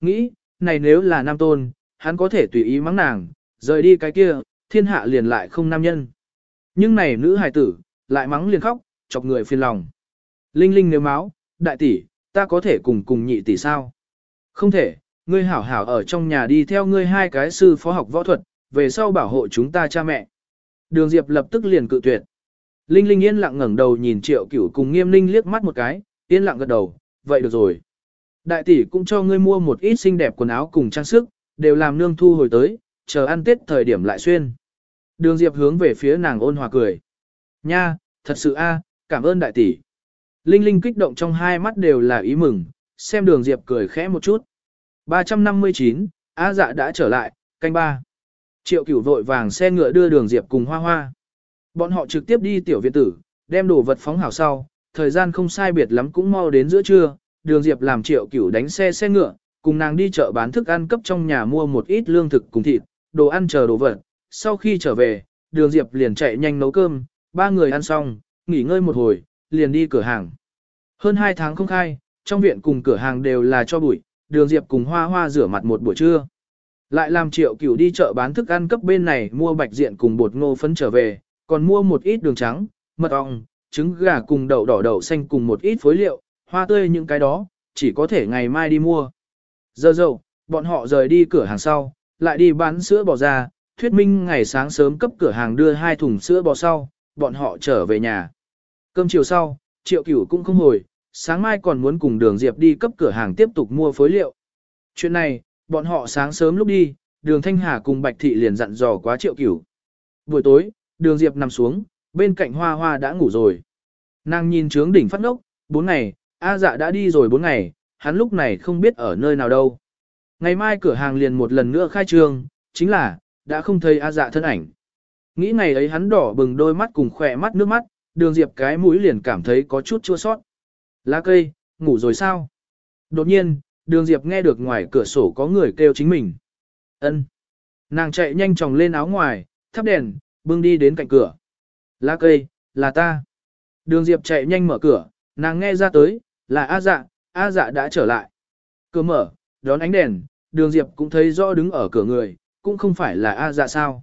Nghĩ, này nếu là nam tôn, hắn có thể tùy ý mắng nàng, rời đi cái kia, thiên hạ liền lại không nam nhân. Nhưng này nữ hài tử, lại mắng liền khóc, chọc người phiền lòng. Linh Linh nếu máu, đại tỷ, ta có thể cùng cùng nhị tỷ sao? Không thể, ngươi hảo hảo ở trong nhà đi theo ngươi hai cái sư phó học võ thuật, về sau bảo hộ chúng ta cha mẹ. Đường Diệp lập tức liền cự tuyệt. Linh Linh yên lặng ngẩng đầu nhìn Triệu Cửu cùng Nghiêm Linh liếc mắt một cái, yên lặng gật đầu, vậy được rồi. Đại tỷ cũng cho ngươi mua một ít xinh đẹp quần áo cùng trang sức, đều làm nương thu hồi tới, chờ ăn Tết thời điểm lại xuyên. Đường Diệp hướng về phía nàng ôn hòa cười. Nha, thật sự a, cảm ơn đại tỷ. Linh Linh kích động trong hai mắt đều là ý mừng, xem đường Diệp cười khẽ một chút. 359, Á dạ đã trở lại, canh ba. Triệu cửu vội vàng xe ngựa đưa đường Diệp cùng hoa hoa. Bọn họ trực tiếp đi tiểu viện tử, đem đồ vật phóng hảo sau, thời gian không sai biệt lắm cũng mau đến giữa trưa, đường Diệp làm triệu cửu đánh xe xe ngựa, cùng nàng đi chợ bán thức ăn cấp trong nhà mua một ít lương thực cùng thịt, đồ ăn chờ đồ vật. Sau khi trở về, đường Diệp liền chạy nhanh nấu cơm, ba người ăn xong, nghỉ ngơi một hồi, liền đi cửa hàng. Hơn hai tháng không khai, trong viện cùng cửa hàng đều là cho bụi, đường Diệp cùng hoa hoa rửa mặt một buổi trưa. Lại làm triệu cửu đi chợ bán thức ăn cấp bên này mua bạch diện cùng bột ngô phấn trở về, còn mua một ít đường trắng, mật ong, trứng gà cùng đậu đỏ đậu xanh cùng một ít phối liệu, hoa tươi những cái đó, chỉ có thể ngày mai đi mua. Giờ dậu, bọn họ rời đi cửa hàng sau, lại đi bán sữa bò ra, thuyết minh ngày sáng sớm cấp cửa hàng đưa hai thùng sữa bò sau, bọn họ trở về nhà. Cơm chiều sau, triệu cửu cũng không hồi, sáng mai còn muốn cùng đường Diệp đi cấp cửa hàng tiếp tục mua phối liệu. Chuyện này, bọn họ sáng sớm lúc đi, đường Thanh Hà cùng Bạch Thị liền dặn dò quá triệu cửu. Buổi tối, đường Diệp nằm xuống, bên cạnh hoa hoa đã ngủ rồi. Nàng nhìn trướng đỉnh phát ngốc, bốn ngày, A dạ đã đi rồi bốn ngày, hắn lúc này không biết ở nơi nào đâu. Ngày mai cửa hàng liền một lần nữa khai trương, chính là, đã không thấy A dạ thân ảnh. Nghĩ ngày ấy hắn đỏ bừng đôi mắt cùng khỏe mắt nước mắt, đường Diệp cái mũi liền cảm thấy có chút chua sót. Lá cây, ngủ rồi sao? Đột nhiên, đường Diệp nghe được ngoài cửa sổ có người kêu chính mình. ân Nàng chạy nhanh chóng lên áo ngoài, thắp đèn, bưng đi đến cạnh cửa. Lá cây, là ta. Đường Diệp chạy nhanh mở cửa, nàng nghe ra tới, là A dạ, A dạ đã trở lại. Cửa mở, đón ánh đèn, đường Diệp cũng thấy rõ đứng ở cửa người, cũng không phải là A dạ sao.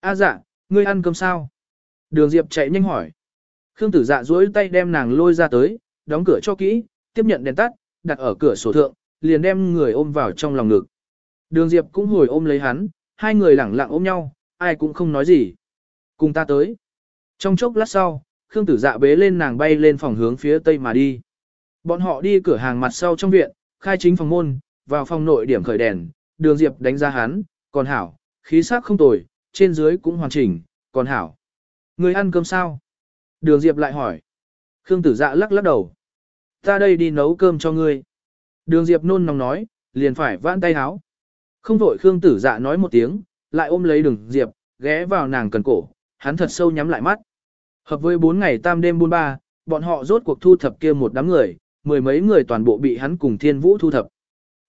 A dạ, ngươi ăn cơm sao? Đường Diệp chạy nhanh hỏi. Khương tử dạ duỗi tay đem nàng lôi ra tới, đóng cửa cho kỹ, tiếp nhận đèn tắt, đặt ở cửa sổ thượng, liền đem người ôm vào trong lòng ngực. Đường Diệp cũng hồi ôm lấy hắn, hai người lẳng lặng ôm nhau, ai cũng không nói gì. Cùng ta tới. Trong chốc lát sau, Khương tử dạ bế lên nàng bay lên phòng hướng phía tây mà đi. Bọn họ đi cửa hàng mặt sau trong viện, khai chính phòng môn, vào phòng nội điểm khởi đèn, đường Diệp đánh ra hắn, còn hảo, khí sắc không tồi, trên dưới cũng hoàn chỉnh, còn hảo. Người ăn cơm sao? Đường Diệp lại hỏi. Khương tử dạ lắc lắc đầu. Ta đây đi nấu cơm cho ngươi. Đường Diệp nôn nóng nói, liền phải vãn tay háo. Không vội Khương tử dạ nói một tiếng, lại ôm lấy đường Diệp, ghé vào nàng cần cổ, hắn thật sâu nhắm lại mắt. Hợp với bốn ngày tam đêm buôn ba, bọn họ rốt cuộc thu thập kia một đám người, mười mấy người toàn bộ bị hắn cùng thiên vũ thu thập.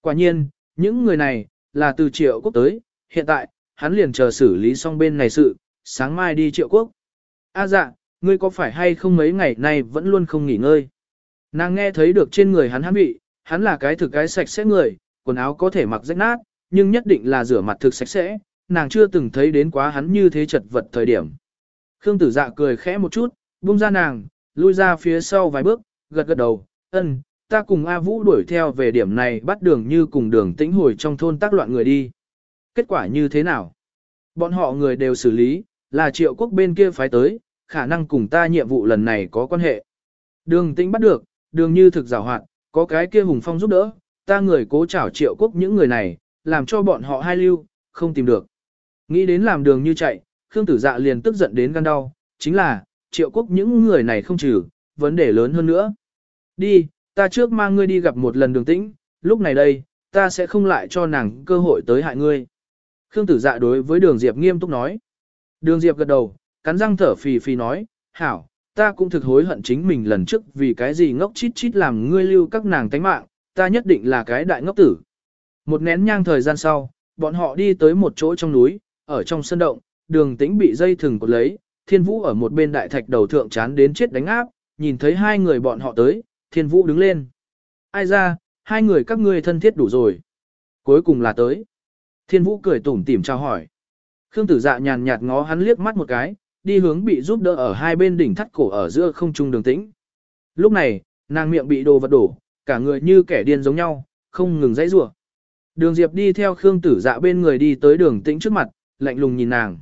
Quả nhiên, những người này, là từ triệu quốc tới, hiện tại, hắn liền chờ xử lý xong bên này sự, sáng mai đi triệu quốc. A dạ, ngươi có phải hay không mấy ngày nay vẫn luôn không nghỉ ngơi? Nàng nghe thấy được trên người hắn hắn bị, hắn là cái thực cái sạch sẽ người, quần áo có thể mặc rách nát, nhưng nhất định là rửa mặt thực sạch sẽ, nàng chưa từng thấy đến quá hắn như thế chật vật thời điểm. Khương tử dạ cười khẽ một chút, buông ra nàng, lui ra phía sau vài bước, gật gật đầu, ân, ta cùng A Vũ đuổi theo về điểm này bắt đường như cùng đường tĩnh hồi trong thôn tác loạn người đi. Kết quả như thế nào? Bọn họ người đều xử lý, là triệu quốc bên kia phái tới, khả năng cùng ta nhiệm vụ lần này có quan hệ. Đường tĩnh bắt được, đường như thực rào hoạt, có cái kia hùng phong giúp đỡ, ta người cố chảo triệu quốc những người này, làm cho bọn họ hai lưu, không tìm được. Nghĩ đến làm đường như chạy, Khương tử dạ liền tức giận đến gan đau, chính là, triệu quốc những người này không trừ, vấn đề lớn hơn nữa. Đi, ta trước mang ngươi đi gặp một lần đường tĩnh, lúc này đây, ta sẽ không lại cho nàng cơ hội tới hại ngươi. Khương tử dạ đối với đường Diệp nghiêm túc nói. Đường Diệp gật đầu, cắn răng thở phì phì nói, hảo, ta cũng thực hối hận chính mình lần trước vì cái gì ngốc chít chít làm ngươi lưu các nàng tánh mạng, ta nhất định là cái đại ngốc tử. Một nén nhang thời gian sau, bọn họ đi tới một chỗ trong núi, ở trong sân động, đường tĩnh bị dây thừng cột lấy, thiên vũ ở một bên đại thạch đầu thượng chán đến chết đánh áp, nhìn thấy hai người bọn họ tới, thiên vũ đứng lên. Ai ra, hai người các ngươi thân thiết đủ rồi. cuối cùng là tới. Thiên vũ cười tủm tỉm chào hỏi. Khương tử dạ nhàn nhạt ngó hắn liếc mắt một cái, đi hướng bị giúp đỡ ở hai bên đỉnh thắt cổ ở giữa không trung đường tĩnh. Lúc này, nàng miệng bị đồ vật đổ, cả người như kẻ điên giống nhau, không ngừng dãy rủa. Đường Diệp đi theo Khương Tử Dạ bên người đi tới đường tĩnh trước mặt, lạnh lùng nhìn nàng.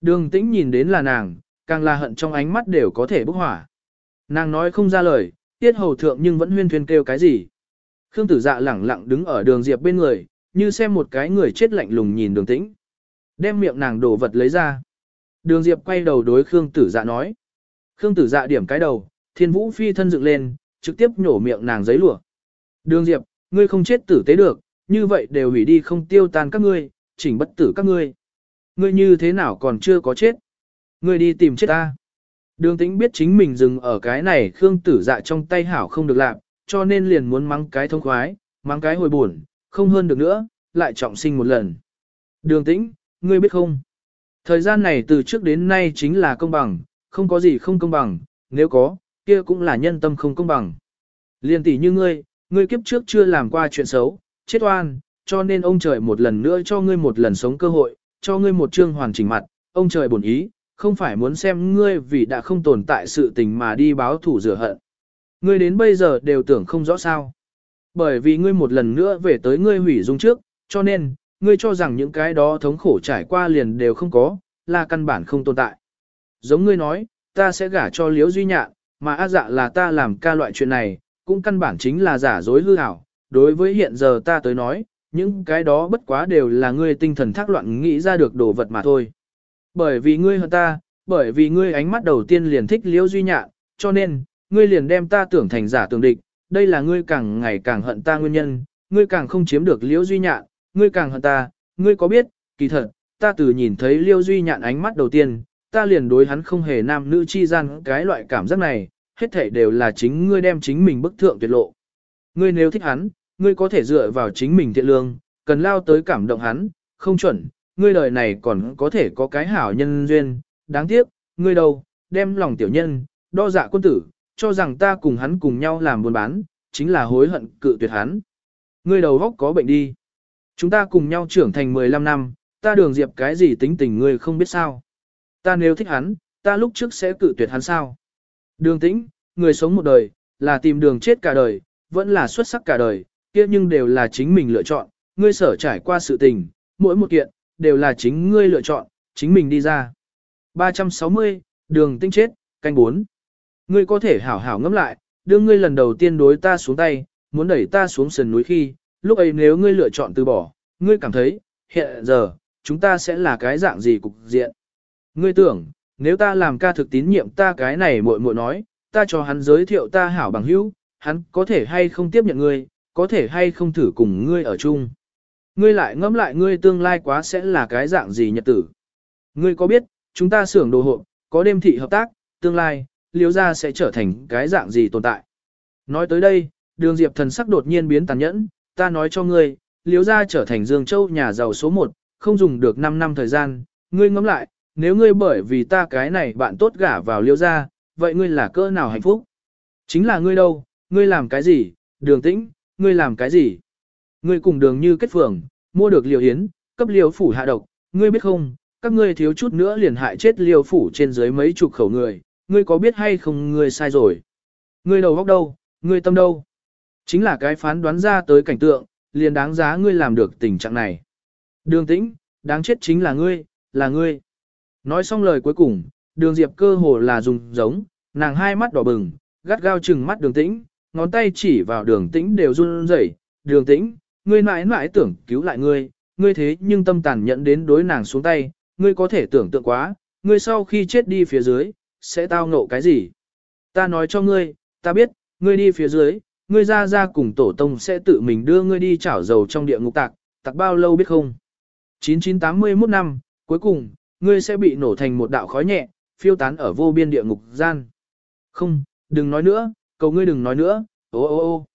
Đường tĩnh nhìn đến là nàng, càng là hận trong ánh mắt đều có thể bốc hỏa. Nàng nói không ra lời, tiết hầu thượng nhưng vẫn huyên thuyên kêu cái gì. Khương Tử Dạ lẳng lặng đứng ở đường Diệp bên người, như xem một cái người chết lạnh lùng nhìn đường tĩnh. Đem miệng nàng đổ vật lấy ra. Đường Diệp quay đầu đối Khương Tử Dạ nói. Khương Tử Dạ điểm cái đầu, Thiên Vũ phi thân dựng lên, trực tiếp nhổ miệng nàng giấy lụa. Đường Diệp, ngươi không chết tử tế được, như vậy đều hủy đi không tiêu tan các ngươi, chỉnh bất tử các ngươi. Ngươi như thế nào còn chưa có chết? Ngươi đi tìm chết ta. Đường tĩnh biết chính mình dừng ở cái này Khương Tử Dạ trong tay hảo không được làm, cho nên liền muốn mắng cái thông khoái, mắng cái hồi buồn, không hơn được nữa, lại trọng sinh một lần. Đường tĩnh, ngươi biết không? Thời gian này từ trước đến nay chính là công bằng, không có gì không công bằng, nếu có, kia cũng là nhân tâm không công bằng. Liên tỷ như ngươi, ngươi kiếp trước chưa làm qua chuyện xấu, chết oan, cho nên ông trời một lần nữa cho ngươi một lần sống cơ hội, cho ngươi một chương hoàn chỉnh mặt, ông trời bổn ý, không phải muốn xem ngươi vì đã không tồn tại sự tình mà đi báo thủ rửa hận. Ngươi đến bây giờ đều tưởng không rõ sao. Bởi vì ngươi một lần nữa về tới ngươi hủy dung trước, cho nên, ngươi cho rằng những cái đó thống khổ trải qua liền đều không có, là căn bản không tồn tại. Giống ngươi nói, ta sẽ gả cho liễu duy nhạn, mà á dạ là ta làm ca loại chuyện này, cũng căn bản chính là giả dối hư ảo. Đối với hiện giờ ta tới nói, những cái đó bất quá đều là ngươi tinh thần thác loạn nghĩ ra được đồ vật mà thôi. Bởi vì ngươi hơn ta, bởi vì ngươi ánh mắt đầu tiên liền thích liễu duy nhạn, cho nên, ngươi liền đem ta tưởng thành giả tưởng địch, đây là ngươi càng ngày càng hận ta nguyên nhân, ngươi càng không chiếm được liễu duy nhạn, ngươi càng hận ta, ngươi có biết, kỳ thật, ta từ nhìn thấy liễu duy nhạn ánh mắt đầu tiên, ta liền đối hắn không hề nam nữ chi gian cái loại cảm giác này, hết thảy đều là chính ngươi đem chính mình bức thượng tuyệt lộ. Ngươi nếu thích hắn, ngươi có thể dựa vào chính mình thiện lương, cần lao tới cảm động hắn, không chuẩn, ngươi đời này còn có thể có cái hảo nhân duyên, đáng tiếc, ngươi đâu, đem lòng tiểu nhân, đo dạ quân tử, cho rằng ta cùng hắn cùng nhau làm buôn bán, chính là hối hận cự tuyệt hắn. Ngươi đầu góc có bệnh đi. Chúng ta cùng nhau trưởng thành 15 năm, ta đường diệp cái gì tính tình ngươi không biết sao. Ta nếu thích hắn, ta lúc trước sẽ cự tuyệt hắn sao. Đường tĩnh, người sống một đời, là tìm đường chết cả đời, vẫn là xuất sắc cả đời, kia nhưng đều là chính mình lựa chọn, ngươi sở trải qua sự tình, mỗi một kiện, đều là chính ngươi lựa chọn, chính mình đi ra. 360, đường tinh chết, canh 4. Ngươi có thể hảo hảo ngẫm lại, đưa ngươi lần đầu tiên đối ta xuống tay, muốn đẩy ta xuống sườn núi khi, lúc ấy nếu ngươi lựa chọn từ bỏ, ngươi cảm thấy, hiện giờ, chúng ta sẽ là cái dạng gì cục diện. Ngươi tưởng, nếu ta làm ca thực tín nhiệm ta cái này muội muội nói, ta cho hắn giới thiệu ta hảo bằng hữu, hắn có thể hay không tiếp nhận ngươi, có thể hay không thử cùng ngươi ở chung. Ngươi lại ngẫm lại ngươi tương lai quá sẽ là cái dạng gì nhật tử. Ngươi có biết, chúng ta xưởng đồ hộp, có đêm thị hợp tác, tương lai, liếu ra sẽ trở thành cái dạng gì tồn tại. Nói tới đây, đường diệp thần sắc đột nhiên biến tàn nhẫn, ta nói cho ngươi, liếu ra trở thành Dương Châu nhà giàu số 1, không dùng được 5 năm thời gian, ngươi ngẫm lại, nếu ngươi bởi vì ta cái này bạn tốt gả vào liếu ra, vậy ngươi là cỡ nào hạnh phúc? Chính là ngươi đâu, ngươi làm cái gì, đường tĩnh, ngươi làm cái gì? Ngươi cùng đường như kết phường, mua được liều hiến, cấp liều phủ hạ độc, ngươi biết không, các ngươi thiếu chút nữa liền hại chết liều phủ trên dưới mấy chục khẩu người, ngươi có biết hay không ngươi sai rồi? Ngươi đầu góc đâu, ngươi tâm đâu? Chính là cái phán đoán ra tới cảnh tượng, liền đáng giá ngươi làm được tình trạng này. Đường tĩnh, đáng chết chính là ngươi, là ngươi. Nói xong lời cuối cùng, đường diệp cơ hồ là dùng giống, nàng hai mắt đỏ bừng, gắt gao chừng mắt đường tĩnh, ngón tay chỉ vào đường tĩnh đều run rẩy. đường tĩnh, ngươi mãi mãi tưởng cứu lại ngươi, ngươi thế nhưng tâm tàn nhận đến đối nàng xuống tay, ngươi có thể tưởng tượng quá, ngươi sau khi chết đi phía dưới, sẽ tao ngộ cái gì? Ta nói cho ngươi, ta biết, ngươi đi phía dưới, ngươi ra ra cùng tổ tông sẽ tự mình đưa ngươi đi chảo dầu trong địa ngục tạc, tạc bao lâu biết không? 9981 năm, cuối cùng, ngươi sẽ bị nổ thành một đạo khói nhẹ, phiêu tán ở vô biên địa ngục gian. Không, đừng nói nữa, cầu ngươi đừng nói nữa, ô ô ô.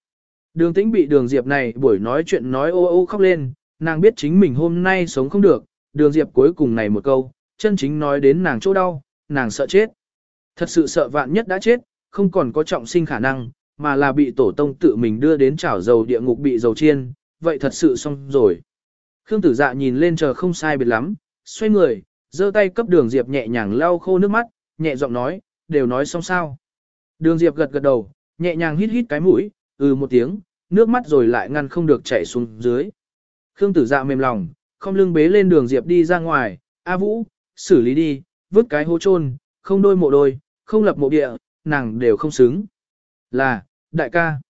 Đường tĩnh bị đường diệp này buổi nói chuyện nói ô ô khóc lên, nàng biết chính mình hôm nay sống không được, đường diệp cuối cùng này một câu, chân chính nói đến nàng chỗ đau, nàng sợ chết. Thật sự sợ vạn nhất đã chết, không còn có trọng sinh khả năng, mà là bị tổ tông tự mình đưa đến chảo dầu địa ngục bị dầu chiên, vậy thật sự xong rồi. Khương tử dạ nhìn lên chờ không sai biệt lắm, xoay người, giơ tay cấp đường Diệp nhẹ nhàng lau khô nước mắt, nhẹ giọng nói, đều nói xong sao. Đường Diệp gật gật đầu, nhẹ nhàng hít hít cái mũi, ừ một tiếng, nước mắt rồi lại ngăn không được chảy xuống dưới. Khương tử dạ mềm lòng, không lưng bế lên đường Diệp đi ra ngoài, A Vũ, xử lý đi, vứt cái hố chôn, không đôi mộ đôi, không lập mộ địa, nàng đều không xứng. Là, đại ca.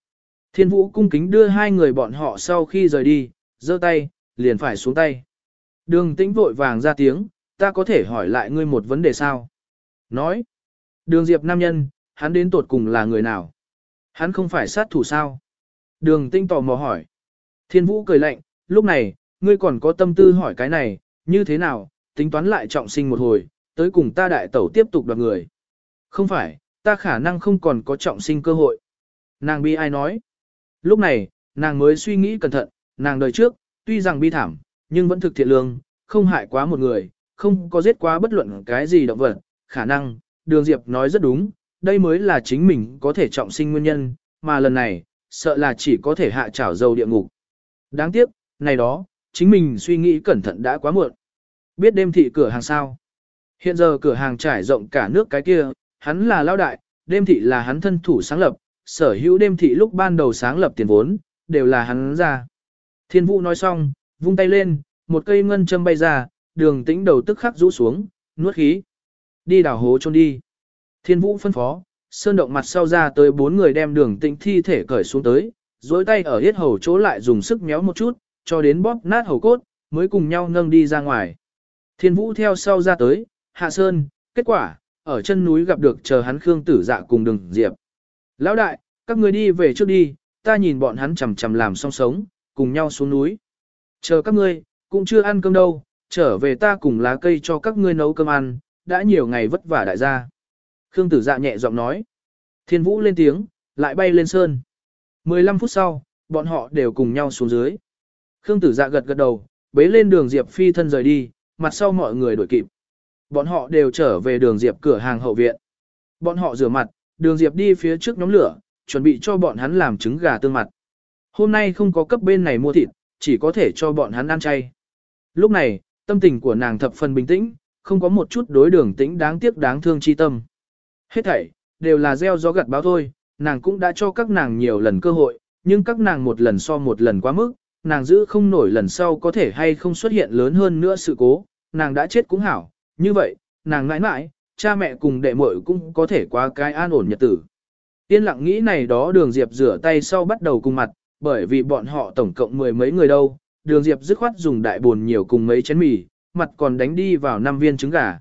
Thiên Vũ cung kính đưa hai người bọn họ sau khi rời đi, giơ tay, liền phải xuống tay. Đường tĩnh vội vàng ra tiếng, ta có thể hỏi lại ngươi một vấn đề sao? Nói, đường diệp nam nhân, hắn đến tột cùng là người nào? Hắn không phải sát thủ sao? Đường tinh tò mò hỏi. Thiên vũ cười lạnh, lúc này, ngươi còn có tâm tư hỏi cái này, như thế nào, tính toán lại trọng sinh một hồi, tới cùng ta đại tẩu tiếp tục đoạt người. Không phải, ta khả năng không còn có trọng sinh cơ hội. Nàng bi ai nói. Lúc này, nàng mới suy nghĩ cẩn thận, nàng đời trước, tuy rằng bi thảm, nhưng vẫn thực thiện lương, không hại quá một người, không có giết quá bất luận cái gì động vật, khả năng, đường Diệp nói rất đúng, đây mới là chính mình có thể trọng sinh nguyên nhân, mà lần này, sợ là chỉ có thể hạ trảo dầu địa ngục. Đáng tiếc, này đó, chính mình suy nghĩ cẩn thận đã quá muộn. Biết đêm thị cửa hàng sao? Hiện giờ cửa hàng trải rộng cả nước cái kia, hắn là lao đại, đêm thị là hắn thân thủ sáng lập, sở hữu đêm thị lúc ban đầu sáng lập tiền vốn, đều là hắn ra. Thiên vũ nói xong, vung tay lên, một cây ngân châm bay ra, đường tĩnh đầu tức khắc rũ xuống, nuốt khí. Đi đào hố trôn đi. Thiên vũ phân phó, sơn động mặt sau ra tới bốn người đem đường tĩnh thi thể cởi xuống tới, dối tay ở hết hầu chỗ lại dùng sức méo một chút, cho đến bóp nát hầu cốt, mới cùng nhau nâng đi ra ngoài. Thiên vũ theo sau ra tới, hạ sơn, kết quả, ở chân núi gặp được chờ hắn Khương tử dạ cùng đường diệp. Lão đại, các người đi về trước đi, ta nhìn bọn hắn chầm chầm làm xong sống, cùng nhau xuống núi. Chờ các ngươi, cũng chưa ăn cơm đâu, trở về ta cùng lá cây cho các ngươi nấu cơm ăn, đã nhiều ngày vất vả đại gia. Khương tử dạ nhẹ giọng nói. Thiên vũ lên tiếng, lại bay lên sơn. 15 phút sau, bọn họ đều cùng nhau xuống dưới. Khương tử dạ gật gật đầu, bế lên đường Diệp phi thân rời đi, mặt sau mọi người đuổi kịp. Bọn họ đều trở về đường Diệp cửa hàng hậu viện. Bọn họ rửa mặt, đường Diệp đi phía trước nhóm lửa, chuẩn bị cho bọn hắn làm trứng gà tương mặt. Hôm nay không có cấp bên này mua thịt, chỉ có thể cho bọn hắn ăn chay. Lúc này, tâm tình của nàng thập phần bình tĩnh, không có một chút đối đường tĩnh đáng tiếc đáng thương chi tâm. Hết thảy, đều là gieo gió gặt báo thôi, nàng cũng đã cho các nàng nhiều lần cơ hội, nhưng các nàng một lần so một lần quá mức, nàng giữ không nổi lần sau có thể hay không xuất hiện lớn hơn nữa sự cố, nàng đã chết cũng hảo, như vậy, nàng ngãi mãi, cha mẹ cùng đệ muội cũng có thể qua cái an ổn nhật tử. Tiên lặng nghĩ này đó đường Diệp rửa tay sau bắt đầu cùng mặt, bởi vì bọn họ tổng cộng mười mấy người đâu, đường Diệp dứt khoát dùng đại bồn nhiều cùng mấy chén mì, mặt còn đánh đi vào năm viên trứng gà.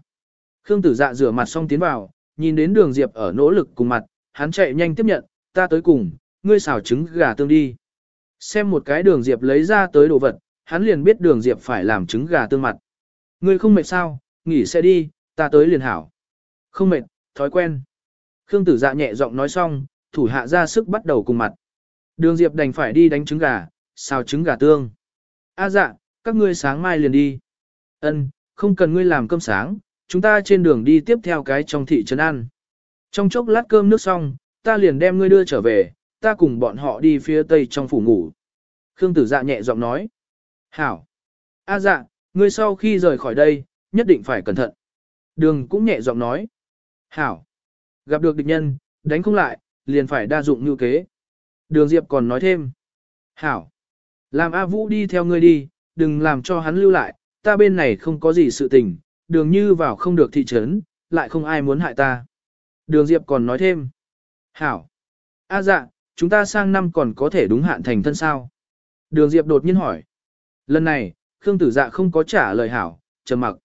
Khương tử dạ rửa mặt xong tiến vào, nhìn đến đường Diệp ở nỗ lực cùng mặt, hắn chạy nhanh tiếp nhận, ta tới cùng, ngươi xào trứng gà tương đi. Xem một cái đường Diệp lấy ra tới đồ vật, hắn liền biết đường Diệp phải làm trứng gà tương mặt. Ngươi không mệt sao, nghỉ sẽ đi, ta tới liền hảo. Không mệt, thói quen. Khương tử dạ nhẹ giọng nói xong, thủ hạ ra sức bắt đầu cùng mặt. Đường Diệp đành phải đi đánh trứng gà, xào trứng gà tương. A dạ, các ngươi sáng mai liền đi. Ân, không cần ngươi làm cơm sáng, chúng ta trên đường đi tiếp theo cái trong thị trấn ăn. Trong chốc lát cơm nước xong, ta liền đem ngươi đưa trở về, ta cùng bọn họ đi phía tây trong phủ ngủ. Khương tử dạ nhẹ giọng nói. Hảo. A dạ, ngươi sau khi rời khỏi đây, nhất định phải cẩn thận. Đường cũng nhẹ giọng nói. Hảo. Gặp được địch nhân, đánh không lại, liền phải đa dụng như kế. Đường Diệp còn nói thêm. Hảo. Làm A Vũ đi theo ngươi đi, đừng làm cho hắn lưu lại, ta bên này không có gì sự tình, đường như vào không được thị trấn, lại không ai muốn hại ta. Đường Diệp còn nói thêm. Hảo. A dạ, chúng ta sang năm còn có thể đúng hạn thành thân sao? Đường Diệp đột nhiên hỏi. Lần này, Khương Tử Dạ không có trả lời hảo, trầm mặc.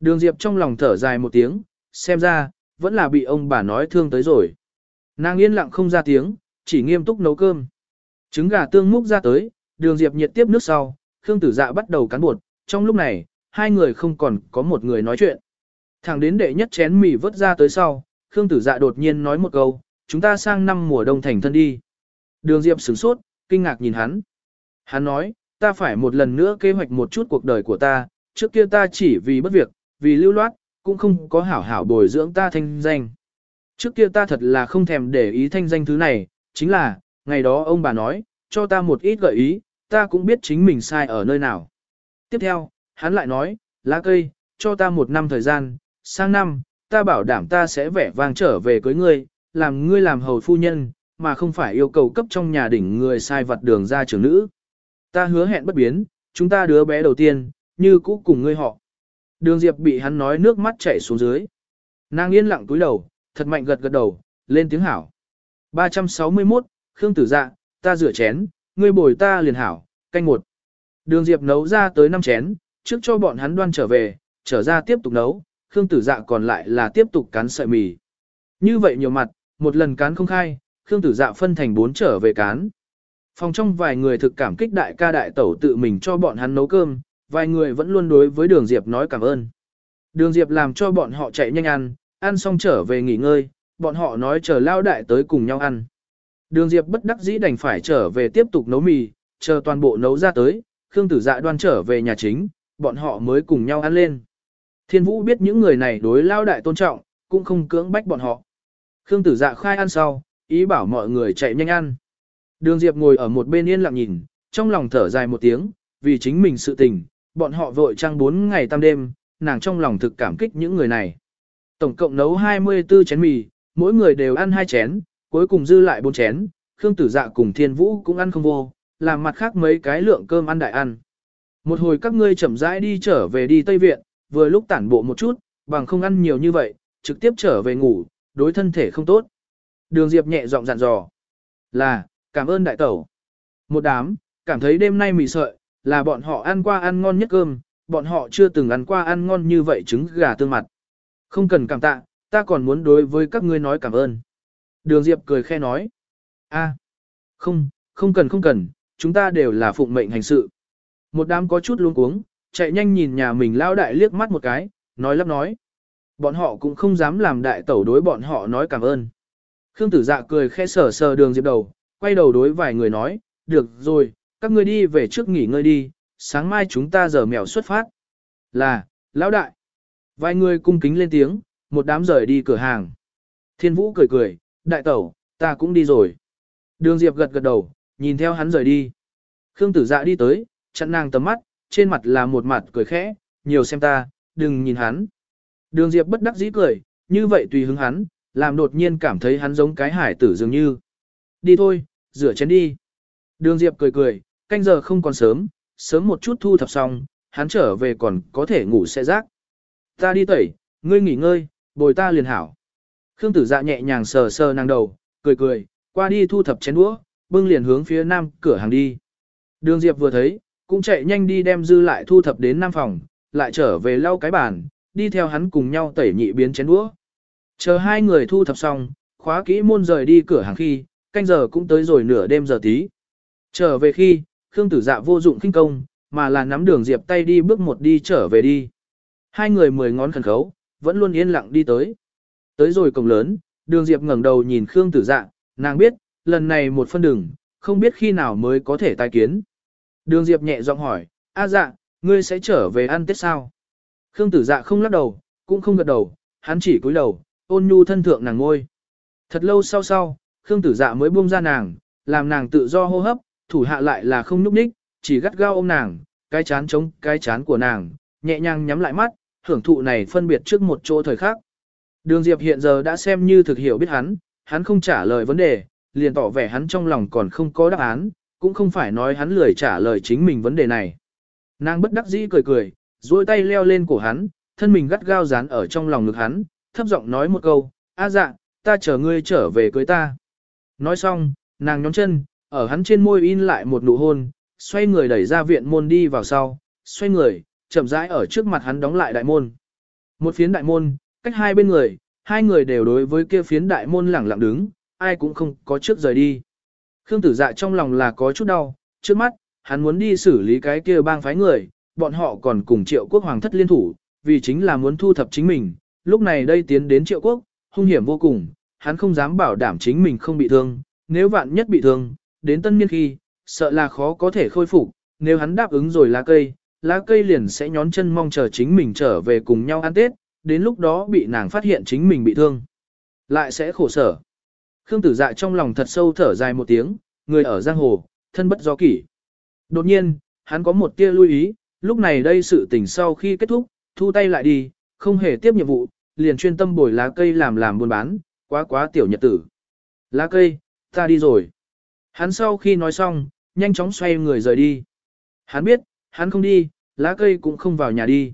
Đường Diệp trong lòng thở dài một tiếng, xem ra, vẫn là bị ông bà nói thương tới rồi. Nàng yên lặng không ra tiếng, chỉ nghiêm túc nấu cơm. Trứng gà tương múc ra tới, đường Diệp nhiệt tiếp nước sau, Khương Tử Dạ bắt đầu cán bột, trong lúc này, hai người không còn có một người nói chuyện. Thẳng đến đệ nhất chén mì vớt ra tới sau, Khương Tử Dạ đột nhiên nói một câu, chúng ta sang năm mùa đông thành thân đi. Đường Diệp sửng sốt, kinh ngạc nhìn hắn. Hắn nói, ta phải một lần nữa kế hoạch một chút cuộc đời của ta, trước kia ta chỉ vì bất việc, vì lưu loát, cũng không có hảo hảo bồi dưỡng ta thanh danh. Trước kia ta thật là không thèm để ý thanh danh thứ này, chính là, ngày đó ông bà nói, cho ta một ít gợi ý, ta cũng biết chính mình sai ở nơi nào. Tiếp theo, hắn lại nói, lá cây, cho ta một năm thời gian, sang năm, ta bảo đảm ta sẽ vẻ vang trở về cưới ngươi, làm ngươi làm hầu phu nhân, mà không phải yêu cầu cấp trong nhà đỉnh người sai vật đường ra trưởng nữ. Ta hứa hẹn bất biến, chúng ta đứa bé đầu tiên, như cũ cùng ngươi họ. Đường Diệp bị hắn nói nước mắt chảy xuống dưới. Nàng yên lặng túi đầu, thật mạnh gật gật đầu, lên tiếng hảo. 361, Khương Tử Dạ, ta rửa chén, ngươi bồi ta liền hảo, canh một. Đường Diệp nấu ra tới 5 chén, trước cho bọn hắn đoan trở về, trở ra tiếp tục nấu, Khương Tử Dạ còn lại là tiếp tục cán sợi mì. Như vậy nhiều mặt, một lần cán không khai, Khương Tử Dạ phân thành bốn trở về cán. Phòng trong vài người thực cảm kích đại ca đại tẩu tự mình cho bọn hắn nấu cơm, vài người vẫn luôn đối với Đường Diệp nói cảm ơn. Đường Diệp làm cho bọn họ chạy nhanh ăn, ăn xong trở về nghỉ ngơi, bọn họ nói chờ lao đại tới cùng nhau ăn. Đường Diệp bất đắc dĩ đành phải trở về tiếp tục nấu mì, chờ toàn bộ nấu ra tới, Khương Tử Dạ đoan trở về nhà chính, bọn họ mới cùng nhau ăn lên. Thiên Vũ biết những người này đối lao đại tôn trọng, cũng không cưỡng bách bọn họ. Khương Tử Dạ khai ăn sau, ý bảo mọi người chạy nhanh ăn. Đường Diệp ngồi ở một bên yên lặng nhìn, trong lòng thở dài một tiếng, vì chính mình sự tình, bọn họ vội trang 4 ngày tam đêm, nàng trong lòng thực cảm kích những người này. Tổng cộng nấu 24 chén mì, mỗi người đều ăn hai chén, cuối cùng dư lại 4 chén, Khương Tử Dạ cùng Thiên Vũ cũng ăn không vô, làm mặt khác mấy cái lượng cơm ăn đại ăn. Một hồi các ngươi chậm rãi đi trở về đi Tây Viện, vừa lúc tản bộ một chút, bằng không ăn nhiều như vậy, trực tiếp trở về ngủ, đối thân thể không tốt. Đường Diệp nhẹ giọng dặn dò. Là, cảm ơn đại tẩu. Một đám, cảm thấy đêm nay mì sợi, là bọn họ ăn qua ăn ngon nhất cơm, bọn họ chưa từng ăn qua ăn ngon như vậy trứng gà tương mặt. Không cần cảm tạ, ta còn muốn đối với các ngươi nói cảm ơn. Đường Diệp cười khe nói. a, không, không cần không cần, chúng ta đều là phụng mệnh hành sự. Một đám có chút luống cuống, chạy nhanh nhìn nhà mình lao đại liếc mắt một cái, nói lắp nói. Bọn họ cũng không dám làm đại tẩu đối bọn họ nói cảm ơn. Khương tử dạ cười khẽ sờ sờ đường diệp đầu, quay đầu đối vài người nói, được rồi, các ngươi đi về trước nghỉ ngơi đi, sáng mai chúng ta giờ mèo xuất phát. Là, lão đại. Vài người cung kính lên tiếng, một đám rời đi cửa hàng. Thiên vũ cười cười, đại tẩu, ta cũng đi rồi. Đường diệp gật gật đầu, nhìn theo hắn rời đi. Khương tử dạ đi tới, chặn nàng tầm mắt, trên mặt là một mặt cười khẽ, nhiều xem ta, đừng nhìn hắn. Đường Diệp bất đắc dĩ cười, như vậy tùy hứng hắn, làm đột nhiên cảm thấy hắn giống cái hải tử dường như. Đi thôi, rửa chén đi. Đường Diệp cười cười, canh giờ không còn sớm, sớm một chút thu thập xong, hắn trở về còn có thể ngủ sẽ rác. Ta đi tẩy, ngươi nghỉ ngơi, bồi ta liền hảo. Khương tử dạ nhẹ nhàng sờ sờ nàng đầu, cười cười, qua đi thu thập chén đũa, bưng liền hướng phía nam cửa hàng đi. Đường Diệp vừa thấy, cũng chạy nhanh đi đem dư lại thu thập đến nam phòng, lại trở về lau cái bàn, đi theo hắn cùng nhau tẩy nhị biến chén đũa. Chờ hai người thu thập xong, khóa kỹ môn rời đi cửa hàng khi, canh giờ cũng tới rồi nửa đêm giờ tí. Trở về khi, Khương Tử Dạ vô dụng kinh công, mà là nắm đường Diệp tay đi bước một đi trở về đi. Hai người mười ngón khẩn khấu, vẫn luôn yên lặng đi tới. Tới rồi cổng lớn, đường Diệp ngẩng đầu nhìn Khương Tử Dạ, nàng biết, lần này một phân đường, không biết khi nào mới có thể tai kiến. Đường Diệp nhẹ giọng hỏi, A dạ, ngươi sẽ trở về ăn Tết sao? Khương tử dạ không lắc đầu, cũng không gật đầu, hắn chỉ cúi đầu, ôn nhu thân thượng nàng ngôi. Thật lâu sau sau, Khương tử dạ mới buông ra nàng, làm nàng tự do hô hấp, thủ hạ lại là không nhúc nhích, chỉ gắt gao ôm nàng, cái chán chống cái chán của nàng, nhẹ nhàng nhắm lại mắt, hưởng thụ này phân biệt trước một chỗ thời khác. Đường Diệp hiện giờ đã xem như thực hiểu biết hắn, hắn không trả lời vấn đề, liền tỏ vẻ hắn trong lòng còn không có đáp án, cũng không phải nói hắn lười trả lời chính mình vấn đề này. Nàng bất đắc dĩ cười cười, duỗi tay leo lên cổ hắn, thân mình gắt gao dán ở trong lòng ngực hắn, thấp giọng nói một câu, a dạ, ta chờ ngươi trở về cưới ta. Nói xong, nàng nhóm chân, ở hắn trên môi in lại một nụ hôn, xoay người đẩy ra viện môn đi vào sau, xoay người, chậm rãi ở trước mặt hắn đóng lại đại môn. Một phiến đại môn, cách hai bên người, hai người đều đối với kia phiến đại môn lẳng lặng đứng, ai cũng không có trước rời đi. Khương tử dạ trong lòng là có chút đau, trước mắt, hắn muốn đi xử lý cái kia bang phái người, bọn họ còn cùng triệu quốc hoàng thất liên thủ, vì chính là muốn thu thập chính mình, lúc này đây tiến đến triệu quốc, hung hiểm vô cùng, hắn không dám bảo đảm chính mình không bị thương, nếu vạn nhất bị thương, đến tân niên khi, sợ là khó có thể khôi phục, nếu hắn đáp ứng rồi lá cây, lá cây liền sẽ nhón chân mong chờ chính mình trở về cùng nhau ăn Tết, đến lúc đó bị nàng phát hiện chính mình bị thương. Lại sẽ khổ sở. Khương tử dạ trong lòng thật sâu thở dài một tiếng, người ở giang hồ, thân bất do kỷ. Đột nhiên, hắn có một tia lưu ý, lúc này đây sự tình sau khi kết thúc, thu tay lại đi, không hề tiếp nhiệm vụ, liền chuyên tâm bồi lá cây làm làm buôn bán, quá quá tiểu nhật tử. Lá cây, ta đi rồi. Hắn sau khi nói xong, nhanh chóng xoay người rời đi. Hắn biết, hắn không đi, lá cây cũng không vào nhà đi.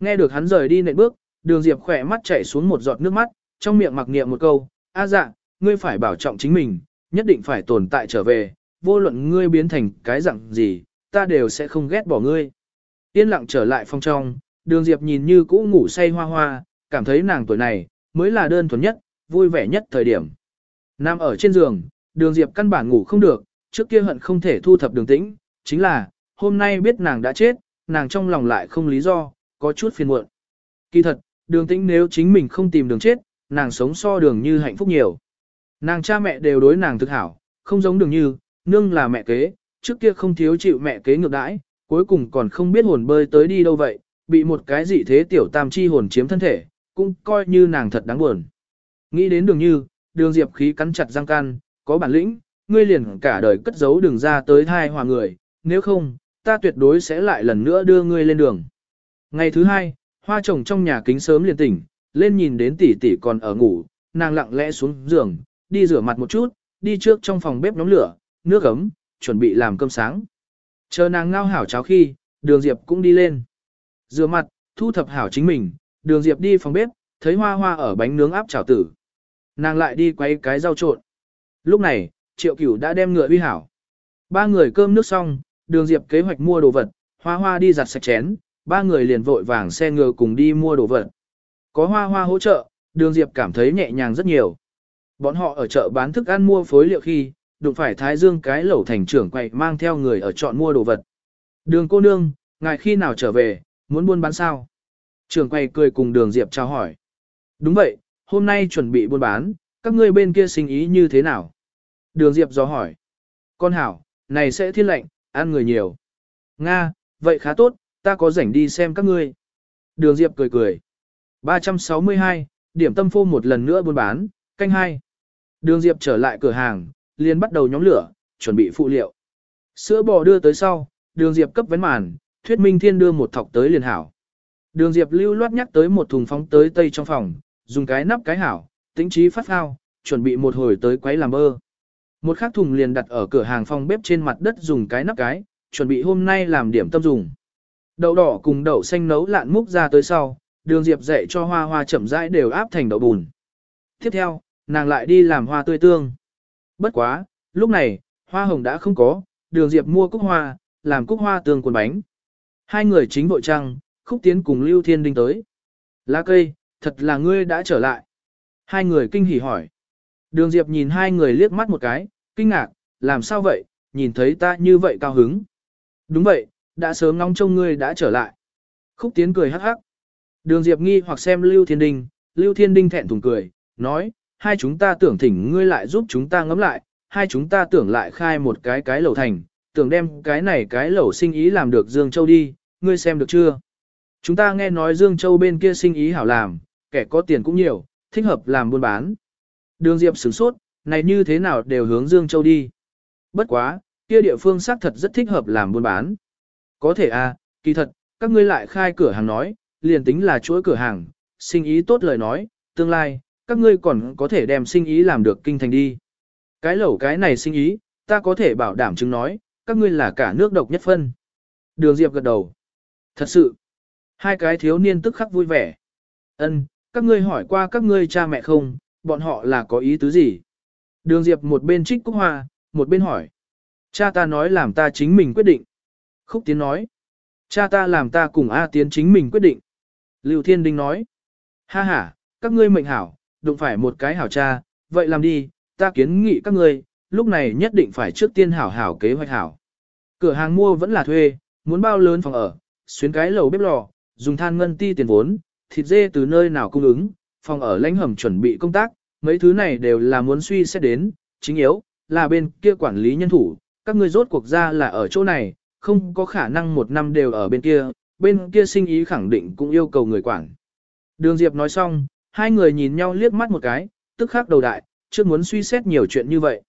Nghe được hắn rời đi nệm bước, đường diệp khỏe mắt chảy xuống một giọt nước mắt, trong miệng mặc niệm một câu, a dạ, ngươi phải bảo trọng chính mình, nhất định phải tồn tại trở về, vô luận ngươi biến thành cái dạng gì, ta đều sẽ không ghét bỏ ngươi. Yên lặng trở lại phòng trong, đường diệp nhìn như cũ ngủ say hoa hoa, cảm thấy nàng tuổi này, mới là đơn thuần nhất, vui vẻ nhất thời điểm. Nam ở trên giường, đường diệp căn bản ngủ không được, trước kia hận không thể thu thập đường tĩnh, chính là, hôm nay biết nàng đã chết, nàng trong lòng lại không lý do, có chút phiền muộn. Kỳ thật, đường tĩnh nếu chính mình không tìm đường chết, nàng sống so đường như hạnh phúc nhiều. Nàng cha mẹ đều đối nàng thực hảo, không giống đường như, nương là mẹ kế, trước kia không thiếu chịu mẹ kế ngược đãi, cuối cùng còn không biết hồn bơi tới đi đâu vậy, bị một cái gì thế tiểu tam chi hồn chiếm thân thể, cũng coi như nàng thật đáng buồn. Nghĩ đến đường như, đường diệp khí cắn chặt răng can, có bản lĩnh, ngươi liền cả đời cất giấu đường ra tới thai hòa người, nếu không, ta tuyệt đối sẽ lại lần nữa đưa ngươi lên đường. Ngày thứ hai, hoa trồng trong nhà kính sớm liền tỉnh, lên nhìn đến tỷ tỷ còn ở ngủ, nàng lặng lẽ xuống giường, đi rửa mặt một chút, đi trước trong phòng bếp nhóm lửa, nước ấm, chuẩn bị làm cơm sáng. Chờ nàng ngao hảo cháo khi, đường diệp cũng đi lên. Rửa mặt, thu thập hảo chính mình, đường diệp đi phòng bếp, thấy hoa hoa ở bánh nướng áp chảo tử. Nàng lại đi quay cái rau trộn. Lúc này, triệu cửu đã đem ngựa uy hảo. Ba người cơm nước xong, đường diệp kế hoạch mua đồ vật, hoa hoa đi giặt sạch chén, ba người liền vội vàng xe ngựa cùng đi mua đồ vật. Có hoa hoa hỗ trợ, đường diệp cảm thấy nhẹ nhàng rất nhiều. Bọn họ ở chợ bán thức ăn mua phối liệu khi, đụng phải Thái Dương cái lẩu thành trưởng quậy mang theo người ở chọn mua đồ vật. Đường cô nương, ngài khi nào trở về, muốn buôn bán sao? Trưởng quay cười cùng đường Diệp chào hỏi. Đúng vậy, hôm nay chuẩn bị buôn bán, các ngươi bên kia sinh ý như thế nào? Đường Diệp dò hỏi. Con hảo, này sẽ thiên lệnh, ăn người nhiều. Nga, vậy khá tốt, ta có rảnh đi xem các ngươi. Đường Diệp cười cười. 362, điểm tâm phô một lần nữa buôn bán, canh hai. Đường Diệp trở lại cửa hàng, liền bắt đầu nhóm lửa, chuẩn bị phụ liệu. Sữa bò đưa tới sau, đường Diệp cấp vén màn, thuyết minh thiên đưa một thọc tới liền hảo. Đường Diệp lưu loát nhắc tới một thùng phóng tới tây trong phòng, dùng cái nắp cái hảo, tính trí phát hao, chuẩn bị một hồi tới quấy làm bơ. Một khác thùng liền đặt ở cửa hàng phòng bếp trên mặt đất dùng cái nắp cái, chuẩn bị hôm nay làm điểm tâm dùng. Đậu đỏ cùng đậu xanh nấu lạn múc ra tới sau, đường Diệp dạy cho hoa hoa chậm rãi đều áp thành đậu bùn. Tiếp theo, nàng lại đi làm hoa tươi tương. Bất quá, lúc này, hoa hồng đã không có, đường Diệp mua cúc hoa, làm cúc hoa tương cuốn bánh. Hai người chính vội trăng, khúc tiến cùng Lưu Thiên Đinh tới. Lá cây, thật là ngươi đã trở lại. Hai người kinh hỉ hỏi. Đường Diệp nhìn hai người liếc mắt một cái, kinh ngạc, làm sao vậy, nhìn thấy ta như vậy cao hứng. Đúng vậy, đã sớm ngóng trông ngươi đã trở lại. Khúc tiến cười hắc hắc. Đường Diệp nghi hoặc xem Lưu Thiên Đinh, Lưu Thiên Đinh thẹn thùng cười, nói, hai chúng ta tưởng thỉnh ngươi lại giúp chúng ta ngẫm lại, hai chúng ta tưởng lại khai một cái cái lẩu thành, tưởng đem cái này cái lẩu sinh ý làm được Dương Châu đi, ngươi xem được chưa? Chúng ta nghe nói Dương Châu bên kia sinh ý hảo làm, kẻ có tiền cũng nhiều, thích hợp làm buôn bán. Đường Diệp sửng sốt, này như thế nào đều hướng Dương Châu đi. Bất quá, kia địa phương xác thật rất thích hợp làm buôn bán. Có thể à, kỳ thật, các ngươi lại khai cửa hàng nói, liền tính là chuỗi cửa hàng, sinh ý tốt lời nói, tương lai, các ngươi còn có thể đem sinh ý làm được kinh thành đi. Cái lẩu cái này sinh ý, ta có thể bảo đảm chứng nói, các ngươi là cả nước độc nhất phân. Đường Diệp gật đầu. Thật sự, hai cái thiếu niên tức khắc vui vẻ. Ân, các ngươi hỏi qua các ngươi cha mẹ không, bọn họ là có ý tứ gì? Đường Diệp một bên trích cúc hoa, một bên hỏi. Cha ta nói làm ta chính mình quyết định. Khúc Tiến nói. Cha ta làm ta cùng A Tiến chính mình quyết định. Lưu Thiên Đinh nói. Ha ha, các ngươi mệnh hảo, đụng phải một cái hảo cha, vậy làm đi, ta kiến nghị các ngươi, lúc này nhất định phải trước tiên hảo hảo kế hoạch hảo. Cửa hàng mua vẫn là thuê, muốn bao lớn phòng ở, xuyến cái lầu bếp lò, dùng than ngân ti tiền vốn, thịt dê từ nơi nào cung ứng, phòng ở lãnh hầm chuẩn bị công tác, mấy thứ này đều là muốn suy xét đến, chính yếu, là bên kia quản lý nhân thủ, các ngươi rốt cuộc ra là ở chỗ này, không có khả năng một năm đều ở bên kia, bên kia sinh ý khẳng định cũng yêu cầu người quản. Đường Diệp nói xong, hai người nhìn nhau liếc mắt một cái, tức khắc đầu đại, chưa muốn suy xét nhiều chuyện như vậy.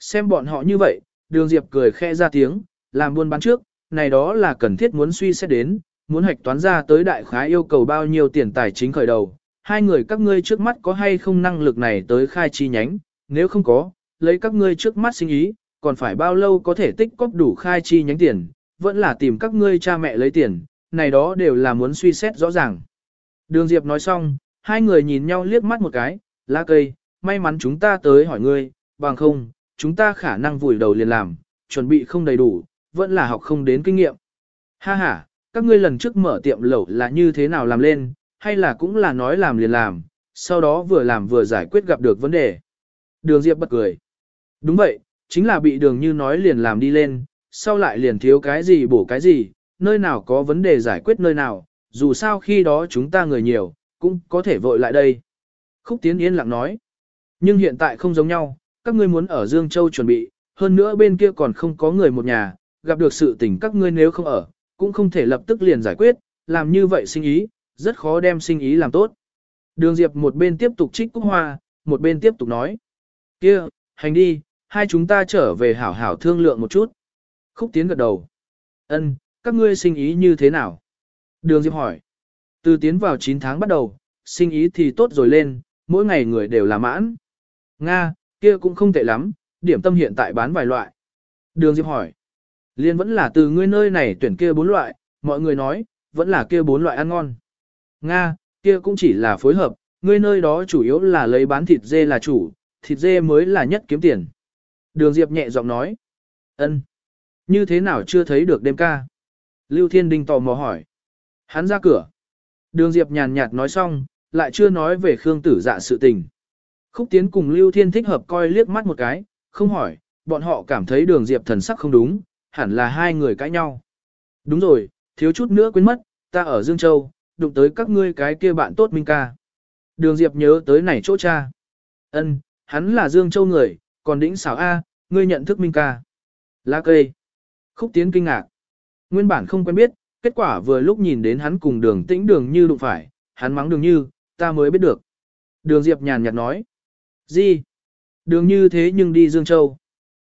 Xem bọn họ như vậy, đường Diệp cười khẽ ra tiếng, làm buôn bán trước, này đó là cần thiết muốn suy xét đến, muốn hạch toán ra tới đại khái yêu cầu bao nhiêu tiền tài chính khởi đầu. Hai người các ngươi trước mắt có hay không năng lực này tới khai chi nhánh, nếu không có, lấy các ngươi trước mắt sinh ý, còn phải bao lâu có thể tích cóp đủ khai chi nhánh tiền, vẫn là tìm các ngươi cha mẹ lấy tiền, này đó đều là muốn suy xét rõ ràng. Đường Diệp nói xong, hai người nhìn nhau liếc mắt một cái, lá cây, may mắn chúng ta tới hỏi ngươi, bằng không, chúng ta khả năng vùi đầu liền làm, chuẩn bị không đầy đủ, vẫn là học không đến kinh nghiệm. Ha ha, các ngươi lần trước mở tiệm lẩu là như thế nào làm lên, hay là cũng là nói làm liền làm, sau đó vừa làm vừa giải quyết gặp được vấn đề. Đường Diệp bật cười. Đúng vậy, chính là bị đường như nói liền làm đi lên, sau lại liền thiếu cái gì bổ cái gì, nơi nào có vấn đề giải quyết nơi nào, dù sao khi đó chúng ta người nhiều, cũng có thể vội lại đây. Khúc Tiến yên lặng nói. Nhưng hiện tại không giống nhau, các ngươi muốn ở Dương Châu chuẩn bị, hơn nữa bên kia còn không có người một nhà, gặp được sự tình các ngươi nếu không ở, cũng không thể lập tức liền giải quyết, làm như vậy sinh ý, rất khó đem sinh ý làm tốt. Đường Diệp một bên tiếp tục trích cúc hoa, một bên tiếp tục nói. kia hành đi, hai chúng ta trở về hảo hảo thương lượng một chút. Khúc Tiến gật đầu. ân các ngươi sinh ý như thế nào? Đường Diệp hỏi. Từ tiến vào 9 tháng bắt đầu, sinh ý thì tốt rồi lên, mỗi ngày người đều là mãn. Nga, kia cũng không tệ lắm, điểm tâm hiện tại bán vài loại. Đường Diệp hỏi. Liên vẫn là từ ngươi nơi này tuyển kia bốn loại, mọi người nói, vẫn là kia bốn loại ăn ngon. Nga, kia cũng chỉ là phối hợp, ngươi nơi đó chủ yếu là lấy bán thịt dê là chủ, thịt dê mới là nhất kiếm tiền. Đường Diệp nhẹ giọng nói. ân, Như thế nào chưa thấy được đêm ca? Lưu Thiên Đinh tò mò hỏi. Hắn ra cửa. Đường Diệp nhàn nhạt nói xong, lại chưa nói về Khương Tử Dạ sự tình. Khúc Tiến cùng Lưu Thiên thích hợp coi liếc mắt một cái, không hỏi, bọn họ cảm thấy đường Diệp thần sắc không đúng, hẳn là hai người cãi nhau. Đúng rồi, thiếu chút nữa quên mất, ta ở Dương Châu, đụng tới các ngươi cái kia bạn tốt Minh ca. Đường Diệp nhớ tới này chỗ cha. Ân, hắn là Dương Châu người, còn đỉnh xảo A, ngươi nhận thức Minh ca. Lá cây. Khúc Tiến kinh ngạc. Nguyên bản không quen biết, kết quả vừa lúc nhìn đến hắn cùng đường tĩnh đường như đụng phải, hắn mắng đường như, ta mới biết được. Đường Diệp nhàn nhạt nói. Gì? Đường như thế nhưng đi Dương Châu.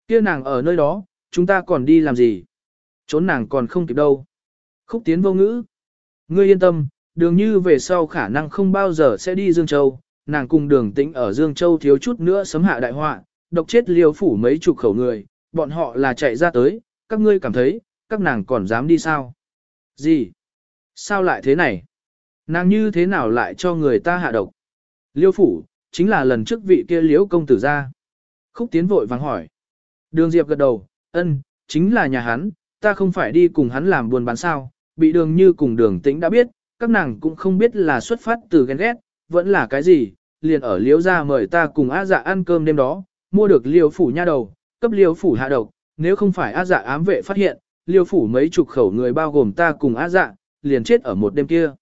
kia nàng ở nơi đó, chúng ta còn đi làm gì? Trốn nàng còn không kịp đâu. Khúc tiến vô ngữ. Ngươi yên tâm, đường như về sau khả năng không bao giờ sẽ đi Dương Châu. Nàng cùng đường tĩnh ở Dương Châu thiếu chút nữa sấm hạ đại họa, độc chết liều phủ mấy chục khẩu người, bọn họ là chạy ra tới, các ngươi cảm thấy, các nàng còn dám đi sao? Gì? Sao lại thế này? Nàng như thế nào lại cho người ta hạ độc? Liêu phủ, chính là lần trước vị kia liễu công tử ra. Khúc tiến vội vàng hỏi. Đường Diệp gật đầu, ân, chính là nhà hắn, ta không phải đi cùng hắn làm buồn bán sao, bị đường như cùng đường tĩnh đã biết, các nàng cũng không biết là xuất phát từ ghen ghét, vẫn là cái gì, liền ở liễu ra mời ta cùng á dạ ăn cơm đêm đó, mua được liêu phủ nha đầu, cấp liêu phủ hạ độc, nếu không phải á dạ ám vệ phát hiện, liêu phủ mấy chục khẩu người bao gồm ta cùng á dạ, liền chết ở một đêm kia.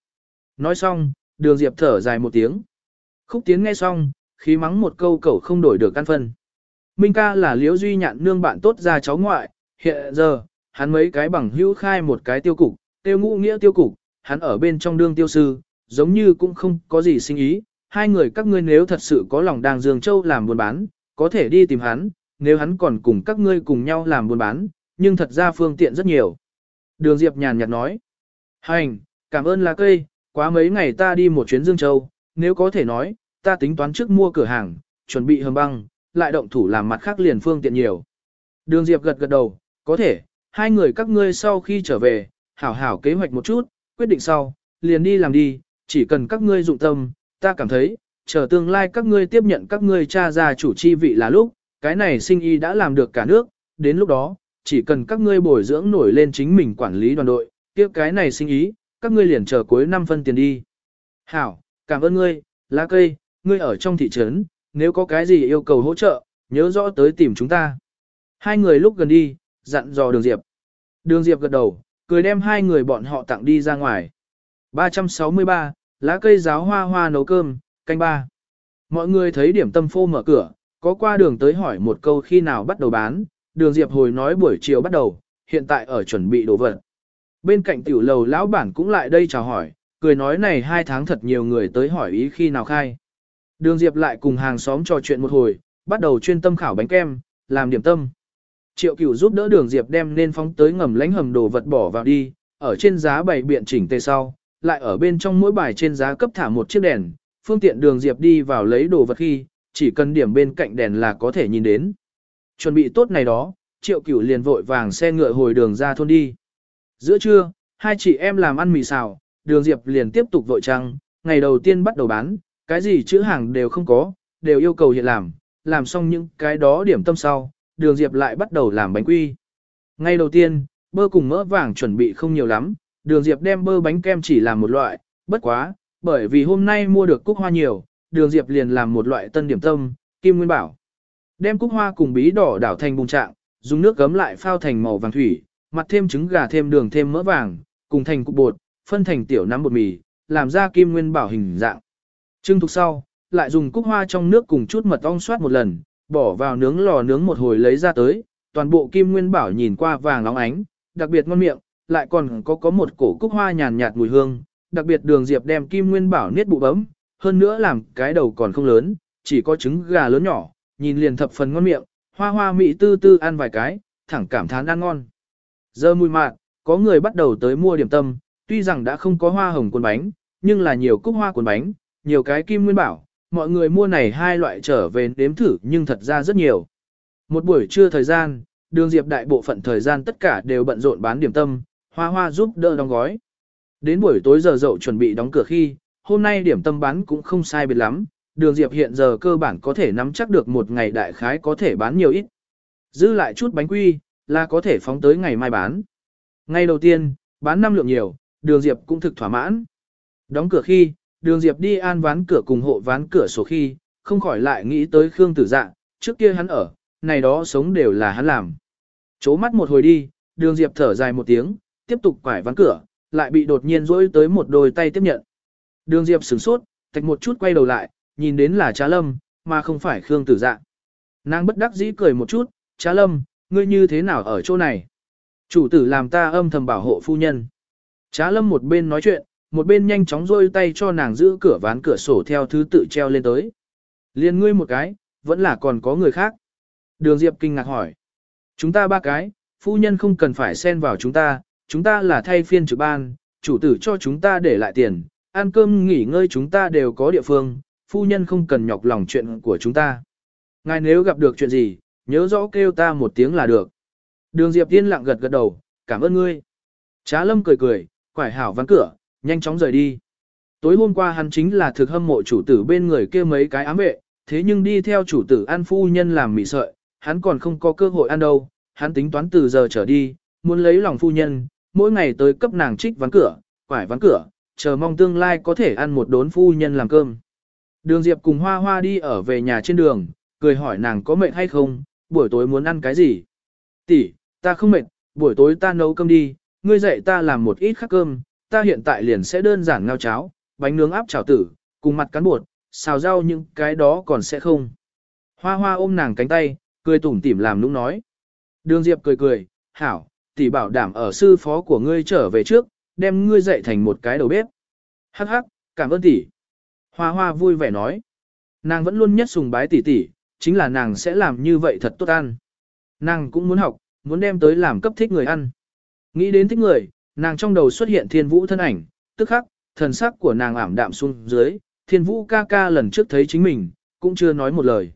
Nói xong, đường diệp thở dài một tiếng. Khúc tiến nghe xong, khí mắng một câu cẩu không đổi được căn phân. Minh ca là liễu duy nhạn nương bạn tốt ra cháu ngoại, hiện giờ, hắn mấy cái bằng hữu khai một cái tiêu cục, tiêu ngũ nghĩa tiêu cục, hắn ở bên trong đương tiêu sư, giống như cũng không có gì sinh ý. Hai người các ngươi nếu thật sự có lòng đang Dương Châu làm buôn bán, có thể đi tìm hắn, nếu hắn còn cùng các ngươi cùng nhau làm buôn bán, nhưng thật ra phương tiện rất nhiều. Đường Diệp nhàn nhạt nói, hành, cảm ơn lá cây, quá mấy ngày ta đi một chuyến Dương Châu, nếu có thể nói, ta tính toán trước mua cửa hàng, chuẩn bị hầm băng, lại động thủ làm mặt khác liền phương tiện nhiều. Đường Diệp gật gật đầu, có thể, hai người các ngươi sau khi trở về, hảo hảo kế hoạch một chút, quyết định sau, liền đi làm đi, chỉ cần các ngươi dụng tâm, ta cảm thấy, chờ tương lai các ngươi tiếp nhận các ngươi cha ra chủ chi vị là lúc, cái này sinh y đã làm được cả nước, đến lúc đó, chỉ cần các ngươi bồi dưỡng nổi lên chính mình quản lý đoàn đội, tiếp cái này sinh ý, các ngươi liền chờ cuối năm phân tiền đi. Hảo, cảm ơn ngươi, lá cây, ngươi ở trong thị trấn, nếu có cái gì yêu cầu hỗ trợ, nhớ rõ tới tìm chúng ta. Hai người lúc gần đi, dặn dò đường Diệp. Đường Diệp gật đầu, cười đem hai người bọn họ tặng đi ra ngoài. 363, lá cây giáo hoa hoa nấu cơm, canh ba. Mọi người thấy điểm tâm phô mở cửa, có qua đường tới hỏi một câu khi nào bắt đầu bán, đường Diệp hồi nói buổi chiều bắt đầu, hiện tại ở chuẩn bị đồ vật. Bên cạnh tiểu lầu lão bản cũng lại đây chào hỏi, cười nói này hai tháng thật nhiều người tới hỏi ý khi nào khai. Đường Diệp lại cùng hàng xóm trò chuyện một hồi, bắt đầu chuyên tâm khảo bánh kem, làm điểm tâm. Triệu cửu giúp đỡ đường Diệp đem nên phóng tới ngầm lánh hầm đồ vật bỏ vào đi, ở trên giá bày biện chỉnh tề sau, lại ở bên trong mỗi bài trên giá cấp thả một chiếc đèn, phương tiện đường Diệp đi vào lấy đồ vật khi, chỉ cần điểm bên cạnh đèn là có thể nhìn đến. Chuẩn bị tốt này đó, triệu cửu liền vội vàng xe ngựa hồi đường ra thôn đi. Giữa trưa, hai chị em làm ăn mì xào, đường Diệp liền tiếp tục vội trăng, ngày đầu tiên bắt đầu bán, cái gì chữ hàng đều không có, đều yêu cầu hiện làm, làm xong những cái đó điểm tâm sau, đường Diệp lại bắt đầu làm bánh quy. Ngày đầu tiên, bơ cùng mỡ vàng chuẩn bị không nhiều lắm, đường Diệp đem bơ bánh kem chỉ làm một loại, bất quá, bởi vì hôm nay mua được cúc hoa nhiều, đường Diệp liền làm một loại tân điểm tâm, kim nguyên bảo. Đem cúc hoa cùng bí đỏ đảo thành bùng trạng, dùng nước gấm lại phao thành màu vàng thủy, mặt thêm trứng gà thêm đường thêm mỡ vàng, cùng thành cục bột, phân thành tiểu nắm bột mì, làm ra kim nguyên bảo hình dạng. Trưng thục sau, lại dùng cúc hoa trong nước cùng chút mật ong soát một lần, bỏ vào nướng lò nướng một hồi lấy ra tới, toàn bộ kim nguyên bảo nhìn qua vàng óng ánh, đặc biệt ngon miệng, lại còn có có một cổ cúc hoa nhàn nhạt mùi hương, đặc biệt đường diệp đem kim nguyên bảo niết bụ bấm, hơn nữa làm cái đầu còn không lớn, chỉ có trứng gà lớn nhỏ, nhìn liền thập phần ngon miệng, hoa hoa mỹ tư tư ăn vài cái, thẳng cảm thán ăn ngon. Giờ mùi mạn, có người bắt đầu tới mua điểm tâm, tuy rằng đã không có hoa hồng cuốn bánh, nhưng là nhiều cúc hoa cuốn bánh, nhiều cái kim nguyên bảo, mọi người mua này hai loại trở về đếm thử nhưng thật ra rất nhiều. Một buổi trưa thời gian, đường diệp đại bộ phận thời gian tất cả đều bận rộn bán điểm tâm, hoa hoa giúp đỡ đóng gói. Đến buổi tối giờ dậu chuẩn bị đóng cửa khi, hôm nay điểm tâm bán cũng không sai biệt lắm, đường diệp hiện giờ cơ bản có thể nắm chắc được một ngày đại khái có thể bán nhiều ít. Dư lại chút bánh quy, là có thể phóng tới ngày mai bán. Ngày đầu tiên, bán năm lượng nhiều, đường diệp cũng thực thỏa mãn. Đóng cửa khi, đường diệp đi an ván cửa cùng hộ ván cửa sổ khi, không khỏi lại nghĩ tới Khương Tử Dạ, trước kia hắn ở, này đó sống đều là hắn làm. Chố mắt một hồi đi, đường diệp thở dài một tiếng, tiếp tục quải ván cửa, lại bị đột nhiên rỗi tới một đôi tay tiếp nhận. Đường diệp sửng sốt, thạch một chút quay đầu lại, nhìn đến là Trá Lâm, mà không phải Khương Tử Dạ. Nàng bất đắc dĩ cười một chút, Trá Lâm, ngươi như thế nào ở chỗ này? Chủ tử làm ta âm thầm bảo hộ phu nhân. Trá Lâm một bên nói chuyện, một bên nhanh chóng rôi tay cho nàng giữ cửa ván cửa sổ theo thứ tự treo lên tới. Liên ngươi một cái, vẫn là còn có người khác. Đường Diệp kinh ngạc hỏi. Chúng ta ba cái, phu nhân không cần phải xen vào chúng ta, chúng ta là thay phiên trực ban, chủ tử cho chúng ta để lại tiền, ăn cơm nghỉ ngơi chúng ta đều có địa phương, phu nhân không cần nhọc lòng chuyện của chúng ta. Ngài nếu gặp được chuyện gì, nhớ rõ kêu ta một tiếng là được. Đường Diệp Tiên lặng gật gật đầu, cảm ơn ngươi. Trá Lâm cười cười, quải hảo ván cửa, nhanh chóng rời đi. Tối hôm qua hắn chính là thực hâm mộ chủ tử bên người kia mấy cái ám vệ, thế nhưng đi theo chủ tử ăn phu nhân làm mị sợi, hắn còn không có cơ hội ăn đâu, hắn tính toán từ giờ trở đi, muốn lấy lòng phu nhân, mỗi ngày tới cấp nàng trích ván cửa, quải ván cửa, chờ mong tương lai có thể ăn một đốn phu nhân làm cơm. Đường Diệp cùng Hoa Hoa đi ở về nhà trên đường, cười hỏi nàng có mệt hay không, buổi tối muốn ăn cái gì. Tỷ, ta không mệt, buổi tối ta nấu cơm đi, ngươi dạy ta làm một ít khác cơm, ta hiện tại liền sẽ đơn giản ngao cháo, bánh nướng áp chảo tử, cùng mặt cán bột, xào rau những cái đó còn sẽ không. Hoa Hoa ôm nàng cánh tay, cười tủm tỉm làm nũng nói. Đường Diệp cười cười, hảo, tỷ bảo đảm ở sư phó của ngươi trở về trước, đem ngươi dạy thành một cái đầu bếp. Hắc hắc, cảm ơn tỷ. Hoa hoa vui vẻ nói. Nàng vẫn luôn nhất sùng bái tỷ tỷ, chính là nàng sẽ làm như vậy thật tốt ăn. Nàng cũng muốn học, muốn đem tới làm cấp thích người ăn. Nghĩ đến thích người, nàng trong đầu xuất hiện thiên vũ thân ảnh, tức khắc, thần sắc của nàng ảm đạm xuống dưới, thiên vũ ca ca lần trước thấy chính mình, cũng chưa nói một lời.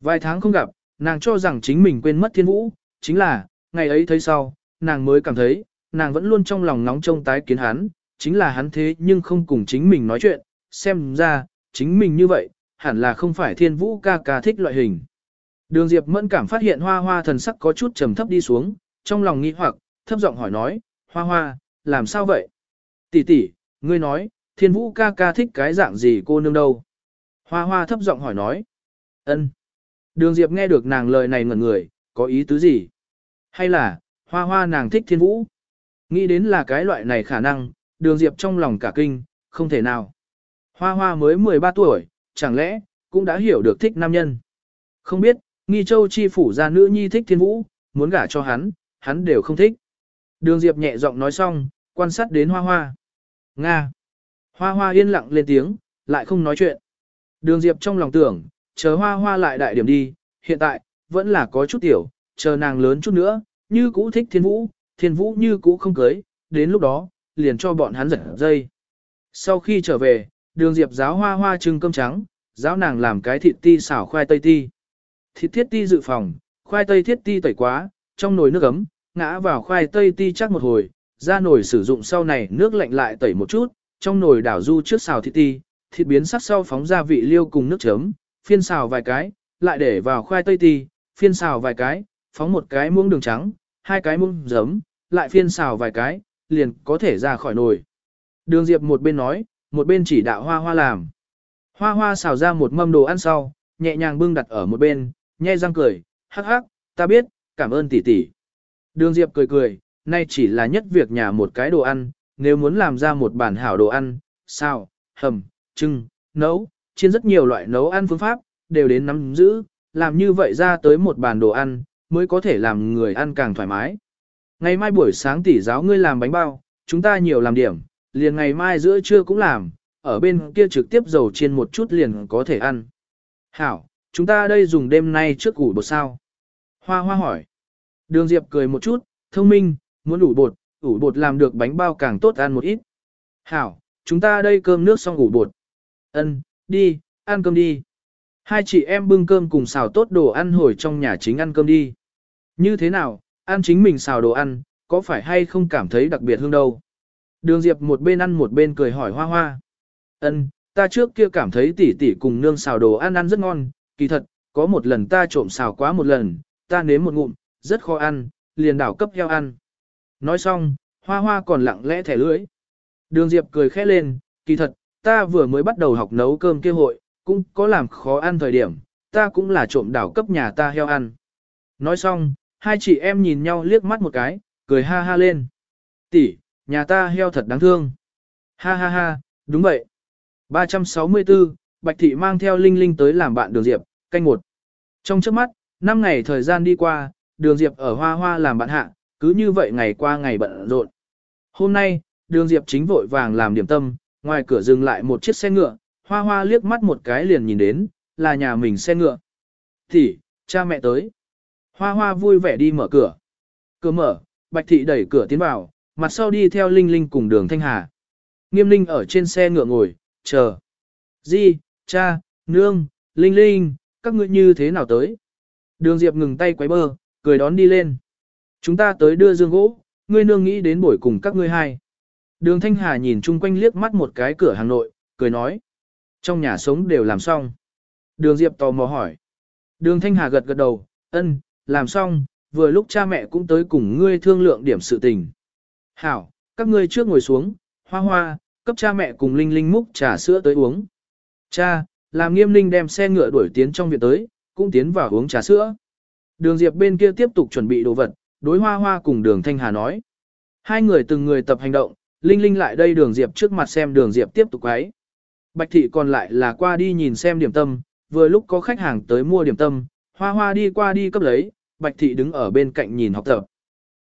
Vài tháng không gặp, nàng cho rằng chính mình quên mất thiên vũ, chính là, ngày ấy thấy sau, nàng mới cảm thấy, nàng vẫn luôn trong lòng nóng trông tái kiến hắn, chính là hắn thế nhưng không cùng chính mình nói chuyện, xem ra, chính mình như vậy, hẳn là không phải thiên vũ ca ca thích loại hình. Đường Diệp mẫn cảm phát hiện hoa hoa thần sắc có chút trầm thấp đi xuống, trong lòng nghi hoặc, thấp giọng hỏi nói, hoa hoa, làm sao vậy? Tỷ tỷ, ngươi nói, thiên vũ ca ca thích cái dạng gì cô nương đâu? Hoa hoa thấp giọng hỏi nói, ân. Đường Diệp nghe được nàng lời này ngẩn người, có ý tứ gì? Hay là, hoa hoa nàng thích thiên vũ? Nghĩ đến là cái loại này khả năng, đường Diệp trong lòng cả kinh, không thể nào. Hoa hoa mới 13 tuổi, chẳng lẽ, cũng đã hiểu được thích nam nhân. Không biết, nghi châu chi phủ gia nữ nhi thích thiên vũ, muốn gả cho hắn, hắn đều không thích. Đường Diệp nhẹ giọng nói xong, quan sát đến hoa hoa. Nga. Hoa hoa yên lặng lên tiếng, lại không nói chuyện. Đường Diệp trong lòng tưởng, chờ hoa hoa lại đại điểm đi, hiện tại, vẫn là có chút tiểu, chờ nàng lớn chút nữa, như cũ thích thiên vũ, thiên vũ như cũ không cưới, đến lúc đó, liền cho bọn hắn giật dây. Sau khi trở về, đường diệp giáo hoa hoa trưng cơm trắng, giáo nàng làm cái thịt ti xảo khoai tây ti. Thịt thiết ti dự phòng, khoai tây thiết ti tẩy quá, trong nồi nước ấm, ngã vào khoai tây ti chắc một hồi, ra nồi sử dụng sau này nước lạnh lại tẩy một chút, trong nồi đảo du trước xào thịt ti, thịt biến sắc sau phóng gia vị liêu cùng nước chấm, phiên xào vài cái, lại để vào khoai tây ti, phiên xào vài cái, phóng một cái muỗng đường trắng, hai cái muỗng giấm, lại phiên xào vài cái, liền có thể ra khỏi nồi. Đường Diệp một bên nói, một bên chỉ đạo hoa hoa làm. Hoa hoa xào ra một mâm đồ ăn sau, nhẹ nhàng bưng đặt ở một bên, nhai răng cười, hắc hắc, ta biết, cảm ơn tỷ tỷ. Đường Diệp cười cười, nay chỉ là nhất việc nhà một cái đồ ăn, nếu muốn làm ra một bản hảo đồ ăn, xào, hầm, trưng, nấu, chiên rất nhiều loại nấu ăn phương pháp, đều đến nắm giữ, làm như vậy ra tới một bàn đồ ăn, mới có thể làm người ăn càng thoải mái. Ngày mai buổi sáng tỷ giáo ngươi làm bánh bao, chúng ta nhiều làm điểm, liền ngày mai giữa trưa cũng làm, ở bên kia trực tiếp dầu chiên một chút liền có thể ăn. Hảo, chúng ta đây dùng đêm nay trước ủ bột sao? Hoa hoa hỏi. Đường Diệp cười một chút, thông minh, muốn ủ bột, ủ bột làm được bánh bao càng tốt ăn một ít. Hảo, chúng ta đây cơm nước xong ủ bột. Ân, đi, ăn cơm đi. Hai chị em bưng cơm cùng xào tốt đồ ăn hồi trong nhà chính ăn cơm đi. Như thế nào, ăn chính mình xào đồ ăn, có phải hay không cảm thấy đặc biệt hương đâu? Đường Diệp một bên ăn một bên cười hỏi hoa hoa. Ân, ta trước kia cảm thấy tỷ tỷ cùng nương xào đồ ăn ăn rất ngon, kỳ thật, có một lần ta trộm xào quá một lần, ta nếm một ngụm, rất khó ăn, liền đảo cấp heo ăn. Nói xong, hoa hoa còn lặng lẽ thẻ lưỡi. Đường Diệp cười khẽ lên, kỳ thật, ta vừa mới bắt đầu học nấu cơm kia hội, cũng có làm khó ăn thời điểm, ta cũng là trộm đảo cấp nhà ta heo ăn. Nói xong, hai chị em nhìn nhau liếc mắt một cái, cười ha ha lên. Tỷ, nhà ta heo thật đáng thương. Ha ha ha, đúng vậy. 364, Bạch Thị mang theo Linh Linh tới làm bạn Đường Diệp, canh một. Trong trước mắt, 5 ngày thời gian đi qua, Đường Diệp ở Hoa Hoa làm bạn hạ, cứ như vậy ngày qua ngày bận rộn. Hôm nay, Đường Diệp chính vội vàng làm điểm tâm, ngoài cửa dừng lại một chiếc xe ngựa, Hoa Hoa liếc mắt một cái liền nhìn đến, là nhà mình xe ngựa. Thì, cha mẹ tới. Hoa Hoa vui vẻ đi mở cửa. Cửa mở, Bạch Thị đẩy cửa tiến vào, mặt sau đi theo Linh Linh cùng đường Thanh Hà. Nghiêm Linh ở trên xe ngựa ngồi, chờ. Di, cha, nương, Linh Linh, các ngươi như thế nào tới? Đường Diệp ngừng tay quấy bơ, cười đón đi lên. Chúng ta tới đưa dương gỗ, ngươi nương nghĩ đến buổi cùng các ngươi hai. Đường Thanh Hà nhìn chung quanh liếc mắt một cái cửa hàng nội, cười nói. Trong nhà sống đều làm xong. Đường Diệp tò mò hỏi. Đường Thanh Hà gật gật đầu, ân, làm xong, vừa lúc cha mẹ cũng tới cùng ngươi thương lượng điểm sự tình. Hảo, các ngươi trước ngồi xuống, hoa hoa, cấp cha mẹ cùng Linh Linh múc trà sữa tới uống. Cha, làm nghiêm linh đem xe ngựa đuổi tiến trong viện tới, cũng tiến vào uống trà sữa. Đường Diệp bên kia tiếp tục chuẩn bị đồ vật, đối hoa hoa cùng đường Thanh Hà nói. Hai người từng người tập hành động, Linh Linh lại đây đường Diệp trước mặt xem đường Diệp tiếp tục ấy. Bạch thị còn lại là qua đi nhìn xem điểm tâm, vừa lúc có khách hàng tới mua điểm tâm, hoa hoa đi qua đi cấp lấy, Bạch thị đứng ở bên cạnh nhìn học tập.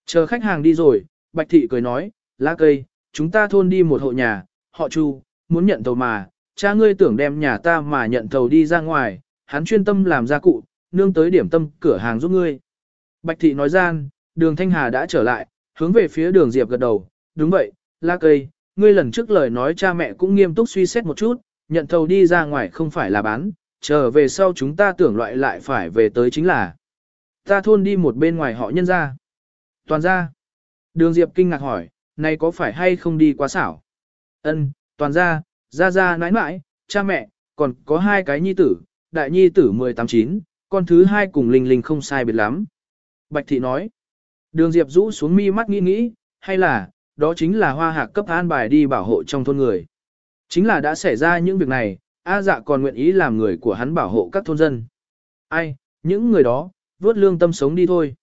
Chờ khách hàng đi rồi, Bạch thị cười nói, lá cây, chúng ta thôn đi một hộ nhà, họ chu, muốn nhận thầu mà, cha ngươi tưởng đem nhà ta mà nhận thầu đi ra ngoài, hắn chuyên tâm làm gia cụ, nương tới điểm tâm cửa hàng giúp ngươi. Bạch thị nói gian, đường Thanh Hà đã trở lại, hướng về phía đường Diệp gật đầu, đúng vậy, la cây, ngươi lần trước lời nói cha mẹ cũng nghiêm túc suy xét một chút, nhận thầu đi ra ngoài không phải là bán, trở về sau chúng ta tưởng loại lại phải về tới chính là. Ta thôn đi một bên ngoài họ nhân ra. Toàn ra. Đường Diệp kinh ngạc hỏi, này có phải hay không đi quá xảo? Ân, toàn ra, ra ra nãi nãi, cha mẹ, còn có hai cái nhi tử, đại nhi tử 18-9, con thứ hai cùng linh linh không sai biệt lắm. Bạch thị nói, đường Diệp rũ xuống mi mắt nghĩ nghĩ, hay là, đó chính là hoa hạc cấp an bài đi bảo hộ trong thôn người. Chính là đã xảy ra những việc này, A dạ còn nguyện ý làm người của hắn bảo hộ các thôn dân. Ai, những người đó, vớt lương tâm sống đi thôi.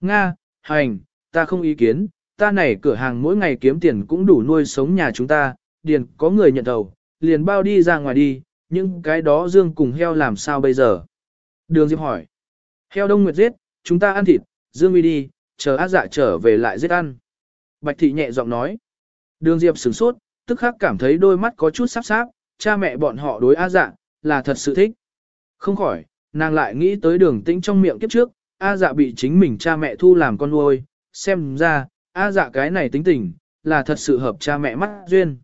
Nga, hành, ta không ý kiến, ta này cửa hàng mỗi ngày kiếm tiền cũng đủ nuôi sống nhà chúng ta, điền có người nhận đầu, liền bao đi ra ngoài đi, nhưng cái đó dương cùng heo làm sao bây giờ? Đường Diệp hỏi. Heo đông nguyệt giết, chúng ta ăn thịt, dương đi đi, chờ ác dạ trở về lại giết ăn. Bạch thị nhẹ giọng nói. Đường Diệp sửng sốt, tức khắc cảm thấy đôi mắt có chút sắp sáp, cha mẹ bọn họ đối á dạ, là thật sự thích. Không khỏi, nàng lại nghĩ tới đường tĩnh trong miệng kiếp trước, A dạ bị chính mình cha mẹ thu làm con nuôi, xem ra, A dạ cái này tính tình, là thật sự hợp cha mẹ mắt duyên.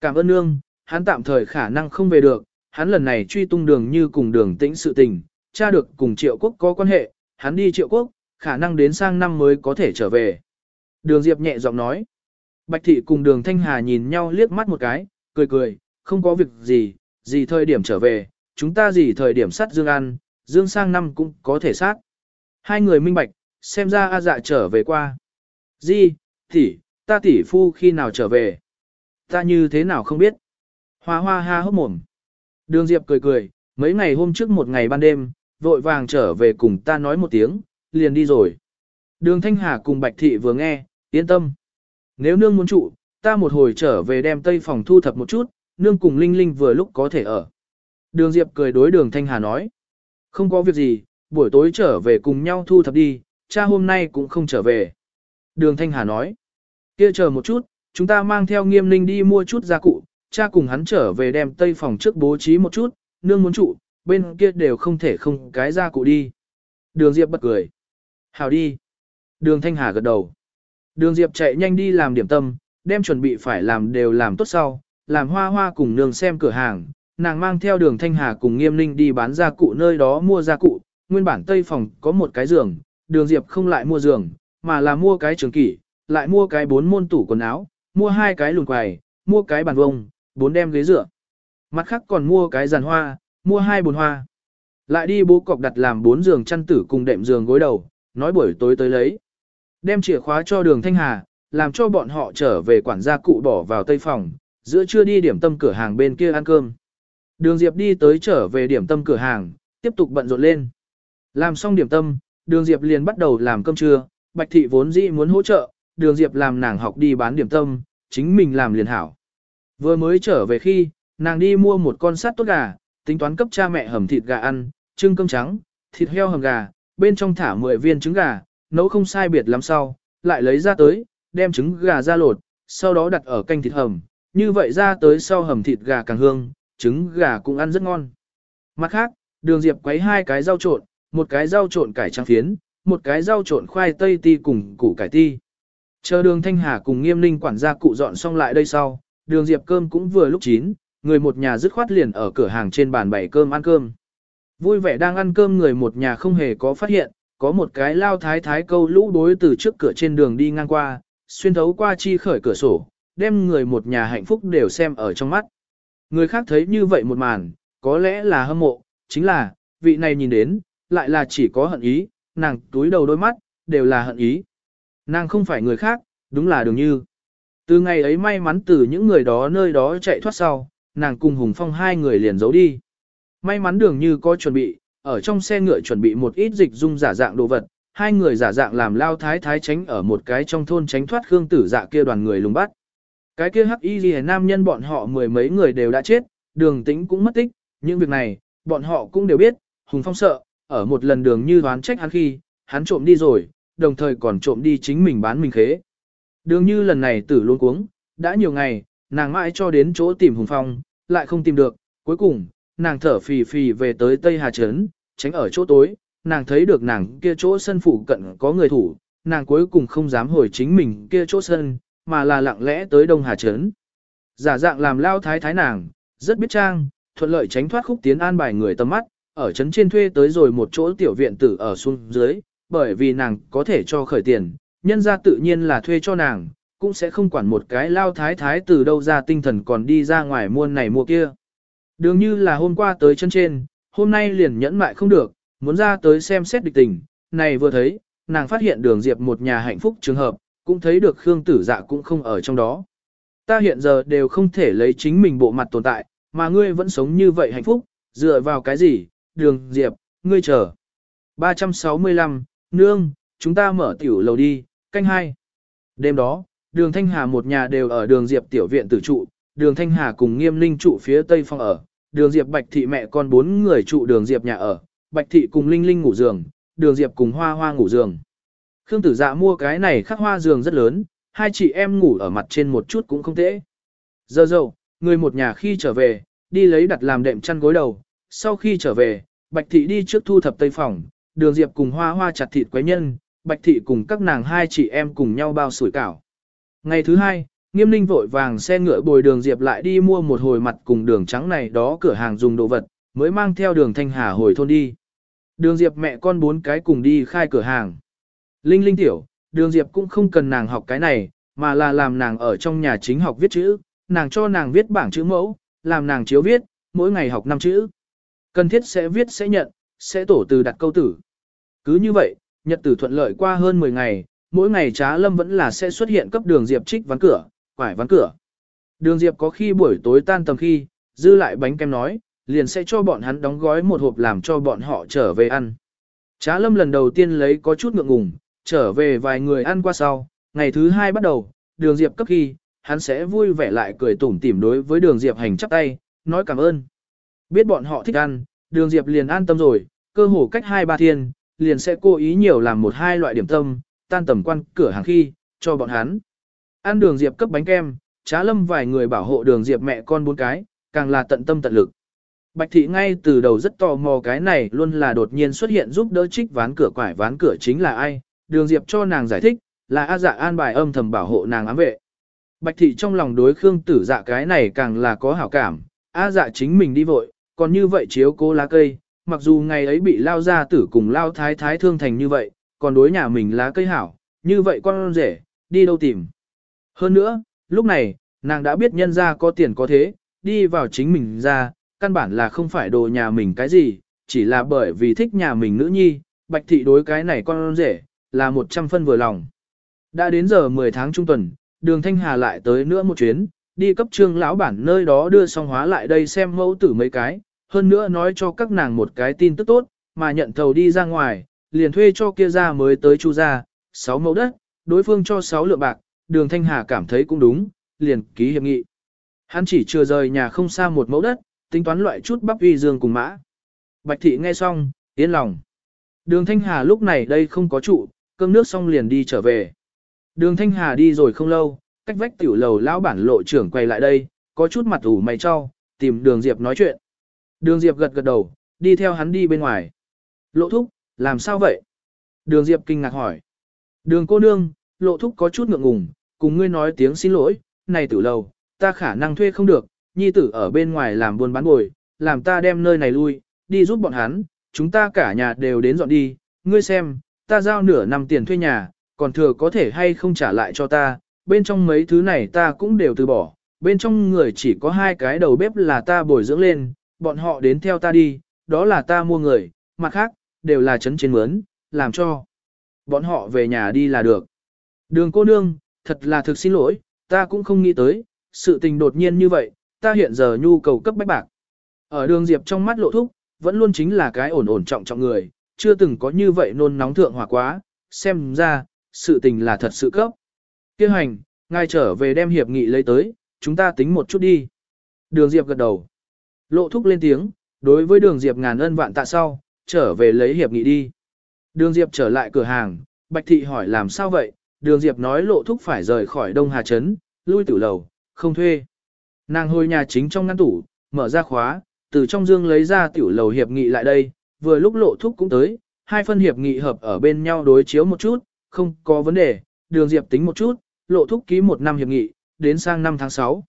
Cảm ơn nương, hắn tạm thời khả năng không về được, hắn lần này truy tung đường như cùng đường tĩnh sự tình, cha được cùng triệu quốc có quan hệ, hắn đi triệu quốc, khả năng đến sang năm mới có thể trở về. Đường Diệp nhẹ giọng nói. Bạch thị cùng đường Thanh Hà nhìn nhau liếc mắt một cái, cười cười, không có việc gì, gì thời điểm trở về, chúng ta gì thời điểm sát Dương ăn, Dương sang năm cũng có thể sát. Hai người minh bạch, xem ra A dạ trở về qua. Di, tỷ, ta tỷ phu khi nào trở về? Ta như thế nào không biết? Hoa hoa ha hốc mồm. Đường Diệp cười cười, mấy ngày hôm trước một ngày ban đêm, vội vàng trở về cùng ta nói một tiếng, liền đi rồi. Đường Thanh Hà cùng Bạch Thị vừa nghe, yên tâm. Nếu nương muốn trụ, ta một hồi trở về đem tây phòng thu thập một chút, nương cùng Linh Linh vừa lúc có thể ở. Đường Diệp cười đối đường Thanh Hà nói. Không có việc gì, buổi tối trở về cùng nhau thu thập đi, cha hôm nay cũng không trở về. Đường Thanh Hà nói. kia chờ một chút, chúng ta mang theo nghiêm Ninh đi mua chút gia cụ, cha cùng hắn trở về đem tây phòng trước bố trí một chút, nương muốn trụ, bên kia đều không thể không cái gia cụ đi. Đường Diệp bật cười. Hào đi. Đường Thanh Hà gật đầu. Đường Diệp chạy nhanh đi làm điểm tâm, đem chuẩn bị phải làm đều làm tốt sau, làm hoa hoa cùng nương xem cửa hàng. Nàng mang theo đường Thanh Hà cùng nghiêm ninh đi bán gia cụ nơi đó mua gia cụ, nguyên bản tây phòng có một cái giường, đường Diệp không lại mua giường, mà là mua cái trường kỷ, lại mua cái bốn môn tủ quần áo, mua hai cái lùn quầy, mua cái bàn vông, bốn đem ghế dựa. Mặt khác còn mua cái giàn hoa, mua hai bồn hoa. Lại đi bố cọc đặt làm bốn giường chăn tử cùng đệm giường gối đầu, nói buổi tối tới lấy. Đem chìa khóa cho đường Thanh Hà, làm cho bọn họ trở về quản gia cụ bỏ vào tây phòng, giữa trưa đi điểm tâm cửa hàng bên kia ăn cơm. Đường Diệp đi tới trở về điểm tâm cửa hàng, tiếp tục bận rộn lên. Làm xong điểm tâm, đường Diệp liền bắt đầu làm cơm trưa, Bạch Thị vốn dĩ muốn hỗ trợ, đường Diệp làm nàng học đi bán điểm tâm, chính mình làm liền hảo. Vừa mới trở về khi, nàng đi mua một con sắt tốt gà, tính toán cấp cha mẹ hầm thịt gà ăn, trưng cơm trắng, thịt heo hầm gà, bên trong thả 10 viên trứng gà, nấu không sai biệt lắm sau, lại lấy ra tới, đem trứng gà ra lột, sau đó đặt ở canh thịt hầm, như vậy ra tới sau hầm thịt gà càng hương, trứng gà cũng ăn rất ngon. Mặt khác, đường diệp quấy hai cái rau trộn, một cái rau trộn cải trắng phiến, một cái rau trộn khoai tây ti cùng củ cải ti. Chờ đường Thanh Hà cùng nghiêm ninh quản gia cụ dọn xong lại đây sau, đường diệp cơm cũng vừa lúc chín, người một nhà dứt khoát liền ở cửa hàng trên bàn bày cơm ăn cơm. Vui vẻ đang ăn cơm người một nhà không hề có phát hiện, có một cái lao thái thái câu lũ đối từ trước cửa trên đường đi ngang qua, xuyên thấu qua chi khởi cửa sổ, đem người một nhà hạnh phúc đều xem ở trong mắt. Người khác thấy như vậy một màn, có lẽ là hâm mộ, chính là, vị này nhìn đến, lại là chỉ có hận ý, nàng túi đầu đôi mắt, đều là hận ý. Nàng không phải người khác, đúng là đường như. Từ ngày ấy may mắn từ những người đó nơi đó chạy thoát sau, nàng cùng Hùng Phong hai người liền giấu đi. May mắn đường như có chuẩn bị, ở trong xe ngựa chuẩn bị một ít dịch dung giả dạng đồ vật, hai người giả dạng làm lao thái thái tránh ở một cái trong thôn tránh thoát Khương tử dạ kia đoàn người lùng bắt. Cái kia hắc y ghi nam nhân bọn họ mười mấy người đều đã chết, đường tĩnh cũng mất tích, những việc này, bọn họ cũng đều biết, Hùng Phong sợ, ở một lần đường như đoán trách hắn khi, hắn trộm đi rồi, đồng thời còn trộm đi chính mình bán mình khế. Đường như lần này tử luôn cuống, đã nhiều ngày, nàng mãi cho đến chỗ tìm Hùng Phong, lại không tìm được, cuối cùng, nàng thở phì phì về tới Tây Hà Trấn, tránh ở chỗ tối, nàng thấy được nàng kia chỗ sân phủ cận có người thủ, nàng cuối cùng không dám hồi chính mình kia chỗ sân, mà là lặng lẽ tới Đông Hà Trấn. Giả dạng làm lao thái thái nàng, rất biết trang, thuận lợi tránh thoát khúc tiến an bài người tầm mắt, ở trấn trên thuê tới rồi một chỗ tiểu viện tử ở xuống dưới, bởi vì nàng có thể cho khởi tiền, nhân ra tự nhiên là thuê cho nàng, cũng sẽ không quản một cái lao thái thái từ đâu ra tinh thần còn đi ra ngoài mua này mua kia. Đường như là hôm qua tới chân trên, hôm nay liền nhẫn mại không được, muốn ra tới xem xét địch tình, này vừa thấy, nàng phát hiện đường Diệp một nhà hạnh phúc trường hợp, cũng thấy được Khương tử dạ cũng không ở trong đó. Ta hiện giờ đều không thể lấy chính mình bộ mặt tồn tại, mà ngươi vẫn sống như vậy hạnh phúc, dựa vào cái gì, đường Diệp, ngươi chờ. 365, nương, chúng ta mở tiểu lầu đi, canh hai. Đêm đó, đường Thanh Hà một nhà đều ở đường Diệp tiểu viện tử trụ, đường Thanh Hà cùng nghiêm linh trụ phía tây phòng ở, đường Diệp Bạch Thị mẹ con bốn người trụ đường Diệp nhà ở, Bạch Thị cùng Linh Linh ngủ giường, đường Diệp cùng Hoa Hoa ngủ giường. Khương Tử Dạ mua cái này khắc hoa giường rất lớn, hai chị em ngủ ở mặt trên một chút cũng không tệ. Giờ dầu, người một nhà khi trở về, đi lấy đặt làm đệm chăn gối đầu, sau khi trở về, Bạch Thị đi trước thu thập tây phòng, đường diệp cùng hoa hoa chặt thịt quái nhân, bạch thị cùng các nàng hai chị em cùng nhau bao sủi cảo. Ngày thứ hai, nghiêm ninh vội vàng xe ngựa bồi đường diệp lại đi mua một hồi mặt cùng đường trắng này đó cửa hàng dùng đồ vật, mới mang theo đường thanh hà hồi thôn đi. Đường diệp mẹ con bốn cái cùng đi khai cửa hàng. Linh linh tiểu, đường diệp cũng không cần nàng học cái này, mà là làm nàng ở trong nhà chính học viết chữ, nàng cho nàng viết bảng chữ mẫu, làm nàng chiếu viết, mỗi ngày học 5 chữ. Cần thiết sẽ viết sẽ nhận, sẽ tổ từ đặt câu tử. Cứ như vậy, nhật tử thuận lợi qua hơn 10 ngày, mỗi ngày trá lâm vẫn là sẽ xuất hiện cấp đường diệp trích ván cửa, quải ván cửa. Đường diệp có khi buổi tối tan tầm khi, dư lại bánh kem nói, liền sẽ cho bọn hắn đóng gói một hộp làm cho bọn họ trở về ăn. Trá lâm lần đầu tiên lấy có chút ngượng ngùng, trở về vài người ăn qua sau, ngày thứ hai bắt đầu, đường diệp cấp khi, hắn sẽ vui vẻ lại cười tủm tỉm đối với đường diệp hành chắp tay, nói cảm ơn. Biết bọn họ thích ăn, đường diệp liền an tâm rồi, cơ hồ cách hai ba thiên, liền sẽ cố ý nhiều làm một hai loại điểm tâm, tan tầm quan cửa hàng khi, cho bọn hắn. Ăn đường diệp cấp bánh kem, trá lâm vài người bảo hộ đường diệp mẹ con bốn cái, càng là tận tâm tận lực. Bạch thị ngay từ đầu rất tò mò cái này luôn là đột nhiên xuất hiện giúp đỡ trích ván cửa quải ván cửa chính là ai, đường diệp cho nàng giải thích, là A dạ an bài âm thầm bảo hộ nàng ám vệ. Bạch thị trong lòng đối Khương tử dạ cái này càng là có hảo cảm, A dạ chính mình đi vội, còn như vậy chiếu cố lá cây, mặc dù ngày ấy bị lao ra tử cùng lao thái thái thương thành như vậy, còn đối nhà mình lá cây hảo, như vậy con rể, đi đâu tìm. Hơn nữa, lúc này, nàng đã biết nhân ra có tiền có thế, đi vào chính mình ra, căn bản là không phải đồ nhà mình cái gì, chỉ là bởi vì thích nhà mình nữ nhi, bạch thị đối cái này con rể, là một trăm phân vừa lòng. Đã đến giờ 10 tháng trung tuần, đường Thanh Hà lại tới nữa một chuyến, đi cấp trương lão bản nơi đó đưa xong hóa lại đây xem mẫu tử mấy cái, hơn nữa nói cho các nàng một cái tin tức tốt, mà nhận thầu đi ra ngoài, liền thuê cho kia ra mới tới chu ra, 6 mẫu đất, đối phương cho 6 lượng bạc, đường Thanh Hà cảm thấy cũng đúng, liền ký hiệp nghị. Hắn chỉ chưa rời nhà không xa một mẫu đất, tính toán loại chút bắp uy dương cùng mã. Bạch thị nghe xong, yên lòng. Đường Thanh Hà lúc này đây không có trụ, cơm nước xong liền đi trở về. Đường Thanh Hà đi rồi không lâu, cách vách tiểu lầu lão bản lộ trưởng quay lại đây, có chút mặt ủ mày cho, tìm đường Diệp nói chuyện. Đường Diệp gật gật đầu, đi theo hắn đi bên ngoài. Lộ thúc, làm sao vậy? Đường Diệp kinh ngạc hỏi. Đường cô nương, lộ thúc có chút ngượng ngùng, cùng ngươi nói tiếng xin lỗi, này tử lầu, ta khả năng thuê không được, nhi tử ở bên ngoài làm buôn bán bồi, làm ta đem nơi này lui, đi giúp bọn hắn, chúng ta cả nhà đều đến dọn đi, ngươi xem, ta giao nửa năm tiền thuê nhà, còn thừa có thể hay không trả lại cho ta, bên trong mấy thứ này ta cũng đều từ bỏ, bên trong người chỉ có hai cái đầu bếp là ta bồi dưỡng lên, bọn họ đến theo ta đi, đó là ta mua người, mặt khác, đều là chấn trên mướn, làm cho bọn họ về nhà đi là được. Đường cô nương, thật là thực xin lỗi, ta cũng không nghĩ tới, sự tình đột nhiên như vậy, ta hiện giờ nhu cầu cấp bách bạc. Ở đường Diệp trong mắt lộ thúc, vẫn luôn chính là cái ổn ổn trọng trọng người, chưa từng có như vậy nôn nóng thượng hỏa quá, xem ra, sự tình là thật sự cấp. Kêu hành, ngài trở về đem hiệp nghị lấy tới, chúng ta tính một chút đi. Đường Diệp gật đầu. Lộ thúc lên tiếng, đối với đường Diệp ngàn ân vạn tạ sau, trở về lấy hiệp nghị đi. Đường Diệp trở lại cửa hàng, Bạch Thị hỏi làm sao vậy, đường Diệp nói lộ thúc phải rời khỏi Đông Hà Trấn, lui tử lầu, không thuê. Nàng hồi nhà chính trong ngăn tủ, mở ra khóa, từ trong dương lấy ra tiểu lầu hiệp nghị lại đây, vừa lúc lộ thúc cũng tới, hai phân hiệp nghị hợp ở bên nhau đối chiếu một chút, không có vấn đề, đường Diệp tính một chút, lộ thúc ký một năm hiệp nghị, đến sang năm tháng 6.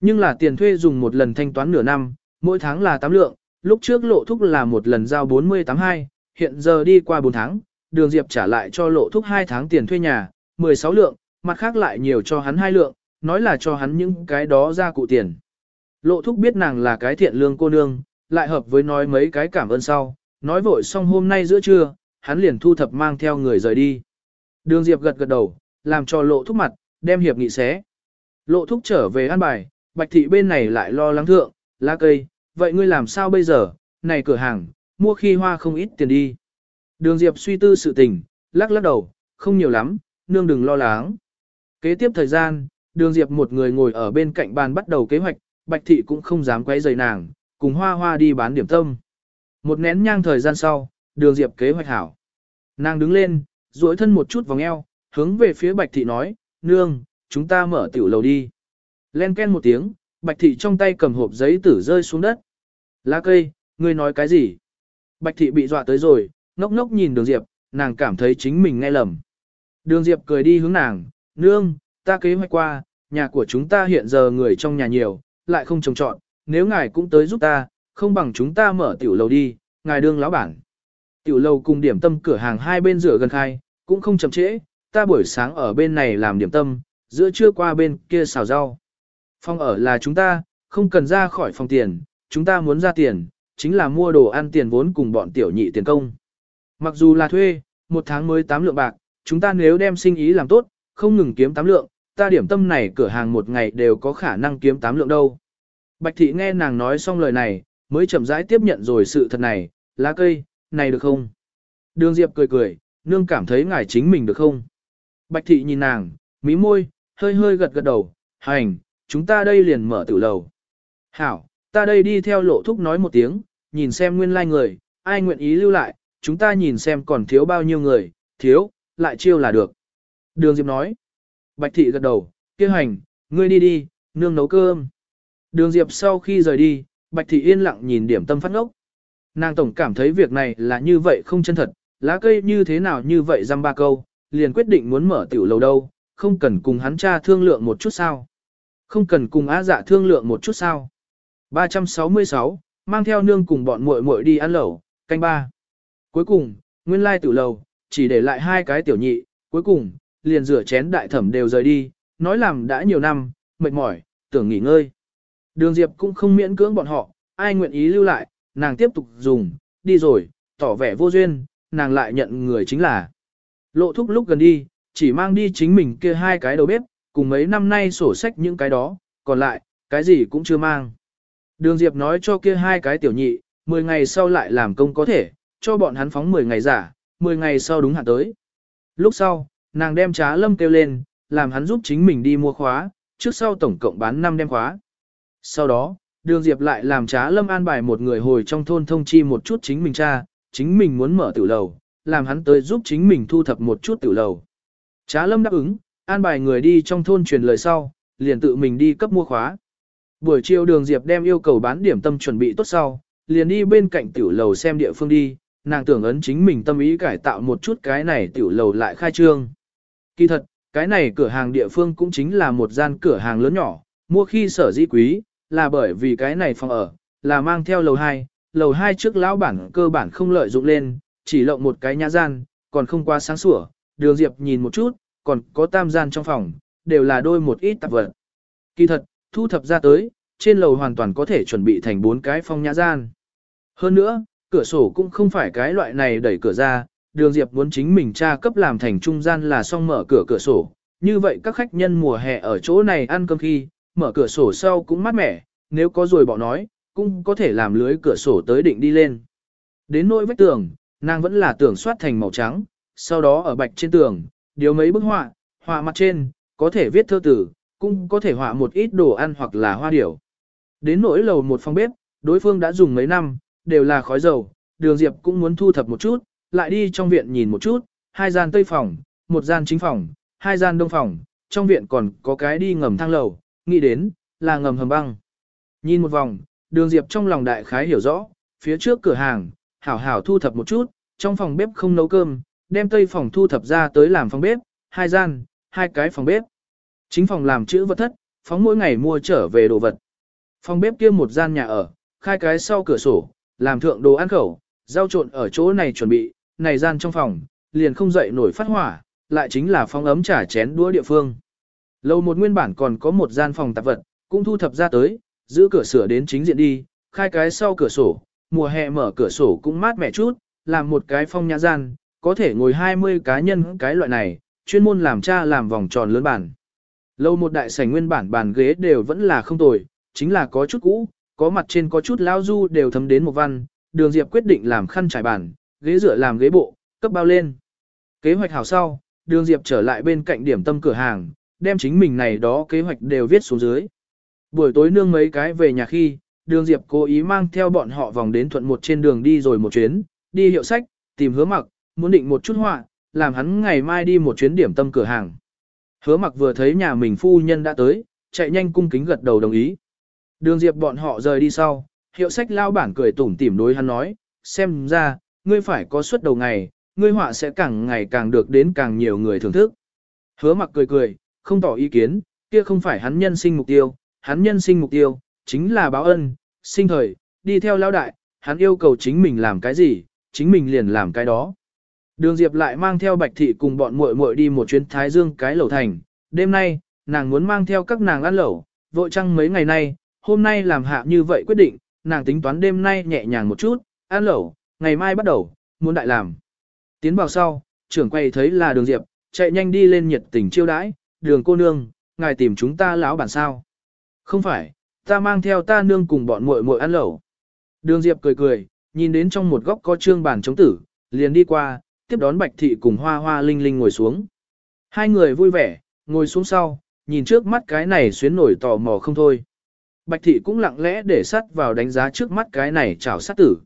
Nhưng là tiền thuê dùng một lần thanh toán nửa năm, mỗi tháng là 8 lượng, lúc trước lộ thúc là một lần giao 40-82, hiện giờ đi qua 4 tháng, đường Diệp trả lại cho lộ thúc 2 tháng tiền thuê nhà, 16 lượng, mặt khác lại nhiều cho hắn 2 lượng, nói là cho hắn những cái đó ra cụ tiền. Lộ thúc biết nàng là cái thiện lương cô nương, lại hợp với nói mấy cái cảm ơn sau, nói vội xong hôm nay giữa trưa, hắn liền thu thập mang theo người rời đi. Đường Diệp gật gật đầu, làm cho lộ thúc mặt, đem hiệp nghị xé. Lộ thúc trở về ăn bài, bạch thị bên này lại lo lắng thượng, lá cây, vậy ngươi làm sao bây giờ, này cửa hàng, mua khi hoa không ít tiền đi. Đường Diệp suy tư sự tình, lắc lắc đầu, không nhiều lắm, nương đừng lo lắng. Kế tiếp thời gian, đường Diệp một người ngồi ở bên cạnh bàn bắt đầu kế hoạch, bạch thị cũng không dám quấy rầy nàng, cùng hoa hoa đi bán điểm tâm. Một nén nhang thời gian sau, đường Diệp kế hoạch hảo. Nàng đứng lên, duỗi thân một chút vòng eo, hướng về phía bạch thị nói, nương, chúng ta mở tiểu lầu đi. Len ken một tiếng, bạch thị trong tay cầm hộp giấy tử rơi xuống đất. Lá cây, ngươi nói cái gì? Bạch thị bị dọa tới rồi, ngốc ngốc nhìn đường Diệp, nàng cảm thấy chính mình nghe lầm. Đường Diệp cười đi hướng nàng, nương, ta kế hoạch qua, nhà của chúng ta hiện giờ người trong nhà nhiều, lại không trồng trọn, nếu ngài cũng tới giúp ta, không bằng chúng ta mở tiểu lầu đi, ngài đương lão bản. Tiểu lầu cùng điểm tâm cửa hàng hai bên rửa gần khai, cũng không chậm trễ, ta buổi sáng ở bên này làm điểm tâm, giữa trưa qua bên kia xào rau. Phòng ở là chúng ta, không cần ra khỏi phòng tiền, chúng ta muốn ra tiền, chính là mua đồ ăn tiền vốn cùng bọn tiểu nhị tiền công. Mặc dù là thuê, một tháng mới 8 lượng bạc, chúng ta nếu đem sinh ý làm tốt, không ngừng kiếm 8 lượng, ta điểm tâm này cửa hàng một ngày đều có khả năng kiếm 8 lượng đâu. Bạch thị nghe nàng nói xong lời này, mới chậm rãi tiếp nhận rồi sự thật này, lá cây, này được không? Đường Diệp cười cười, nương cảm thấy ngài chính mình được không? Bạch thị nhìn nàng, mí môi, hơi hơi gật gật đầu, hành, chúng ta đây liền mở tử lầu. Hảo, ta đây đi theo lộ thúc nói một tiếng, nhìn xem nguyên lai like người, ai nguyện ý lưu lại, chúng ta nhìn xem còn thiếu bao nhiêu người, thiếu, lại chiêu là được. Đường Diệp nói. Bạch thị gật đầu, kia hành, ngươi đi đi, nương nấu cơm. Đường Diệp sau khi rời đi, Bạch thị yên lặng nhìn điểm tâm phát ngốc. Nàng tổng cảm thấy việc này là như vậy không chân thật, lá cây như thế nào như vậy dăm ba câu, liền quyết định muốn mở tiểu lầu đâu, không cần cùng hắn cha thương lượng một chút sao. Không cần cùng á dạ thương lượng một chút sao. 366, mang theo nương cùng bọn muội muội đi ăn lẩu, canh ba. Cuối cùng, nguyên lai tử lầu, chỉ để lại hai cái tiểu nhị, cuối cùng, liền rửa chén đại thẩm đều rời đi, nói làm đã nhiều năm, mệt mỏi, tưởng nghỉ ngơi. Đường Diệp cũng không miễn cưỡng bọn họ, ai nguyện ý lưu lại, nàng tiếp tục dùng, đi rồi, tỏ vẻ vô duyên, nàng lại nhận người chính là. Lộ thúc lúc gần đi, chỉ mang đi chính mình kia hai cái đầu bếp, cùng mấy năm nay sổ sách những cái đó, còn lại, cái gì cũng chưa mang. Đường Diệp nói cho kia hai cái tiểu nhị, 10 ngày sau lại làm công có thể, cho bọn hắn phóng 10 ngày giả, 10 ngày sau đúng hạn tới. Lúc sau, nàng đem trá lâm kêu lên, làm hắn giúp chính mình đi mua khóa, trước sau tổng cộng bán 5 đem khóa. Sau đó, đường Diệp lại làm trá lâm an bài một người hồi trong thôn thông chi một chút chính mình cha, chính mình muốn mở tiểu lầu, làm hắn tới giúp chính mình thu thập một chút tiểu lầu. Trá lâm đáp ứng, an bài người đi trong thôn truyền lời sau, liền tự mình đi cấp mua khóa. Buổi chiều đường Diệp đem yêu cầu bán điểm tâm chuẩn bị tốt sau, liền đi bên cạnh tiểu lầu xem địa phương đi, nàng tưởng ấn chính mình tâm ý cải tạo một chút cái này tiểu lầu lại khai trương. Kỳ thật, cái này cửa hàng địa phương cũng chính là một gian cửa hàng lớn nhỏ, mua khi sở di quý, là bởi vì cái này phòng ở, là mang theo lầu 2, lầu 2 trước lão bản cơ bản không lợi dụng lên, chỉ lộng một cái nhà gian, còn không qua sáng sủa, đường Diệp nhìn một chút, còn có tam gian trong phòng, đều là đôi một ít tạp vật. Kỳ thật, thu thập ra tới, trên lầu hoàn toàn có thể chuẩn bị thành bốn cái phong nhã gian. Hơn nữa, cửa sổ cũng không phải cái loại này đẩy cửa ra, đường Diệp muốn chính mình tra cấp làm thành trung gian là xong mở cửa cửa sổ. Như vậy các khách nhân mùa hè ở chỗ này ăn cơm khi, mở cửa sổ sau cũng mát mẻ, nếu có rồi bỏ nói, cũng có thể làm lưới cửa sổ tới định đi lên. Đến nỗi vách tường, nàng vẫn là tường soát thành màu trắng, sau đó ở bạch trên tường, điều mấy bức họa, họa mặt trên, có thể viết thơ tử, cũng có thể họa một ít đồ ăn hoặc là hoa điểu. Đến nỗi lầu một phòng bếp, đối phương đã dùng mấy năm, đều là khói dầu, đường Diệp cũng muốn thu thập một chút, lại đi trong viện nhìn một chút, hai gian tây phòng, một gian chính phòng, hai gian đông phòng, trong viện còn có cái đi ngầm thang lầu, nghĩ đến, là ngầm hầm băng. Nhìn một vòng, đường Diệp trong lòng đại khái hiểu rõ, phía trước cửa hàng, hảo hảo thu thập một chút, trong phòng bếp không nấu cơm, đem tây phòng thu thập ra tới làm phòng bếp, hai gian, hai cái phòng bếp. Chính phòng làm chữ vật thất, phóng mỗi ngày mua trở về đồ vật. Phòng bếp kia một gian nhà ở, khai cái sau cửa sổ, làm thượng đồ ăn khẩu, rau trộn ở chỗ này chuẩn bị, này gian trong phòng, liền không dậy nổi phát hỏa, lại chính là phòng ấm trả chén đũa địa phương. Lầu một nguyên bản còn có một gian phòng tạp vật, cũng thu thập ra tới, giữ cửa sửa đến chính diện đi, khai cái sau cửa sổ, mùa hè mở cửa sổ cũng mát mẻ chút, làm một cái phong nhã gian, có thể ngồi 20 cá nhân cái loại này, chuyên môn làm cha làm vòng tròn lớn bản. Lâu một đại sảnh nguyên bản bàn ghế đều vẫn là không tồi, chính là có chút cũ, có mặt trên có chút lao du đều thấm đến một văn, đường diệp quyết định làm khăn trải bàn, ghế dựa làm ghế bộ, cấp bao lên. Kế hoạch hảo sau, đường diệp trở lại bên cạnh điểm tâm cửa hàng, đem chính mình này đó kế hoạch đều viết xuống dưới. Buổi tối nương mấy cái về nhà khi, đường diệp cố ý mang theo bọn họ vòng đến thuận một trên đường đi rồi một chuyến, đi hiệu sách, tìm hứa mặc, muốn định một chút họa, làm hắn ngày mai đi một chuyến điểm tâm cửa hàng. Hứa mặc vừa thấy nhà mình phu nhân đã tới, chạy nhanh cung kính gật đầu đồng ý. Đường diệp bọn họ rời đi sau, hiệu sách lao bản cười tủm tỉm đối hắn nói, xem ra, ngươi phải có suất đầu ngày, ngươi họa sẽ càng ngày càng được đến càng nhiều người thưởng thức. Hứa mặc cười cười, không tỏ ý kiến, kia không phải hắn nhân sinh mục tiêu, hắn nhân sinh mục tiêu, chính là báo ân, sinh thời, đi theo lão đại, hắn yêu cầu chính mình làm cái gì, chính mình liền làm cái đó. Đường Diệp lại mang theo Bạch Thị cùng bọn muội muội đi một chuyến Thái Dương cái lẩu thành, đêm nay, nàng muốn mang theo các nàng ăn lẩu, vội chăng mấy ngày nay, hôm nay làm hạ như vậy quyết định, nàng tính toán đêm nay nhẹ nhàng một chút, ăn lẩu, ngày mai bắt đầu, muốn đại làm. Tiến vào sau, trưởng quay thấy là đường Diệp, chạy nhanh đi lên nhiệt tình chiêu đãi, đường cô nương, ngài tìm chúng ta lão bản sao. Không phải, ta mang theo ta nương cùng bọn muội muội ăn lẩu. Đường Diệp cười cười, nhìn đến trong một góc có trương bản chống tử, liền đi qua, tiếp đón Bạch Thị cùng Hoa Hoa Linh Linh ngồi xuống. Hai người vui vẻ, ngồi xuống sau, nhìn trước mắt cái này xuyến nổi tò mò không thôi. Bạch Thị cũng lặng lẽ để sắt vào đánh giá trước mắt cái này chảo sát tử.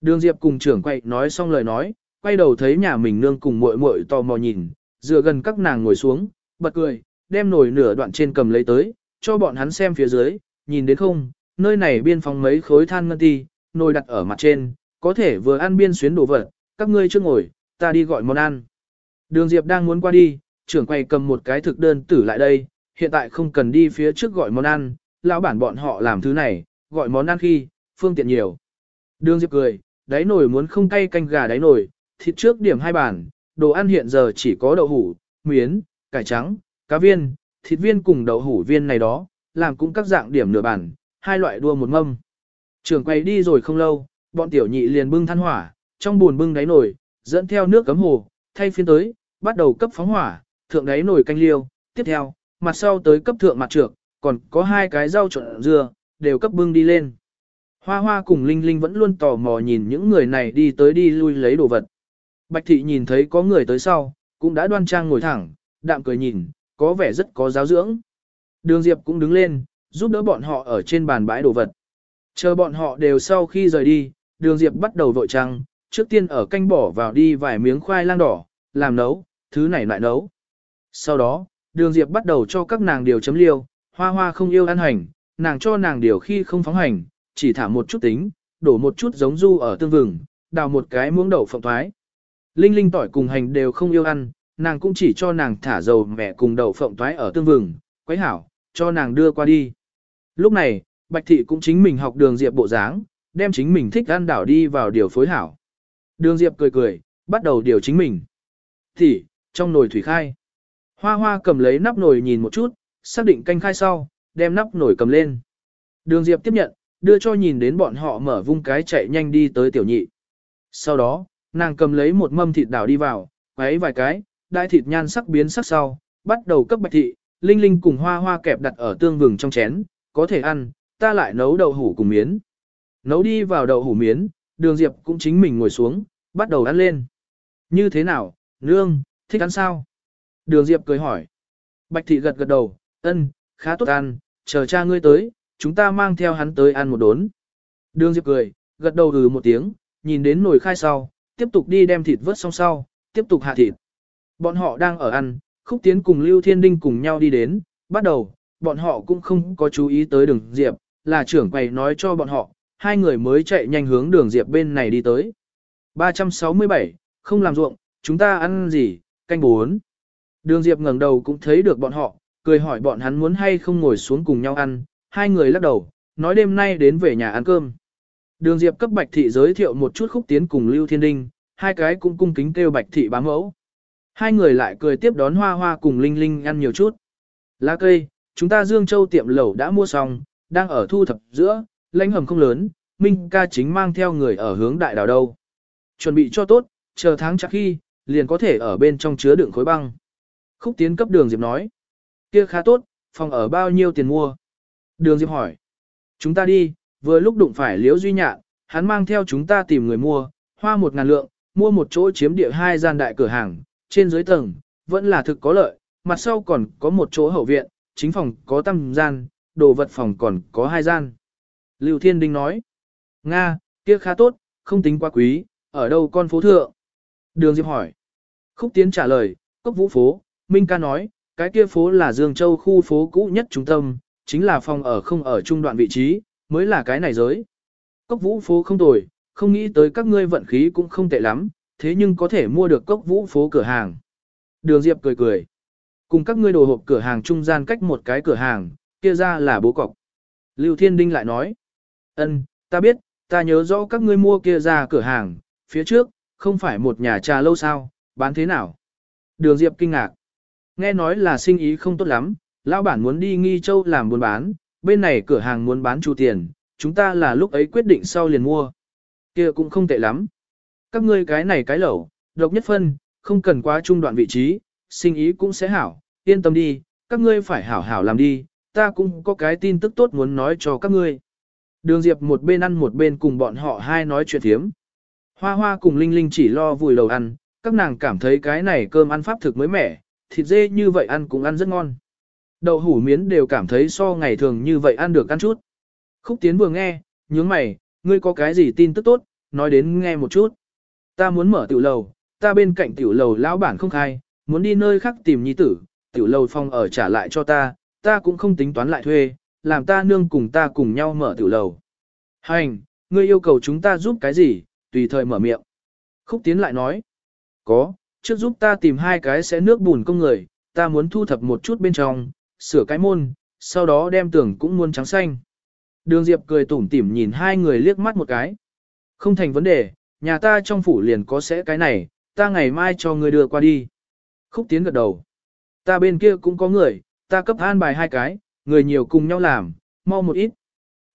Đường Diệp cùng trưởng quay nói xong lời nói, quay đầu thấy nhà mình nương cùng muội muội tò mò nhìn, dựa gần các nàng ngồi xuống, bật cười, đem nồi nửa đoạn trên cầm lấy tới, cho bọn hắn xem phía dưới, nhìn đến không, nơi này biên phòng mấy khối than ngân ti, nồi đặt ở mặt trên, có thể vừa ăn biên xuyến đồ vật, các ngươi chưa ngồi, ta đi gọi món ăn. Đường Diệp đang muốn qua đi, trưởng quầy cầm một cái thực đơn tử lại đây, hiện tại không cần đi phía trước gọi món ăn, lão bản bọn họ làm thứ này, gọi món ăn khi, phương tiện nhiều. Đường Diệp cười, đáy nồi muốn không cay canh gà đáy nồi, thịt trước điểm hai bản, đồ ăn hiện giờ chỉ có đậu hủ, miến, cải trắng, cá viên, thịt viên cùng đậu hủ viên này đó, làm cũng các dạng điểm nửa bản, hai loại đua một mâm. Trường quầy đi rồi không lâu, bọn tiểu nhị liền bưng than hỏa, trong buồn bưng đáy nồi, dẫn theo nước cấm hồ, thay phiên tới, bắt đầu cấp phóng hỏa, thượng đáy nồi canh liêu, tiếp theo, mặt sau tới cấp thượng mặt trược, còn có hai cái rau trộn dưa, đều cấp bưng đi lên. Hoa hoa cùng Linh Linh vẫn luôn tò mò nhìn những người này đi tới đi lui lấy đồ vật. Bạch thị nhìn thấy có người tới sau, cũng đã đoan trang ngồi thẳng, đạm cười nhìn, có vẻ rất có giáo dưỡng. Đường Diệp cũng đứng lên, giúp đỡ bọn họ ở trên bàn bãi đồ vật. Chờ bọn họ đều sau khi rời đi, đường Diệp bắt đầu vội trăng, trước tiên ở canh bỏ vào đi vài miếng khoai lang đỏ, làm nấu, thứ này lại nấu. Sau đó, đường Diệp bắt đầu cho các nàng điều chấm liêu, hoa hoa không yêu ăn hành, nàng cho nàng điều khi không phóng hành, chỉ thả một chút tính, đổ một chút giống du ở tương vừng, đào một cái muỗng đậu phộng thoái. Linh linh tỏi cùng hành đều không yêu ăn, nàng cũng chỉ cho nàng thả dầu mẹ cùng đậu phộng thoái ở tương vừng, quấy hảo, cho nàng đưa qua đi. Lúc này, Bạch Thị cũng chính mình học đường Diệp bộ dáng, đem chính mình thích ăn đảo đi vào điều phối hảo. Đường Diệp cười cười, bắt đầu điều chính mình. Thì, trong nồi thủy khai. Hoa hoa cầm lấy nắp nồi nhìn một chút, xác định canh khai sau, đem nắp nồi cầm lên. Đường Diệp tiếp nhận, đưa cho nhìn đến bọn họ mở vung cái chạy nhanh đi tới tiểu nhị. Sau đó, nàng cầm lấy một mâm thịt đảo đi vào, quấy vài cái, đại thịt nhan sắc biến sắc sau, bắt đầu cấp bạch thị, linh linh cùng hoa hoa kẹp đặt ở tương vừng trong chén, có thể ăn, ta lại nấu đậu hủ cùng miến. Nấu đi vào đậu hủ miến, đường diệp cũng chính mình ngồi xuống, bắt đầu ăn lên. Như thế nào, nương, thích ăn sao? Đường diệp cười hỏi. Bạch thị gật gật đầu, ân, khá tốt ăn, chờ cha ngươi tới, chúng ta mang theo hắn tới ăn một đốn. Đường diệp cười, gật đầu ừ một tiếng, nhìn đến nồi khai sau, tiếp tục đi đem thịt vớt xong sau, tiếp tục hạ thịt. Bọn họ đang ở ăn, Khúc Tiến cùng Lưu Thiên Đinh cùng nhau đi đến, bắt đầu, bọn họ cũng không có chú ý tới đường Diệp, là trưởng quầy nói cho bọn họ, hai người mới chạy nhanh hướng đường Diệp bên này đi tới. 367, không làm ruộng, chúng ta ăn gì, canh bốn. Đường Diệp ngẩng đầu cũng thấy được bọn họ, cười hỏi bọn hắn muốn hay không ngồi xuống cùng nhau ăn, hai người lắc đầu, nói đêm nay đến về nhà ăn cơm. Đường Diệp cấp Bạch Thị giới thiệu một chút khúc tiến cùng Lưu Thiên Đinh, hai cái cũng cung kính kêu Bạch Thị bám mẫu. Hai người lại cười tiếp đón Hoa Hoa cùng Linh Linh ăn nhiều chút. Lá cây, chúng ta Dương Châu tiệm lẩu đã mua xong, đang ở thu thập giữa, lãnh hầm không lớn, Minh ca chính mang theo người ở hướng đại đảo đâu. Chuẩn bị cho tốt, chờ tháng chắc khi, liền có thể ở bên trong chứa đựng khối băng. Khúc tiến cấp đường Diệp nói. Kia khá tốt, phòng ở bao nhiêu tiền mua? Đường Diệp hỏi. Chúng ta đi, vừa lúc đụng phải Liễu Duy Nhạn, hắn mang theo chúng ta tìm người mua, hoa một ngàn lượng, mua một chỗ chiếm địa hai gian đại cửa hàng, trên dưới tầng, vẫn là thực có lợi, mặt sau còn có một chỗ hậu viện, chính phòng có tăm gian, đồ vật phòng còn có hai gian. Lưu Thiên Đinh nói, Nga, kia khá tốt, không tính quá quý, ở đâu con phố thượng? Đường Diệp hỏi. Khúc Tiến trả lời, Cốc Vũ phố, Minh ca nói, cái kia phố là Dương Châu khu phố cũ nhất trung tâm, chính là phòng ở không ở trung đoạn vị trí, mới là cái này giới. Cốc Vũ phố không tồi, không nghĩ tới các ngươi vận khí cũng không tệ lắm, thế nhưng có thể mua được cốc vũ phố cửa hàng. Đường Diệp cười cười. Cùng các ngươi đồ hộp cửa hàng trung gian cách một cái cửa hàng, kia ra là bố cọc. Lưu Thiên Đinh lại nói ân, ta biết, ta nhớ rõ các ngươi mua kia ra cửa hàng, phía trước, không phải một nhà trà lâu sao, bán thế nào? Đường Diệp kinh ngạc. Nghe nói là sinh ý không tốt lắm, lão bản muốn đi nghi châu làm buôn bán, bên này cửa hàng muốn bán chu tiền, chúng ta là lúc ấy quyết định sau liền mua. kia cũng không tệ lắm. Các ngươi cái này cái lẩu, độc nhất phân, không cần quá trung đoạn vị trí, sinh ý cũng sẽ hảo, yên tâm đi, các ngươi phải hảo hảo làm đi, ta cũng có cái tin tức tốt muốn nói cho các ngươi. Đường Diệp một bên ăn một bên cùng bọn họ hai nói chuyện thiếm. Hoa hoa cùng Linh Linh chỉ lo vùi đầu ăn, các nàng cảm thấy cái này cơm ăn pháp thực mới mẻ, thịt dê như vậy ăn cũng ăn rất ngon. Đậu hủ miến đều cảm thấy so ngày thường như vậy ăn được ăn chút. Khúc Tiến vừa nghe, nhướng mày, ngươi có cái gì tin tức tốt, nói đến nghe một chút. Ta muốn mở tiểu lầu, ta bên cạnh tiểu lầu lão bản không khai, muốn đi nơi khác tìm nhi tử, tiểu lầu phong ở trả lại cho ta, ta cũng không tính toán lại thuê, làm ta nương cùng ta cùng nhau mở tiểu lầu. Hành, ngươi yêu cầu chúng ta giúp cái gì, tùy thời mở miệng. Khúc Tiến lại nói, có, trước giúp ta tìm hai cái sẽ nước bùn công người, ta muốn thu thập một chút bên trong, sửa cái môn, sau đó đem tưởng cũng muôn trắng xanh. Đường Diệp cười tủm tỉm nhìn hai người liếc mắt một cái. Không thành vấn đề, nhà ta trong phủ liền có sẽ cái này, ta ngày mai cho người đưa qua đi. Khúc Tiến gật đầu. Ta bên kia cũng có người, ta cấp an bài hai cái, người nhiều cùng nhau làm, mau một ít.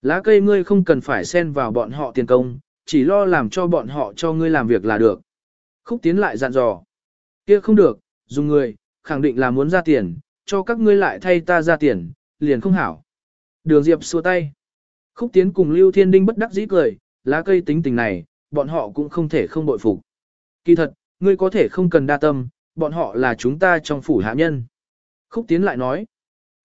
Lá cây ngươi không cần phải xen vào bọn họ tiền công, chỉ lo làm cho bọn họ cho ngươi làm việc là được. Khúc Tiến lại dặn dò. Kia không được, dùng người, khẳng định là muốn ra tiền, cho các ngươi lại thay ta ra tiền, liền không hảo. Đường Diệp xua tay. Khúc Tiến cùng Lưu Thiên Đinh bất đắc dĩ cười, lá cây tính tình này, bọn họ cũng không thể không bội phục. Kỳ thật, ngươi có thể không cần đa tâm, bọn họ là chúng ta trong phủ hạ nhân. Khúc Tiến lại nói.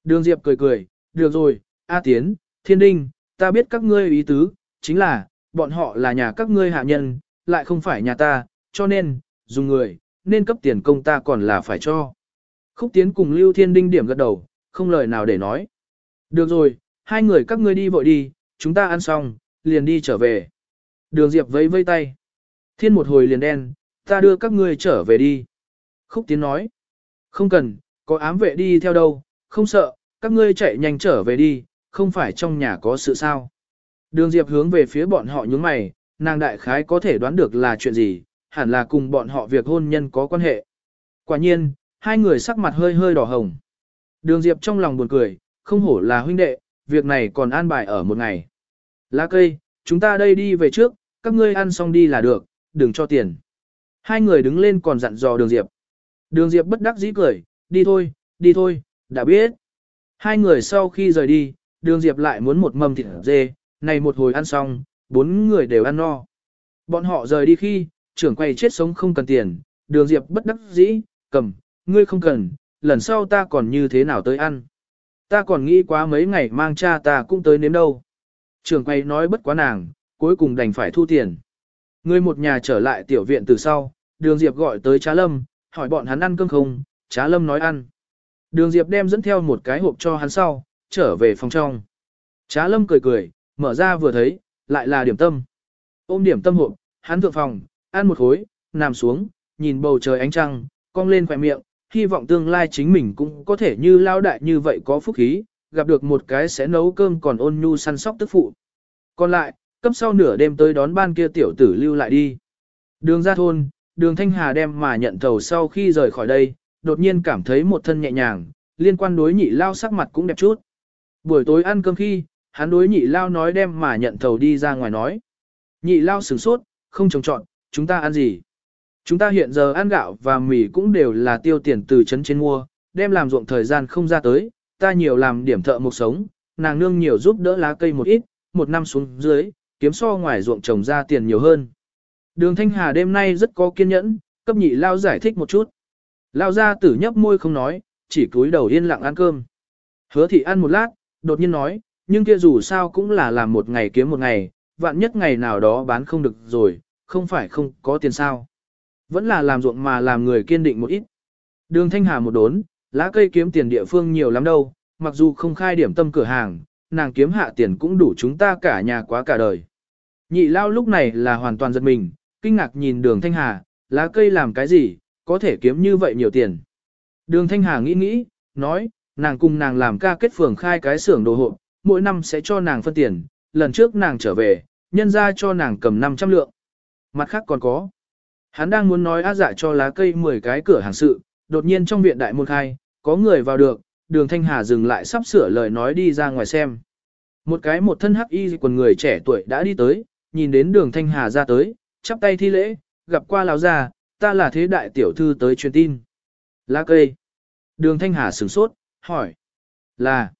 Đường Diệp cười cười, được rồi, A Tiến, Thiên Đinh, ta biết các ngươi ý tứ, chính là, bọn họ là nhà các ngươi hạ nhân, lại không phải nhà ta, cho nên, dùng người, nên cấp tiền công ta còn là phải cho. Khúc Tiến cùng Lưu Thiên Đinh điểm gật đầu, không lời nào để nói. Được rồi, hai người các ngươi đi vội đi, chúng ta ăn xong, liền đi trở về. Đường Diệp vẫy vây tay. Thiên một hồi liền đen, ta đưa các ngươi trở về đi. Khúc Tiến nói. Không cần, có ám vệ đi theo đâu, không sợ, các ngươi chạy nhanh trở về đi, không phải trong nhà có sự sao. Đường Diệp hướng về phía bọn họ nhướng mày, nàng đại khái có thể đoán được là chuyện gì, hẳn là cùng bọn họ việc hôn nhân có quan hệ. Quả nhiên, hai người sắc mặt hơi hơi đỏ hồng. Đường Diệp trong lòng buồn cười, không hổ là huynh đệ, việc này còn an bài ở một ngày. Lá cây, chúng ta đây đi về trước, các ngươi ăn xong đi là được, đừng cho tiền. Hai người đứng lên còn dặn dò đường Diệp. Đường Diệp bất đắc dĩ cười, đi thôi, đi thôi, đã biết. Hai người sau khi rời đi, đường Diệp lại muốn một mâm thịt dê, này một hồi ăn xong, bốn người đều ăn no. Bọn họ rời đi khi, trưởng quay chết sống không cần tiền, đường Diệp bất đắc dĩ, cầm, ngươi không cần, lần sau ta còn như thế nào tới ăn. Ta còn nghĩ quá mấy ngày mang cha ta cũng tới nếm đâu. Trưởng quay nói bất quá nàng, cuối cùng đành phải thu tiền. Người một nhà trở lại tiểu viện từ sau, đường Diệp gọi tới Trá Lâm, hỏi bọn hắn ăn cơm không, Trá Lâm nói ăn. Đường Diệp đem dẫn theo một cái hộp cho hắn sau, trở về phòng trong. Trá Lâm cười cười, mở ra vừa thấy, lại là điểm tâm. Ôm điểm tâm hộp, hắn thượng phòng, ăn một khối, nằm xuống, nhìn bầu trời ánh trăng, cong lên khỏe miệng, hy vọng tương lai chính mình cũng có thể như lao đại như vậy có phúc khí, gặp được một cái sẽ nấu cơm còn ôn nhu săn sóc tức phụ. Còn lại, cấp sau nửa đêm tới đón ban kia tiểu tử lưu lại đi. Đường ra thôn, đường Thanh Hà đem mà nhận thầu sau khi rời khỏi đây, đột nhiên cảm thấy một thân nhẹ nhàng, liên quan đối nhị lao sắc mặt cũng đẹp chút. Buổi tối ăn cơm khi, hắn đối nhị lao nói đem mà nhận thầu đi ra ngoài nói. Nhị lao sửng sốt, không trồng trọn, chúng ta ăn gì? Chúng ta hiện giờ ăn gạo và mì cũng đều là tiêu tiền từ trấn trên mua, đem làm ruộng thời gian không ra tới, ta nhiều làm điểm thợ một sống, nàng nương nhiều giúp đỡ lá cây một ít, một năm xuống dưới, kiếm so ngoài ruộng trồng ra tiền nhiều hơn. Đường Thanh Hà đêm nay rất có kiên nhẫn, cấp nhị lao giải thích một chút. Lao ra tử nhấp môi không nói, chỉ cúi đầu yên lặng ăn cơm. Hứa thị ăn một lát, đột nhiên nói, nhưng kia dù sao cũng là làm một ngày kiếm một ngày, vạn nhất ngày nào đó bán không được rồi, không phải không có tiền sao. Vẫn là làm ruộng mà làm người kiên định một ít. Đường Thanh Hà một đốn, lá cây kiếm tiền địa phương nhiều lắm đâu, mặc dù không khai điểm tâm cửa hàng, nàng kiếm hạ tiền cũng đủ chúng ta cả nhà quá cả đời. Nhị lao lúc này là hoàn toàn giật mình, kinh ngạc nhìn đường Thanh Hà, lá cây làm cái gì, có thể kiếm như vậy nhiều tiền. Đường Thanh Hà nghĩ nghĩ, nói, nàng cùng nàng làm ca kết phường khai cái xưởng đồ hộ, mỗi năm sẽ cho nàng phân tiền, lần trước nàng trở về, nhân ra cho nàng cầm 500 lượng. Mặt khác còn có. Hắn đang muốn nói á dạ cho lá cây 10 cái cửa hàng sự, đột nhiên trong viện đại môn khai, có người vào được, đường Thanh Hà dừng lại sắp sửa lời nói đi ra ngoài xem. Một cái một thân hắc y quần người trẻ tuổi đã đi tới, nhìn đến đường Thanh Hà ra tới, chắp tay thi lễ, gặp qua lão già, ta là thế đại tiểu thư tới truyền tin. Lá cây. Đường Thanh Hà sửng sốt, hỏi. Là.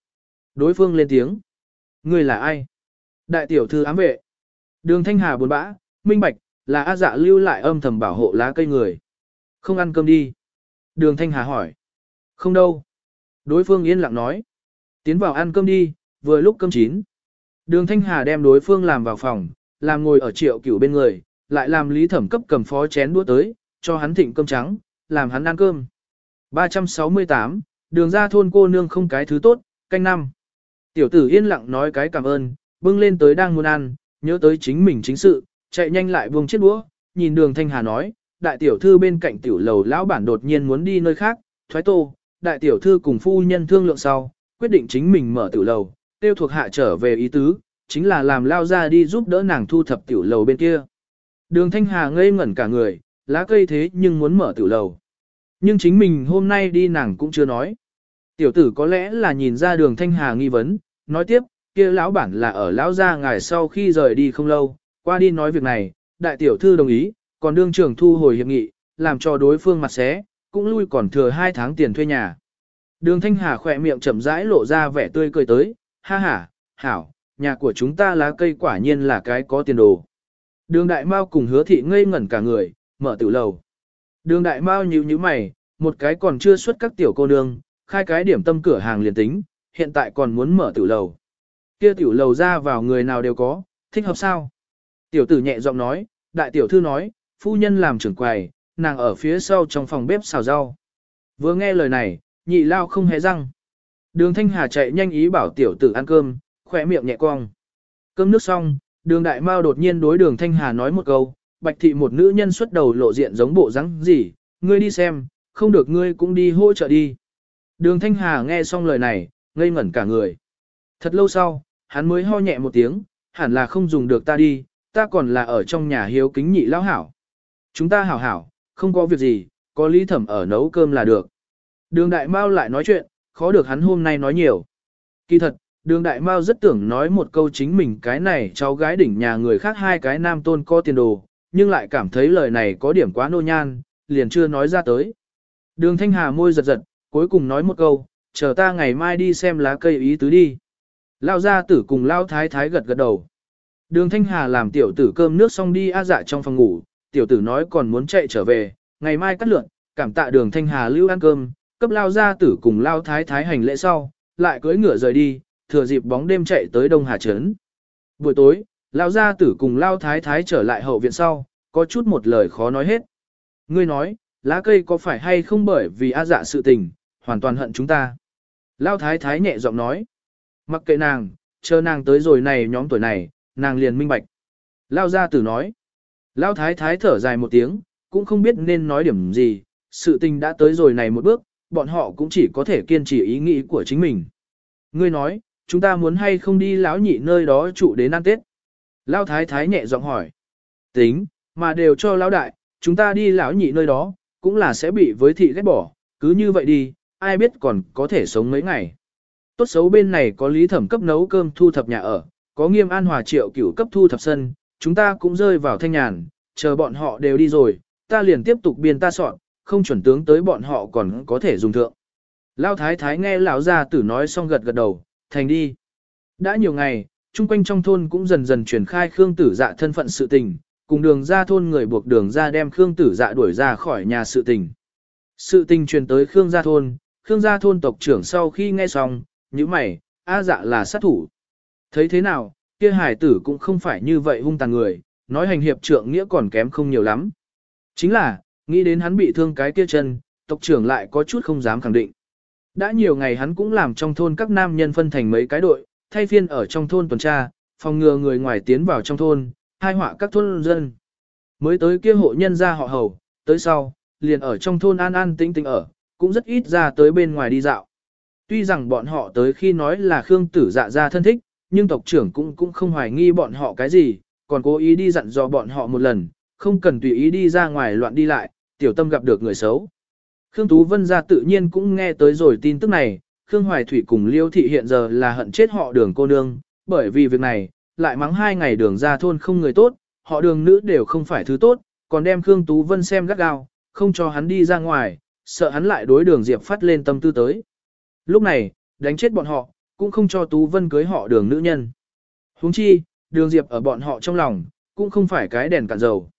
Đối phương lên tiếng. Người là ai? Đại tiểu thư ám vệ. Đường Thanh Hà buồn bã, minh bạch, là A dạ lưu lại âm thầm bảo hộ lá cây người. Không ăn cơm đi. Đường Thanh Hà hỏi. Không đâu. Đối phương yên lặng nói. Tiến vào ăn cơm đi, vừa lúc cơm chín. Đường Thanh Hà đem đối phương làm vào phòng, làm ngồi ở triệu cửu bên người, lại làm lý thẩm cấp cầm phó chén đũa tới, cho hắn thịnh cơm trắng, làm hắn ăn cơm. 368, đường ra thôn cô nương không cái thứ tốt, canh năm. Tiểu tử yên lặng nói cái cảm ơn, bưng lên tới đang muốn ăn, nhớ tới chính mình chính sự, chạy nhanh lại buông chiếc đũa, nhìn đường thanh hà nói, đại tiểu thư bên cạnh tiểu lầu lão bản đột nhiên muốn đi nơi khác, thoái tô, đại tiểu thư cùng phu nhân thương lượng sau, quyết định chính mình mở tiểu lầu, tiêu thuộc hạ trở về ý tứ, chính là làm lao ra đi giúp đỡ nàng thu thập tiểu lầu bên kia. Đường thanh hà ngây ngẩn cả người, lá cây thế nhưng muốn mở tiểu lầu. Nhưng chính mình hôm nay đi nàng cũng chưa nói. Tiểu tử có lẽ là nhìn ra đường thanh hà nghi vấn, nói tiếp, kia lão bản là ở lão gia ngài sau khi rời đi không lâu, qua đi nói việc này, đại tiểu thư đồng ý, còn đương trưởng thu hồi hiệp nghị, làm cho đối phương mặt xé, cũng lui còn thừa hai tháng tiền thuê nhà. Đường Thanh Hà khỏe miệng chậm rãi lộ ra vẻ tươi cười tới, ha ha, hảo, nhà của chúng ta lá cây quả nhiên là cái có tiền đồ. Đường Đại Mao cùng hứa thị ngây ngẩn cả người, mở tiểu lầu. Đường Đại Mao nhíu nhíu mày, một cái còn chưa xuất các tiểu cô nương, khai cái điểm tâm cửa hàng liền tính, hiện tại còn muốn mở tiểu lầu. Kia tiểu lầu ra vào người nào đều có, thích hợp sao? Tiểu tử nhẹ giọng nói, đại tiểu thư nói, phu nhân làm trưởng quầy, nàng ở phía sau trong phòng bếp xào rau. Vừa nghe lời này, nhị lao không hề răng. Đường Thanh Hà chạy nhanh ý bảo tiểu tử ăn cơm, khỏe miệng nhẹ cong. Cơm nước xong, đường đại mao đột nhiên đối đường Thanh Hà nói một câu, bạch thị một nữ nhân xuất đầu lộ diện giống bộ rắn gì, ngươi đi xem, không được ngươi cũng đi hỗ trợ đi. Đường Thanh Hà nghe xong lời này, ngây ngẩn cả người. Thật lâu sau, hắn mới ho nhẹ một tiếng, hẳn là không dùng được ta đi, ta còn là ở trong nhà hiếu kính nhị lão hảo. Chúng ta hảo hảo, không có việc gì, có lý thẩm ở nấu cơm là được. Đường Đại Mao lại nói chuyện, khó được hắn hôm nay nói nhiều. Kỳ thật, đường Đại Mao rất tưởng nói một câu chính mình cái này cháu gái đỉnh nhà người khác hai cái nam tôn có tiền đồ, nhưng lại cảm thấy lời này có điểm quá nô nhan, liền chưa nói ra tới. Đường Thanh Hà môi giật giật, cuối cùng nói một câu, chờ ta ngày mai đi xem lá cây ý tứ đi. Lao gia tử cùng Lao thái thái gật gật đầu. Đường Thanh Hà làm tiểu tử cơm nước xong đi a dạ trong phòng ngủ, tiểu tử nói còn muốn chạy trở về, ngày mai cắt lượn, cảm tạ đường Thanh Hà lưu ăn cơm, cấp Lao gia tử cùng Lao thái thái hành lễ sau, lại cưỡi ngựa rời đi, thừa dịp bóng đêm chạy tới Đông Hà Trấn. Buổi tối, Lao gia tử cùng Lao thái thái trở lại hậu viện sau, có chút một lời khó nói hết. Ngươi nói, lá cây có phải hay không bởi vì a dạ sự tình, hoàn toàn hận chúng ta. Lao thái thái nhẹ giọng nói. Mặc kệ nàng, chờ nàng tới rồi này nhóm tuổi này, nàng liền minh bạch. Lao gia tử nói. Lao thái thái thở dài một tiếng, cũng không biết nên nói điểm gì, sự tình đã tới rồi này một bước, bọn họ cũng chỉ có thể kiên trì ý nghĩ của chính mình. Ngươi nói, chúng ta muốn hay không đi lão nhị nơi đó trụ đến ăn Tết? Lao thái thái nhẹ giọng hỏi. Tính, mà đều cho lão đại, chúng ta đi lão nhị nơi đó, cũng là sẽ bị với thị ghét bỏ, cứ như vậy đi, ai biết còn có thể sống mấy ngày. Tốt xấu bên này có lý thẩm cấp nấu cơm thu thập nhà ở, có nghiêm an hòa triệu cửu cấp thu thập sân, chúng ta cũng rơi vào thanh nhàn, chờ bọn họ đều đi rồi, ta liền tiếp tục biên ta soạn, không chuẩn tướng tới bọn họ còn có thể dùng thượng. Lão thái thái nghe lão gia tử nói xong gật gật đầu, thành đi. Đã nhiều ngày, chung quanh trong thôn cũng dần dần truyền khai Khương tử dạ thân phận sự tình, cùng đường ra thôn người buộc đường ra đem Khương tử dạ đuổi ra khỏi nhà sự tình. Sự tình truyền tới Khương gia thôn, Khương gia thôn tộc trưởng sau khi nghe xong, như mày, A dạ là sát thủ. Thấy thế nào, kia hải tử cũng không phải như vậy hung tàn người, nói hành hiệp trượng nghĩa còn kém không nhiều lắm. Chính là, nghĩ đến hắn bị thương cái kia chân, tộc trưởng lại có chút không dám khẳng định. Đã nhiều ngày hắn cũng làm trong thôn các nam nhân phân thành mấy cái đội, thay phiên ở trong thôn tuần tra, phòng ngừa người ngoài tiến vào trong thôn, hai họa các thôn dân. Mới tới kia hộ nhân ra họ hầu, tới sau, liền ở trong thôn an an tĩnh tĩnh ở, cũng rất ít ra tới bên ngoài đi dạo. Tuy rằng bọn họ tới khi nói là Khương Tử dạ ra thân thích, nhưng tộc trưởng cũng cũng không hoài nghi bọn họ cái gì, còn cố ý đi dặn dò bọn họ một lần, không cần tùy ý đi ra ngoài loạn đi lại, tiểu tâm gặp được người xấu. Khương Tú Vân ra tự nhiên cũng nghe tới rồi tin tức này, Khương Hoài Thủy cùng Liêu Thị hiện giờ là hận chết họ đường cô nương, bởi vì việc này, lại mắng hai ngày đường ra thôn không người tốt, họ đường nữ đều không phải thứ tốt, còn đem Khương Tú Vân xem gắt gao, không cho hắn đi ra ngoài, sợ hắn lại đối đường Diệp phát lên tâm tư tới. Lúc này, đánh chết bọn họ, cũng không cho Tú Vân cưới họ đường nữ nhân. huống chi, đường Diệp ở bọn họ trong lòng, cũng không phải cái đèn cạn dầu.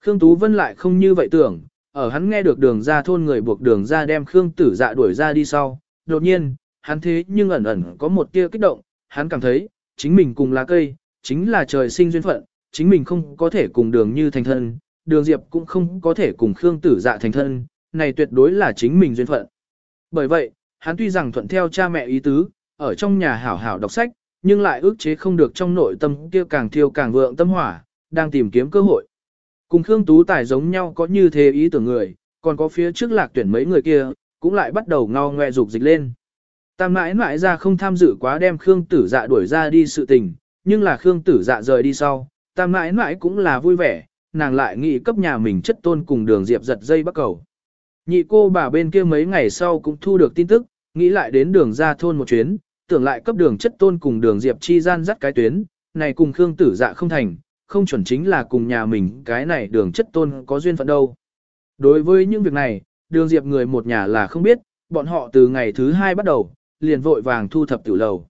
Khương Tú Vân lại không như vậy tưởng, ở hắn nghe được đường ra thôn người buộc đường ra đem Khương tử dạ đuổi ra đi sau, đột nhiên, hắn thế nhưng ẩn ẩn có một tia kích động, hắn cảm thấy, chính mình cùng lá cây, chính là trời sinh duyên phận, chính mình không có thể cùng đường như thành thân, đường diệp cũng không có thể cùng Khương tử dạ thành thân, này tuyệt đối là chính mình duyên phận. Bởi vậy, hắn tuy rằng thuận theo cha mẹ ý tứ, ở trong nhà hảo hảo đọc sách, nhưng lại ước chế không được trong nội tâm kia càng thiêu càng vượng tâm hỏa, đang tìm kiếm cơ hội. Cùng Khương Tú Tài giống nhau có như thế ý tưởng người, còn có phía trước lạc tuyển mấy người kia, cũng lại bắt đầu ngao ngoe dục dịch lên. Tam mãi mãi ra không tham dự quá đem Khương Tử Dạ đuổi ra đi sự tình, nhưng là Khương Tử Dạ rời đi sau, tam mãi mãi cũng là vui vẻ, nàng lại nghĩ cấp nhà mình chất tôn cùng đường diệp giật dây bắt cầu. Nhị cô bà bên kia mấy ngày sau cũng thu được tin tức, nghĩ lại đến đường ra thôn một chuyến, tưởng lại cấp đường chất tôn cùng đường diệp chi gian dắt cái tuyến, này cùng Khương Tử Dạ không thành, không chuẩn chính là cùng nhà mình cái này đường chất tôn có duyên phận đâu. Đối với những việc này, đường diệp người một nhà là không biết, bọn họ từ ngày thứ hai bắt đầu, liền vội vàng thu thập tiểu lầu.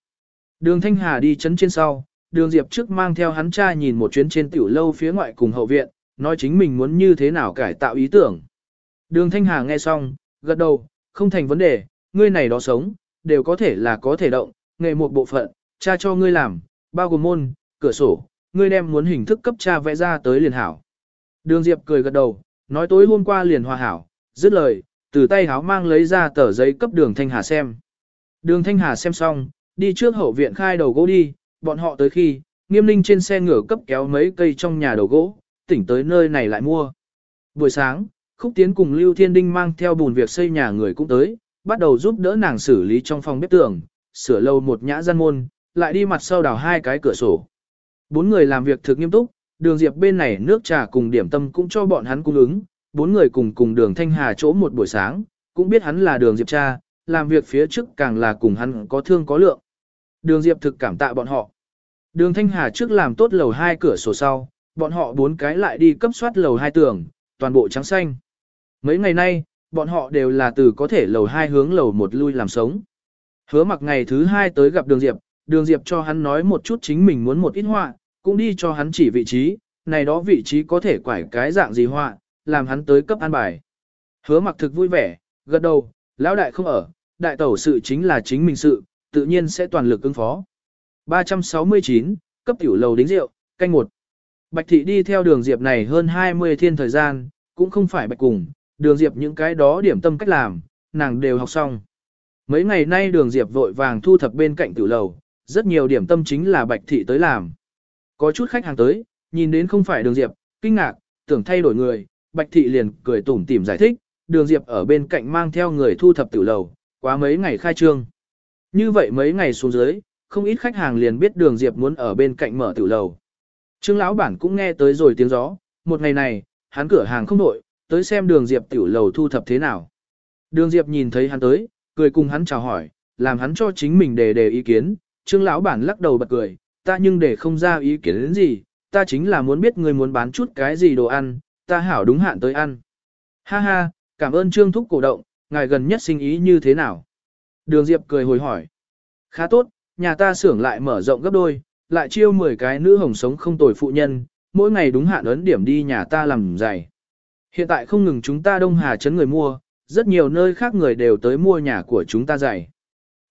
Đường Thanh Hà đi chấn trên sau, đường diệp trước mang theo hắn cha nhìn một chuyến trên tiểu lâu phía ngoại cùng hậu viện, nói chính mình muốn như thế nào cải tạo ý tưởng. Đường Thanh Hà nghe xong, gật đầu, không thành vấn đề, ngươi này đó sống, đều có thể là có thể động, nghề một bộ phận, cha cho ngươi làm, bao gồm môn, cửa sổ, ngươi đem muốn hình thức cấp cha vẽ ra tới liền hảo. Đường Diệp cười gật đầu, nói tối hôm qua liền hòa hảo, dứt lời, từ tay háo mang lấy ra tờ giấy cấp đường Thanh Hà xem. Đường Thanh Hà xem xong, đi trước hậu viện khai đầu gỗ đi, bọn họ tới khi, nghiêm ninh trên xe ngựa cấp kéo mấy cây trong nhà đầu gỗ, tỉnh tới nơi này lại mua. Buổi sáng, Khúc Tiến cùng Lưu Thiên Đinh mang theo bùn việc xây nhà người cũng tới, bắt đầu giúp đỡ nàng xử lý trong phòng bếp tường, sửa lâu một nhã gian môn, lại đi mặt sau đào hai cái cửa sổ. Bốn người làm việc thực nghiêm túc, đường diệp bên này nước trà cùng điểm tâm cũng cho bọn hắn cung ứng, bốn người cùng cùng đường Thanh Hà chỗ một buổi sáng, cũng biết hắn là đường diệp cha, làm việc phía trước càng là cùng hắn có thương có lượng. Đường diệp thực cảm tạ bọn họ. Đường Thanh Hà trước làm tốt lầu hai cửa sổ sau, bọn họ bốn cái lại đi cấp soát lầu hai tường, toàn bộ trắng xanh. Mấy ngày nay, bọn họ đều là từ có thể lầu hai hướng lầu một lui làm sống. Hứa mặc ngày thứ hai tới gặp đường Diệp, đường Diệp cho hắn nói một chút chính mình muốn một ít họa, cũng đi cho hắn chỉ vị trí, này đó vị trí có thể quải cái dạng gì họa, làm hắn tới cấp an bài. Hứa mặc thực vui vẻ, gật đầu, lão đại không ở, đại tẩu sự chính là chính mình sự, tự nhiên sẽ toàn lực ứng phó. 369, cấp tiểu lầu đính rượu, canh một. Bạch thị đi theo đường Diệp này hơn 20 thiên thời gian, cũng không phải bạch cùng, đường Diệp những cái đó điểm tâm cách làm, nàng đều học xong. Mấy ngày nay đường Diệp vội vàng thu thập bên cạnh tiểu lầu, rất nhiều điểm tâm chính là bạch thị tới làm. Có chút khách hàng tới, nhìn đến không phải đường Diệp, kinh ngạc, tưởng thay đổi người, bạch thị liền cười tủm tỉm giải thích, đường Diệp ở bên cạnh mang theo người thu thập tiểu lầu, quá mấy ngày khai trương. Như vậy mấy ngày xuống dưới, không ít khách hàng liền biết đường Diệp muốn ở bên cạnh mở tiểu lầu. Trương lão bản cũng nghe tới rồi tiếng gió, một ngày này, hắn cửa hàng không đổi, tới xem đường Diệp tiểu lầu thu thập thế nào. Đường Diệp nhìn thấy hắn tới, cười cùng hắn chào hỏi, làm hắn cho chính mình đề đề ý kiến, trương lão bản lắc đầu bật cười, ta nhưng để không ra ý kiến đến gì, ta chính là muốn biết người muốn bán chút cái gì đồ ăn, ta hảo đúng hạn tới ăn. Ha ha, cảm ơn trương thúc cổ động, ngài gần nhất sinh ý như thế nào? Đường Diệp cười hồi hỏi. Khá tốt, nhà ta xưởng lại mở rộng gấp đôi, lại chiêu 10 cái nữ hồng sống không tồi phụ nhân, mỗi ngày đúng hạn ấn điểm đi nhà ta làm giày. Hiện tại không ngừng chúng ta Đông Hà chấn người mua, rất nhiều nơi khác người đều tới mua nhà của chúng ta giày.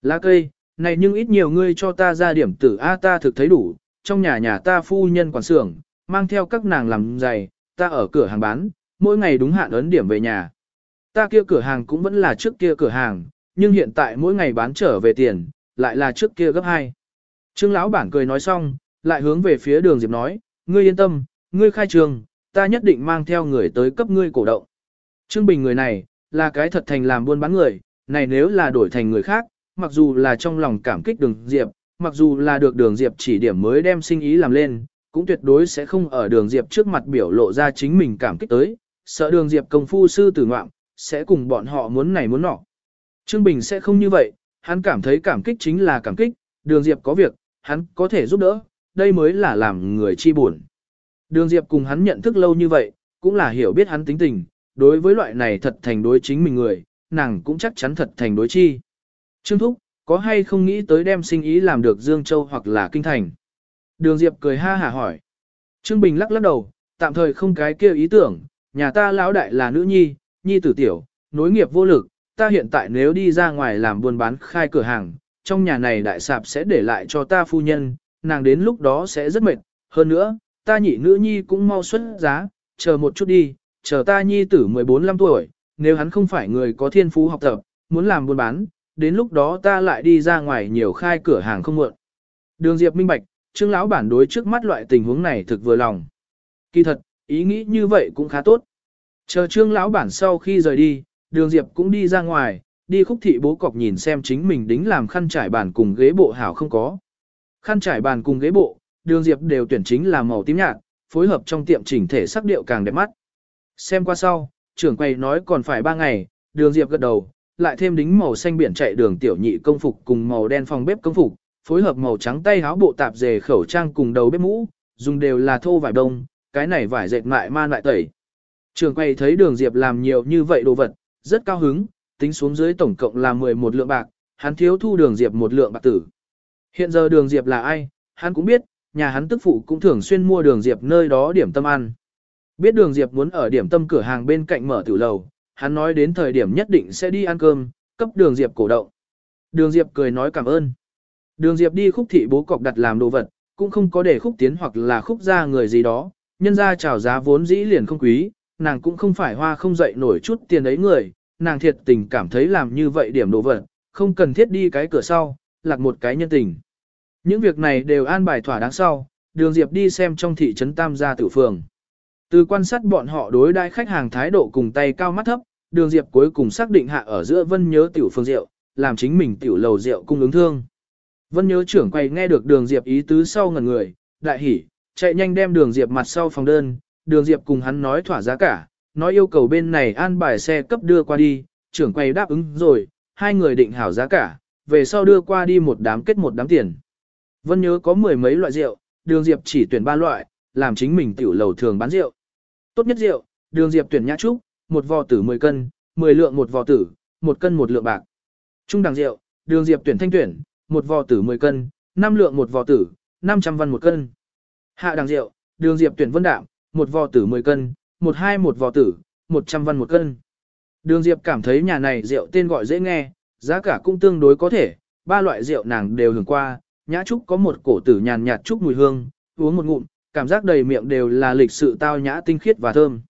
Lá cây, này nhưng ít nhiều ngươi cho ta ra điểm tử A ta thực thấy đủ, trong nhà nhà ta phu nhân quản xưởng, mang theo các nàng làm giày, ta ở cửa hàng bán, mỗi ngày đúng hạn ấn điểm về nhà. Ta kia cửa hàng cũng vẫn là trước kia cửa hàng, nhưng hiện tại mỗi ngày bán trở về tiền, lại là trước kia gấp hai. Trương lão bản cười nói xong, lại hướng về phía đường Diệp nói, ngươi yên tâm, ngươi khai trường, ta nhất định mang theo người tới cấp ngươi cổ động. Trương Bình người này, là cái thật thành làm buôn bán người, này nếu là đổi thành người khác, mặc dù là trong lòng cảm kích đường Diệp, mặc dù là được đường Diệp chỉ điểm mới đem sinh ý làm lên, cũng tuyệt đối sẽ không ở đường Diệp trước mặt biểu lộ ra chính mình cảm kích tới, sợ đường Diệp công phu sư tử ngoạm, sẽ cùng bọn họ muốn này muốn nọ. Trương Bình sẽ không như vậy, hắn cảm thấy cảm kích chính là cảm kích, đường Diệp có việc, hắn có thể giúp đỡ, đây mới là làm người chi buồn. Đường Diệp cùng hắn nhận thức lâu như vậy, cũng là hiểu biết hắn tính tình, đối với loại này thật thành đối chính mình người, nàng cũng chắc chắn thật thành đối chi. Trương Thúc, có hay không nghĩ tới đem sinh ý làm được Dương Châu hoặc là Kinh Thành? Đường Diệp cười ha hả hỏi. Trương Bình lắc lắc đầu, tạm thời không cái kia ý tưởng, nhà ta lão đại là nữ nhi, nhi tử tiểu, nối nghiệp vô lực, ta hiện tại nếu đi ra ngoài làm buôn bán khai cửa hàng, trong nhà này đại sạp sẽ để lại cho ta phu nhân, nàng đến lúc đó sẽ rất mệt, hơn nữa, ta nhị nữ nhi cũng mau xuất giá, chờ một chút đi, chờ ta nhi tử 14-15 tuổi, nếu hắn không phải người có thiên phú học tập, muốn làm buôn bán, đến lúc đó ta lại đi ra ngoài nhiều khai cửa hàng không mượn. Đường Diệp minh bạch, Trương lão bản đối trước mắt loại tình huống này thực vừa lòng. Kỳ thật, ý nghĩ như vậy cũng khá tốt. Chờ Trương lão bản sau khi rời đi, Đường Diệp cũng đi ra ngoài, đi khúc thị bố cọc nhìn xem chính mình đính làm khăn trải bàn cùng ghế bộ hảo không có. Khăn trải bàn cùng ghế bộ, Đường Diệp đều tuyển chính là màu tím nhạt, phối hợp trong tiệm chỉnh thể sắc điệu càng đẹp mắt. Xem qua sau, trưởng quầy nói còn phải 3 ngày, Đường Diệp gật đầu, lại thêm đính màu xanh biển chạy đường tiểu nhị công phục cùng màu đen phòng bếp công phục, phối hợp màu trắng tay áo bộ tạp dề khẩu trang cùng đầu bếp mũ, dùng đều là thô vải đông, cái này vải dệt mại man lại tẩy. Trường quay thấy đường Diệp làm nhiều như vậy đồ vật, rất cao hứng, tính xuống dưới tổng cộng là 11 lượng bạc, hắn thiếu thu đường Diệp một lượng bạc tử. Hiện giờ đường Diệp là ai, hắn cũng biết, nhà hắn tức phụ cũng thường xuyên mua đường Diệp nơi đó điểm tâm ăn. Biết đường Diệp muốn ở điểm tâm cửa hàng bên cạnh mở tử lầu, hắn nói đến thời điểm nhất định sẽ đi ăn cơm, cấp đường Diệp cổ động. Đường Diệp cười nói cảm ơn. Đường Diệp đi khúc thị bố cọc đặt làm đồ vật, cũng không có để khúc tiến hoặc là khúc ra người gì đó, nhân ra chào giá vốn dĩ liền không quý, nàng cũng không phải hoa không dậy nổi chút tiền ấy người, nàng thiệt tình cảm thấy làm như vậy điểm đồ vật, không cần thiết đi cái cửa sau, lạc một cái nhân tình. Những việc này đều an bài thỏa đáng sau, đường Diệp đi xem trong thị trấn Tam gia tử phường. Từ quan sát bọn họ đối đãi khách hàng thái độ cùng tay cao mắt thấp, đường Diệp cuối cùng xác định hạ ở giữa vân nhớ tiểu phương rượu, làm chính mình tiểu lầu rượu cung ứng thương. Vân nhớ trưởng quay nghe được đường Diệp ý tứ sau ngẩn người, đại hỉ, chạy nhanh đem đường Diệp mặt sau phòng đơn, đường Diệp cùng hắn nói thỏa giá cả, nói yêu cầu bên này an bài xe cấp đưa qua đi, trưởng quay đáp ứng rồi, hai người định hảo giá cả, về sau đưa qua đi một đám kết một đám tiền. Vân nhớ có mười mấy loại rượu, đường Diệp chỉ tuyển ba loại, làm chính mình tiểu lầu thường bán rượu. Tốt nhất rượu, đường Diệp tuyển nhã trúc, một vò tử 10 cân, 10 lượng một vò tử, một cân một lượng bạc. Trung đẳng rượu, đường Diệp tuyển thanh tuyển, một vò tử 10 cân, 5 lượng một vò tử, 500 văn một cân. Hạ đẳng rượu, đường Diệp tuyển vân đạm, một vò tử 10 cân, một hai một vò tử, 100 văn một cân. Đường Diệp cảm thấy nhà này rượu tên gọi dễ nghe, giá cả cũng tương đối có thể, ba loại rượu nàng đều hưởng qua, nhã trúc có một cổ tử nhàn nhạt trúc mùi hương, uống một ngụm, cảm giác đầy miệng đều là lịch sự tao nhã tinh khiết và thơm.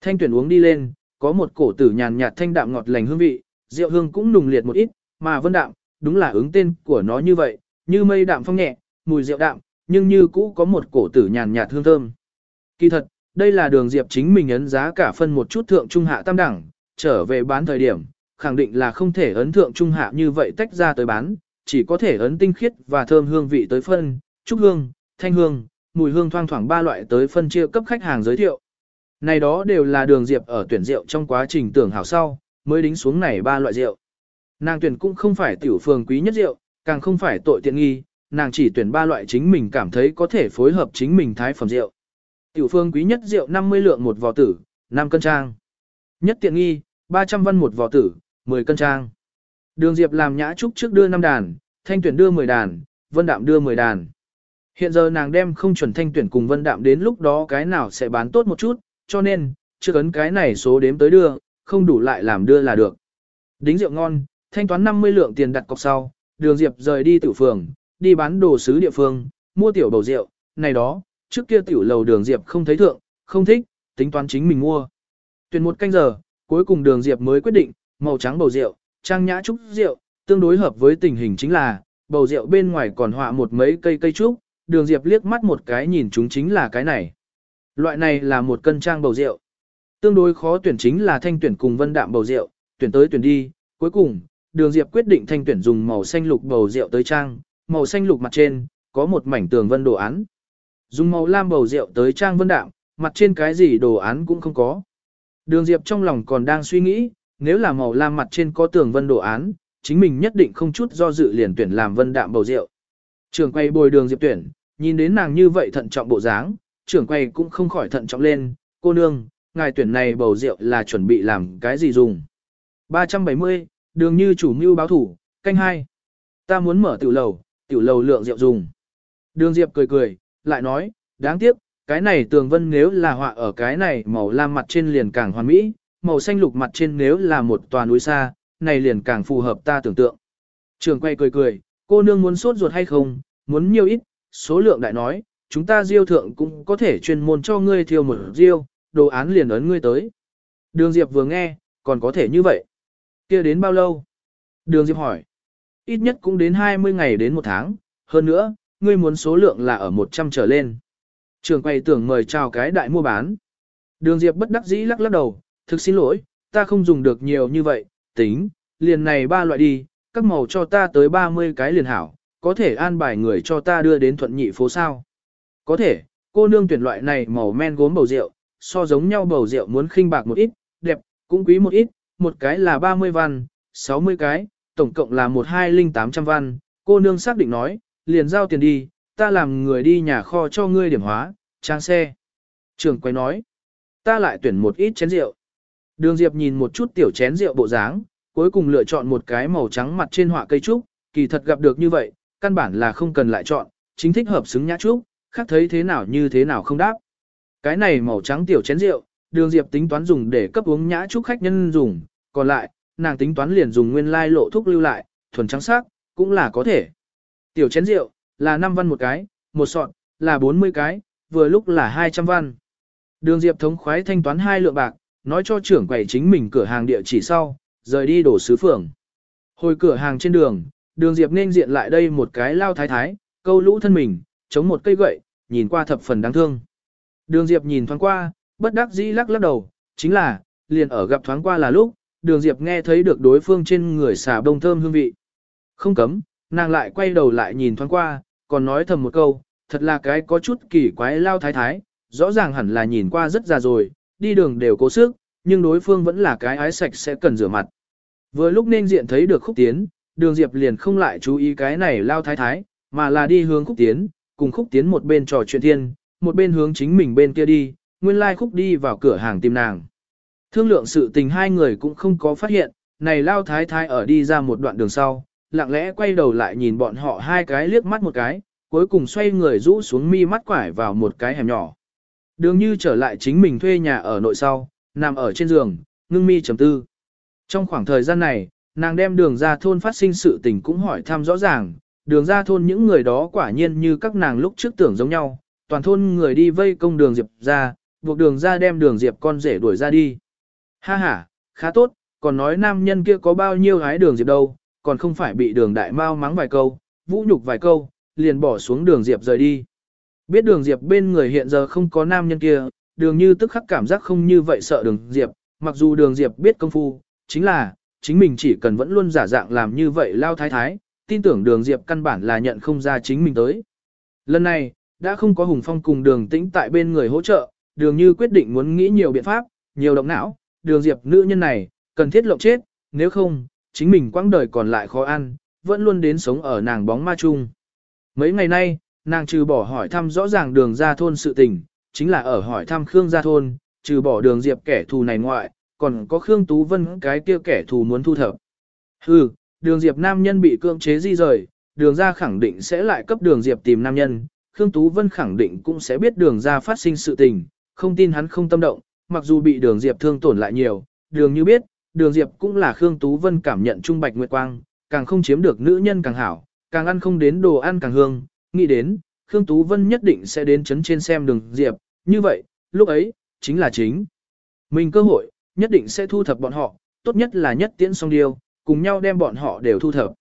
Thanh tuyển uống đi lên, có một cổ tử nhàn nhạt thanh đạm ngọt lành hương vị, rượu hương cũng nùng liệt một ít, mà vân đạm, đúng là ứng tên của nó như vậy, như mây đạm phong nhẹ, mùi rượu đạm, nhưng như cũ có một cổ tử nhàn nhạt hương thơm. Kỳ thật, đây là đường diệp chính mình ấn giá cả phân một chút thượng trung hạ tam đẳng, trở về bán thời điểm, khẳng định là không thể ấn thượng trung hạ như vậy tách ra tới bán, chỉ có thể ấn tinh khiết và thơm hương vị tới phân, trúc hương, thanh hương, mùi hương thoang thoảng ba loại tới phân chia cấp khách hàng giới thiệu. Này đó đều là đường diệp ở tuyển rượu trong quá trình tưởng hảo sau, mới đính xuống này ba loại rượu. Nàng tuyển cũng không phải tiểu phường quý nhất rượu, càng không phải tội tiện nghi, nàng chỉ tuyển ba loại chính mình cảm thấy có thể phối hợp chính mình thái phẩm rượu. Tiểu phương quý nhất rượu 50 lượng một vò tử, 5 cân trang. Nhất tiện nghi, 300 văn một vò tử, 10 cân trang. Đường Diệp làm nhã trúc trước đưa 5 đàn, thanh tuyển đưa 10 đàn, vân đạm đưa 10 đàn. Hiện giờ nàng đem không chuẩn thanh tuyển cùng vân đạm đến lúc đó cái nào sẽ bán tốt một chút, cho nên, chưa ấn cái này số đếm tới đưa, không đủ lại làm đưa là được. Đính rượu ngon, thanh toán 50 lượng tiền đặt cọc sau, đường Diệp rời đi tiểu phường, đi bán đồ sứ địa phương, mua tiểu bầu rượu, này đó, trước kia tiểu lầu đường Diệp không thấy thượng, không thích, tính toán chính mình mua. Tuyển một canh giờ, cuối cùng đường Diệp mới quyết định, màu trắng bầu rượu, trang nhã trúc rượu, tương đối hợp với tình hình chính là, bầu rượu bên ngoài còn họa một mấy cây cây trúc, đường diệp liếc mắt một cái nhìn chúng chính là cái này. Loại này là một cân trang bầu rượu. Tương đối khó tuyển chính là thanh tuyển cùng vân đạm bầu rượu, tuyển tới tuyển đi, cuối cùng, đường diệp quyết định thanh tuyển dùng màu xanh lục bầu rượu tới trang, màu xanh lục mặt trên, có một mảnh tường vân đồ án. Dùng màu lam bầu rượu tới trang vân đạm, mặt trên cái gì đồ án cũng không có. Đường diệp trong lòng còn đang suy nghĩ, nếu là màu lam mặt trên có tường vân đồ án, chính mình nhất định không chút do dự liền tuyển làm vân đạm bầu rượu. Trường quay bồi đường diệp tuyển, nhìn đến nàng như vậy thận trọng bộ dáng, trưởng quay cũng không khỏi thận trọng lên, cô nương, ngài tuyển này bầu rượu là chuẩn bị làm cái gì dùng. 370, đường như chủ mưu báo thủ, canh hai. Ta muốn mở tiểu lầu, tiểu lầu lượng rượu dùng. Đường Diệp cười cười, lại nói, đáng tiếc, cái này tường vân nếu là họa ở cái này màu lam mặt trên liền càng hoàn mỹ, màu xanh lục mặt trên nếu là một tòa núi xa, này liền càng phù hợp ta tưởng tượng. Trường quay cười cười, cô nương muốn sốt ruột hay không, muốn nhiều ít, số lượng đại nói, chúng ta diêu thượng cũng có thể chuyên môn cho ngươi thiêu một diêu, đồ án liền ấn ngươi tới. Đường Diệp vừa nghe, còn có thể như vậy kia đến bao lâu? Đường Diệp hỏi. Ít nhất cũng đến 20 ngày đến một tháng, hơn nữa, ngươi muốn số lượng là ở 100 trở lên. Trường quay tưởng mời chào cái đại mua bán. Đường Diệp bất đắc dĩ lắc lắc đầu, thực xin lỗi, ta không dùng được nhiều như vậy, tính, liền này ba loại đi, các màu cho ta tới 30 cái liền hảo, có thể an bài người cho ta đưa đến thuận nhị phố sao. Có thể, cô nương tuyển loại này màu men gốm bầu rượu, so giống nhau bầu rượu muốn khinh bạc một ít, đẹp, cũng quý một ít, một cái là 30 văn, 60 cái, tổng cộng là một hai linh 800 văn, cô nương xác định nói, liền giao tiền đi, ta làm người đi nhà kho cho ngươi điểm hóa, trang xe. Trường quay nói, ta lại tuyển một ít chén rượu. Đường Diệp nhìn một chút tiểu chén rượu bộ dáng, cuối cùng lựa chọn một cái màu trắng mặt trên họa cây trúc, kỳ thật gặp được như vậy, căn bản là không cần lại chọn, chính thích hợp xứng nhã trúc, khác thấy thế nào như thế nào không đáp. Cái này màu trắng tiểu chén rượu, đường Diệp tính toán dùng để cấp uống nhã trúc khách nhân dùng, còn lại, nàng tính toán liền dùng nguyên lai lộ thuốc lưu lại, thuần trắng sắc, cũng là có thể. Tiểu chén rượu, là 5 văn một cái, một sọt, là 40 cái, vừa lúc là 200 văn. Đường Diệp thống khoái thanh toán hai lượng bạc, nói cho trưởng quầy chính mình cửa hàng địa chỉ sau, rời đi đổ sứ phường. Hồi cửa hàng trên đường, đường Diệp nên diện lại đây một cái lao thái thái, câu lũ thân mình, chống một cây gậy, nhìn qua thập phần đáng thương. Đường Diệp nhìn thoáng qua, bất đắc dĩ lắc lắc đầu, chính là, liền ở gặp thoáng qua là lúc, đường Diệp nghe thấy được đối phương trên người xà bông thơm hương vị. Không cấm, nàng lại quay đầu lại nhìn thoáng qua, còn nói thầm một câu, thật là cái có chút kỳ quái lao thái thái, rõ ràng hẳn là nhìn qua rất già rồi, đi đường đều cố sức, nhưng đối phương vẫn là cái ái sạch sẽ cần rửa mặt. Vừa lúc nên diện thấy được khúc tiến, đường Diệp liền không lại chú ý cái này lao thái thái, mà là đi hướng khúc tiến, cùng khúc tiến một bên trò chuyện thiên, một bên hướng chính mình bên kia đi, nguyên lai khúc đi vào cửa hàng tìm nàng. Thương lượng sự tình hai người cũng không có phát hiện, này lao thái thái ở đi ra một đoạn đường sau, lặng lẽ quay đầu lại nhìn bọn họ hai cái liếc mắt một cái, cuối cùng xoay người rũ xuống mi mắt quải vào một cái hẻm nhỏ. Đường như trở lại chính mình thuê nhà ở nội sau, nằm ở trên giường, ngưng mi chấm tư. Trong khoảng thời gian này, nàng đem đường ra thôn phát sinh sự tình cũng hỏi thăm rõ ràng, đường ra thôn những người đó quả nhiên như các nàng lúc trước tưởng giống nhau, toàn thôn người đi vây công đường diệp ra, buộc đường ra đem đường diệp con rể đuổi ra đi. Ha ha, khá tốt, còn nói nam nhân kia có bao nhiêu gái đường diệp đâu, còn không phải bị đường đại mao mắng vài câu, vũ nhục vài câu, liền bỏ xuống đường diệp rời đi. Biết đường diệp bên người hiện giờ không có nam nhân kia, đường như tức khắc cảm giác không như vậy sợ đường diệp, mặc dù đường diệp biết công phu, chính là, chính mình chỉ cần vẫn luôn giả dạng làm như vậy lao thái thái, tin tưởng đường diệp căn bản là nhận không ra chính mình tới. Lần này, đã không có Hùng Phong cùng đường tĩnh tại bên người hỗ trợ, đường như quyết định muốn nghĩ nhiều biện pháp, nhiều động não, đường diệp nữ nhân này, cần thiết lộng chết, nếu không, chính mình quãng đời còn lại khó ăn, vẫn luôn đến sống ở nàng bóng ma chung. Mấy ngày nay, nàng trừ bỏ hỏi thăm rõ ràng đường ra thôn sự tình, chính là ở hỏi thăm Khương gia thôn, trừ bỏ đường diệp kẻ thù này ngoại, còn có Khương Tú Vân cái kia kẻ thù muốn thu thập. Hừ, đường diệp nam nhân bị cưỡng chế di rời, đường ra khẳng định sẽ lại cấp đường diệp tìm nam nhân, Khương Tú Vân khẳng định cũng sẽ biết đường ra phát sinh sự tình, không tin hắn không tâm động, mặc dù bị đường diệp thương tổn lại nhiều, đường như biết, đường diệp cũng là Khương Tú Vân cảm nhận trung bạch nguyệt quang, càng không chiếm được nữ nhân càng hảo, càng ăn không đến đồ ăn càng hương, nghĩ đến, Khương Tú Vân nhất định sẽ đến chấn trên xem đường diệp, như vậy, lúc ấy, chính là chính. Mình cơ hội, nhất định sẽ thu thập bọn họ, tốt nhất là nhất tiễn song điêu, cùng nhau đem bọn họ đều thu thập.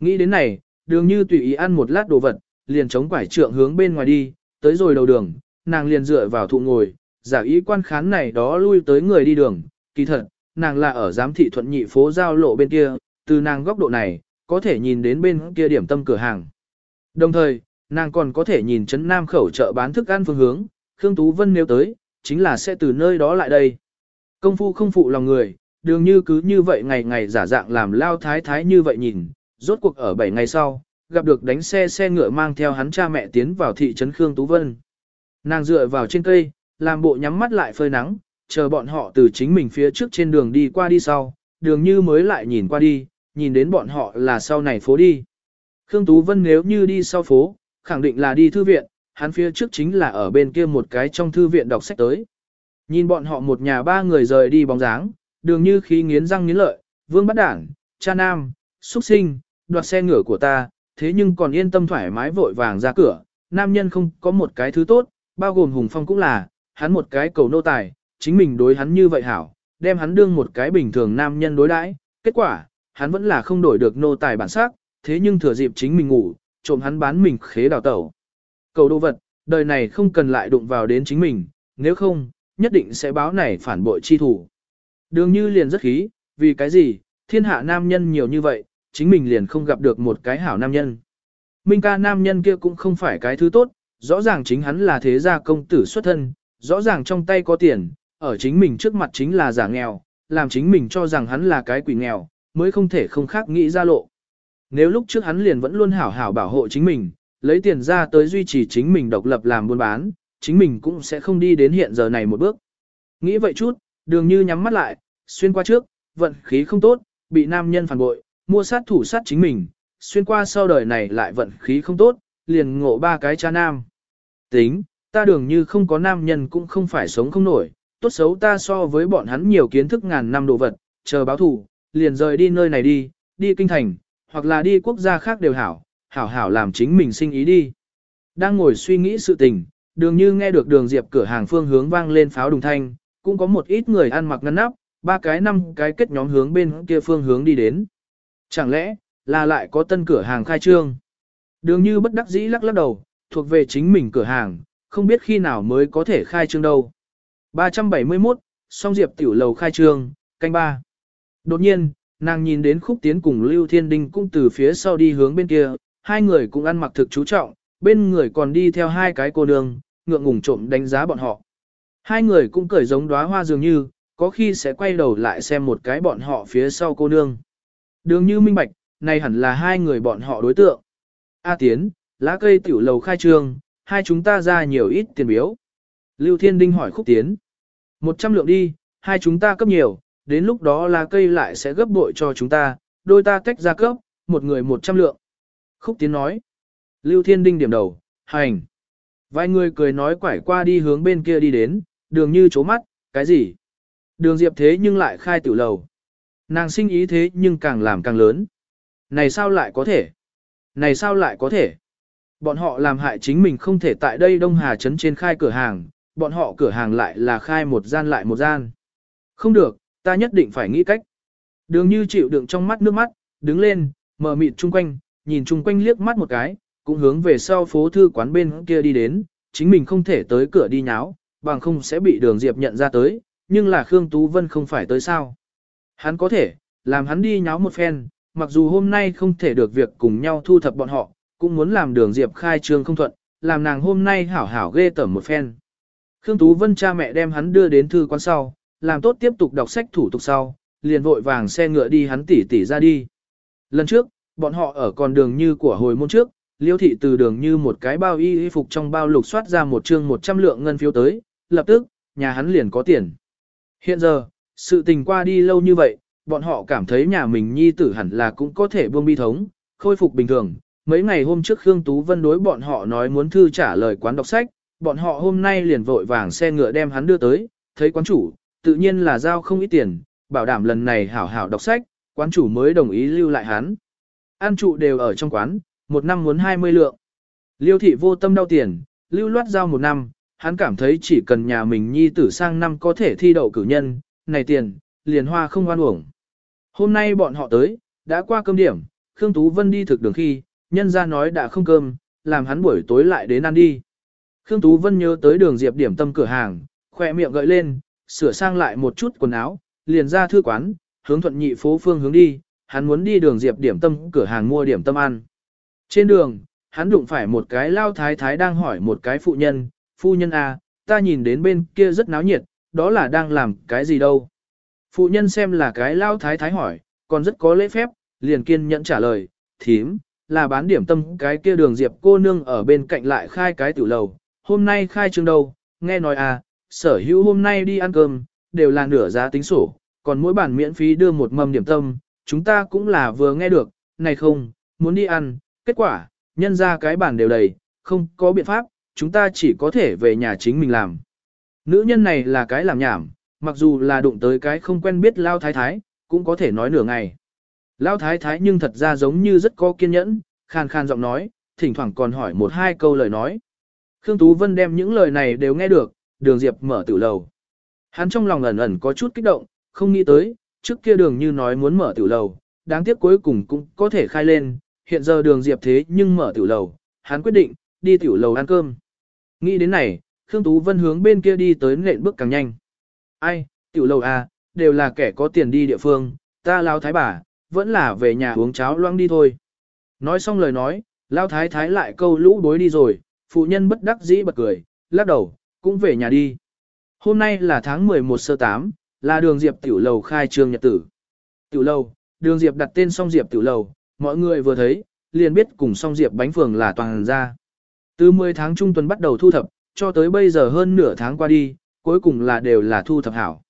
Nghĩ đến này, đường như tùy ý ăn một lát đồ vật, liền chống quải trượng hướng bên ngoài đi, tới rồi đầu đường, nàng liền dựa vào thụ ngồi, giả ý quan khán này đó lui tới người đi đường, kỳ thật, nàng là ở giám thị thuận nhị phố giao lộ bên kia, từ nàng góc độ này, có thể nhìn đến bên kia điểm tâm cửa hàng. Đồng thời, nàng còn có thể nhìn chấn nam khẩu chợ bán thức ăn phương hướng, Khương Tú Vân nếu tới, chính là sẽ từ nơi đó lại đây. Công phu không phụ lòng người, đường như cứ như vậy ngày ngày giả dạng làm lao thái thái như vậy nhìn, rốt cuộc ở 7 ngày sau, gặp được đánh xe xe ngựa mang theo hắn cha mẹ tiến vào thị trấn Khương Tú Vân. Nàng dựa vào trên cây, làm bộ nhắm mắt lại phơi nắng, chờ bọn họ từ chính mình phía trước trên đường đi qua đi sau, đường như mới lại nhìn qua đi, nhìn đến bọn họ là sau này phố đi. Khương Tú Vân nếu như đi sau phố, khẳng định là đi thư viện, hắn phía trước chính là ở bên kia một cái trong thư viện đọc sách tới. Nhìn bọn họ một nhà ba người rời đi bóng dáng, đường như khí nghiến răng nghiến lợi, vương bắt đảng, cha nam, xuất sinh, đoạt xe ngựa của ta, thế nhưng còn yên tâm thoải mái vội vàng ra cửa, nam nhân không có một cái thứ tốt, bao gồm Hùng Phong cũng là, hắn một cái cầu nô tài, chính mình đối hắn như vậy hảo, đem hắn đương một cái bình thường nam nhân đối đãi, kết quả, hắn vẫn là không đổi được nô tài bản sắc, thế nhưng thừa dịp chính mình ngủ, trộm hắn bán mình khế đào tẩu. Cầu đồ vật, đời này không cần lại đụng vào đến chính mình, nếu không, nhất định sẽ báo này phản bội chi thủ. Đường như liền rất khí, vì cái gì, thiên hạ nam nhân nhiều như vậy, chính mình liền không gặp được một cái hảo nam nhân. Minh ca nam nhân kia cũng không phải cái thứ tốt, rõ ràng chính hắn là thế gia công tử xuất thân, rõ ràng trong tay có tiền, ở chính mình trước mặt chính là giả nghèo, làm chính mình cho rằng hắn là cái quỷ nghèo, mới không thể không khác nghĩ ra lộ. Nếu lúc trước hắn liền vẫn luôn hảo hảo bảo hộ chính mình, lấy tiền ra tới duy trì chính mình độc lập làm buôn bán, chính mình cũng sẽ không đi đến hiện giờ này một bước. Nghĩ vậy chút, đường như nhắm mắt lại, xuyên qua trước, vận khí không tốt, bị nam nhân phản bội, mua sát thủ sát chính mình, xuyên qua sau đời này lại vận khí không tốt, liền ngộ ba cái cha nam. Tính, ta đường như không có nam nhân cũng không phải sống không nổi, tốt xấu ta so với bọn hắn nhiều kiến thức ngàn năm đồ vật, chờ báo thủ, liền rời đi nơi này đi, đi kinh thành, hoặc là đi quốc gia khác đều hảo, hảo hảo làm chính mình sinh ý đi. Đang ngồi suy nghĩ sự tình, đường như nghe được đường diệp cửa hàng phương hướng vang lên pháo đùng thanh, cũng có một ít người ăn mặc ngăn nắp, ba cái năm cái kết nhóm hướng bên kia phương hướng đi đến. Chẳng lẽ, là lại có tân cửa hàng khai trương? Đường như bất đắc dĩ lắc lắc đầu, thuộc về chính mình cửa hàng, không biết khi nào mới có thể khai trương đâu. 371, song diệp tiểu lầu khai trương, canh ba. Đột nhiên, nàng nhìn đến khúc tiến cùng Lưu Thiên Đinh cũng từ phía sau đi hướng bên kia, hai người cũng ăn mặc thực chú trọng, bên người còn đi theo hai cái cô nương, ngượng ngùng trộm đánh giá bọn họ. Hai người cũng cởi giống đóa hoa dường như, có khi sẽ quay đầu lại xem một cái bọn họ phía sau cô nương. Đường như minh bạch, này hẳn là hai người bọn họ đối tượng. A Tiến, lá cây tiểu lầu khai trương, hai chúng ta ra nhiều ít tiền biếu. Lưu Thiên Đinh hỏi khúc tiến. Một trăm lượng đi, hai chúng ta cấp nhiều, đến lúc đó lá cây lại sẽ gấp bội cho chúng ta, đôi ta tách ra cấp, một người một trăm lượng. Khúc tiến nói. Lưu Thiên Đinh điểm đầu, hành. Vài người cười nói quải qua đi hướng bên kia đi đến, đường như chố mắt, cái gì? Đường Diệp thế nhưng lại khai tiểu lầu. Nàng sinh ý thế nhưng càng làm càng lớn. Này sao lại có thể? Này sao lại có thể? Bọn họ làm hại chính mình không thể tại đây Đông Hà Trấn trên khai cửa hàng, bọn họ cửa hàng lại là khai một gian lại một gian. Không được, ta nhất định phải nghĩ cách. Đường như chịu đựng trong mắt nước mắt, đứng lên, mở mịt chung quanh, nhìn chung quanh liếc mắt một cái, cũng hướng về sau phố thư quán bên kia đi đến, chính mình không thể tới cửa đi nháo, bằng không sẽ bị đường Diệp nhận ra tới, nhưng là Khương Tú Vân không phải tới sao. Hắn có thể, làm hắn đi nháo một phen, mặc dù hôm nay không thể được việc cùng nhau thu thập bọn họ, cũng muốn làm đường Diệp khai trương không thuận, làm nàng hôm nay hảo hảo ghê tởm một phen. Khương Tú Vân cha mẹ đem hắn đưa đến thư quán sau, làm tốt tiếp tục đọc sách thủ tục sau, liền vội vàng xe ngựa đi hắn tỉ tỉ ra đi. Lần trước, bọn họ ở con đường như của hồi môn trước, liêu thị từ đường như một cái bao y y phục trong bao lục soát ra một chương 100 lượng ngân phiếu tới, lập tức, nhà hắn liền có tiền. Hiện giờ, sự tình qua đi lâu như vậy, bọn họ cảm thấy nhà mình nhi tử hẳn là cũng có thể buông bi thống, khôi phục bình thường. Mấy ngày hôm trước Khương Tú Vân đối bọn họ nói muốn thư trả lời quán đọc sách, bọn họ hôm nay liền vội vàng xe ngựa đem hắn đưa tới, thấy quán chủ, tự nhiên là giao không ít tiền, bảo đảm lần này hảo hảo đọc sách, quán chủ mới đồng ý lưu lại hắn. An trụ đều ở trong quán, một năm muốn 20 lượng. Liêu thị vô tâm đau tiền, lưu loát giao một năm, hắn cảm thấy chỉ cần nhà mình nhi tử sang năm có thể thi đậu cử nhân, này tiền, liền hoa không oan uổng. Hôm nay bọn họ tới, đã qua cơm điểm, Khương Tú Vân đi thực đường khi, nhân ra nói đã không cơm, làm hắn buổi tối lại đến ăn đi. Khương Tú Vân nhớ tới đường Diệp điểm tâm cửa hàng, khỏe miệng gợi lên, sửa sang lại một chút quần áo, liền ra thư quán, hướng thuận nhị phố phương hướng đi, hắn muốn đi đường Diệp điểm tâm cửa hàng mua điểm tâm ăn. Trên đường, hắn đụng phải một cái lao thái thái đang hỏi một cái phụ nhân, phu nhân à, ta nhìn đến bên kia rất náo nhiệt, đó là đang làm cái gì đâu. Phụ nhân xem là cái lao thái thái hỏi, còn rất có lễ phép, liền kiên nhẫn trả lời, thím, là bán điểm tâm cái kia đường diệp cô nương ở bên cạnh lại khai cái tiểu lầu, hôm nay khai trương đâu, nghe nói à, sở hữu hôm nay đi ăn cơm, đều là nửa giá tính sổ, còn mỗi bản miễn phí đưa một mâm điểm tâm, chúng ta cũng là vừa nghe được, này không, muốn đi ăn, kết quả, nhân ra cái bản đều đầy, không có biện pháp, chúng ta chỉ có thể về nhà chính mình làm. Nữ nhân này là cái làm nhảm, mặc dù là đụng tới cái không quen biết lao thái thái, cũng có thể nói nửa ngày. Lao thái thái nhưng thật ra giống như rất có kiên nhẫn, khàn khàn giọng nói, thỉnh thoảng còn hỏi một hai câu lời nói. Khương Tú Vân đem những lời này đều nghe được, đường Diệp mở tử lầu. Hắn trong lòng ẩn ẩn có chút kích động, không nghĩ tới, trước kia đường như nói muốn mở tử lầu, đáng tiếc cuối cùng cũng có thể khai lên, hiện giờ đường Diệp thế nhưng mở tử lầu, hắn quyết định, đi tiểu lầu ăn cơm. Nghĩ đến này, Khương Tú Vân hướng bên kia đi tới nện bước càng nhanh. Ai, tiểu lầu à, đều là kẻ có tiền đi địa phương, ta lao thái bà, vẫn là về nhà uống cháo loang đi thôi. Nói xong lời nói, lao thái thái lại câu lũ bối đi rồi, phụ nhân bất đắc dĩ bật cười, lắc đầu, cũng về nhà đi. Hôm nay là tháng 11 sơ 8, là đường Diệp tiểu lầu khai trương nhật tử. Tiểu lầu, đường Diệp đặt tên song Diệp tiểu lầu, mọi người vừa thấy, liền biết cùng song Diệp bánh phường là toàn ra. Từ 10 tháng trung tuần bắt đầu thu thập, cho tới bây giờ hơn nửa tháng qua đi, cuối cùng là đều là thu thập hảo.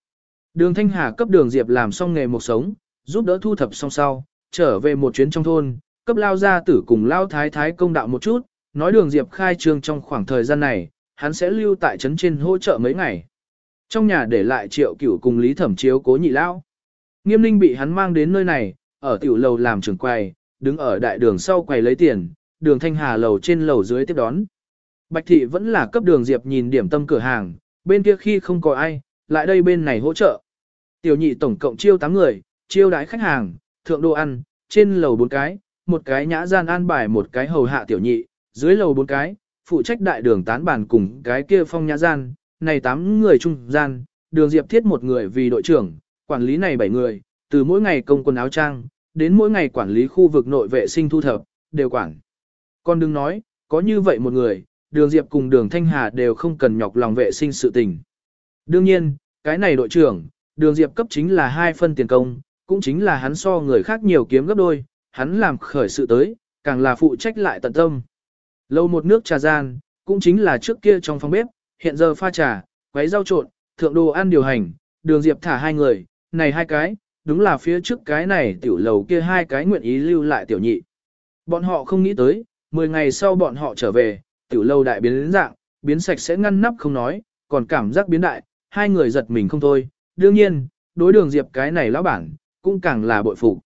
Đường Thanh Hà cấp đường Diệp làm xong nghề một sống, giúp đỡ thu thập xong sau, trở về một chuyến trong thôn, cấp lao gia tử cùng lao thái thái công đạo một chút, nói đường Diệp khai trương trong khoảng thời gian này, hắn sẽ lưu tại trấn trên hỗ trợ mấy ngày. Trong nhà để lại triệu cửu cùng Lý Thẩm Chiếu cố nhị lão. Nghiêm ninh bị hắn mang đến nơi này, ở tiểu lầu làm trường quầy, đứng ở đại đường sau quầy lấy tiền, đường thanh hà lầu trên lầu dưới tiếp đón. Bạch thị vẫn là cấp đường Diệp nhìn điểm tâm cửa hàng, bên kia khi không có ai, lại đây bên này hỗ trợ. Tiểu nhị tổng cộng chiêu 8 người, chiêu đái khách hàng, thượng đồ ăn, trên lầu 4 cái, một cái nhã gian an bài một cái hầu hạ tiểu nhị, dưới lầu 4 cái, phụ trách đại đường tán bàn cùng cái kia phong nhã gian, này 8 người trung gian, đường Diệp thiết một người vì đội trưởng, quản lý này 7 người, từ mỗi ngày công quần áo trang, đến mỗi ngày quản lý khu vực nội vệ sinh thu thập, đều quản. Con đừng nói, có như vậy một người, đường Diệp cùng đường Thanh Hà đều không cần nhọc lòng vệ sinh sự tình. Đương nhiên, cái này đội trưởng, đường Diệp cấp chính là hai phân tiền công, cũng chính là hắn so người khác nhiều kiếm gấp đôi, hắn làm khởi sự tới, càng là phụ trách lại tận tâm. Lâu một nước trà gian, cũng chính là trước kia trong phòng bếp, hiện giờ pha trà, quấy rau trộn, thượng đồ ăn điều hành, đường Diệp thả hai người, này hai cái, đúng là phía trước cái này tiểu lầu kia hai cái nguyện ý lưu lại tiểu nhị. Bọn họ không nghĩ tới, 10 ngày sau bọn họ trở về, tiểu lâu đại biến đến dạng, biến sạch sẽ ngăn nắp không nói, còn cảm giác biến đại, hai người giật mình không thôi. Đương nhiên, đối đường Diệp cái này lão bản, cũng càng là bội phục.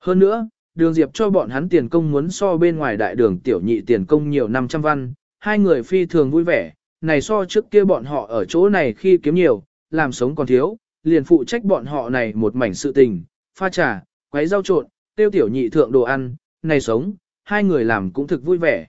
Hơn nữa, đường Diệp cho bọn hắn tiền công muốn so bên ngoài đại đường tiểu nhị tiền công nhiều 500 văn, hai người phi thường vui vẻ, này so trước kia bọn họ ở chỗ này khi kiếm nhiều, làm sống còn thiếu, liền phụ trách bọn họ này một mảnh sự tình, pha trà, quấy rau trộn, tiêu tiểu nhị thượng đồ ăn, này sống, hai người làm cũng thực vui vẻ.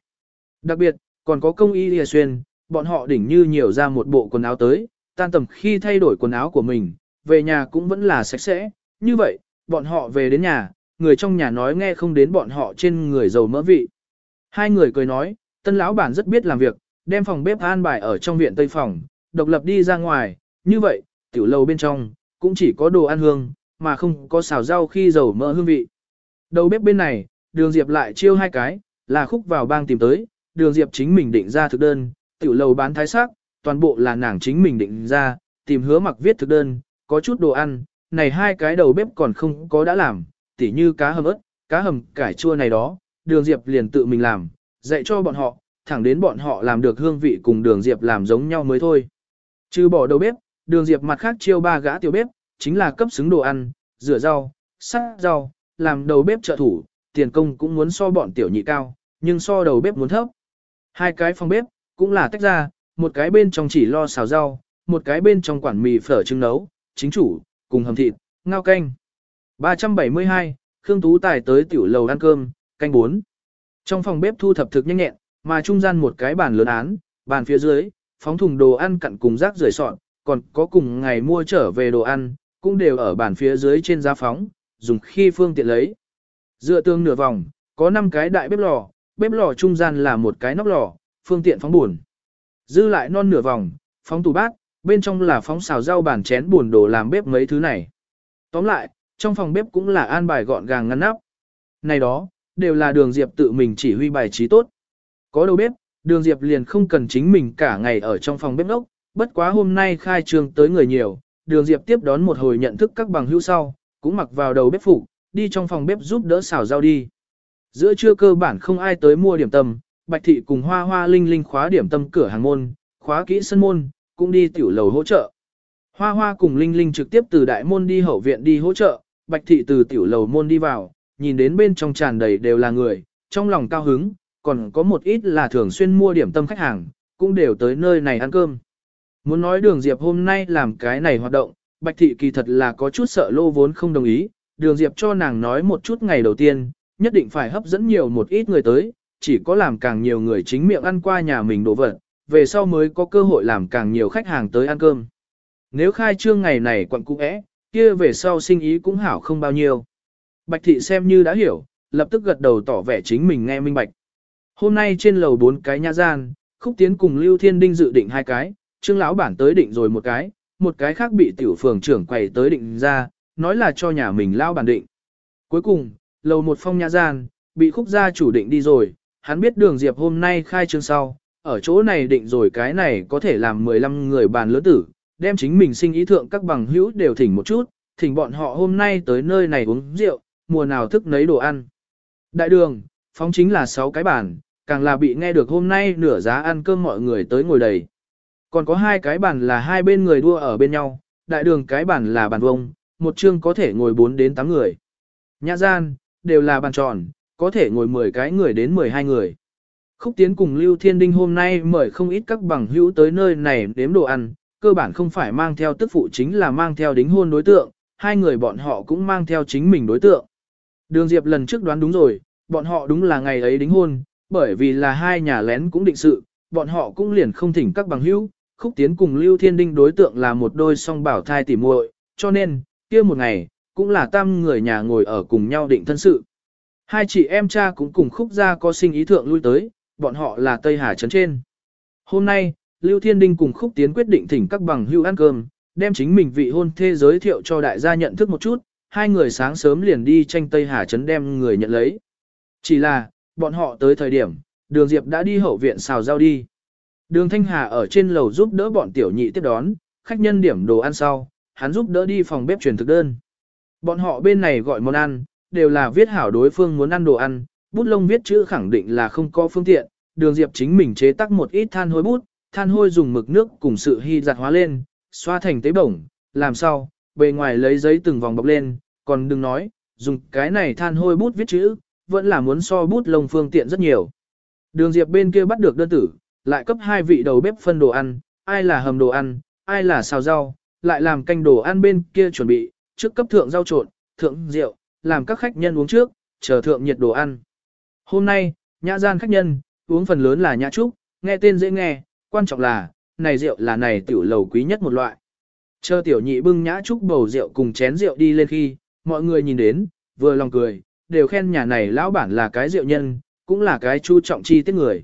Đặc biệt, còn có công y lìa xuyên, bọn họ đỉnh như nhiều ra một bộ quần áo tới, tan tầm khi thay đổi quần áo của mình, về nhà cũng vẫn là sạch sẽ, như vậy, bọn họ về đến nhà, người trong nhà nói nghe không đến bọn họ trên người giàu mỡ vị. Hai người cười nói, tân lão bản rất biết làm việc, đem phòng bếp an bài ở trong viện tây phòng, độc lập đi ra ngoài, như vậy, tiểu lầu bên trong, cũng chỉ có đồ ăn hương, mà không có xào rau khi dầu mỡ hương vị. Đầu bếp bên này, đường diệp lại chiêu hai cái, là khúc vào bang tìm tới, đường diệp chính mình định ra thực đơn, tiểu lầu bán thái sắc, toàn bộ là nàng chính mình định ra, tìm hứa mặc viết thực đơn, có chút đồ ăn, này hai cái đầu bếp còn không có đã làm, tỉ như cá hầm ớt, cá hầm cải chua này đó, đường diệp liền tự mình làm, dạy cho bọn họ, thẳng đến bọn họ làm được hương vị cùng đường diệp làm giống nhau mới thôi. Trừ bỏ đầu bếp, đường diệp mặt khác chiêu ba gã tiểu bếp, chính là cấp xứng đồ ăn, rửa rau, sắc rau, làm đầu bếp trợ thủ, tiền công cũng muốn so bọn tiểu nhị cao, nhưng so đầu bếp muốn thấp. Hai cái phòng bếp, cũng là tách ra, một cái bên trong chỉ lo xào rau, một cái bên trong quản mì phở trứng nấu, chính chủ, cùng hầm thịt, ngao canh. 372, Khương Tú Tài tới tiểu lầu ăn cơm, canh 4. Trong phòng bếp thu thập thực nhanh nhẹn, Mà trung gian một cái bàn lớn án, bàn phía dưới, phóng thùng đồ ăn cặn cùng rác rưởi sọn, còn có cùng ngày mua trở về đồ ăn, cũng đều ở bàn phía dưới trên giá phóng, dùng khi phương tiện lấy. Dựa tương nửa vòng, có 5 cái đại bếp lò, bếp lò trung gian là một cái nóc lò, phương tiện phóng buồn. Dư lại non nửa vòng, phóng tủ bát, bên trong là phóng xào rau bàn chén buồn đồ làm bếp mấy thứ này. Tóm lại, trong phòng bếp cũng là an bài gọn gàng ngăn nắp. Này đó, đều là đường Diệp tự mình chỉ huy bài trí tốt. Có đầu bếp, đường Diệp liền không cần chính mình cả ngày ở trong phòng bếp nốc, bất quá hôm nay khai trương tới người nhiều, đường Diệp tiếp đón một hồi nhận thức các bằng hữu sau, cũng mặc vào đầu bếp phục, đi trong phòng bếp giúp đỡ xào rau đi. Giữa trưa cơ bản không ai tới mua điểm tâm, Bạch Thị cùng Hoa Hoa Linh Linh khóa điểm tâm cửa hàng môn, khóa kỹ sân môn, cũng đi tiểu lầu hỗ trợ. Hoa Hoa cùng Linh Linh trực tiếp từ đại môn đi hậu viện đi hỗ trợ, Bạch Thị từ tiểu lầu môn đi vào, nhìn đến bên trong tràn đầy đều là người, trong lòng cao hứng, còn có một ít là thường xuyên mua điểm tâm khách hàng, cũng đều tới nơi này ăn cơm. Muốn nói đường Diệp hôm nay làm cái này hoạt động, Bạch Thị kỳ thật là có chút sợ lô vốn không đồng ý, đường Diệp cho nàng nói một chút ngày đầu tiên, nhất định phải hấp dẫn nhiều một ít người tới, chỉ có làm càng nhiều người chính miệng ăn qua nhà mình đồ vật, về sau mới có cơ hội làm càng nhiều khách hàng tới ăn cơm. Nếu khai trương ngày này quận cũ é, kia về sau sinh ý cũng hảo không bao nhiêu. Bạch thị xem như đã hiểu, lập tức gật đầu tỏ vẻ chính mình nghe minh bạch. Hôm nay trên lầu bốn cái nhà gian, khúc tiến cùng Lưu Thiên Đinh dự định hai cái, trương lão bản tới định rồi một cái, một cái khác bị tiểu phường trưởng quầy tới định ra, nói là cho nhà mình lao bản định. Cuối cùng, lầu một phong nhã gian, bị khúc gia chủ định đi rồi, hắn biết đường Diệp hôm nay khai trương sau, ở chỗ này định rồi cái này có thể làm 15 người bàn lớn tử, đem chính mình sinh ý thượng các bằng hữu đều thỉnh một chút, thỉnh bọn họ hôm nay tới nơi này uống rượu, mùa nào thức nấy đồ ăn. Đại đường, phóng chính là 6 cái bàn, càng là bị nghe được hôm nay nửa giá ăn cơm mọi người tới ngồi đầy. Còn có hai cái bàn là hai bên người đua ở bên nhau, đại đường cái bàn là bàn vông, một chương có thể ngồi 4 đến 8 người. Nhã gian, đều là bàn tròn, có thể ngồi 10 cái người đến 12 người. Khúc Tiến cùng Lưu Thiên Đinh hôm nay mời không ít các bằng hữu tới nơi này đếm đồ ăn, cơ bản không phải mang theo tức phụ chính là mang theo đính hôn đối tượng, hai người bọn họ cũng mang theo chính mình đối tượng. Đường Diệp lần trước đoán đúng rồi, bọn họ đúng là ngày ấy đính hôn, bởi vì là hai nhà lén cũng định sự, bọn họ cũng liền không thỉnh các bằng hữu, Khúc Tiến cùng Lưu Thiên Đinh đối tượng là một đôi song bảo thai tỉ muội, cho nên, kia một ngày, cũng là tam người nhà ngồi ở cùng nhau định thân sự. Hai chị em cha cũng cùng Khúc gia có sinh ý thượng lui tới, bọn họ là Tây Hà Trấn trên. Hôm nay, Lưu Thiên Đinh cùng Khúc Tiến quyết định thỉnh các bằng hữu ăn cơm, đem chính mình vị hôn thê giới thiệu cho đại gia nhận thức một chút, hai người sáng sớm liền đi tranh Tây Hà Trấn đem người nhận lấy. Chỉ là, bọn họ tới thời điểm, đường Diệp đã đi hậu viện xào rau đi. Đường Thanh Hà ở trên lầu giúp đỡ bọn tiểu nhị tiếp đón, khách nhân điểm đồ ăn sau, hắn giúp đỡ đi phòng bếp truyền thực đơn. Bọn họ bên này gọi món ăn, đều là viết hảo đối phương muốn ăn đồ ăn, bút lông viết chữ khẳng định là không có phương tiện, đường Diệp chính mình chế tác một ít than hôi bút, than hôi dùng mực nước cùng sự hy giặt hóa lên, xoa thành tế bổng, làm sao, bề ngoài lấy giấy từng vòng bọc lên, còn đừng nói, dùng cái này than hôi bút viết chữ, vẫn là muốn so bút lông phương tiện rất nhiều. Đường Diệp bên kia bắt được đơn tử, lại cấp hai vị đầu bếp phân đồ ăn, ai là hầm đồ ăn, ai là xào rau, lại làm canh đồ ăn bên kia chuẩn bị, trước cấp thượng rau trộn, thượng rượu, làm các khách nhân uống trước, chờ thượng nhiệt đồ ăn. Hôm nay, nhã gian khách nhân, uống phần lớn là nhã trúc, nghe tên dễ nghe, quan trọng là, này rượu là này tiểu lầu quý nhất một loại. Chờ tiểu nhị bưng nhã trúc bầu rượu cùng chén rượu đi lên khi, mọi người nhìn đến, vừa lòng cười, đều khen nhà này lão bản là cái rượu nhân, cũng là cái chu trọng chi tiết người.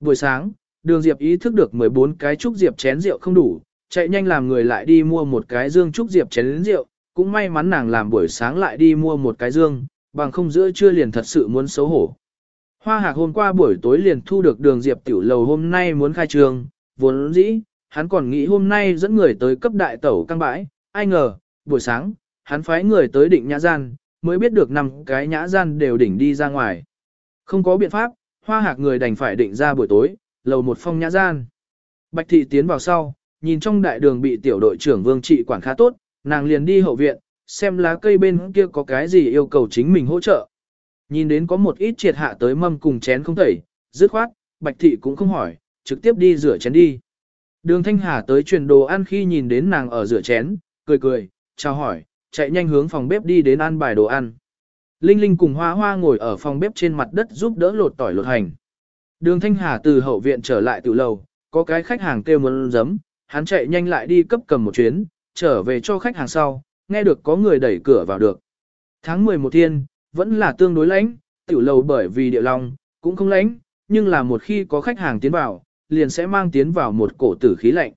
Buổi sáng, đường diệp ý thức được 14 cái trúc diệp chén rượu không đủ, chạy nhanh làm người lại đi mua một cái dương trúc diệp chén rượu, cũng may mắn nàng làm buổi sáng lại đi mua một cái dương, bằng không giữa trưa liền thật sự muốn xấu hổ. Hoa hạc hôm qua buổi tối liền thu được đường diệp tiểu lầu hôm nay muốn khai trường, vốn dĩ, hắn còn nghĩ hôm nay dẫn người tới cấp đại tẩu căng bãi, ai ngờ, buổi sáng, hắn phái người tới định nhã gian, mới biết được năm cái nhã gian đều đỉnh đi ra ngoài. Không có biện pháp, hoa hạc người đành phải định ra buổi tối, lầu một phong nhã gian. Bạch thị tiến vào sau, nhìn trong đại đường bị tiểu đội trưởng vương trị quản khá tốt, nàng liền đi hậu viện, xem lá cây bên kia có cái gì yêu cầu chính mình hỗ trợ. Nhìn đến có một ít triệt hạ tới mâm cùng chén không tẩy, dứt khoát, bạch thị cũng không hỏi, trực tiếp đi rửa chén đi. Đường Thanh Hà tới truyền đồ ăn khi nhìn đến nàng ở rửa chén, cười cười, chào hỏi, chạy nhanh hướng phòng bếp đi đến ăn bài đồ ăn. Linh Linh cùng Hoa Hoa ngồi ở phòng bếp trên mặt đất giúp đỡ lột tỏi lột hành. Đường Thanh Hà từ hậu viện trở lại tiểu lầu, có cái khách hàng kêu muốn giấm, hắn chạy nhanh lại đi cấp cầm một chuyến, trở về cho khách hàng sau, nghe được có người đẩy cửa vào được. Tháng 11 thiên, vẫn là tương đối lạnh tiểu lầu bởi vì địa long, cũng không lạnh nhưng là một khi có khách hàng tiến vào, liền sẽ mang tiến vào một cổ tử khí lạnh.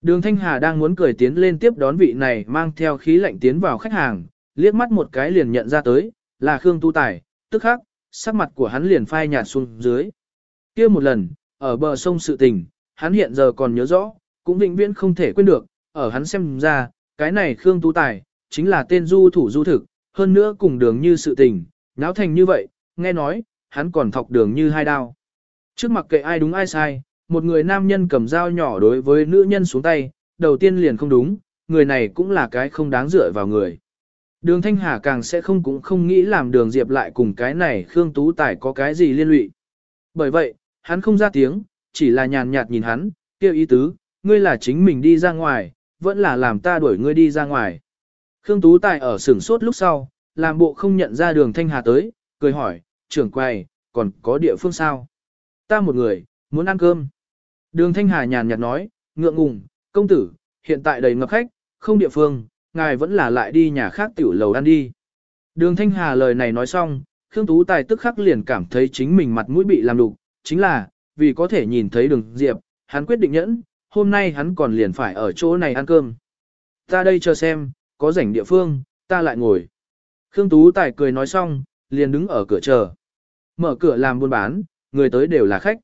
Đường Thanh Hà đang muốn cười tiến lên tiếp đón vị này mang theo khí lạnh tiến vào khách hàng, liếc mắt một cái liền nhận ra tới, là Khương Tu Tài, tức khắc, sắc mặt của hắn liền phai nhạt xuống dưới. kia một lần, ở bờ sông sự tình, hắn hiện giờ còn nhớ rõ, cũng vĩnh viễn không thể quên được, ở hắn xem ra, cái này Khương tú Tài, chính là tên du thủ du thực, hơn nữa cùng đường như sự tình, náo thành như vậy, nghe nói, hắn còn thọc đường như hai đao. Trước mặt kệ ai đúng ai sai, một người nam nhân cầm dao nhỏ đối với nữ nhân xuống tay, đầu tiên liền không đúng, người này cũng là cái không đáng dựa vào người. Đường Thanh Hà càng sẽ không cũng không nghĩ làm đường Diệp lại cùng cái này Khương Tú Tài có cái gì liên lụy. Bởi vậy, hắn không ra tiếng, chỉ là nhàn nhạt nhìn hắn, kêu ý tứ, ngươi là chính mình đi ra ngoài, vẫn là làm ta đuổi ngươi đi ra ngoài. Khương Tú Tài ở sửng sốt lúc sau, làm bộ không nhận ra đường Thanh Hà tới, cười hỏi, trưởng quầy, còn có địa phương sao? Ta một người, muốn ăn cơm. Đường Thanh Hà nhàn nhạt nói, ngượng ngùng, công tử, hiện tại đầy ngập khách, không địa phương, ngài vẫn là lại đi nhà khác tiểu lầu ăn đi. Đường Thanh Hà lời này nói xong, Khương Tú Tài tức khắc liền cảm thấy chính mình mặt mũi bị làm đục, chính là, vì có thể nhìn thấy đường Diệp, hắn quyết định nhẫn, hôm nay hắn còn liền phải ở chỗ này ăn cơm. Ta đây chờ xem, có rảnh địa phương, ta lại ngồi. Khương Tú Tài cười nói xong, liền đứng ở cửa chờ. Mở cửa làm buôn bán, người tới đều là khách.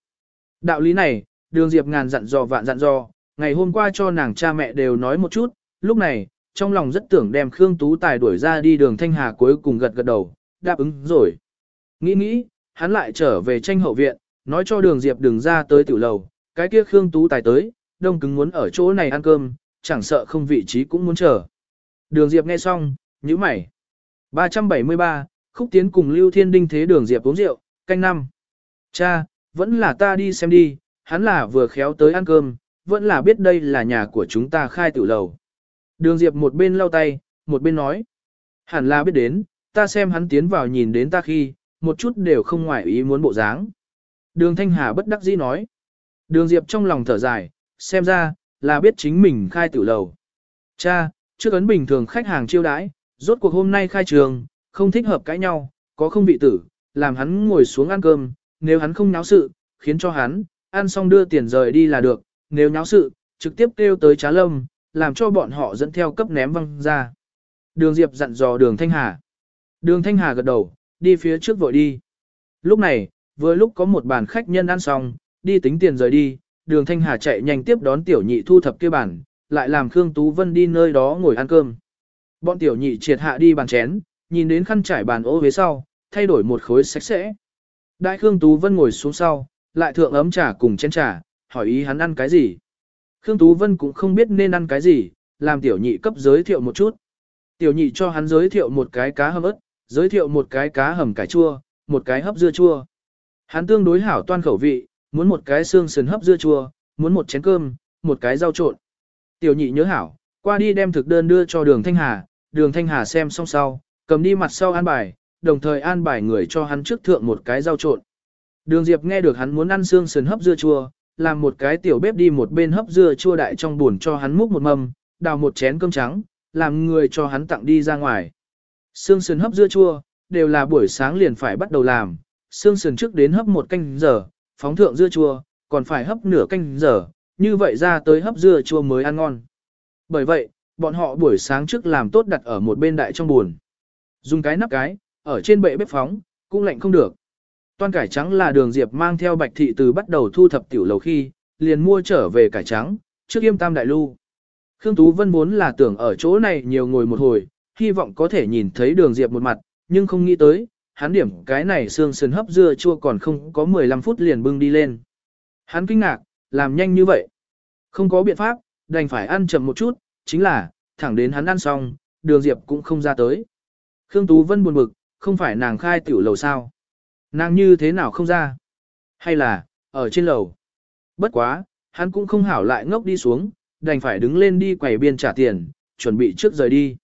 Đạo lý này, đường Diệp ngàn dặn dò vạn dặn dò, ngày hôm qua cho nàng cha mẹ đều nói một chút, lúc này, trong lòng rất tưởng đem Khương Tú Tài đuổi ra đi đường Thanh Hà cuối cùng gật gật đầu, đáp ứng rồi. Nghĩ nghĩ, hắn lại trở về tranh hậu viện, nói cho đường Diệp đừng ra tới tiểu lầu, cái kia Khương Tú Tài tới, đông cứng muốn ở chỗ này ăn cơm, chẳng sợ không vị trí cũng muốn chờ. Đường Diệp nghe xong, nhíu mày. 373, Khúc Tiến cùng Lưu Thiên Đinh thế đường Diệp uống rượu, canh năm. Cha, vẫn là ta đi xem đi, hắn là vừa khéo tới ăn cơm, vẫn là biết đây là nhà của chúng ta khai tiểu lầu. Đường Diệp một bên lau tay, một bên nói. Hẳn là biết đến, ta xem hắn tiến vào nhìn đến ta khi, một chút đều không ngoại ý muốn bộ dáng. Đường Thanh Hà bất đắc dĩ nói. Đường Diệp trong lòng thở dài, xem ra, là biết chính mình khai tiểu lầu. Cha, trước ấn bình thường khách hàng chiêu đãi, rốt cuộc hôm nay khai trường, không thích hợp cãi nhau, có không vị tử, làm hắn ngồi xuống ăn cơm, nếu hắn không nháo sự, khiến cho hắn, ăn xong đưa tiền rời đi là được, nếu nháo sự, trực tiếp kêu tới trá lâm, làm cho bọn họ dẫn theo cấp ném văng ra. Đường Diệp dặn dò đường Thanh Hà. Đường Thanh Hà gật đầu, đi phía trước vội đi. Lúc này, vừa lúc có một bàn khách nhân ăn xong, đi tính tiền rời đi, đường Thanh Hà chạy nhanh tiếp đón tiểu nhị thu thập kia bàn, lại làm Khương Tú Vân đi nơi đó ngồi ăn cơm. Bọn tiểu nhị triệt hạ đi bàn chén, nhìn đến khăn trải bàn ô về sau, thay đổi một khối sạch sẽ. Đại Khương Tú Vân ngồi xuống sau, lại thượng ấm trà cùng chén trà, hỏi ý hắn ăn cái gì. Khương Tú Vân cũng không biết nên ăn cái gì, làm tiểu nhị cấp giới thiệu một chút. Tiểu nhị cho hắn giới thiệu một cái cá hầm ớt, giới thiệu một cái cá hầm cải chua, một cái hấp dưa chua. Hắn tương đối hảo toan khẩu vị, muốn một cái xương sườn hấp dưa chua, muốn một chén cơm, một cái rau trộn. Tiểu nhị nhớ hảo, qua đi đem thực đơn đưa cho đường Thanh Hà, đường Thanh Hà xem xong sau, cầm đi mặt sau an bài, đồng thời an bài người cho hắn trước thượng một cái rau trộn. Đường Diệp nghe được hắn muốn ăn xương sườn hấp dưa chua, làm một cái tiểu bếp đi một bên hấp dưa chua đại trong buồn cho hắn múc một mâm, đào một chén cơm trắng, làm người cho hắn tặng đi ra ngoài. Xương sườn hấp dưa chua, đều là buổi sáng liền phải bắt đầu làm, xương sườn trước đến hấp một canh giờ, phóng thượng dưa chua, còn phải hấp nửa canh giờ, như vậy ra tới hấp dưa chua mới ăn ngon. Bởi vậy, bọn họ buổi sáng trước làm tốt đặt ở một bên đại trong buồn. Dùng cái nắp cái, ở trên bệ bếp phóng, cũng lạnh không được. Toan cải trắng là đường diệp mang theo bạch thị từ bắt đầu thu thập tiểu lầu khi, liền mua trở về cải trắng, trước yêm tam đại lưu. Khương Tú Vân muốn là tưởng ở chỗ này nhiều ngồi một hồi, hy vọng có thể nhìn thấy đường diệp một mặt, nhưng không nghĩ tới, hắn điểm cái này xương sườn hấp dưa chua còn không có 15 phút liền bưng đi lên. Hắn kinh ngạc, làm nhanh như vậy. Không có biện pháp, đành phải ăn chậm một chút, chính là, thẳng đến hắn ăn xong, đường diệp cũng không ra tới. Khương Tú Vân buồn bực, không phải nàng khai tiểu lầu sao. Nàng như thế nào không ra? Hay là, ở trên lầu? Bất quá, hắn cũng không hảo lại ngốc đi xuống, đành phải đứng lên đi quầy biên trả tiền, chuẩn bị trước rời đi.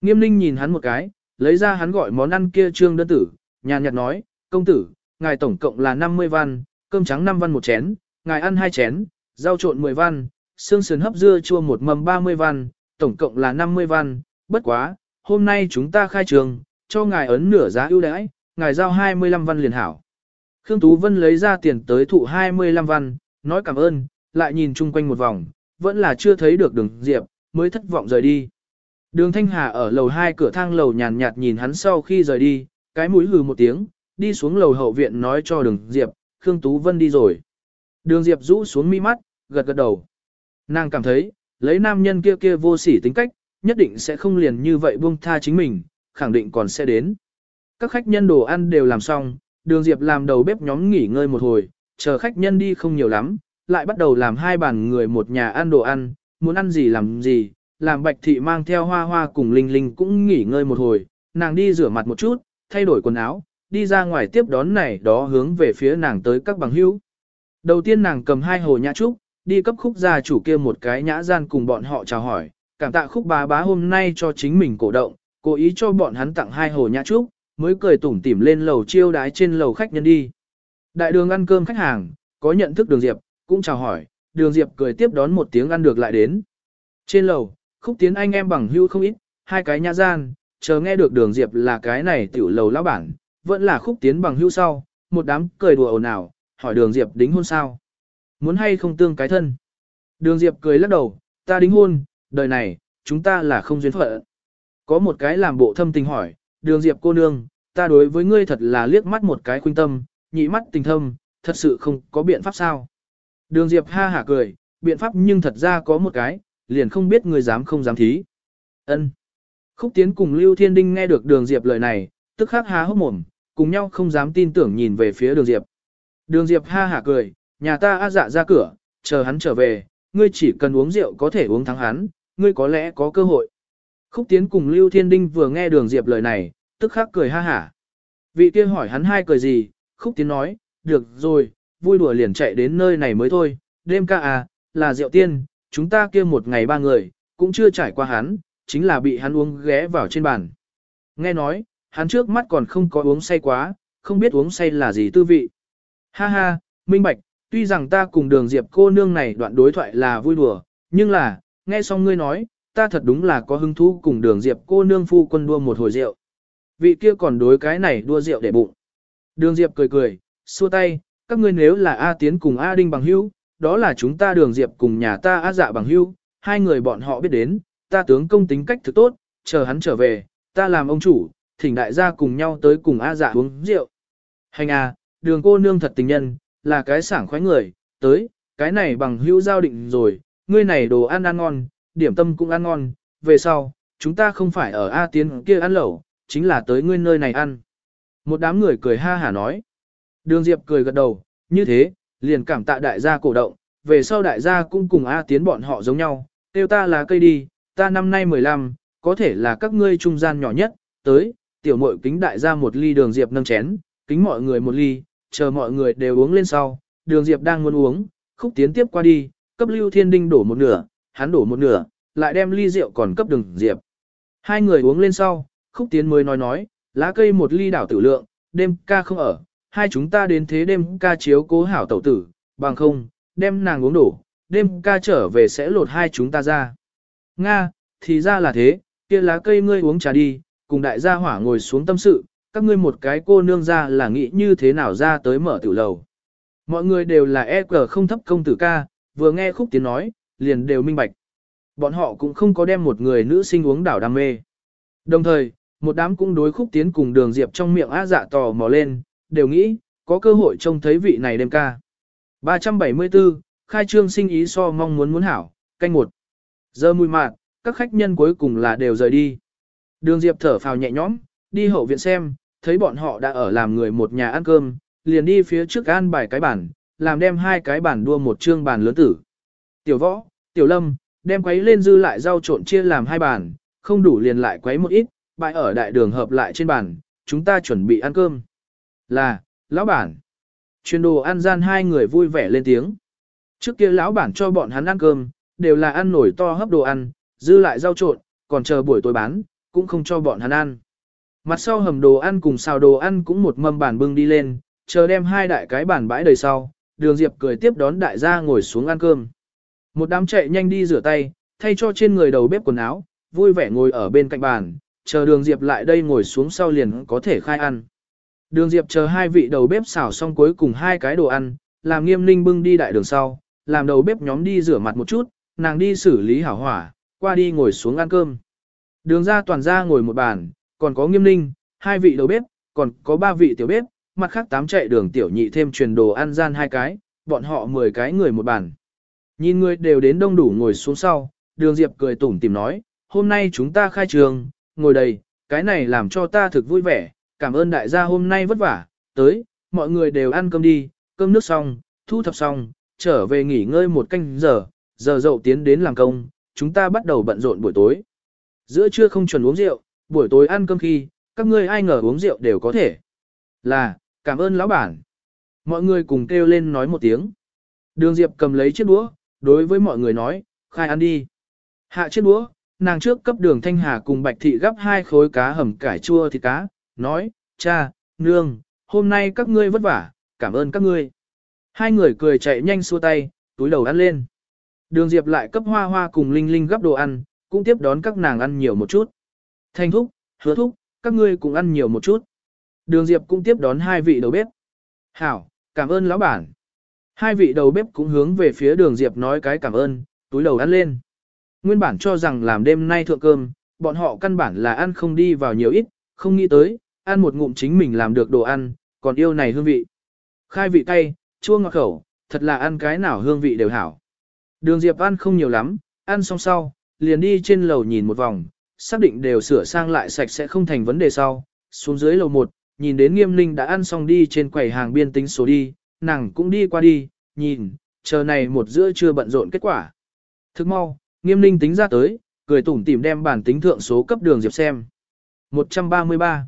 Nghiêm ninh nhìn hắn một cái, lấy ra hắn gọi món ăn kia trương đơn tử, nhàn nhạt nói, công tử, ngài tổng cộng là 50 văn, cơm trắng 5 văn một chén, ngài ăn hai chén, rau trộn 10 văn, xương sườn hấp dưa chua một mầm 30 văn, tổng cộng là 50 văn, bất quá, hôm nay chúng ta khai trường, cho ngài ấn nửa giá ưu đãi, ngài giao 25 văn liền hảo. Khương Tú Vân lấy ra tiền tới thụ 25 văn, nói cảm ơn, lại nhìn chung quanh một vòng, vẫn là chưa thấy được đường Diệp, mới thất vọng rời đi. Đường Thanh Hà ở lầu 2 cửa thang lầu nhàn nhạt nhìn hắn sau khi rời đi, cái mũi hừ một tiếng, đi xuống lầu hậu viện nói cho đường Diệp, Khương Tú Vân đi rồi. Đường Diệp rũ xuống mi mắt, gật gật đầu. Nàng cảm thấy, lấy nam nhân kia kia vô sỉ tính cách, nhất định sẽ không liền như vậy buông tha chính mình, khẳng định còn sẽ đến. Các khách nhân đồ ăn đều làm xong, đường Diệp làm đầu bếp nhóm nghỉ ngơi một hồi, chờ khách nhân đi không nhiều lắm, lại bắt đầu làm hai bàn người một nhà ăn đồ ăn, muốn ăn gì làm gì, làm bạch thị mang theo hoa hoa cùng linh linh cũng nghỉ ngơi một hồi, nàng đi rửa mặt một chút, thay đổi quần áo, đi ra ngoài tiếp đón này đó hướng về phía nàng tới các bằng hữu. Đầu tiên nàng cầm hai hồ nhã trúc, đi cấp khúc gia chủ kia một cái nhã gian cùng bọn họ chào hỏi, cảm tạ khúc bá bá hôm nay cho chính mình cổ động, cố ý cho bọn hắn tặng hai hồ nhã trúc, mới cười tủm tỉm lên lầu chiêu đái trên lầu khách nhân đi. Đại đường ăn cơm khách hàng, có nhận thức đường Diệp, cũng chào hỏi, đường Diệp cười tiếp đón một tiếng ăn được lại đến. Trên lầu, khúc tiến anh em bằng hưu không ít, hai cái nhã gian, chờ nghe được đường Diệp là cái này tiểu lầu lão bản, vẫn là khúc tiến bằng hưu sau, một đám cười đùa ồn ào, hỏi đường Diệp đính hôn sao. Muốn hay không tương cái thân. Đường Diệp cười lắc đầu, ta đính hôn, đời này, chúng ta là không duyên phận. Có một cái làm bộ thâm tình hỏi, đường Diệp cô nương, ta đối với ngươi thật là liếc mắt một cái khuynh tâm, nhị mắt tình thâm, thật sự không có biện pháp sao. Đường Diệp ha hả cười, biện pháp nhưng thật ra có một cái, liền không biết người dám không dám thí. Ân. Khúc Tiến cùng Lưu Thiên Đinh nghe được Đường Diệp lời này, tức khắc há hốc mồm, cùng nhau không dám tin tưởng nhìn về phía Đường Diệp. Đường Diệp ha hả cười, nhà ta a dạ ra cửa, chờ hắn trở về, ngươi chỉ cần uống rượu có thể uống thắng hắn, ngươi có lẽ có cơ hội. Khúc Tiến cùng Lưu Thiên Đinh vừa nghe Đường Diệp lời này, tức khắc cười ha hả. Vị kia hỏi hắn hai cười gì, Khúc Tiến nói, được rồi, vui đùa liền chạy đến nơi này mới thôi, đêm ca à, là rượu tiên, chúng ta kia một ngày ba người, cũng chưa trải qua hắn, chính là bị hắn uống ghé vào trên bàn. Nghe nói, hắn trước mắt còn không có uống say quá, không biết uống say là gì tư vị. Ha ha, minh bạch, tuy rằng ta cùng đường diệp cô nương này đoạn đối thoại là vui đùa, nhưng là, nghe xong ngươi nói, ta thật đúng là có hứng thú cùng đường diệp cô nương phu quân đua một hồi rượu. Vị kia còn đối cái này đua rượu để bụng. Đường diệp cười cười, xua tay, các ngươi nếu là A Tiến cùng A Đinh bằng hữu, đó là chúng ta đường diệp cùng nhà ta A dạ bằng hữu, hai người bọn họ biết đến, ta tướng công tính cách thực tốt, chờ hắn trở về, ta làm ông chủ, thỉnh đại gia cùng nhau tới cùng A dạ uống rượu. Hành A, đường cô nương thật tình nhân, là cái sảng khoái người, tới, cái này bằng hữu giao định rồi, ngươi này đồ ăn ăn ngon, điểm tâm cũng ăn ngon, về sau, chúng ta không phải ở A Tiến kia ăn lẩu, chính là tới ngươi nơi này ăn. Một đám người cười ha hả nói. Đường Diệp cười gật đầu, như thế, liền cảm tạ đại gia cổ động, về sau đại gia cũng cùng A tiến bọn họ giống nhau, tiêu ta là cây đi, ta năm nay 15, có thể là các ngươi trung gian nhỏ nhất, tới, tiểu muội kính đại gia một ly đường Diệp nâng chén, kính mọi người một ly, chờ mọi người đều uống lên sau, đường Diệp đang muốn uống, khúc tiến tiếp qua đi, cấp lưu thiên đinh đổ một nửa, hắn đổ một nửa, lại đem ly rượu còn cấp đường Diệp. Hai người uống lên sau, khúc tiến mới nói nói, lá cây một ly đảo tử lượng, đêm ca không ở, hai chúng ta đến thế đêm ca chiếu cố hảo tẩu tử, bằng không, đem nàng uống đổ, đêm ca trở về sẽ lột hai chúng ta ra. Nga, thì ra là thế, kia lá cây ngươi uống trà đi, cùng đại gia hỏa ngồi xuống tâm sự, các ngươi một cái cô nương ra là nghĩ như thế nào ra tới mở tiểu lầu. Mọi người đều là e cờ không thấp công tử ca, vừa nghe khúc tiếng nói, liền đều minh bạch. Bọn họ cũng không có đem một người nữ sinh uống đảo đam mê. Đồng thời, một đám cũng đối khúc tiến cùng đường diệp trong miệng á dạ tò mò lên, đều nghĩ, có cơ hội trông thấy vị này đêm ca. 374, khai trương sinh ý so mong muốn muốn hảo, canh một. Giờ mùi mạt, các khách nhân cuối cùng là đều rời đi. Đường Diệp thở phào nhẹ nhõm, đi hậu viện xem, thấy bọn họ đã ở làm người một nhà ăn cơm, liền đi phía trước an bài cái bản, làm đem hai cái bản đua một trương bàn lớn tử. Tiểu võ, tiểu lâm, đem quấy lên dư lại rau trộn chia làm hai bàn, không đủ liền lại quấy một ít, bại ở đại đường hợp lại trên bàn, chúng ta chuẩn bị ăn cơm. Là, lão bản. Chuyên đồ ăn gian hai người vui vẻ lên tiếng. Trước kia lão bản cho bọn hắn ăn cơm, đều là ăn nổi to hấp đồ ăn, dư lại rau trộn, còn chờ buổi tối bán, cũng không cho bọn hắn ăn. Mặt sau hầm đồ ăn cùng xào đồ ăn cũng một mâm bản bưng đi lên, chờ đem hai đại cái bản bãi đời sau, đường Diệp cười tiếp đón đại gia ngồi xuống ăn cơm. Một đám chạy nhanh đi rửa tay, thay cho trên người đầu bếp quần áo, vui vẻ ngồi ở bên cạnh bàn, chờ đường Diệp lại đây ngồi xuống sau liền có thể khai ăn. Đường Diệp chờ hai vị đầu bếp xào xong cuối cùng hai cái đồ ăn, làm nghiêm ninh bưng đi đại đường sau, làm đầu bếp nhóm đi rửa mặt một chút, nàng đi xử lý hảo hỏa, qua đi ngồi xuống ăn cơm. Đường ra toàn ra ngồi một bàn, còn có nghiêm ninh, hai vị đầu bếp, còn có ba vị tiểu bếp, mặt khác tám chạy đường tiểu nhị thêm truyền đồ ăn gian hai cái, bọn họ 10 cái người một bàn. Nhìn người đều đến đông đủ ngồi xuống sau, đường Diệp cười tủm tìm nói, hôm nay chúng ta khai trường, ngồi đầy, cái này làm cho ta thực vui vẻ, cảm ơn đại gia hôm nay vất vả, tới, mọi người đều ăn cơm đi, cơm nước xong, thu thập xong, trở về nghỉ ngơi một canh giờ, giờ dậu tiến đến làm công, chúng ta bắt đầu bận rộn buổi tối. Giữa trưa không chuẩn uống rượu, buổi tối ăn cơm khi, các ngươi ai ngờ uống rượu đều có thể. Là, cảm ơn lão bản. Mọi người cùng kêu lên nói một tiếng. Đường Diệp cầm lấy chiếc đũa, đối với mọi người nói, khai ăn đi. Hạ chiếc đũa, nàng trước cấp đường Thanh Hà cùng Bạch Thị gấp hai khối cá hầm cải chua thịt cá, nói, cha, nương, hôm nay các ngươi vất vả, cảm ơn các ngươi. Hai người cười chạy nhanh xua tay, túi đầu ăn lên. Đường Diệp lại cấp hoa hoa cùng Linh Linh gấp đồ ăn, cũng tiếp đón các nàng ăn nhiều một chút. Thanh thúc, hứa thúc, các ngươi cũng ăn nhiều một chút. Đường Diệp cũng tiếp đón hai vị đầu bếp. Hảo, cảm ơn lão bản. Hai vị đầu bếp cũng hướng về phía đường Diệp nói cái cảm ơn, túi đầu ăn lên. Nguyên bản cho rằng làm đêm nay thượng cơm, bọn họ căn bản là ăn không đi vào nhiều ít, không nghĩ tới, ăn một ngụm chính mình làm được đồ ăn, còn yêu này hương vị. Khai vị cay, chua ngọt khẩu, thật là ăn cái nào hương vị đều hảo. Đường Diệp ăn không nhiều lắm, ăn xong sau, liền đi trên lầu nhìn một vòng, xác định đều sửa sang lại sạch sẽ không thành vấn đề sau. Xuống dưới lầu 1, nhìn đến nghiêm ninh đã ăn xong đi trên quầy hàng biên tính số đi, nàng cũng đi qua đi, nhìn, chờ này một giữa chưa bận rộn kết quả. Thức mau, nghiêm ninh tính ra tới, cười tủm tỉm đem bản tính thượng số cấp đường Diệp xem. 133.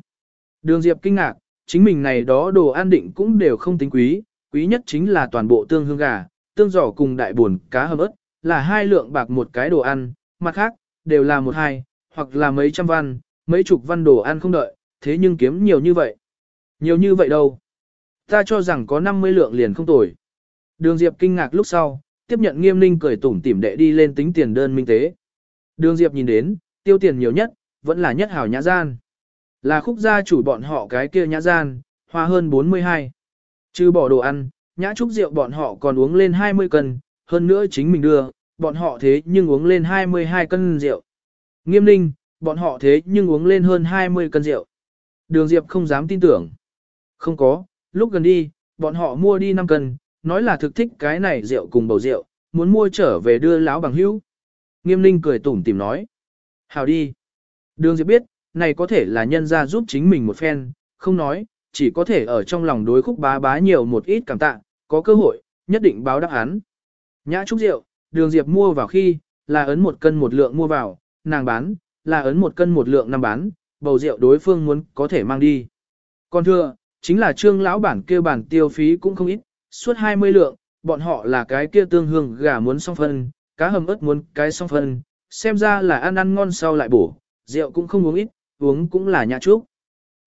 Đường Diệp kinh ngạc, chính mình này đó đồ an định cũng đều không tính quý, quý nhất chính là toàn bộ tương hương gà, tương giỏ cùng đại buồn cá hầm ớt, là hai lượng bạc một cái đồ ăn, mặt khác, đều là một hai, hoặc là mấy trăm văn, mấy chục văn đồ ăn không đợi, thế nhưng kiếm nhiều như vậy. Nhiều như vậy đâu. Ta cho rằng có 50 lượng liền không tồi. Đường Diệp kinh ngạc lúc sau, tiếp nhận nghiêm ninh cười tủm tỉm đệ đi lên tính tiền đơn minh tế. Đường Diệp nhìn đến, tiêu tiền nhiều nhất, vẫn là nhất hảo nhã gian. Là khúc gia chủ bọn họ cái kia nhã gian, hoa hơn 42. Chứ bỏ đồ ăn, nhã trúc rượu bọn họ còn uống lên 20 cân, hơn nữa chính mình đưa, bọn họ thế nhưng uống lên 22 cân rượu. Nghiêm ninh, bọn họ thế nhưng uống lên hơn 20 cân rượu. Đường Diệp không dám tin tưởng. Không có, lúc gần đi, bọn họ mua đi 5 cân, nói là thực thích cái này rượu cùng bầu rượu, muốn mua trở về đưa lão bằng hữu. Nghiêm ninh cười tủm tìm nói. Hào đi. Đường Diệp biết, này có thể là nhân ra giúp chính mình một phen, không nói, chỉ có thể ở trong lòng đối khúc bá bá nhiều một ít cảm tạ, có cơ hội, nhất định báo đáp án. Nhã trúc rượu, đường Diệp mua vào khi, là ấn một cân một lượng mua vào, nàng bán, là ấn một cân một lượng năm bán, bầu rượu đối phương muốn có thể mang đi. Còn thưa, chính là trương lão bản kêu bản tiêu phí cũng không ít, suốt 20 lượng, bọn họ là cái kia tương hương gà muốn xong phân, cá hầm ớt muốn cái xong phân, xem ra là ăn ăn ngon sau lại bổ, rượu cũng không uống ít, uống cũng là nhã trúc.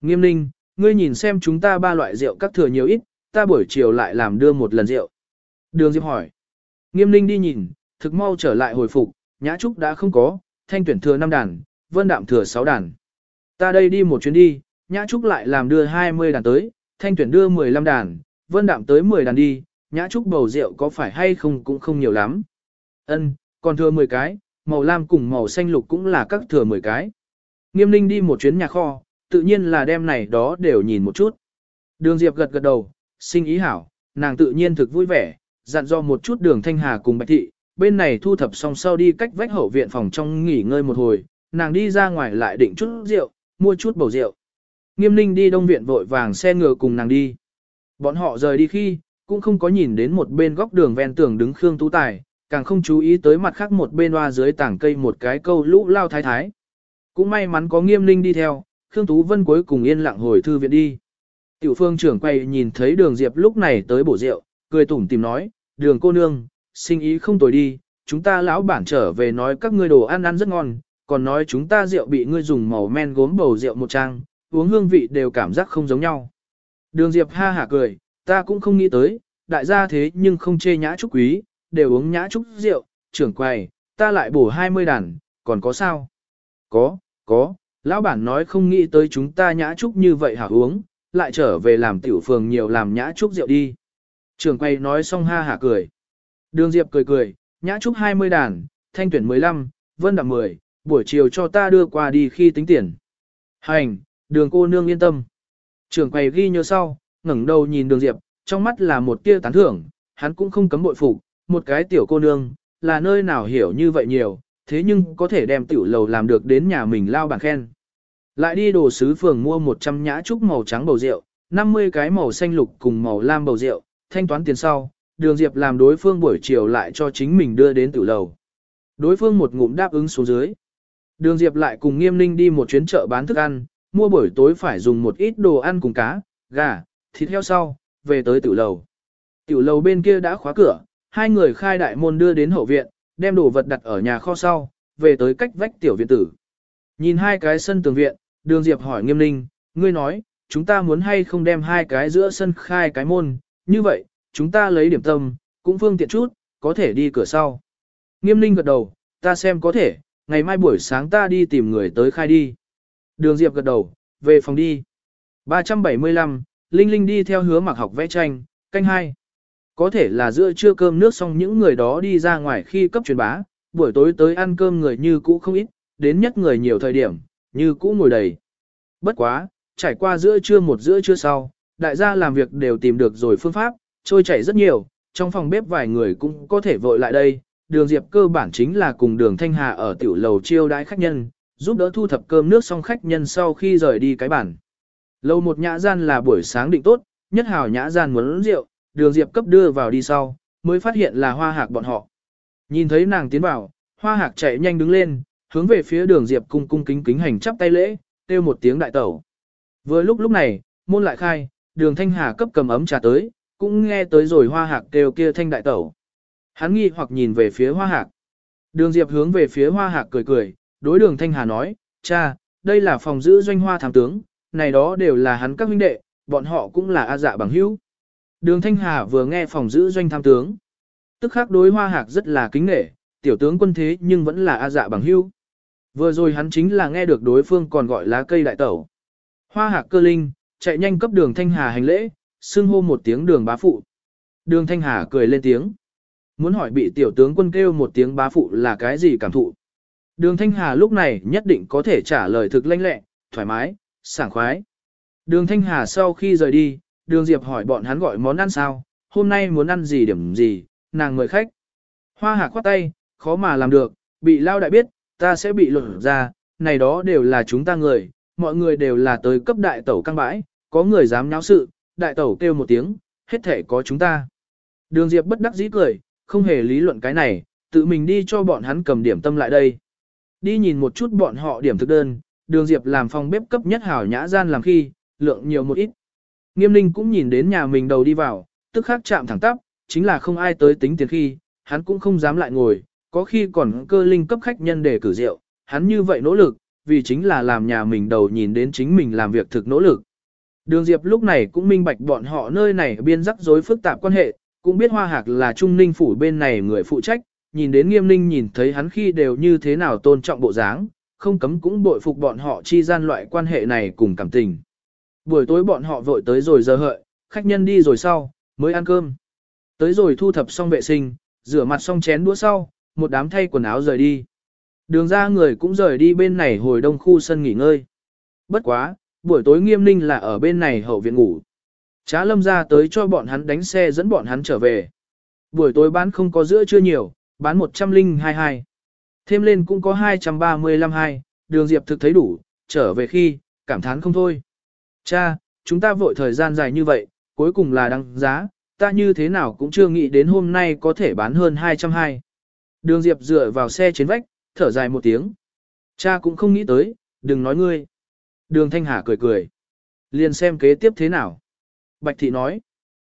Nghiêm ninh, ngươi nhìn xem chúng ta ba loại rượu các thừa nhiều ít, ta buổi chiều lại làm đưa một lần rượu. Đường Diệp hỏi. Nghiêm ninh đi nhìn, thực mau trở lại hồi phục, nhã trúc đã không có, thanh tuyển thừa 5 đàn, vân đạm thừa 6 đàn. Ta đây đi một chuyến đi, nhã trúc lại làm đưa 20 đàn tới, thanh tuyển đưa 15 đàn, vân đạm tới 10 đàn đi, nhã trúc bầu rượu có phải hay không cũng không nhiều lắm. Ân, còn thừa 10 cái, màu lam cùng màu xanh lục cũng là các thừa 10 cái. Nghiêm ninh đi một chuyến nhà kho, tự nhiên là đem này đó đều nhìn một chút. Đường Diệp gật gật đầu, sinh ý hảo, nàng tự nhiên thực vui vẻ, dặn do một chút đường Thanh Hà cùng Bạch Thị, bên này thu thập xong sau đi cách vách hậu viện phòng trong nghỉ ngơi một hồi, nàng đi ra ngoài lại định chút rượu, mua chút bầu rượu. Nghiêm ninh đi đông viện vội vàng xe ngựa cùng nàng đi. Bọn họ rời đi khi, cũng không có nhìn đến một bên góc đường ven tường đứng Khương Tú Tài, càng không chú ý tới mặt khác một bên hoa dưới tảng cây một cái câu lũ lao thái thái. Cũng may mắn có nghiêm ninh đi theo, Khương Tú Vân cuối cùng yên lặng hồi thư viện đi. Tiểu phương trưởng quay nhìn thấy đường Diệp lúc này tới bổ rượu, cười tủm tìm nói, đường cô nương, sinh ý không tồi đi, chúng ta lão bản trở về nói các ngươi đồ ăn ăn rất ngon, còn nói chúng ta rượu bị ngươi dùng màu men gốm bầu rượu một trang, uống hương vị đều cảm giác không giống nhau. Đường Diệp ha hả cười, ta cũng không nghĩ tới, đại gia thế nhưng không chê nhã trúc quý, đều uống nhã trúc rượu, trưởng quầy, ta lại bổ 20 đàn, còn có sao? Có, có, lão bản nói không nghĩ tới chúng ta nhã trúc như vậy hả uống, lại trở về làm tiểu phường nhiều làm nhã trúc rượu đi. trường quầy nói xong ha hả cười. Đường Diệp cười cười, nhã trúc 20 đàn, thanh tuyển 15, vân đạm 10, buổi chiều cho ta đưa qua đi khi tính tiền. Hành, đường cô nương yên tâm. trường quầy ghi nhớ sau, ngẩng đầu nhìn đường Diệp, trong mắt là một tia tán thưởng, hắn cũng không cấm bội phục, một cái tiểu cô nương, là nơi nào hiểu như vậy nhiều, thế nhưng có thể đem tiểu lầu làm được đến nhà mình lao bảng khen. Lại đi đồ sứ phường mua 100 nhã trúc màu trắng bầu rượu, 50 cái màu xanh lục cùng màu lam bầu rượu, thanh toán tiền sau, đường Diệp làm đối phương buổi chiều lại cho chính mình đưa đến tiểu lầu. Đối phương một ngụm đáp ứng xuống dưới. Đường Diệp lại cùng nghiêm ninh đi một chuyến chợ bán thức ăn, mua buổi tối phải dùng một ít đồ ăn cùng cá, gà, thịt heo sau, về tới tiểu lầu. Tiểu lầu bên kia đã khóa cửa, hai người khai đại môn đưa đến hậu viện, đem đồ vật đặt ở nhà kho sau, về tới cách vách tiểu viện tử. Nhìn hai cái sân tường viện, đường Diệp hỏi nghiêm ninh, ngươi nói, chúng ta muốn hay không đem hai cái giữa sân khai cái môn, như vậy, chúng ta lấy điểm tâm, cũng phương tiện chút, có thể đi cửa sau. Nghiêm ninh gật đầu, ta xem có thể, ngày mai buổi sáng ta đi tìm người tới khai đi. Đường Diệp gật đầu, về phòng đi. 375, Linh Linh đi theo hứa mặc học vẽ tranh, canh hai. Có thể là giữa trưa cơm nước xong những người đó đi ra ngoài khi cấp truyền bá, buổi tối tới ăn cơm người như cũ không ít, đến nhất người nhiều thời điểm, như cũ ngồi đầy. Bất quá, trải qua giữa trưa một giữa trưa sau, đại gia làm việc đều tìm được rồi phương pháp, trôi chảy rất nhiều, trong phòng bếp vài người cũng có thể vội lại đây. Đường Diệp cơ bản chính là cùng đường Thanh Hà ở tiểu lầu chiêu đãi khách nhân, giúp đỡ thu thập cơm nước xong khách nhân sau khi rời đi cái bản. Lầu một nhã gian là buổi sáng định tốt, nhất hào nhã gian muốn rượu, đường Diệp cấp đưa vào đi sau, mới phát hiện là hoa hạc bọn họ. Nhìn thấy nàng tiến vào, hoa hạc chạy nhanh đứng lên, hướng về phía đường Diệp cung cung kính kính hành chắp tay lễ, kêu một tiếng đại tẩu. Vừa lúc lúc này, môn lại khai, đường thanh hà cấp cầm ấm trà tới, cũng nghe tới rồi hoa hạc kêu kia thanh đại tẩu. Hắn nghi hoặc nhìn về phía hoa hạc. Đường Diệp hướng về phía hoa hạc cười cười, đối đường thanh hà nói, cha, đây là phòng giữ doanh hoa thám tướng, này đó đều là hắn các huynh đệ, bọn họ cũng là A dạ bằng hữu. Đường Thanh Hà vừa nghe phòng giữ doanh tham tướng. Tức khắc đối hoa hạc rất là kính nghệ, tiểu tướng quân thế nhưng vẫn là A dạ bằng hữu. Vừa rồi hắn chính là nghe được đối phương còn gọi lá cây đại tẩu. Hoa hạc cơ linh, chạy nhanh cấp đường Thanh Hà hành lễ, xưng hô một tiếng đường bá phụ. Đường Thanh Hà cười lên tiếng. Muốn hỏi bị tiểu tướng quân kêu một tiếng bá phụ là cái gì cảm thụ. Đường Thanh Hà lúc này nhất định có thể trả lời thực lanh lẹ, thoải mái, sảng khoái. Đường Thanh Hà sau khi rời đi, đường Diệp hỏi bọn hắn gọi món ăn sao, hôm nay muốn ăn gì điểm gì, nàng mời khách. Hoa hạc khoát tay, khó mà làm được, bị lao đại biết, ta sẽ bị lột ra, này đó đều là chúng ta người, mọi người đều là tới cấp đại tẩu căng bãi, có người dám nháo sự, đại tẩu kêu một tiếng, hết thể có chúng ta. Đường Diệp bất đắc dĩ cười, không hề lý luận cái này, tự mình đi cho bọn hắn cầm điểm tâm lại đây. Đi nhìn một chút bọn họ điểm thực đơn, đường Diệp làm phòng bếp cấp nhất hảo nhã gian làm khi, lượng nhiều một ít. Nghiêm ninh cũng nhìn đến nhà mình đầu đi vào, tức khắc chạm thẳng tắp, chính là không ai tới tính tiền khi, hắn cũng không dám lại ngồi, có khi còn cơ linh cấp khách nhân để cử rượu, hắn như vậy nỗ lực, vì chính là làm nhà mình đầu nhìn đến chính mình làm việc thực nỗ lực. Đường Diệp lúc này cũng minh bạch bọn họ nơi này biên rắc rối phức tạp quan hệ, cũng biết Hoa Hạc là Trung Ninh phủ bên này người phụ trách, nhìn đến Nghiêm Ninh nhìn thấy hắn khi đều như thế nào tôn trọng bộ dáng, không cấm cũng bội phục bọn họ chi gian loại quan hệ này cùng cảm tình. Buổi tối bọn họ vội tới rồi giờ hợi, khách nhân đi rồi sau, mới ăn cơm. Tới rồi thu thập xong vệ sinh, rửa mặt xong chén đũa sau, một đám thay quần áo rời đi. Đường ra người cũng rời đi bên này hồi đông khu sân nghỉ ngơi. Bất quá, buổi tối nghiêm ninh là ở bên này hậu viện ngủ. Trá lâm ra tới cho bọn hắn đánh xe dẫn bọn hắn trở về. Buổi tối bán không có giữa chưa nhiều, bán 102 Thêm lên cũng có 235 hai, đường diệp thực thấy đủ, trở về khi, cảm thán không thôi. Cha, chúng ta vội thời gian dài như vậy, cuối cùng là đăng giá, ta như thế nào cũng chưa nghĩ đến hôm nay có thể bán hơn 220. Đường Diệp dựa vào xe trên vách, thở dài một tiếng. Cha cũng không nghĩ tới, đừng nói ngươi. Đường Thanh Hà cười cười. Liền xem kế tiếp thế nào. Bạch Thị nói.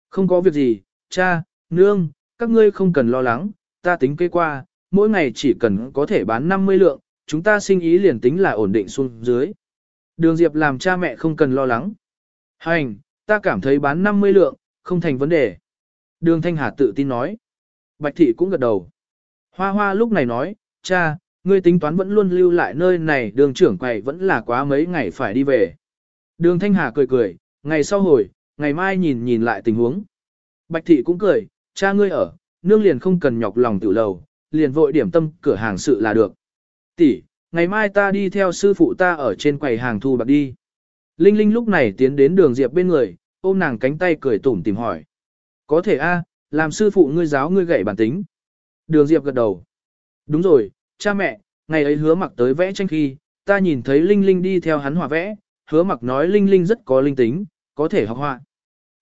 Không có việc gì, cha, nương, các ngươi không cần lo lắng, ta tính kế qua, mỗi ngày chỉ cần có thể bán 50 lượng, chúng ta sinh ý liền tính là ổn định xuống dưới. Đường Diệp làm cha mẹ không cần lo lắng. Hành, ta cảm thấy bán 50 lượng, không thành vấn đề. Đường Thanh Hà tự tin nói. Bạch thị cũng gật đầu. Hoa hoa lúc này nói, cha, ngươi tính toán vẫn luôn lưu lại nơi này đường trưởng quầy vẫn là quá mấy ngày phải đi về. Đường Thanh Hà cười cười, ngày sau hồi, ngày mai nhìn nhìn lại tình huống. Bạch thị cũng cười, cha ngươi ở, nương liền không cần nhọc lòng tiểu lầu, liền vội điểm tâm cửa hàng sự là được. Tỷ, ngày mai ta đi theo sư phụ ta ở trên quầy hàng thu bạc đi. Linh Linh lúc này tiến đến đường Diệp bên người, ôm nàng cánh tay cười tủm tìm hỏi. Có thể a, làm sư phụ ngươi giáo ngươi gậy bản tính. Đường Diệp gật đầu. Đúng rồi, cha mẹ, ngày ấy hứa mặc tới vẽ tranh khi, ta nhìn thấy Linh Linh đi theo hắn hòa vẽ, hứa mặc nói Linh Linh rất có linh tính, có thể học họa.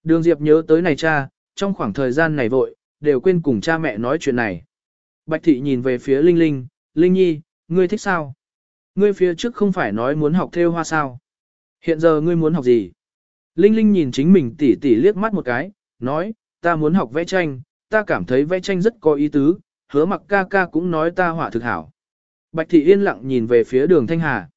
Đường Diệp nhớ tới này cha, trong khoảng thời gian này vội, đều quên cùng cha mẹ nói chuyện này. Bạch thị nhìn về phía Linh Linh, Linh Nhi, ngươi thích sao? Ngươi phía trước không phải nói muốn học theo hoa sao? Hiện giờ ngươi muốn học gì? Linh Linh nhìn chính mình tỉ tỉ liếc mắt một cái, nói, ta muốn học vẽ tranh, ta cảm thấy vẽ tranh rất có ý tứ, hứa mặc ca ca cũng nói ta họa thực hảo. Bạch thị yên lặng nhìn về phía đường Thanh Hà.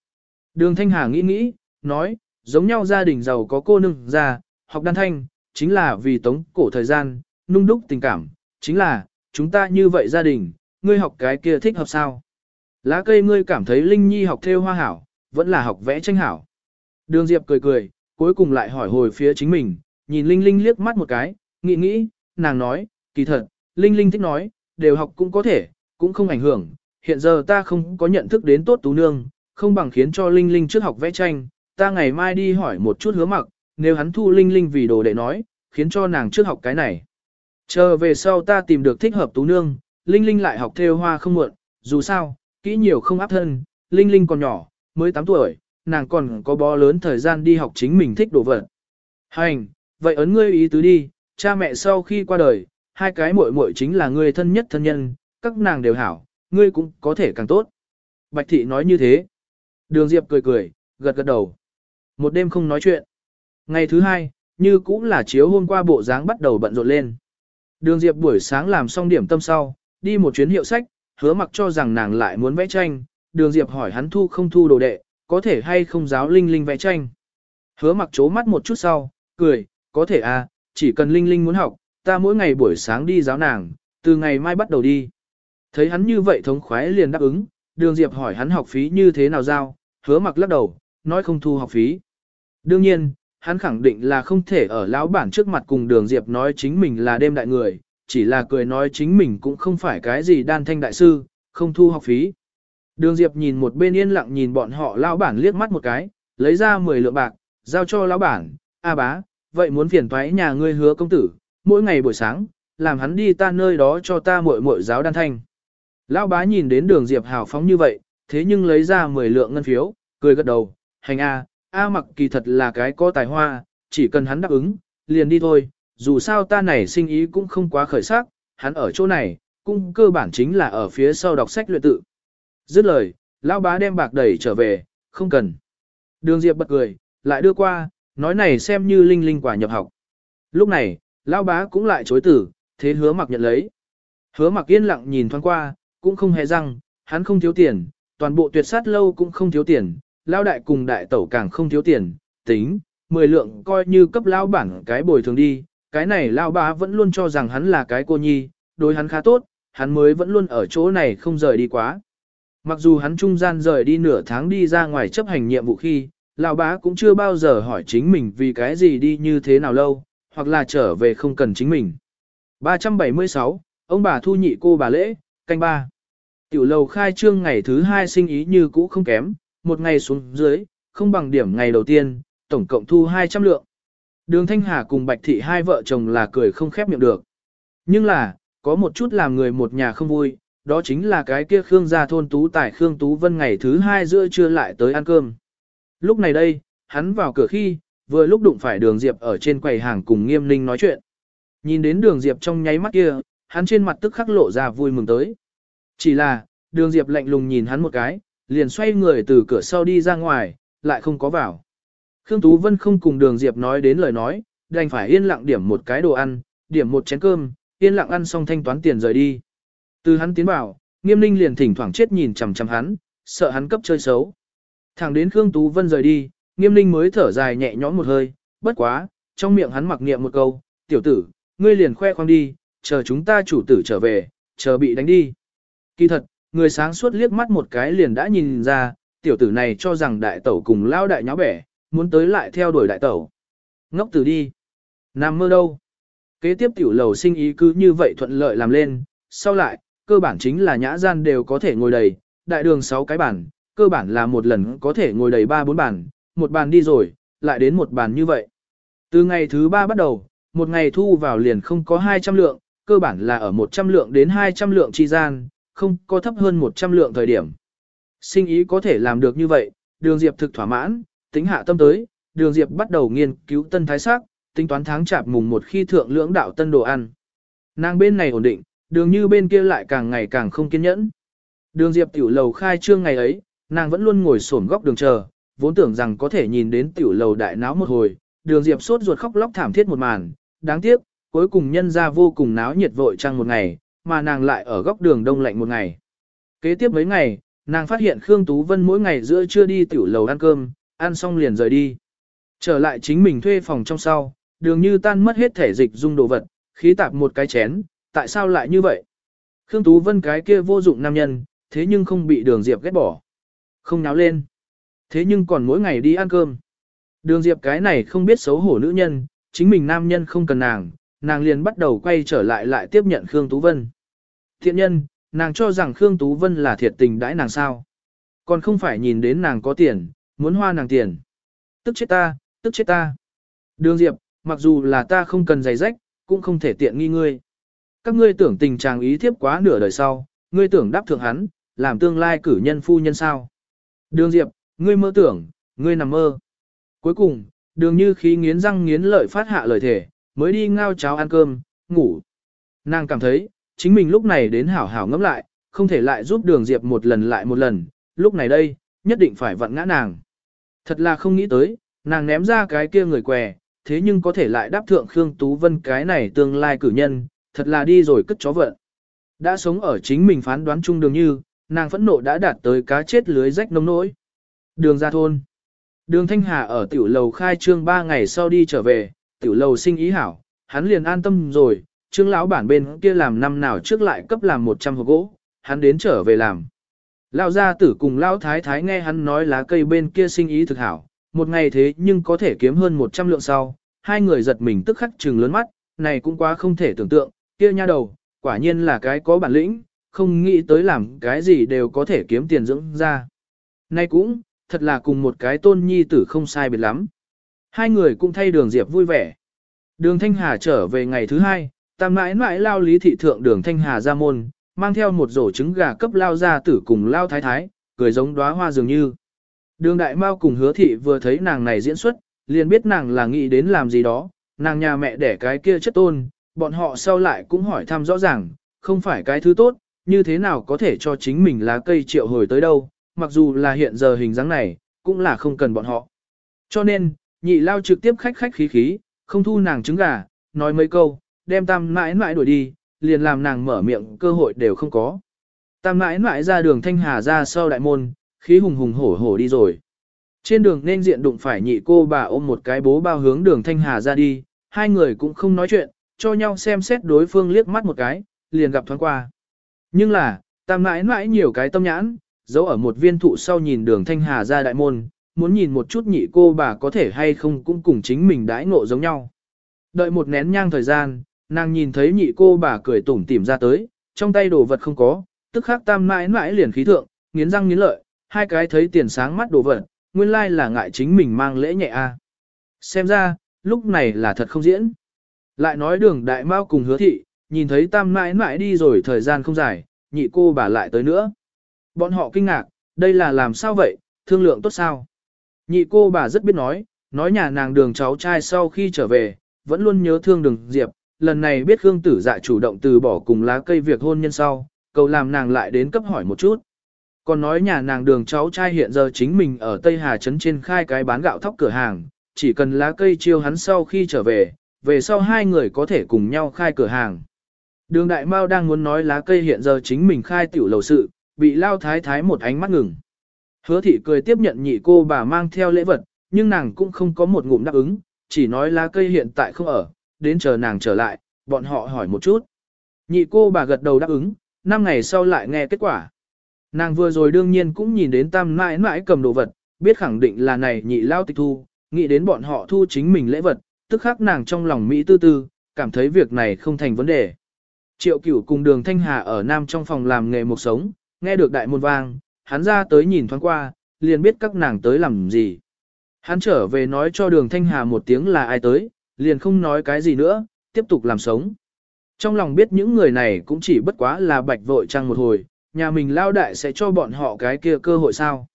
Đường Thanh Hà nghĩ nghĩ, nói, giống nhau gia đình giàu có cô nương già, học đan thanh, chính là vì tống cổ thời gian, nung đúc tình cảm, chính là, chúng ta như vậy gia đình, ngươi học cái kia thích hợp sao? Lá cây ngươi cảm thấy Linh Nhi học theo hoa hảo, vẫn là học vẽ tranh hảo. Đường Diệp cười cười, cuối cùng lại hỏi hồi phía chính mình, nhìn Linh Linh liếc mắt một cái, nghĩ nghĩ, nàng nói, kỳ thật, Linh Linh thích nói, đều học cũng có thể, cũng không ảnh hưởng, hiện giờ ta không có nhận thức đến tốt tú nương, không bằng khiến cho Linh Linh trước học vẽ tranh, ta ngày mai đi hỏi một chút hứa mặc, nếu hắn thu Linh Linh vì đồ để nói, khiến cho nàng trước học cái này. Chờ về sau ta tìm được thích hợp tú nương, Linh Linh lại học theo hoa không muộn, dù sao, kỹ nhiều không áp thân, Linh Linh còn nhỏ, mới 8 tuổi, nàng còn có bó lớn thời gian đi học chính mình thích đồ vật. Hành, vậy ấn ngươi ý tứ đi, cha mẹ sau khi qua đời, hai cái muội muội chính là ngươi thân nhất thân nhân, các nàng đều hảo, ngươi cũng có thể càng tốt. Bạch thị nói như thế. Đường Diệp cười cười, gật gật đầu. Một đêm không nói chuyện. Ngày thứ hai, như cũng là chiếu hôm qua bộ dáng bắt đầu bận rộn lên. Đường Diệp buổi sáng làm xong điểm tâm sau, đi một chuyến hiệu sách, hứa mặc cho rằng nàng lại muốn vẽ tranh, đường Diệp hỏi hắn thu không thu đồ đệ, có thể hay không giáo Linh Linh vẽ tranh. Hứa mặc chố mắt một chút sau, cười, có thể à, chỉ cần Linh Linh muốn học, ta mỗi ngày buổi sáng đi giáo nàng, từ ngày mai bắt đầu đi. Thấy hắn như vậy thống khoái liền đáp ứng, đường Diệp hỏi hắn học phí như thế nào giao, hứa mặc lắc đầu, nói không thu học phí. Đương nhiên, hắn khẳng định là không thể ở lão bản trước mặt cùng đường Diệp nói chính mình là đêm đại người, chỉ là cười nói chính mình cũng không phải cái gì đan thanh đại sư, không thu học phí. Đường Diệp nhìn một bên yên lặng nhìn bọn họ lão bản liếc mắt một cái, lấy ra 10 lượng bạc, giao cho lão bản, A bá, vậy muốn phiền toái nhà ngươi hứa công tử, mỗi ngày buổi sáng, làm hắn đi ta nơi đó cho ta muội muội giáo đan thanh. Lão bá nhìn đến đường Diệp hào phóng như vậy, thế nhưng lấy ra 10 lượng ngân phiếu, cười gật đầu, hành A, A mặc kỳ thật là cái có tài hoa, chỉ cần hắn đáp ứng, liền đi thôi, dù sao ta này sinh ý cũng không quá khởi sắc, hắn ở chỗ này, cũng cơ bản chính là ở phía sau đọc sách luyện tự. Dứt lời, lão bá đem bạc đẩy trở về, không cần. Đường Diệp bật cười, lại đưa qua, nói này xem như linh linh quả nhập học. Lúc này, lão bá cũng lại chối tử, thế hứa mặc nhận lấy. Hứa mặc yên lặng nhìn thoáng qua, cũng không hề răng, hắn không thiếu tiền, toàn bộ tuyệt sát lâu cũng không thiếu tiền, lão đại cùng đại tẩu càng không thiếu tiền, tính, 10 lượng coi như cấp lão bản cái bồi thường đi, cái này lão bá vẫn luôn cho rằng hắn là cái cô nhi, đối hắn khá tốt, hắn mới vẫn luôn ở chỗ này không rời đi quá. Mặc dù hắn trung gian rời đi nửa tháng đi ra ngoài chấp hành nhiệm vụ khi, lão bá cũng chưa bao giờ hỏi chính mình vì cái gì đi như thế nào lâu, hoặc là trở về không cần chính mình. 376, ông bà thu nhị cô bà lễ, canh ba. Tiểu lầu khai trương ngày thứ hai sinh ý như cũ không kém, một ngày xuống dưới, không bằng điểm ngày đầu tiên, tổng cộng thu 200 lượng. Đường Thanh Hà cùng Bạch Thị hai vợ chồng là cười không khép miệng được. Nhưng là, có một chút làm người một nhà không vui, đó chính là cái kia Khương gia thôn Tú Tài Khương Tú Vân ngày thứ hai giữa trưa lại tới ăn cơm. Lúc này đây, hắn vào cửa khi, vừa lúc đụng phải đường Diệp ở trên quầy hàng cùng nghiêm ninh nói chuyện. Nhìn đến đường Diệp trong nháy mắt kia, hắn trên mặt tức khắc lộ ra vui mừng tới. Chỉ là, đường Diệp lạnh lùng nhìn hắn một cái, liền xoay người từ cửa sau đi ra ngoài, lại không có vào. Khương Tú Vân không cùng đường Diệp nói đến lời nói, đành phải yên lặng điểm một cái đồ ăn, điểm một chén cơm, yên lặng ăn xong thanh toán tiền rời đi. Từ hắn tiến vào, nghiêm ninh liền thỉnh thoảng chết nhìn chằm chằm hắn, sợ hắn cấp chơi xấu. Thẳng đến Khương Tú Vân rời đi, nghiêm ninh mới thở dài nhẹ nhõm một hơi, bất quá, trong miệng hắn mặc niệm một câu, tiểu tử, ngươi liền khoe khoang đi, chờ chúng ta chủ tử trở về, chờ bị đánh đi. Kỳ thật, người sáng suốt liếc mắt một cái liền đã nhìn ra, tiểu tử này cho rằng đại tẩu cùng lao đại nháo bẻ, muốn tới lại theo đuổi đại tẩu. Ngốc tử đi. nam mơ đâu. Kế tiếp tiểu lầu sinh ý cứ như vậy thuận lợi làm lên, sau lại, cơ bản chính là nhã gian đều có thể ngồi đầy, đại đường 6 cái bàn, cơ bản là một lần có thể ngồi đầy 3-4 bàn, một bàn đi rồi, lại đến một bàn như vậy. Từ ngày thứ 3 bắt đầu, một ngày thu vào liền không có 200 lượng, cơ bản là ở 100 lượng đến 200 lượng chi gian, không có thấp hơn 100 lượng thời điểm. Sinh ý có thể làm được như vậy, đường Diệp thực thỏa mãn, tính hạ tâm tới, đường Diệp bắt đầu nghiên cứu tân thái sắc, tính toán tháng chạp mùng một khi thượng lưỡng đạo tân đồ ăn. Nàng bên này ổn định, đường như bên kia lại càng ngày càng không kiên nhẫn. Đường Diệp tiểu lầu khai trương ngày ấy, nàng vẫn luôn ngồi xổm góc đường chờ, vốn tưởng rằng có thể nhìn đến tiểu lầu đại náo một hồi, đường Diệp sốt ruột khóc lóc thảm thiết một màn, đáng tiếc, cuối cùng nhân ra vô cùng náo nhiệt vội trăng một ngày, mà nàng lại ở góc đường đông lạnh một ngày. Kế tiếp mấy ngày, nàng phát hiện Khương Tú Vân mỗi ngày giữa trưa đi tiểu lầu ăn cơm, ăn xong liền rời đi. Trở lại chính mình thuê phòng trong sau, đường như tan mất hết thể dịch dung đồ vật, khí tạp một cái chén, tại sao lại như vậy? Khương Tú Vân cái kia vô dụng nam nhân, thế nhưng không bị đường Diệp ghét bỏ. Không náo lên. Thế nhưng còn mỗi ngày đi ăn cơm. Đường Diệp cái này không biết xấu hổ nữ nhân, chính mình nam nhân không cần nàng, nàng liền bắt đầu quay trở lại lại tiếp nhận Khương Tú Vân. Thiện nhân, nàng cho rằng Khương Tú Vân là thiệt tình đãi nàng sao. Còn không phải nhìn đến nàng có tiền, muốn hoa nàng tiền. Tức chết ta, tức chết ta. Đường Diệp, mặc dù là ta không cần giày rách, cũng không thể tiện nghi ngươi. Các ngươi tưởng tình chàng ý thiếp quá nửa đời sau, ngươi tưởng đáp thượng hắn, làm tương lai cử nhân phu nhân sao. Đường Diệp, ngươi mơ tưởng, ngươi nằm mơ. Cuối cùng, đường như khí nghiến răng nghiến lợi phát hạ lời thể, mới đi ngao cháo ăn cơm, ngủ. Nàng cảm thấy, chính mình lúc này đến hảo hảo ngẫm lại, không thể lại giúp đường Diệp một lần lại một lần, lúc này đây, nhất định phải vặn ngã nàng. Thật là không nghĩ tới, nàng ném ra cái kia người què, thế nhưng có thể lại đáp thượng Khương Tú Vân cái này tương lai cử nhân, thật là đi rồi cất chó vợ. Đã sống ở chính mình phán đoán chung đường như, nàng phẫn nộ đã đạt tới cá chết lưới rách nông nỗi. Đường ra thôn. Đường Thanh Hà ở tiểu lầu khai trương 3 ngày sau đi trở về, tiểu lầu sinh ý hảo, hắn liền an tâm rồi, trương lão bản bên kia làm năm nào trước lại cấp làm 100 hộp gỗ, hắn đến trở về làm. Lão gia tử cùng lão thái thái nghe hắn nói lá cây bên kia sinh ý thực hảo, một ngày thế nhưng có thể kiếm hơn 100 lượng sau, hai người giật mình tức khắc trừng lớn mắt, này cũng quá không thể tưởng tượng, kia nha đầu, quả nhiên là cái có bản lĩnh, không nghĩ tới làm cái gì đều có thể kiếm tiền dưỡng ra. Nay cũng, thật là cùng một cái tôn nhi tử không sai biệt lắm. Hai người cũng thay đường Diệp vui vẻ. Đường Thanh Hà trở về ngày thứ hai, tam mãi mãi lao lý thị thượng đường Thanh Hà ra môn, mang theo một rổ trứng gà cấp lao ra tử cùng lao thái thái, cười giống đóa hoa dường như. Đường đại mao cùng hứa thị vừa thấy nàng này diễn xuất, liền biết nàng là nghĩ đến làm gì đó, nàng nhà mẹ đẻ cái kia chất tôn, bọn họ sau lại cũng hỏi thăm rõ ràng, không phải cái thứ tốt, như thế nào có thể cho chính mình lá cây triệu hồi tới đâu, mặc dù là hiện giờ hình dáng này, cũng là không cần bọn họ. Cho nên, nhị lao trực tiếp khách khách khí khí, không thu nàng trứng gà, nói mấy câu, đem tam mãi mãi đuổi đi, liền làm nàng mở miệng cơ hội đều không có. Tam mãi mãi ra đường thanh hà ra sau đại môn, khí hùng hùng hổ hổ đi rồi. Trên đường nên diện đụng phải nhị cô bà ôm một cái bố bao hướng đường thanh hà ra đi, hai người cũng không nói chuyện, cho nhau xem xét đối phương liếc mắt một cái, liền gặp thoáng qua. Nhưng là, tam mãi mãi nhiều cái tâm nhãn, giấu ở một viên thụ sau nhìn đường thanh hà ra đại môn, muốn nhìn một chút nhị cô bà có thể hay không cũng cùng chính mình đãi ngộ giống nhau. Đợi một nén nhang thời gian, nàng nhìn thấy nhị cô bà cười tủm tỉm ra tới, trong tay đồ vật không có, tức khắc tam mãi mãi liền khí thượng, nghiến răng nghiến lợi, hai cái thấy tiền sáng mắt đồ vật, nguyên lai là ngại chính mình mang lễ nhẹ a. À. Xem ra, lúc này là thật không diễn. Lại nói đường đại mao cùng hứa thị, nhìn thấy tam mãi mãi đi rồi thời gian không dài, nhị cô bà lại tới nữa. Bọn họ kinh ngạc, đây là làm sao vậy, thương lượng tốt sao? Nhị cô bà rất biết nói, nói nhà nàng đường cháu trai sau khi trở về, vẫn luôn nhớ thương đường Diệp, lần này biết Khương tử dạ chủ động từ bỏ cùng lá cây việc hôn nhân sau, cầu làm nàng lại đến cấp hỏi một chút. Còn nói nhà nàng đường cháu trai hiện giờ chính mình ở Tây Hà Trấn trên khai cái bán gạo thóc cửa hàng, chỉ cần lá cây chiêu hắn sau khi trở về, về sau hai người có thể cùng nhau khai cửa hàng. Đường Đại Mao đang muốn nói lá cây hiện giờ chính mình khai tiểu lầu sự, bị lao thái thái một ánh mắt ngừng. Hứa thị cười tiếp nhận nhị cô bà mang theo lễ vật, nhưng nàng cũng không có một ngụm đáp ứng, chỉ nói lá cây hiện tại không ở, đến chờ nàng trở lại, bọn họ hỏi một chút. Nhị cô bà gật đầu đáp ứng, năm ngày sau lại nghe kết quả. Nàng vừa rồi đương nhiên cũng nhìn đến tam mãi mãi cầm đồ vật, biết khẳng định là này nhị lao tịch thu, nghĩ đến bọn họ thu chính mình lễ vật, tức khắc nàng trong lòng Mỹ tư tư, cảm thấy việc này không thành vấn đề. Triệu cửu cùng đường Thanh Hà ở Nam trong phòng làm nghề một sống, nghe được đại môn vang, hắn ra tới nhìn thoáng qua, liền biết các nàng tới làm gì. Hắn trở về nói cho đường Thanh Hà một tiếng là ai tới, liền không nói cái gì nữa, tiếp tục làm sống. Trong lòng biết những người này cũng chỉ bất quá là bạch vội trăng một hồi, nhà mình lao đại sẽ cho bọn họ cái kia cơ hội sao.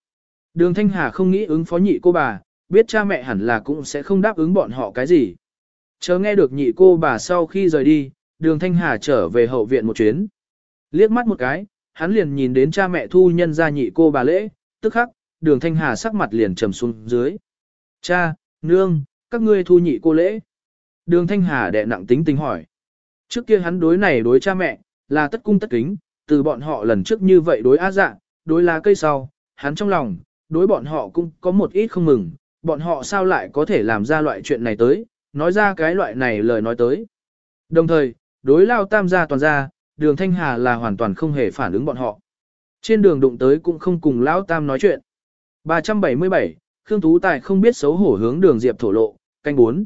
Đường Thanh Hà không nghĩ ứng phó nhị cô bà, biết cha mẹ hẳn là cũng sẽ không đáp ứng bọn họ cái gì. Chờ nghe được nhị cô bà sau khi rời đi, đường Thanh Hà trở về hậu viện một chuyến. Liếc mắt một cái, hắn liền nhìn đến cha mẹ thu nhân ra nhị cô bà lễ, tức khắc, đường Thanh Hà sắc mặt liền trầm xuống dưới. Cha, nương, các ngươi thu nhị cô lễ. Đường Thanh Hà đệ nặng tính tình hỏi. Trước kia hắn đối này đối cha mẹ, là tất cung tất kính, từ bọn họ lần trước như vậy đối á dạ, đối lá cây sau, hắn trong lòng, đối bọn họ cũng có một ít không mừng, bọn họ sao lại có thể làm ra loại chuyện này tới, nói ra cái loại này lời nói tới. Đồng thời, đối lao tam gia toàn gia, đường Thanh Hà là hoàn toàn không hề phản ứng bọn họ. Trên đường đụng tới cũng không cùng lão tam nói chuyện. 377, Khương Tú Tài không biết xấu hổ hướng đường Diệp thổ lộ, canh 4.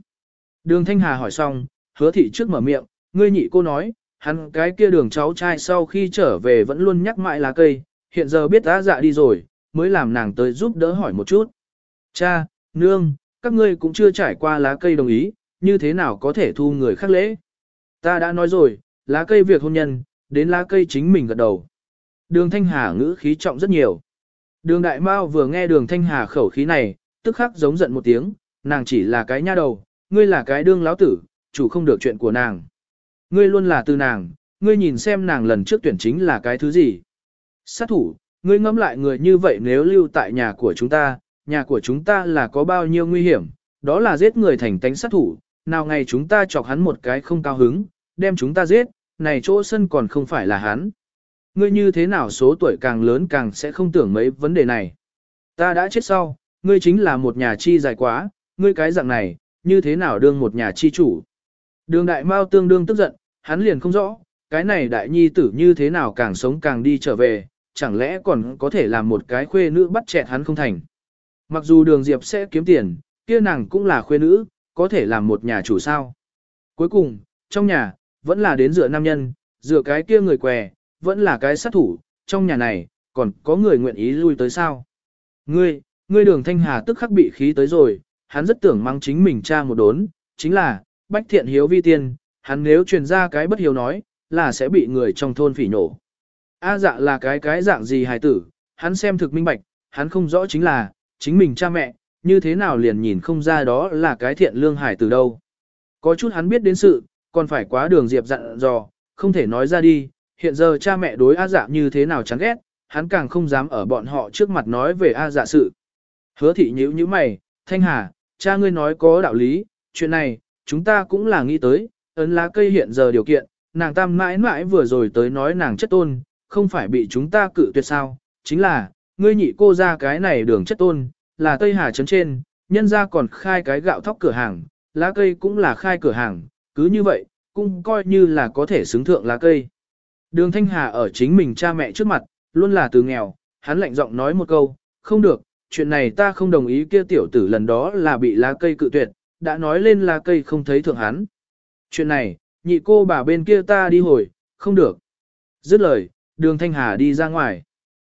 Đường Thanh Hà hỏi xong, hứa thị trước mở miệng, ngươi nhị cô nói, hắn cái kia đường cháu trai sau khi trở về vẫn luôn nhắc mãi lá cây, hiện giờ biết đã dạ đi rồi, mới làm nàng tới giúp đỡ hỏi một chút. Cha, nương, các ngươi cũng chưa trải qua lá cây đồng ý, như thế nào có thể thu người khác lễ. Ta đã nói rồi, lá cây việc hôn nhân, đến lá cây chính mình gật đầu. Đường Thanh Hà ngữ khí trọng rất nhiều. Đường Đại Mao vừa nghe đường Thanh Hà khẩu khí này, tức khắc giống giận một tiếng, nàng chỉ là cái nha đầu, ngươi là cái đương lão tử, chủ không được chuyện của nàng. Ngươi luôn là từ nàng, ngươi nhìn xem nàng lần trước tuyển chính là cái thứ gì. Sát thủ, ngươi ngẫm lại người như vậy nếu lưu tại nhà của chúng ta, nhà của chúng ta là có bao nhiêu nguy hiểm, đó là giết người thành tánh sát thủ, nào ngày chúng ta chọc hắn một cái không cao hứng, đem chúng ta giết, này chỗ sân còn không phải là hắn. Ngươi như thế nào số tuổi càng lớn càng sẽ không tưởng mấy vấn đề này. Ta đã chết sau, ngươi chính là một nhà chi dài quá, ngươi cái dạng này, như thế nào đương một nhà chi chủ. Đường đại mao tương đương tức giận, hắn liền không rõ, cái này đại nhi tử như thế nào càng sống càng đi trở về, chẳng lẽ còn có thể làm một cái khuê nữ bắt chẹt hắn không thành. Mặc dù đường diệp sẽ kiếm tiền, kia nàng cũng là khuê nữ, có thể làm một nhà chủ sao. Cuối cùng, trong nhà, vẫn là đến dựa nam nhân, dựa cái kia người què, vẫn là cái sát thủ, trong nhà này, còn có người nguyện ý lui tới sao. Ngươi, ngươi đường thanh hà tức khắc bị khí tới rồi, hắn rất tưởng mang chính mình cha một đốn, chính là, bách thiện hiếu vi tiên, hắn nếu truyền ra cái bất hiếu nói, là sẽ bị người trong thôn phỉ nổ. A dạ là cái cái dạng gì hài tử, hắn xem thực minh bạch, hắn không rõ chính là, chính mình cha mẹ, như thế nào liền nhìn không ra đó là cái thiện lương hài tử đâu. Có chút hắn biết đến sự, còn phải quá đường diệp dặn dò, không thể nói ra đi, hiện giờ cha mẹ đối A dạ như thế nào chán ghét, hắn càng không dám ở bọn họ trước mặt nói về A dạ sự. Hứa thị nhíu như mày, Thanh Hà, cha ngươi nói có đạo lý, chuyện này, chúng ta cũng là nghĩ tới, ấn lá cây hiện giờ điều kiện, nàng tam mãi mãi vừa rồi tới nói nàng chất tôn, không phải bị chúng ta cự tuyệt sao, chính là, ngươi nhị cô ra cái này đường chất tôn, là Tây Hà Trấn trên, nhân ra còn khai cái gạo thóc cửa hàng, lá cây cũng là khai cửa hàng, cứ như vậy, cũng coi như là có thể xứng thượng lá cây. Đường Thanh Hà ở chính mình cha mẹ trước mặt, luôn là từ nghèo, hắn lạnh giọng nói một câu, không được, chuyện này ta không đồng ý kia tiểu tử lần đó là bị lá cây cự tuyệt, đã nói lên lá cây không thấy thượng hắn. Chuyện này, nhị cô bà bên kia ta đi hồi, không được. Dứt lời, đường Thanh Hà đi ra ngoài.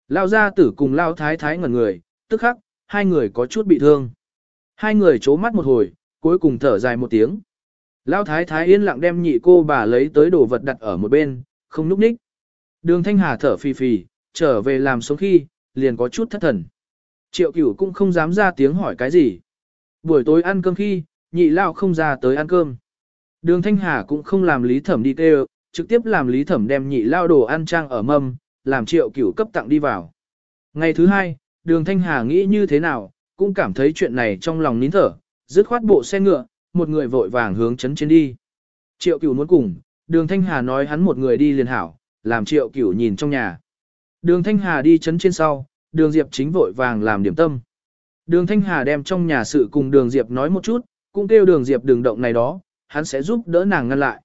Lao gia tử cùng Lao Thái Thái ngẩn người, tức khắc, hai người có chút bị thương. Hai người chố mắt một hồi, cuối cùng thở dài một tiếng. Lao Thái Thái yên lặng đem nhị cô bà lấy tới đồ vật đặt ở một bên, không núp ních. Đường Thanh Hà thở phì phì, trở về làm sống khi, liền có chút thất thần. Triệu cửu cũng không dám ra tiếng hỏi cái gì. Buổi tối ăn cơm khi, nhị lao không ra tới ăn cơm. Đường Thanh Hà cũng không làm lý thẩm đi kêu, trực tiếp làm lý thẩm đem nhị lao đồ ăn trang ở mâm, làm triệu cửu cấp tặng đi vào. Ngày thứ hai, đường Thanh Hà nghĩ như thế nào, cũng cảm thấy chuyện này trong lòng nín thở, dứt khoát bộ xe ngựa, một người vội vàng hướng chấn trên đi. Triệu cửu muốn cùng, đường Thanh Hà nói hắn một người đi liền hảo, làm triệu cửu nhìn trong nhà. Đường Thanh Hà đi chấn trên sau, đường Diệp chính vội vàng làm điểm tâm. Đường Thanh Hà đem trong nhà sự cùng đường Diệp nói một chút, cũng kêu đường Diệp đường động này đó, hắn sẽ giúp đỡ nàng ngăn lại.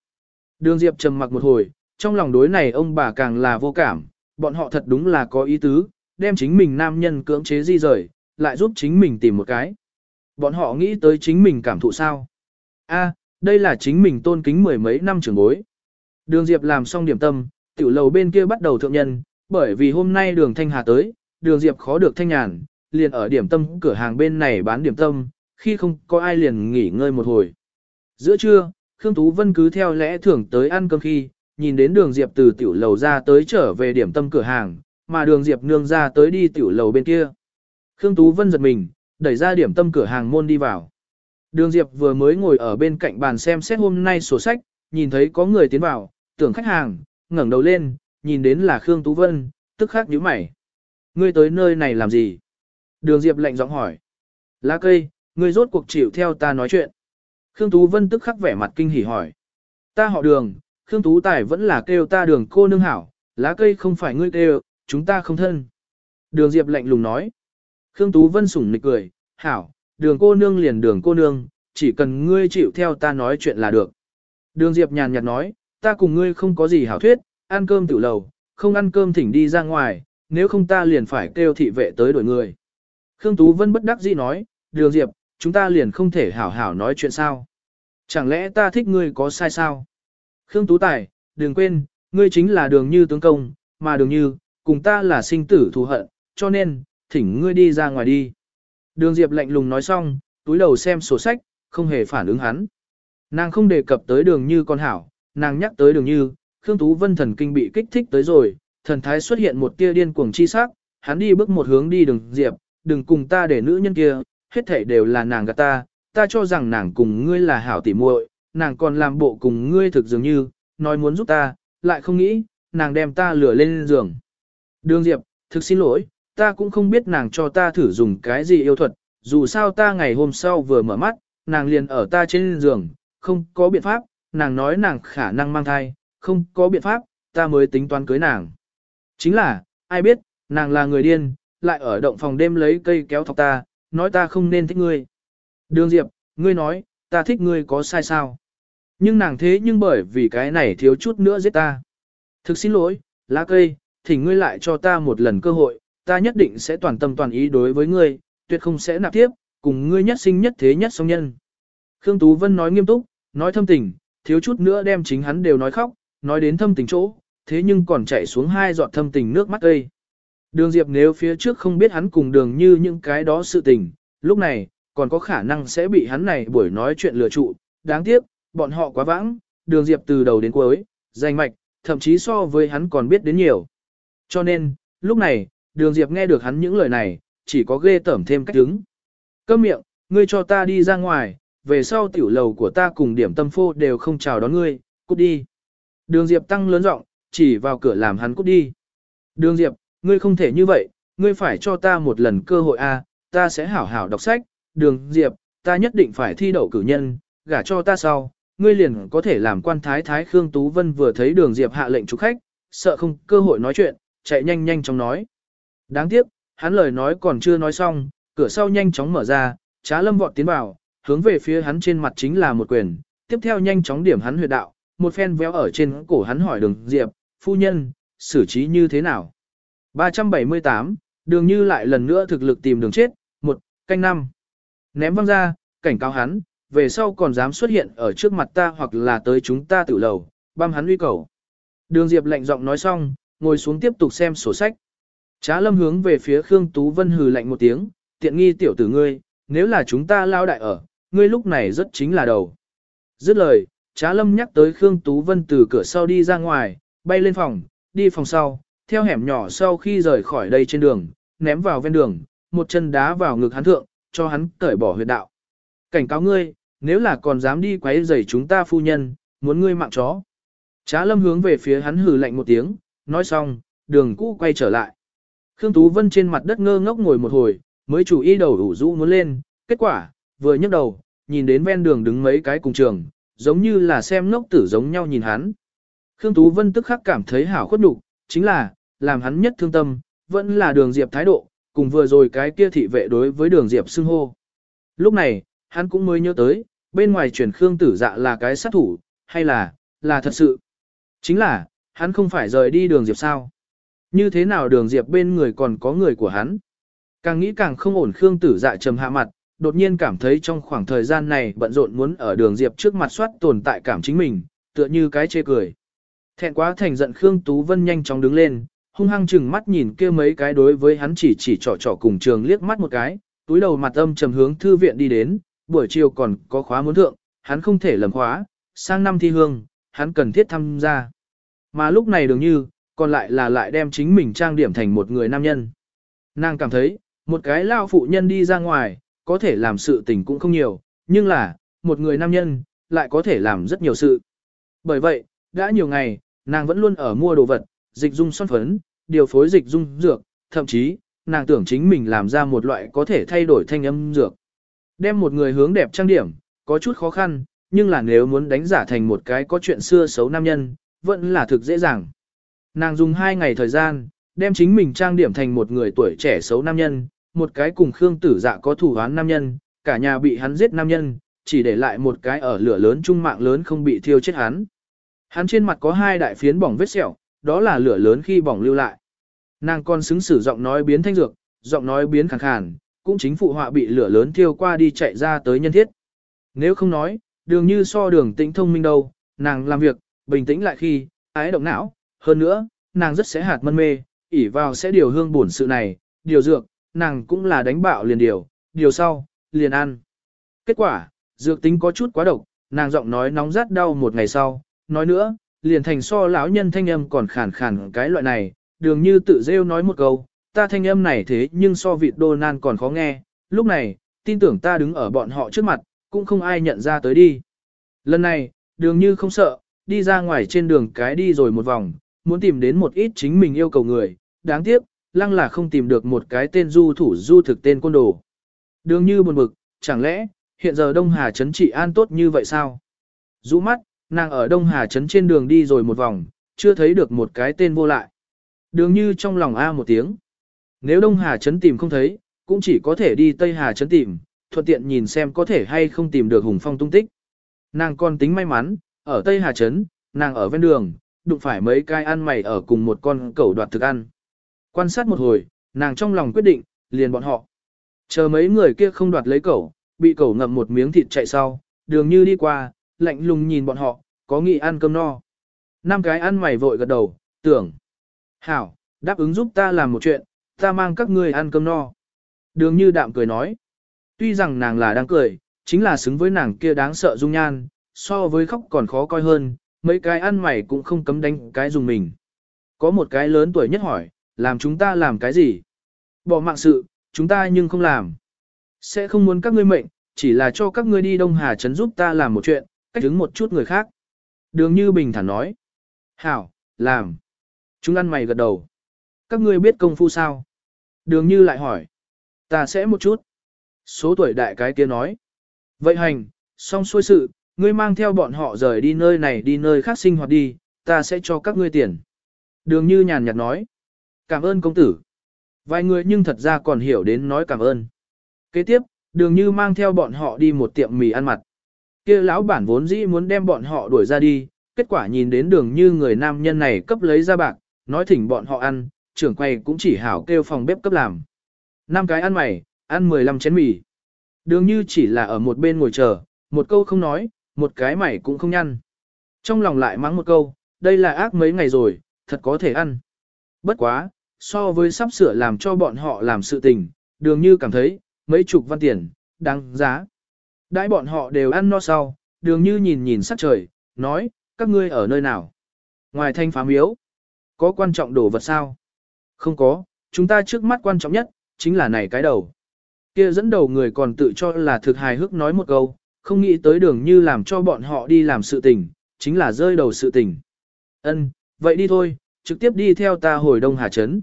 Đường Diệp trầm mặc một hồi, trong lòng đối này ông bà càng là vô cảm, bọn họ thật đúng là có ý tứ, đem chính mình nam nhân cưỡng chế di rời, lại giúp chính mình tìm một cái. Bọn họ nghĩ tới chính mình cảm thụ sao? A, đây là chính mình tôn kính mười mấy năm trưởng bối. Đường Diệp làm xong điểm tâm, tiểu lầu bên kia bắt đầu thượng nhân, bởi vì hôm nay đường Thanh Hà tới, đường Diệp khó được thanh nhàn, liền ở điểm tâm cửa hàng bên này bán điểm tâm, khi không có ai liền nghỉ ngơi một hồi. Giữa trưa, Khương Tú Vân cứ theo lẽ thường tới ăn cơm khi, nhìn đến đường Diệp từ tiểu lầu ra tới trở về điểm tâm cửa hàng, mà đường Diệp nương ra tới đi tiểu lầu bên kia. Khương Tú Vân giật mình, đẩy ra điểm tâm cửa hàng môn đi vào. Đường Diệp vừa mới ngồi ở bên cạnh bàn xem xét hôm nay sổ sách, nhìn thấy có người tiến vào, tưởng khách hàng, ngẩng đầu lên, nhìn đến là Khương Tú Vân, tức khắc nhíu mày. Ngươi tới nơi này làm gì? Đường Diệp lạnh giọng hỏi. Lá cây, ngươi rốt cuộc chịu theo ta nói chuyện. Khương Tú Vân tức khắc vẻ mặt kinh hỉ hỏi. Ta họ đường, Khương Tú Tài vẫn là kêu ta đường cô nương hảo, lá cây không phải ngươi kêu, chúng ta không thân. Đường Diệp lạnh lùng nói. Khương Tú Vân sủng nịch cười, hảo, đường cô nương liền đường cô nương, chỉ cần ngươi chịu theo ta nói chuyện là được. Đường Diệp nhàn nhạt nói, ta cùng ngươi không có gì hảo thuyết, ăn cơm tự lầu, không ăn cơm thỉnh đi ra ngoài, nếu không ta liền phải kêu thị vệ tới đổi người. Khương Tú Vân bất đắc dĩ nói, đường Diệp, chúng ta liền không thể hảo hảo nói chuyện sao. Chẳng lẽ ta thích ngươi có sai sao? Khương Tú Tài, đừng quên, ngươi chính là đường như tướng công, mà đường như, cùng ta là sinh tử thù hận, cho nên, thỉnh ngươi đi ra ngoài đi. Đường Diệp lạnh lùng nói xong, túi đầu xem sổ sách, không hề phản ứng hắn. Nàng không đề cập tới đường như con hảo, nàng nhắc tới đường như, Khương Tú Vân thần kinh bị kích thích tới rồi, thần thái xuất hiện một tia điên cuồng chi sắc, hắn đi bước một hướng đi đường Diệp, đừng cùng ta để nữ nhân kia, hết thảy đều là nàng gạt ta, ta cho rằng nàng cùng ngươi là hảo tỉ muội, nàng còn làm bộ cùng ngươi thực dường như, nói muốn giúp ta, lại không nghĩ, nàng đem ta lửa lên giường. Đường Diệp, thực xin lỗi, ta cũng không biết nàng cho ta thử dùng cái gì yêu thuật, dù sao ta ngày hôm sau vừa mở mắt, nàng liền ở ta trên giường, không có biện pháp, nàng nói nàng khả năng mang thai, không có biện pháp, ta mới tính toán cưới nàng. Chính là, ai biết, nàng là người điên, lại ở động phòng đêm lấy cây kéo thọc ta, nói ta không nên thích ngươi. Đường Diệp, ngươi nói, ta thích ngươi có sai sao? Nhưng nàng thế nhưng bởi vì cái này thiếu chút nữa giết ta. Thực xin lỗi, lá cây, thỉnh ngươi lại cho ta một lần cơ hội, ta nhất định sẽ toàn tâm toàn ý đối với ngươi, tuyệt không sẽ nạp tiếp, cùng ngươi nhất sinh nhất thế nhất song nhân. Khương Tú Vân nói nghiêm túc, nói thâm tình, thiếu chút nữa đem chính hắn đều nói khóc, nói đến thâm tình chỗ, thế nhưng còn chạy xuống hai giọt thâm tình nước mắt cây. Đường Diệp nếu phía trước không biết hắn cùng đường như những cái đó sự tình, lúc này, còn có khả năng sẽ bị hắn này buổi nói chuyện lừa trụ, đáng tiếc, bọn họ quá vãng, đường Diệp từ đầu đến cuối, danh mạch, thậm chí so với hắn còn biết đến nhiều. Cho nên, lúc này, đường Diệp nghe được hắn những lời này, chỉ có ghê tởm thêm cách đứng. Câm miệng, ngươi cho ta đi ra ngoài, về sau tiểu lầu của ta cùng điểm tâm phô đều không chào đón ngươi, cút đi. Đường Diệp tăng lớn giọng, chỉ vào cửa làm hắn cút đi. Đường Diệp, ngươi không thể như vậy, ngươi phải cho ta một lần cơ hội a, ta sẽ hảo hảo đọc sách. Đường Diệp, ta nhất định phải thi đậu cử nhân, gả cho ta sau, ngươi liền có thể làm quan thái thái Khương Tú Vân vừa thấy đường Diệp hạ lệnh chủ khách, sợ không cơ hội nói chuyện, chạy nhanh nhanh chóng nói. Đáng tiếc, hắn lời nói còn chưa nói xong, cửa sau nhanh chóng mở ra, trá lâm vọt tiến vào, hướng về phía hắn trên mặt chính là một quyền, tiếp theo nhanh chóng điểm hắn huyệt đạo, một phen véo ở trên cổ hắn hỏi đường Diệp, phu nhân, xử trí như thế nào? 378, đường như lại lần nữa thực lực tìm đường chết, một, canh năm. Ném văng ra, cảnh cáo hắn, về sau còn dám xuất hiện ở trước mặt ta hoặc là tới chúng ta tự lầu, băm hắn uy cầu. Đường Diệp lạnh giọng nói xong, ngồi xuống tiếp tục xem sổ sách. Trá lâm hướng về phía Khương Tú Vân hừ lạnh một tiếng, tiện nghi tiểu tử ngươi, nếu là chúng ta lao đại ở, ngươi lúc này rất chính là đầu. Dứt lời, trá lâm nhắc tới Khương Tú Vân từ cửa sau đi ra ngoài, bay lên phòng, đi phòng sau, theo hẻm nhỏ sau khi rời khỏi đây trên đường, ném vào ven đường, một chân đá vào ngực hắn thượng, cho hắn cởi bỏ huyệt đạo. Cảnh cáo ngươi, nếu là còn dám đi quấy rầy chúng ta phu nhân, muốn ngươi mạng chó. Trá lâm hướng về phía hắn hừ lạnh một tiếng, nói xong, đường cũ quay trở lại. Khương Tú Vân trên mặt đất ngơ ngốc ngồi một hồi, mới chủ ý đầu đủ rũ muốn lên, kết quả, vừa nhấc đầu, nhìn đến ven đường đứng mấy cái cùng trường, giống như là xem ngốc tử giống nhau nhìn hắn. Khương Tú Vân tức khắc cảm thấy hảo khuất nhục, chính là, làm hắn nhất thương tâm, vẫn là đường Diệp thái độ, cùng vừa rồi cái kia thị vệ đối với đường Diệp xưng hô. Lúc này, hắn cũng mới nhớ tới, bên ngoài truyền Khương tử dạ là cái sát thủ, hay là, là thật sự. Chính là, hắn không phải rời đi đường Diệp sao. Như thế nào đường Diệp bên người còn có người của hắn. Càng nghĩ càng không ổn Khương tử dạ trầm hạ mặt, đột nhiên cảm thấy trong khoảng thời gian này bận rộn muốn ở đường Diệp trước mặt soát tồn tại cảm chính mình, tựa như cái chê cười. Thẹn quá thành giận Khương Tú Vân nhanh chóng đứng lên, hung hăng chừng mắt nhìn kia mấy cái đối với hắn chỉ chỉ trỏ trỏ cùng trường liếc mắt một cái, túi đầu mặt âm trầm hướng thư viện đi đến, buổi chiều còn có khóa muốn thượng, hắn không thể lầm khóa, sang năm thi hương, hắn cần thiết tham gia. Mà lúc này đường như, còn lại là lại đem chính mình trang điểm thành một người nam nhân. Nàng cảm thấy, một cái lao phụ nhân đi ra ngoài, có thể làm sự tình cũng không nhiều, nhưng là, một người nam nhân, lại có thể làm rất nhiều sự. Bởi vậy, đã nhiều ngày, nàng vẫn luôn ở mua đồ vật, dịch dung son phấn, điều phối dịch dung dược, thậm chí, nàng tưởng chính mình làm ra một loại có thể thay đổi thanh âm dược. Đem một người hướng đẹp trang điểm, có chút khó khăn, nhưng là nếu muốn đánh giả thành một cái có chuyện xưa xấu nam nhân, vẫn là thực dễ dàng. Nàng dùng hai ngày thời gian, đem chính mình trang điểm thành một người tuổi trẻ xấu nam nhân, một cái cùng Khương Tử Dạ có thủ án nam nhân, cả nhà bị hắn giết nam nhân, chỉ để lại một cái ở lửa lớn trung mạng lớn không bị thiêu chết hắn. Hắn trên mặt có hai đại phiến bỏng vết sẹo, đó là lửa lớn khi bỏng lưu lại. Nàng còn xứng sử giọng nói biến thanh dược, giọng nói biến khàn khàn, cũng chính phụ họa bị lửa lớn thiêu qua đi chạy ra tới nhân thiết. Nếu không nói, đường như so đường tĩnh thông minh đâu, nàng làm việc, bình tĩnh lại khi, ái động não, hơn nữa, nàng rất sẽ hạt mân mê, ỉ vào sẽ điều hương bổn sự này, điều dược, nàng cũng là đánh bạo liền điều, điều sau, liền ăn. Kết quả, dược tính có chút quá độc, nàng giọng nói nóng rát đau một ngày sau, nói nữa, liền thành so lão nhân thanh âm còn khàn khàn cái loại này, đường như tự rêu nói một câu, ta thanh âm này thế nhưng so vịt đô nan còn khó nghe, lúc này, tin tưởng ta đứng ở bọn họ trước mặt, cũng không ai nhận ra tới đi. Lần này, đường như không sợ, đi ra ngoài trên đường cái đi rồi một vòng, muốn tìm đến một ít chính mình yêu cầu người, đáng tiếc, lăng là không tìm được một cái tên du thủ du thực tên côn đồ. Đường như buồn bực, chẳng lẽ, hiện giờ Đông Hà Trấn trị an tốt như vậy sao? Rũ mắt, nàng ở Đông Hà Trấn trên đường đi rồi một vòng, chưa thấy được một cái tên vô lại. Đường như trong lòng A một tiếng. Nếu Đông Hà Trấn tìm không thấy, cũng chỉ có thể đi Tây Hà Trấn tìm, thuận tiện nhìn xem có thể hay không tìm được Hùng Phong tung tích. Nàng còn tính may mắn, ở Tây Hà Trấn, nàng ở ven đường, đụng phải mấy cái ăn mày ở cùng một con cẩu đoạt thực ăn. Quan sát một hồi, nàng trong lòng quyết định, liền bọn họ. Chờ mấy người kia không đoạt lấy cẩu, bị cẩu ngậm một miếng thịt chạy sau, đường như đi qua, lạnh lùng nhìn bọn họ, có nghị ăn cơm no. Năm cái ăn mày vội gật đầu, tưởng. Hảo, đáp ứng giúp ta làm một chuyện, ta mang các ngươi ăn cơm no. Đường như đạm cười nói. Tuy rằng nàng là đang cười, chính là xứng với nàng kia đáng sợ dung nhan, so với khóc còn khó coi hơn, mấy cái ăn mày cũng không cấm đánh cái dùng mình. Có một cái lớn tuổi nhất hỏi, làm chúng ta làm cái gì? Bỏ mạng sự, chúng ta nhưng không làm. Sẽ không muốn các ngươi mệnh, chỉ là cho các ngươi đi Đông Hà Trấn giúp ta làm một chuyện, cách đứng một chút người khác. Đường như bình thản nói. Hảo, làm. Chúng ăn mày gật đầu. Các ngươi biết công phu sao? Đường như lại hỏi. Ta sẽ một chút. Số tuổi đại cái kia nói. Vậy hành, xong xuôi sự, ngươi mang theo bọn họ rời đi nơi này đi nơi khác sinh hoạt đi, ta sẽ cho các ngươi tiền. Đường như nhàn nhạt nói. Cảm ơn công tử. Vài người nhưng thật ra còn hiểu đến nói cảm ơn. Kế tiếp, đường như mang theo bọn họ đi một tiệm mì ăn mặt kia lão bản vốn dĩ muốn đem bọn họ đuổi ra đi, kết quả nhìn đến đường như người nam nhân này cấp lấy ra bạc, nói thỉnh bọn họ ăn, trưởng quay cũng chỉ hảo kêu phòng bếp cấp làm. năm cái ăn mày, ăn 15 chén mì. Đường như chỉ là ở một bên ngồi chờ, một câu không nói, một cái mày cũng không nhăn. Trong lòng lại mắng một câu, đây là ác mấy ngày rồi, thật có thể ăn. Bất quá, so với sắp sửa làm cho bọn họ làm sự tình, đường như cảm thấy, mấy chục văn tiền, đáng giá. Đãi bọn họ đều ăn no sau, đường như nhìn nhìn sắc trời, nói, các ngươi ở nơi nào? Ngoài thanh phá miếu, có quan trọng đồ vật sao? Không có, chúng ta trước mắt quan trọng nhất, chính là này cái đầu. Kia dẫn đầu người còn tự cho là thực hài hước nói một câu, không nghĩ tới đường như làm cho bọn họ đi làm sự tình, chính là rơi đầu sự tình. Ân, vậy đi thôi, trực tiếp đi theo ta hồi Đông Hà Trấn.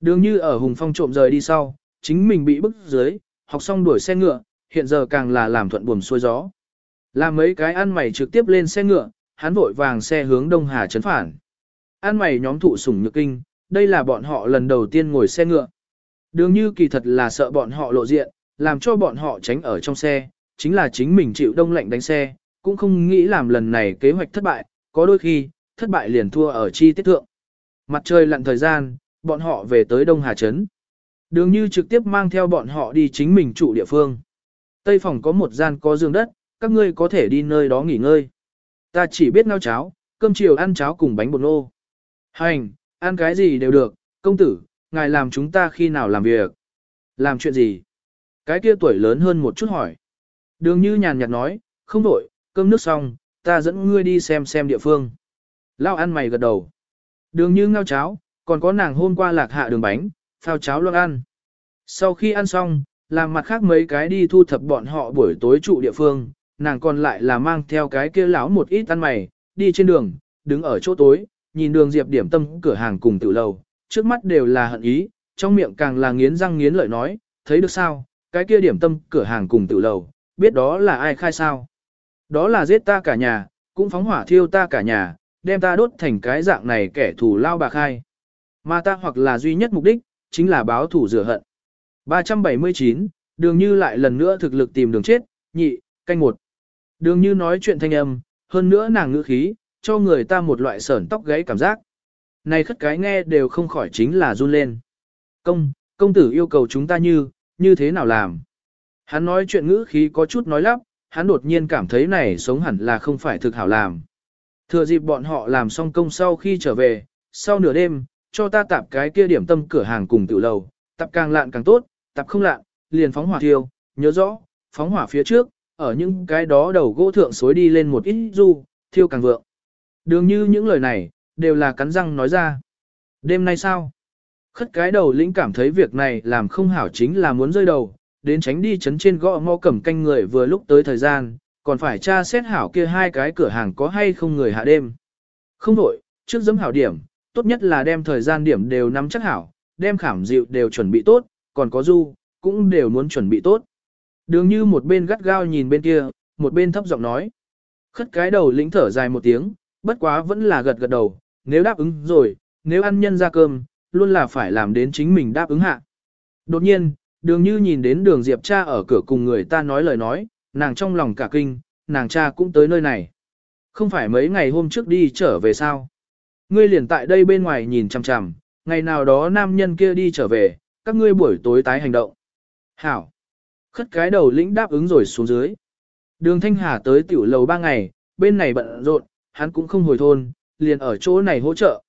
Đường như ở Hùng Phong trộm rời đi sau, chính mình bị bức dưới, học xong đuổi xe ngựa, hiện giờ càng là làm thuận buồm xuôi gió. Làm mấy cái ăn mày trực tiếp lên xe ngựa, hắn vội vàng xe hướng Đông Hà Trấn phản. Ăn mày nhóm thụ sủng nhược kinh, đây là bọn họ lần đầu tiên ngồi xe ngựa. Đường như kỳ thật là sợ bọn họ lộ diện, làm cho bọn họ tránh ở trong xe, chính là chính mình chịu đông lạnh đánh xe, cũng không nghĩ làm lần này kế hoạch thất bại, có đôi khi, thất bại liền thua ở chi tiết thượng. Mặt trời lặn thời gian, bọn họ về tới Đông Hà Trấn. Đường như trực tiếp mang theo bọn họ đi chính mình trụ địa phương. Tây phòng có một gian có giường đất, các ngươi có thể đi nơi đó nghỉ ngơi. Ta chỉ biết ngao cháo, cơm chiều ăn cháo cùng bánh bột nô. Hành, ăn cái gì đều được, công tử, ngài làm chúng ta khi nào làm việc. Làm chuyện gì? Cái kia tuổi lớn hơn một chút hỏi. Đường như nhàn nhạt nói, không đổi, cơm nước xong, ta dẫn ngươi đi xem xem địa phương. Lao ăn mày gật đầu. Đường như ngao cháo, còn có nàng hôm qua lạc hạ đường bánh, phao cháo luôn ăn. Sau khi ăn xong, làm mặt khác mấy cái đi thu thập bọn họ buổi tối trụ địa phương, nàng còn lại là mang theo cái kia lão một ít ăn mày, đi trên đường, đứng ở chỗ tối, nhìn đường diệp điểm tâm cửa hàng cùng tự lầu, trước mắt đều là hận ý, trong miệng càng là nghiến răng nghiến lợi nói, thấy được sao, cái kia điểm tâm cửa hàng cùng tự lầu, biết đó là ai khai sao. Đó là giết ta cả nhà, cũng phóng hỏa thiêu ta cả nhà, đem ta đốt thành cái dạng này kẻ thù lao bạc hai, Mà ta hoặc là duy nhất mục đích, chính là báo thủ rửa hận. 379, đường như lại lần nữa thực lực tìm đường chết, nhị, canh một. Đường như nói chuyện thanh âm, hơn nữa nàng ngữ khí, cho người ta một loại sởn tóc gáy cảm giác. Này khất cái nghe đều không khỏi chính là run lên. Công, công tử yêu cầu chúng ta như, như thế nào làm? Hắn nói chuyện ngữ khí có chút nói lắp, hắn đột nhiên cảm thấy này sống hẳn là không phải thực hảo làm. Thừa dịp bọn họ làm xong công sau khi trở về, sau nửa đêm, cho ta tạp cái kia điểm tâm cửa hàng cùng tiểu lầu, tạp càng lạn càng tốt, tạp không lạ, liền phóng hỏa thiêu, nhớ rõ, phóng hỏa phía trước, ở những cái đó đầu gỗ thượng xối đi lên một ít du, thiêu càng vượng. Đường như những lời này, đều là cắn răng nói ra. Đêm nay sao? Khất cái đầu lĩnh cảm thấy việc này làm không hảo chính là muốn rơi đầu, đến tránh đi chấn trên gõ mò cẩm canh người vừa lúc tới thời gian, còn phải tra xét hảo kia hai cái cửa hàng có hay không người hạ đêm. Không đổi, trước dấm hảo điểm, tốt nhất là đem thời gian điểm đều nắm chắc hảo, đem khảm dịu đều chuẩn bị tốt, còn có du, cũng đều muốn chuẩn bị tốt. Đường như một bên gắt gao nhìn bên kia, một bên thấp giọng nói. Khất cái đầu lĩnh thở dài một tiếng, bất quá vẫn là gật gật đầu, nếu đáp ứng rồi, nếu ăn nhân ra cơm, luôn là phải làm đến chính mình đáp ứng hạ. Đột nhiên, đường như nhìn đến đường Diệp cha ở cửa cùng người ta nói lời nói, nàng trong lòng cả kinh, nàng cha cũng tới nơi này. Không phải mấy ngày hôm trước đi trở về sao? Ngươi liền tại đây bên ngoài nhìn chằm chằm, ngày nào đó nam nhân kia đi trở về, các ngươi buổi tối tái hành động. Hảo. Khất cái đầu lĩnh đáp ứng rồi xuống dưới. Đường Thanh Hà tới tiểu lầu ba ngày, bên này bận rộn, hắn cũng không hồi thôn, liền ở chỗ này hỗ trợ.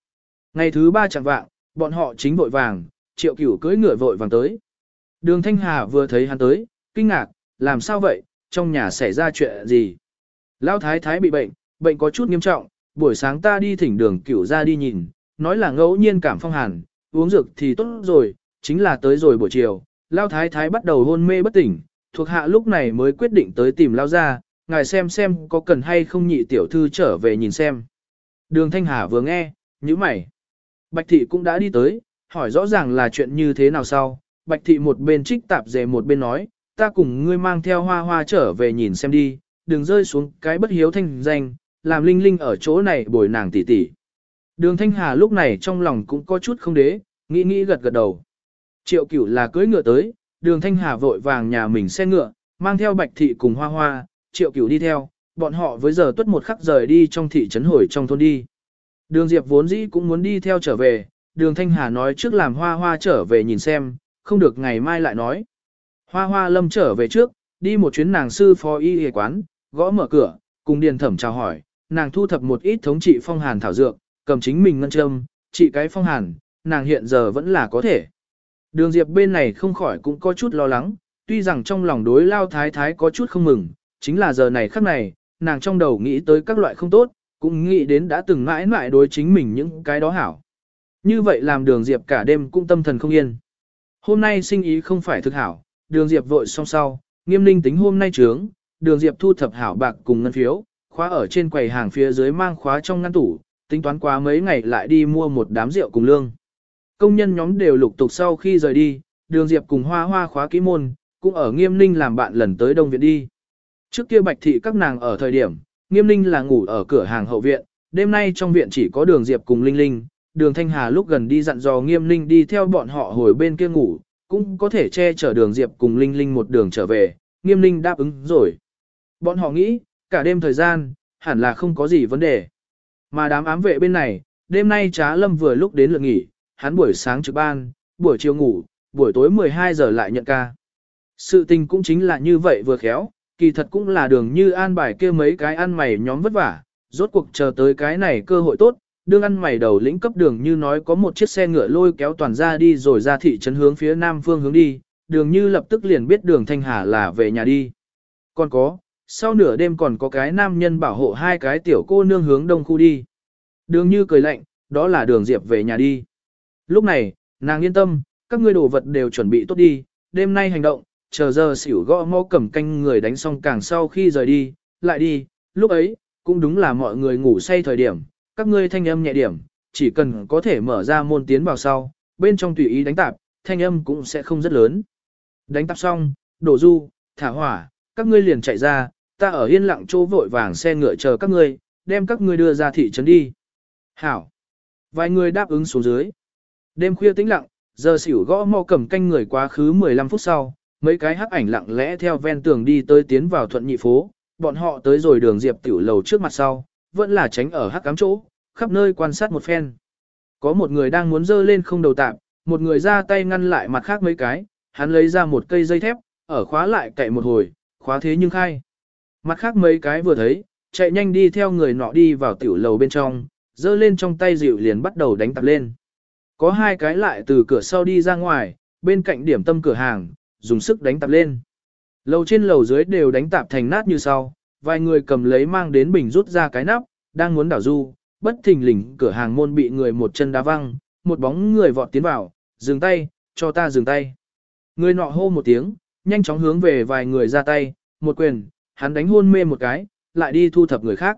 Ngày thứ ba chẳng vạng, bọn họ chính vội vàng, triệu cửu cưỡi ngựa vội vàng tới. Đường Thanh Hà vừa thấy hắn tới, kinh ngạc, làm sao vậy, trong nhà xảy ra chuyện gì? Lão thái thái bị bệnh, bệnh có chút nghiêm trọng, buổi sáng ta đi thỉnh đường cửu ra đi nhìn, nói là ngẫu nhiên cảm phong hàn, uống dược thì tốt rồi, chính là tới rồi buổi chiều, Lão thái thái bắt đầu hôn mê bất tỉnh, thuộc hạ lúc này mới quyết định tới tìm Lão ra, ngài xem xem có cần hay không nhị tiểu thư trở về nhìn xem. Đường Thanh Hà vừa nghe, như mày. Bạch thị cũng đã đi tới, hỏi rõ ràng là chuyện như thế nào sau. Bạch thị một bên trích tạp dề một bên nói, ta cùng ngươi mang theo hoa hoa trở về nhìn xem đi, đừng rơi xuống cái bất hiếu thanh danh, làm linh linh ở chỗ này bồi nàng tỉ tỉ. Đường Thanh Hà lúc này trong lòng cũng có chút không đế, nghĩ nghĩ gật gật đầu. Triệu cửu là cưỡi ngựa tới, đường Thanh Hà vội vàng nhà mình xe ngựa, mang theo bạch thị cùng hoa hoa, triệu cửu đi theo, bọn họ với giờ tuất một khắc rời đi trong thị trấn hồi trong thôn đi. Đường Diệp vốn dĩ cũng muốn đi theo trở về, đường Thanh Hà nói trước làm hoa hoa trở về nhìn xem, không được ngày mai lại nói. Hoa hoa lâm trở về trước, đi một chuyến nàng sư phó y y quán, gõ mở cửa, cùng điền thẩm chào hỏi, nàng thu thập một ít thống trị phong hàn thảo dược, cầm chính mình ngân châm, trị cái phong hàn, nàng hiện giờ vẫn là có thể. Đường Diệp bên này không khỏi cũng có chút lo lắng, tuy rằng trong lòng đối lao thái thái có chút không mừng, chính là giờ này khắc này, nàng trong đầu nghĩ tới các loại không tốt, cũng nghĩ đến đã từng mãi mãi đối chính mình những cái đó hảo. Như vậy làm đường Diệp cả đêm cũng tâm thần không yên. Hôm nay sinh ý không phải thực hảo, đường Diệp vội xong sau, nghiêm linh tính hôm nay trướng, đường Diệp thu thập hảo bạc cùng ngân phiếu, khóa ở trên quầy hàng phía dưới mang khóa trong ngăn tủ, tính toán quá mấy ngày lại đi mua một đám rượu cùng lương. Công nhân nhóm đều lục tục sau khi rời đi, đường Diệp cùng hoa hoa khóa kỹ môn, cũng ở nghiêm ninh làm bạn lần tới Đông Viện đi. Trước kia bạch thị các nàng ở thời điểm, nghiêm ninh là ngủ ở cửa hàng hậu viện, đêm nay trong viện chỉ có đường Diệp cùng Linh Linh, đường Thanh Hà lúc gần đi dặn dò nghiêm ninh đi theo bọn họ hồi bên kia ngủ, cũng có thể che chở đường Diệp cùng Linh Linh một đường trở về, nghiêm ninh đáp ứng rồi. Bọn họ nghĩ, cả đêm thời gian, hẳn là không có gì vấn đề. Mà đám ám vệ bên này, đêm nay trá lâm vừa lúc đến lượt nghỉ, hắn buổi sáng trực ban, buổi chiều ngủ, buổi tối 12 giờ lại nhận ca. Sự tình cũng chính là như vậy vừa khéo, kỳ thật cũng là đường như an bài kia mấy cái ăn mày nhóm vất vả, rốt cuộc chờ tới cái này cơ hội tốt, đương ăn mày đầu lĩnh cấp đường như nói có một chiếc xe ngựa lôi kéo toàn ra đi rồi ra thị trấn hướng phía nam phương hướng đi, đường như lập tức liền biết đường Thanh Hà là về nhà đi. Còn có, sau nửa đêm còn có cái nam nhân bảo hộ hai cái tiểu cô nương hướng đông khu đi. Đường như cười lạnh, đó là đường Diệp về nhà đi. Lúc này, nàng yên tâm, các ngươi đồ vật đều chuẩn bị tốt đi, đêm nay hành động, chờ giờ xỉu gõ mõ cầm canh người đánh xong càng sau khi rời đi, lại đi, lúc ấy, cũng đúng là mọi người ngủ say thời điểm, các ngươi thanh âm nhẹ điểm, chỉ cần có thể mở ra môn tiến vào sau, bên trong tùy ý đánh tạp, thanh âm cũng sẽ không rất lớn. Đánh tạp xong, đổ du, thả hỏa, các ngươi liền chạy ra, ta ở yên lặng chỗ vội vàng xe ngựa chờ các ngươi, đem các ngươi đưa ra thị trấn đi. Hảo. Vài người đáp ứng xuống dưới. Đêm khuya tĩnh lặng, giờ xỉu gõ mò cầm canh người quá khứ 15 phút sau, mấy cái hắc ảnh lặng lẽ theo ven tường đi tới tiến vào thuận nhị phố, bọn họ tới rồi đường diệp tiểu lầu trước mặt sau, vẫn là tránh ở hắc cám chỗ, khắp nơi quan sát một phen. Có một người đang muốn dơ lên không đầu tạm, một người ra tay ngăn lại mặt khác mấy cái, hắn lấy ra một cây dây thép, ở khóa lại cậy một hồi, khóa thế nhưng khai. Mặt khác mấy cái vừa thấy, chạy nhanh đi theo người nọ đi vào tiểu lầu bên trong, dơ lên trong tay dịu liền bắt đầu đánh tạp lên. Có hai cái lại từ cửa sau đi ra ngoài, bên cạnh điểm tâm cửa hàng, dùng sức đánh tạp lên. Lầu trên lầu dưới đều đánh tạp thành nát như sau, vài người cầm lấy mang đến bình rút ra cái nắp, đang muốn đảo du, bất thình lình cửa hàng môn bị người một chân đá văng, một bóng người vọt tiến vào, dừng tay, cho ta dừng tay. Người nọ hô một tiếng, nhanh chóng hướng về vài người ra tay, một quyền, hắn đánh hôn mê một cái, lại đi thu thập người khác.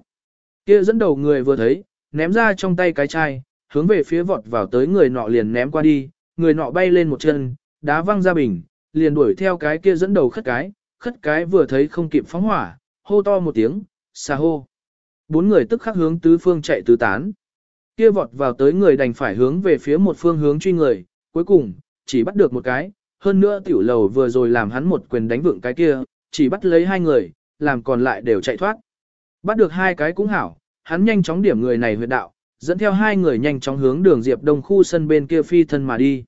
Kia dẫn đầu người vừa thấy, ném ra trong tay cái chai, hướng về phía vọt vào tới người nọ liền ném qua đi, người nọ bay lên một chân, đá văng ra bình, liền đuổi theo cái kia dẫn đầu khất cái, khất cái vừa thấy không kịp phóng hỏa, hô to một tiếng, xa hô. Bốn người tức khắc hướng tứ phương chạy tứ tán. Kia vọt vào tới người đành phải hướng về phía một phương hướng truy người, cuối cùng, chỉ bắt được một cái, hơn nữa tiểu lầu vừa rồi làm hắn một quyền đánh vượng cái kia, chỉ bắt lấy hai người, làm còn lại đều chạy thoát. Bắt được hai cái cũng hảo, hắn nhanh chóng điểm người này huyệt đạo, dẫn theo hai người nhanh chóng hướng đường Diệp Đông khu sân bên kia phi thân mà đi.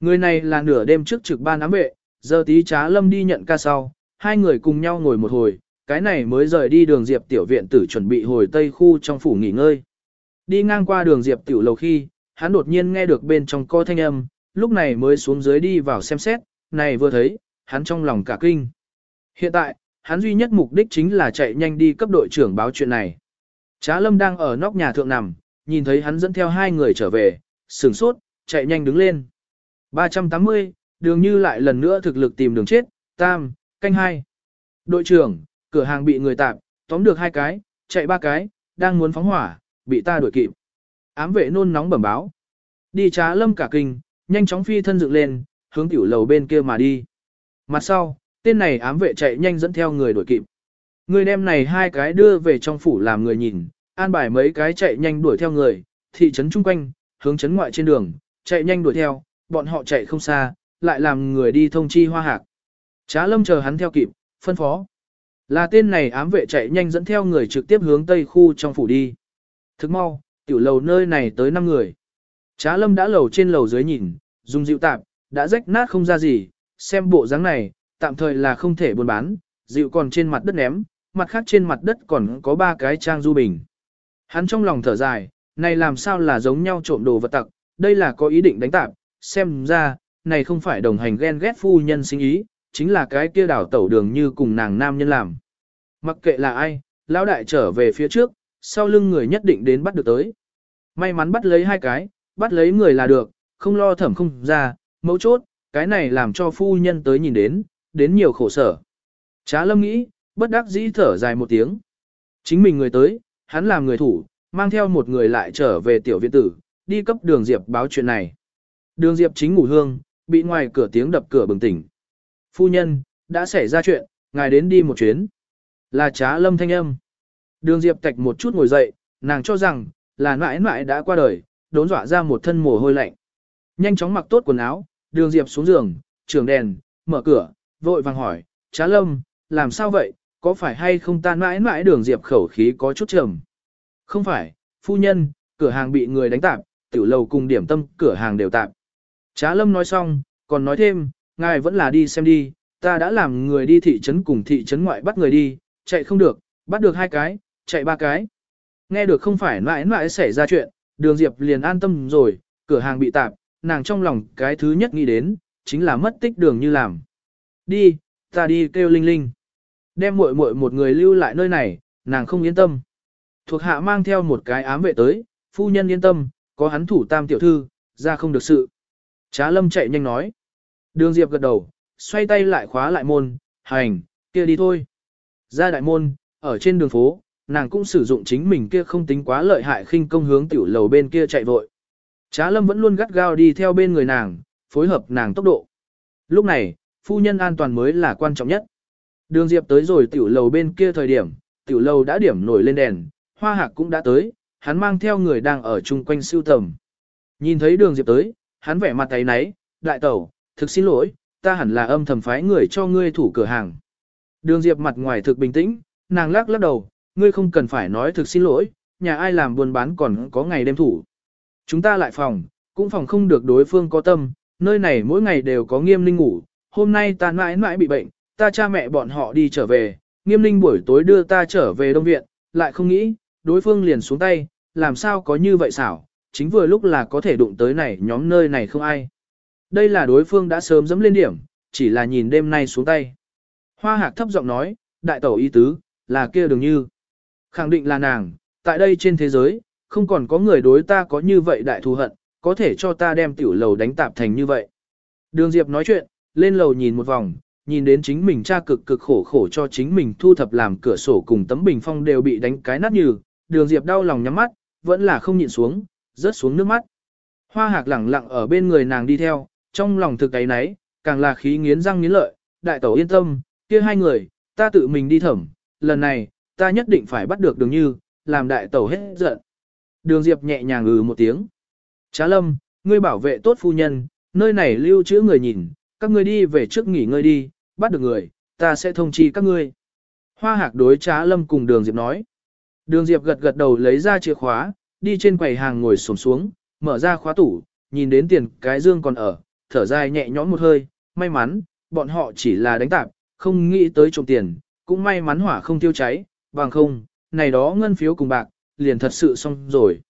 Người này là nửa đêm trước trực ban ám vệ, giờ tí trá lâm đi nhận ca sau, hai người cùng nhau ngồi một hồi, cái này mới rời đi đường Diệp tiểu viện tử chuẩn bị hồi tây khu trong phủ nghỉ ngơi. Đi ngang qua đường Diệp tiểu lầu khi, hắn đột nhiên nghe được bên trong co thanh âm, lúc này mới xuống dưới đi vào xem xét, này vừa thấy, hắn trong lòng cả kinh. Hiện tại, hắn duy nhất mục đích chính là chạy nhanh đi cấp đội trưởng báo chuyện này. Trá lâm đang ở nóc nhà thượng nằm, nhìn thấy hắn dẫn theo hai người trở về, sửng sốt, chạy nhanh đứng lên. 380, đường như lại lần nữa thực lực tìm đường chết, tam, canh hai. Đội trưởng, cửa hàng bị người tạp, tóm được hai cái, chạy ba cái, đang muốn phóng hỏa, bị ta đuổi kịp. Ám vệ nôn nóng bẩm báo. Đi trá lâm cả kinh, nhanh chóng phi thân dựng lên, hướng tiểu lầu bên kia mà đi. Mặt sau, tên này ám vệ chạy nhanh dẫn theo người đuổi kịp. Người đem này hai cái đưa về trong phủ làm người nhìn, an bài mấy cái chạy nhanh đuổi theo người, thị trấn chung quanh, hướng trấn ngoại trên đường, chạy nhanh đuổi theo, bọn họ chạy không xa, lại làm người đi thông chi hoa hạc. Trá lâm chờ hắn theo kịp, phân phó. Là tên này ám vệ chạy nhanh dẫn theo người trực tiếp hướng tây khu trong phủ đi. Thức mau, tiểu lầu nơi này tới 5 người. Trá lâm đã lầu trên lầu dưới nhìn, dùng dịu tạp, đã rách nát không ra gì, xem bộ dáng này, tạm thời là không thể buôn bán, dịu còn trên mặt đất ném, mặt khác trên mặt đất còn có ba cái trang du bình. Hắn trong lòng thở dài, này làm sao là giống nhau trộm đồ vật tặc, đây là có ý định đánh tạp, xem ra, này không phải đồng hành ghen ghét phu nhân sinh ý, chính là cái kia đảo tẩu đường như cùng nàng nam nhân làm. Mặc kệ là ai, lão đại trở về phía trước, sau lưng người nhất định đến bắt được tới. May mắn bắt lấy hai cái, bắt lấy người là được, không lo thẩm không ra, mấu chốt, cái này làm cho phu nhân tới nhìn đến, đến nhiều khổ sở. Trá lâm nghĩ, bất đắc dĩ thở dài một tiếng. Chính mình người tới, hắn làm người thủ, mang theo một người lại trở về tiểu viện tử, đi cấp đường Diệp báo chuyện này. Đường Diệp chính ngủ hương, bị ngoài cửa tiếng đập cửa bừng tỉnh. Phu nhân, đã xảy ra chuyện, ngài đến đi một chuyến. Là trá lâm thanh âm. Đường Diệp tạch một chút ngồi dậy, nàng cho rằng, là mãi mãi đã qua đời, đốn dọa ra một thân mồ hôi lạnh. Nhanh chóng mặc tốt quần áo, đường Diệp xuống giường, trường đèn, mở cửa, vội vàng hỏi, trá lâm, làm sao vậy, có phải hay không tan mãi mãi đường Diệp khẩu khí có chút trầm. Không phải, phu nhân, cửa hàng bị người đánh tạp, tiểu lầu cùng điểm tâm cửa hàng đều tạp. Trá lâm nói xong, còn nói thêm, ngài vẫn là đi xem đi, ta đã làm người đi thị trấn cùng thị trấn ngoại bắt người đi, chạy không được, bắt được hai cái, chạy ba cái. Nghe được không phải mãi mãi xảy ra chuyện, đường Diệp liền an tâm rồi, cửa hàng bị tạp, nàng trong lòng cái thứ nhất nghĩ đến, chính là mất tích đường như làm. Đi, ta đi kêu Linh Linh. Đem muội muội một người lưu lại nơi này, nàng không yên tâm. Thuộc hạ mang theo một cái ám vệ tới, phu nhân yên tâm, có hắn thủ tam tiểu thư, ra không được sự. Trá lâm chạy nhanh nói. Đường Diệp gật đầu, xoay tay lại khóa lại môn, hành, kia đi thôi. Ra đại môn, ở trên đường phố, nàng cũng sử dụng chính mình kia không tính quá lợi hại khinh công hướng tiểu lầu bên kia chạy vội. Trá lâm vẫn luôn gắt gao đi theo bên người nàng, phối hợp nàng tốc độ. Lúc này, phu nhân an toàn mới là quan trọng nhất. Đường Diệp tới rồi tiểu lầu bên kia thời điểm, tiểu lầu đã điểm nổi lên đèn, hoa hạc cũng đã tới, hắn mang theo người đang ở chung quanh siêu tầm. Nhìn thấy đường Diệp tới, hắn vẻ mặt tay náy, đại tẩu, thực xin lỗi, ta hẳn là âm thầm phái người cho ngươi thủ cửa hàng. Đường Diệp mặt ngoài thực bình tĩnh, nàng lắc lắc đầu, ngươi không cần phải nói thực xin lỗi, nhà ai làm buôn bán còn có ngày đêm thủ. Chúng ta lại phòng, cũng phòng không được đối phương có tâm, nơi này mỗi ngày đều có nghiêm linh ngủ, hôm nay ta mãi mãi bị bệnh, ta cha mẹ bọn họ đi trở về, nghiêm linh buổi tối đưa ta trở về đông viện, lại không nghĩ, đối phương liền xuống tay, làm sao có như vậy xảo, chính vừa lúc là có thể đụng tới này nhóm nơi này không ai. Đây là đối phương đã sớm dẫm lên điểm, chỉ là nhìn đêm nay xuống tay. Hoa hạc thấp giọng nói, đại tẩu y tứ, là kia đường như. Khẳng định là nàng, tại đây trên thế giới, không còn có người đối ta có như vậy đại thù hận, có thể cho ta đem tiểu lầu đánh tạp thành như vậy. Đường Diệp nói chuyện, lên lầu nhìn một vòng, nhìn đến chính mình cha cực cực khổ khổ cho chính mình thu thập làm cửa sổ cùng tấm bình phong đều bị đánh cái nát như, đường Diệp đau lòng nhắm mắt, vẫn là không nhịn xuống, rớt xuống nước mắt. Hoa hạc lẳng lặng ở bên người nàng đi theo, trong lòng thực ấy nấy, càng là khí nghiến răng nghiến lợi, đại tẩu yên tâm, kia hai người, ta tự mình đi thẩm, lần này, ta nhất định phải bắt được đường như, làm đại tẩu hết giận. Đường Diệp nhẹ nhàng ngừ một tiếng. Trá lâm, ngươi bảo vệ tốt phu nhân, nơi này lưu trữ người nhìn, các ngươi đi về trước nghỉ ngơi đi, bắt được người, ta sẽ thông chi các ngươi. Hoa hạc đối trá lâm cùng đường Diệp nói. Đường Diệp gật gật đầu lấy ra chìa khóa, đi trên quầy hàng ngồi xổm xuống, mở ra khóa tủ, nhìn đến tiền cái dương còn ở, thở dài nhẹ nhõm một hơi, may mắn, bọn họ chỉ là đánh tạp, không nghĩ tới trộm tiền, cũng may mắn hỏa không tiêu cháy, bằng không, này đó ngân phiếu cùng bạc, liền thật sự xong rồi.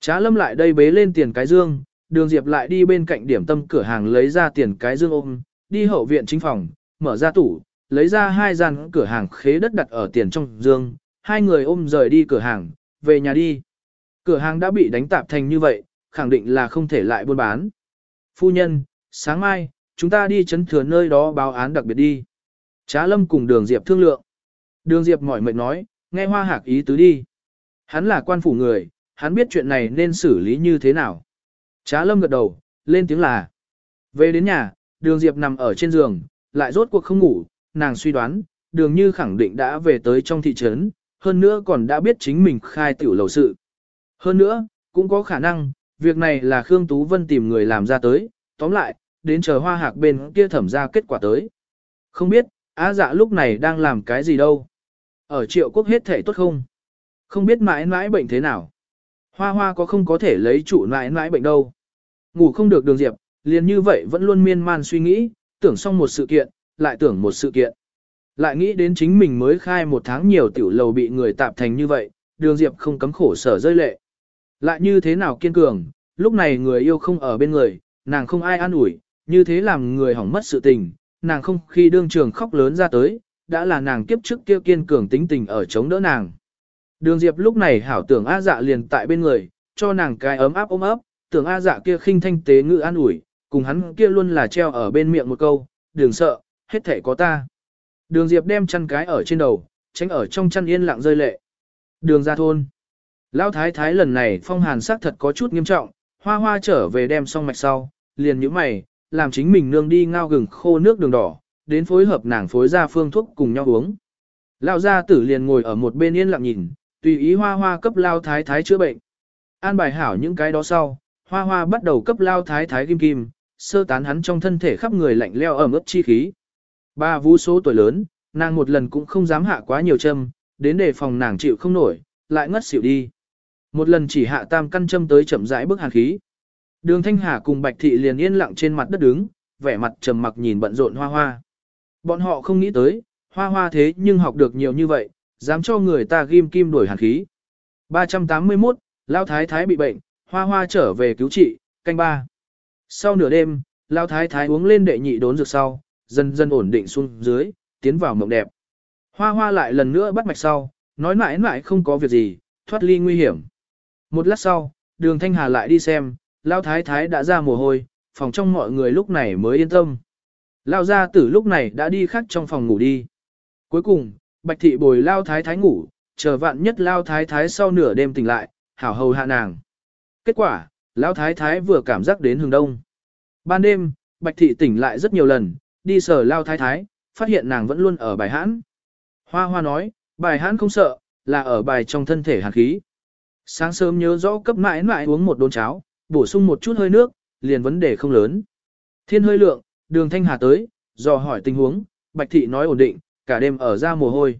Trá lâm lại đây bế lên tiền cái dương, đường diệp lại đi bên cạnh điểm tâm cửa hàng lấy ra tiền cái dương ôm, đi hậu viện chính phòng, mở ra tủ, lấy ra hai gian cửa hàng khế đất đặt ở tiền trong dương, hai người ôm rời đi cửa hàng, về nhà đi. Cửa hàng đã bị đánh tạp thành như vậy, khẳng định là không thể lại buôn bán. Phu nhân, sáng mai, chúng ta đi chấn thừa nơi đó báo án đặc biệt đi. Trá lâm cùng đường Diệp thương lượng. Đường Diệp mỏi mệt nói, nghe hoa hạc ý tứ đi. Hắn là quan phủ người, hắn biết chuyện này nên xử lý như thế nào. Trá lâm gật đầu, lên tiếng là. Về đến nhà, đường Diệp nằm ở trên giường, lại rốt cuộc không ngủ, nàng suy đoán, đường như khẳng định đã về tới trong thị trấn, hơn nữa còn đã biết chính mình khai tiểu lầu sự. Hơn nữa, cũng có khả năng, việc này là Khương Tú Vân tìm người làm ra tới, tóm lại, đến chờ hoa hạc bên kia thẩm ra kết quả tới. Không biết, á dạ lúc này đang làm cái gì đâu. Ở triệu quốc hết thể tốt không? Không biết mãi mãi bệnh thế nào. Hoa hoa có không có thể lấy chủ mãi mãi bệnh đâu. Ngủ không được đường diệp, liền như vậy vẫn luôn miên man suy nghĩ, tưởng xong một sự kiện, lại tưởng một sự kiện. Lại nghĩ đến chính mình mới khai một tháng nhiều tiểu lầu bị người tạp thành như vậy, đường diệp không cấm khổ sở rơi lệ. Lại như thế nào kiên cường, lúc này người yêu không ở bên người, nàng không ai an ủi, như thế làm người hỏng mất sự tình, nàng không khi đương trường khóc lớn ra tới, đã là nàng kiếp trước kia kiên cường tính tình ở chống đỡ nàng. Đường Diệp lúc này hảo tưởng A dạ liền tại bên người, cho nàng cái ấm áp ôm ấp, tưởng A dạ kia khinh thanh tế ngữ an ủi, cùng hắn kia luôn là treo ở bên miệng một câu, đừng sợ, hết thể có ta. Đường Diệp đem chăn cái ở trên đầu, tránh ở trong chăn yên lặng rơi lệ. Đường ra thôn. Lão thái thái lần này phong hàn sắc thật có chút nghiêm trọng, hoa hoa trở về đem xong mạch sau, liền nhíu mày, làm chính mình nương đi ngao gừng khô nước đường đỏ, đến phối hợp nàng phối ra phương thuốc cùng nhau uống. Lão gia tử liền ngồi ở một bên yên lặng nhìn, tùy ý hoa hoa cấp lao thái thái chữa bệnh. An bài hảo những cái đó sau, hoa hoa bắt đầu cấp lao thái thái kim kim, sơ tán hắn trong thân thể khắp người lạnh leo ẩm ướt chi khí. Ba vũ số tuổi lớn, nàng một lần cũng không dám hạ quá nhiều châm, đến để phòng nàng chịu không nổi, lại ngất xỉu đi. một lần chỉ hạ tam căn châm tới chậm rãi bức hàn khí. Đường Thanh Hà cùng Bạch Thị liền yên lặng trên mặt đất đứng, vẻ mặt trầm mặc nhìn bận rộn hoa hoa. Bọn họ không nghĩ tới, hoa hoa thế nhưng học được nhiều như vậy, dám cho người ta ghim kim đổi hàn khí. 381, Lao Thái Thái bị bệnh, hoa hoa trở về cứu trị, canh ba. Sau nửa đêm, Lao Thái Thái uống lên đệ nhị đốn dược sau, dần dần ổn định xuống dưới, tiến vào mộng đẹp. Hoa hoa lại lần nữa bắt mạch sau, nói mãi mãi không có việc gì, thoát ly nguy hiểm. Một lát sau, đường Thanh Hà lại đi xem, Lao Thái Thái đã ra mồ hôi, phòng trong mọi người lúc này mới yên tâm. Lao gia tử lúc này đã đi khắc trong phòng ngủ đi. Cuối cùng, Bạch Thị bồi Lao Thái Thái ngủ, chờ vạn nhất Lao Thái Thái sau nửa đêm tỉnh lại, hảo hầu hạ nàng. Kết quả, Lão Thái Thái vừa cảm giác đến hướng đông. Ban đêm, Bạch Thị tỉnh lại rất nhiều lần, đi sở Lao Thái Thái, phát hiện nàng vẫn luôn ở bài hãn. Hoa Hoa nói, bài hãn không sợ, là ở bài trong thân thể hàn khí. Sáng sớm nhớ rõ cấp mãi mãi uống một đốn cháo, bổ sung một chút hơi nước, liền vấn đề không lớn. Thiên hơi lượng, đường thanh hà tới, dò hỏi tình huống, bạch thị nói ổn định, cả đêm ở ra mồ hôi.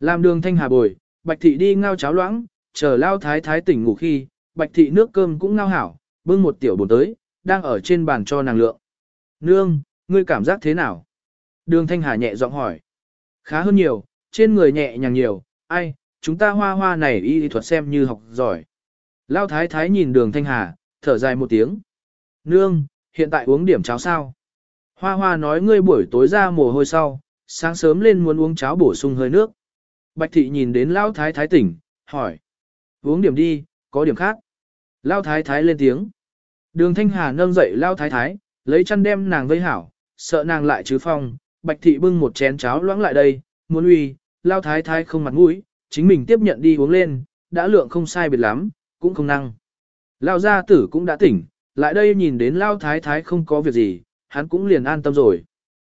Làm đường thanh hà bồi, bạch thị đi ngao cháo loãng, chờ lao thái thái tỉnh ngủ khi, bạch thị nước cơm cũng ngao hảo, bưng một tiểu bồn tới, đang ở trên bàn cho nàng lượng. Nương, ngươi cảm giác thế nào? Đường thanh hà nhẹ giọng hỏi. Khá hơn nhiều, trên người nhẹ nhàng nhiều, ai, chúng ta hoa hoa này y thuật xem như học giỏi. Lao thái thái nhìn đường thanh hà, thở dài một tiếng. Nương, hiện tại uống điểm cháo sao? Hoa hoa nói ngươi buổi tối ra mồ hôi sau, sáng sớm lên muốn uống cháo bổ sung hơi nước. Bạch thị nhìn đến Lao thái thái tỉnh, hỏi. Uống điểm đi, có điểm khác. Lao thái thái lên tiếng. Đường thanh hà nâng dậy Lao thái thái, lấy chăn đem nàng vây hảo, sợ nàng lại chứ phong. Bạch thị bưng một chén cháo loãng lại đây, muốn uy, Lao thái thái không mặt mũi, chính mình tiếp nhận đi uống lên, đã lượng không sai biệt lắm, cũng không năng. Lao gia tử cũng đã tỉnh, lại đây nhìn đến Lao thái thái không có việc gì, hắn cũng liền an tâm rồi.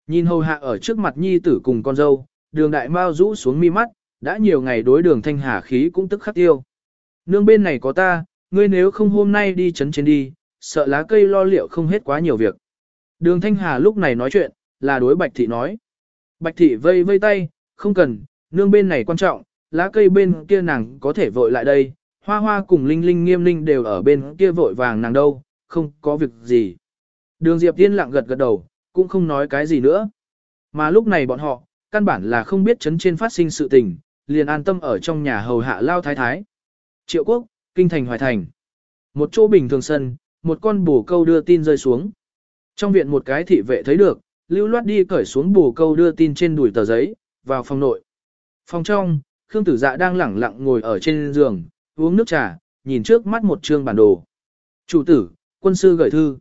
Nhìn hầu hạ ở trước mặt nhi tử cùng con dâu, đường đại mao rũ xuống mi mắt, đã nhiều ngày đối đường thanh hà khí cũng tức khắc tiêu. Nương bên này có ta, ngươi nếu không hôm nay đi chấn trên đi, sợ lá cây lo liệu không hết quá nhiều việc. Đường thanh hà lúc này nói chuyện, là đối bạch thị nói. Bạch thị vây vây tay, không cần, nương bên này quan trọng, lá cây bên kia nàng có thể vội lại đây, hoa hoa cùng linh linh nghiêm linh đều ở bên kia vội vàng nàng đâu, không có việc gì. Đường Diệp Tiên lặng gật gật đầu, cũng không nói cái gì nữa. Mà lúc này bọn họ, căn bản là không biết chấn trên phát sinh sự tình, liền an tâm ở trong nhà hầu hạ lao thái thái. Triệu quốc, kinh thành hoài thành. Một chỗ bình thường sân, một con bồ câu đưa tin rơi xuống. Trong viện một cái thị vệ thấy được, lưu loát đi cởi xuống bồ câu đưa tin trên đùi tờ giấy, vào phòng nội. Phòng trong, Khương Tử Dạ đang lẳng lặng ngồi ở trên giường, uống nước trà, nhìn trước mắt một chương bản đồ. Chủ tử, quân sư gửi thư.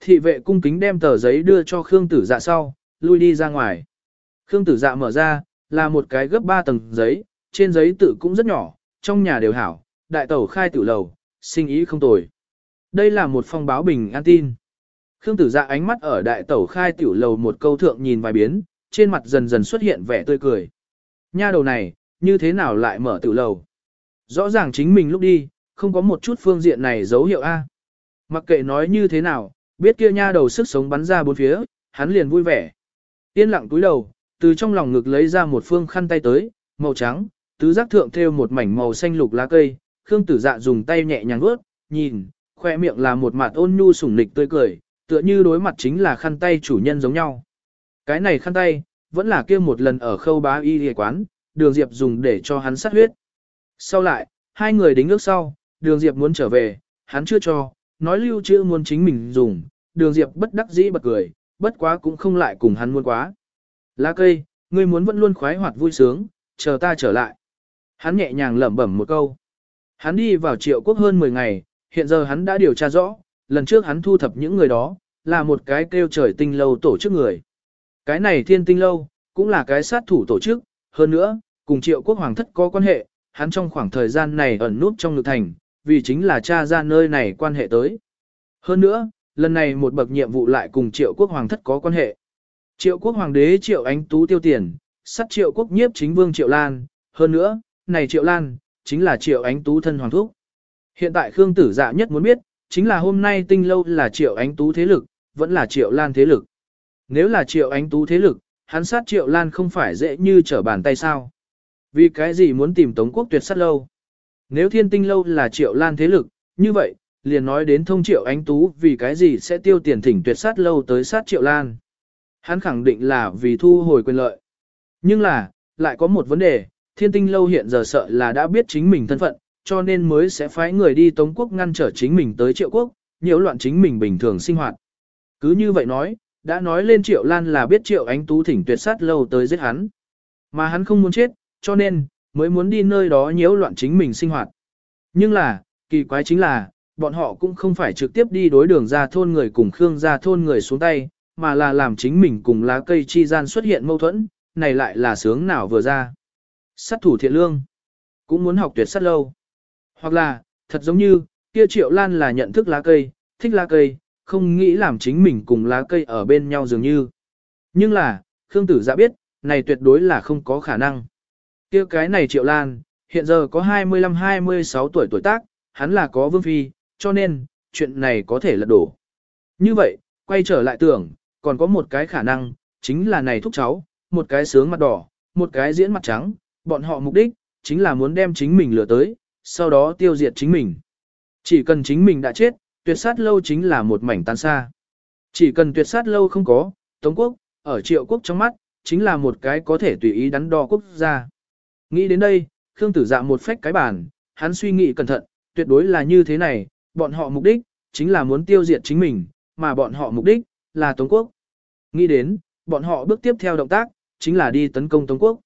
Thị vệ cung kính đem tờ giấy đưa cho Khương Tử Dạ sau, lui đi ra ngoài. Khương Tử Dạ mở ra, là một cái gấp 3 tầng giấy, trên giấy tự cũng rất nhỏ, trong nhà đều hảo, đại tẩu khai tử lầu, sinh ý không tồi. Đây là một phong báo bình an tin. Khương Tử Dạ ánh mắt ở đại tẩu khai tiểu lầu một câu thượng nhìn vài biến, trên mặt dần dần xuất hiện vẻ tươi cười. Nha đầu này, như thế nào lại mở tiểu lầu? Rõ ràng chính mình lúc đi, không có một chút phương diện này dấu hiệu A. Mặc kệ nói như thế nào, biết kia nha đầu sức sống bắn ra bốn phía, hắn liền vui vẻ. Yên lặng túi đầu, từ trong lòng ngực lấy ra một phương khăn tay tới, màu trắng, tứ giác thượng thêu một mảnh màu xanh lục lá cây, Khương Tử Dạ dùng tay nhẹ nhàng vuốt, nhìn, khoe miệng là một mặt ôn nhu sủng nịch tươi cười, tựa như đối mặt chính là khăn tay chủ nhân giống nhau. Cái này khăn tay, vẫn là kia một lần ở khâu bá y y quán, đường Diệp dùng để cho hắn sát huyết. Sau lại, hai người đính ước sau, đường Diệp muốn trở về, hắn chưa cho, nói lưu trữ muốn chính mình dùng, đường Diệp bất đắc dĩ bật cười, bất quá cũng không lại cùng hắn muốn quá. Lá cây, ngươi muốn vẫn luôn khoái hoạt vui sướng, chờ ta trở lại. Hắn nhẹ nhàng lẩm bẩm một câu. Hắn đi vào triệu quốc hơn 10 ngày, hiện giờ hắn đã điều tra rõ, lần trước hắn thu thập những người đó, là một cái kêu trời tinh lâu tổ chức người. Cái này thiên tinh lâu, cũng là cái sát thủ tổ chức, hơn nữa, cùng triệu quốc hoàng thất có quan hệ, hắn trong khoảng thời gian này ẩn nút trong lực thành, vì chính là cha ra nơi này quan hệ tới. Hơn nữa, lần này một bậc nhiệm vụ lại cùng triệu quốc hoàng thất có quan hệ. Triệu quốc hoàng đế triệu ánh tú tiêu tiền, sát triệu quốc nhiếp chính vương triệu lan, hơn nữa, này triệu lan, chính là triệu ánh tú thân hoàng thúc. Hiện tại Khương Tử Dạ nhất muốn biết, chính là hôm nay tinh lâu là triệu ánh tú thế lực, vẫn là triệu lan thế lực. Nếu là triệu ánh tú thế lực, hắn sát triệu lan không phải dễ như trở bàn tay sao. Vì cái gì muốn tìm Tống quốc tuyệt sát lâu? Nếu thiên tinh lâu là triệu lan thế lực, như vậy, liền nói đến thông triệu ánh tú vì cái gì sẽ tiêu tiền thỉnh tuyệt sát lâu tới sát triệu lan. Hắn khẳng định là vì thu hồi quyền lợi. Nhưng là, lại có một vấn đề, thiên tinh lâu hiện giờ sợ là đã biết chính mình thân phận, cho nên mới sẽ phái người đi Tống quốc ngăn trở chính mình tới triệu quốc, nhiễu loạn chính mình bình thường sinh hoạt. Cứ như vậy nói, đã nói lên triệu lan là biết triệu ánh tú thỉnh tuyệt sát lâu tới giết hắn. Mà hắn không muốn chết, cho nên, mới muốn đi nơi đó nhiễu loạn chính mình sinh hoạt. Nhưng là, kỳ quái chính là, bọn họ cũng không phải trực tiếp đi đối đường ra thôn người cùng Khương ra thôn người xuống tay, mà là làm chính mình cùng lá cây chi gian xuất hiện mâu thuẫn, này lại là sướng nào vừa ra. Sát thủ thiện lương, cũng muốn học tuyệt sát lâu. Hoặc là, thật giống như, kia triệu lan là nhận thức lá cây, thích lá cây, không nghĩ làm chính mình cùng lá cây ở bên nhau dường như. Nhưng là, Khương Tử Dạ biết, này tuyệt đối là không có khả năng. Kia cái này triệu lan, hiện giờ có 25-26 tuổi tuổi tác, hắn là có vương phi, cho nên, chuyện này có thể lật đổ. Như vậy, quay trở lại tưởng, còn có một cái khả năng, chính là này thúc cháu, một cái sướng mặt đỏ, một cái diễn mặt trắng, bọn họ mục đích, chính là muốn đem chính mình lừa tới, sau đó tiêu diệt chính mình. Chỉ cần chính mình đã chết, tuyệt sát lâu chính là một mảnh tan xa. Chỉ cần tuyệt sát lâu không có, Tống quốc, ở triệu quốc trong mắt, chính là một cái có thể tùy ý đắn đo quốc gia. Nghĩ đến đây, Khương Tử Dạ một phách cái bàn, hắn suy nghĩ cẩn thận, tuyệt đối là như thế này, bọn họ mục đích, chính là muốn tiêu diệt chính mình, mà bọn họ mục đích, là Tống quốc. Nghĩ đến, bọn họ bước tiếp theo động tác, chính là đi tấn công Tống quốc.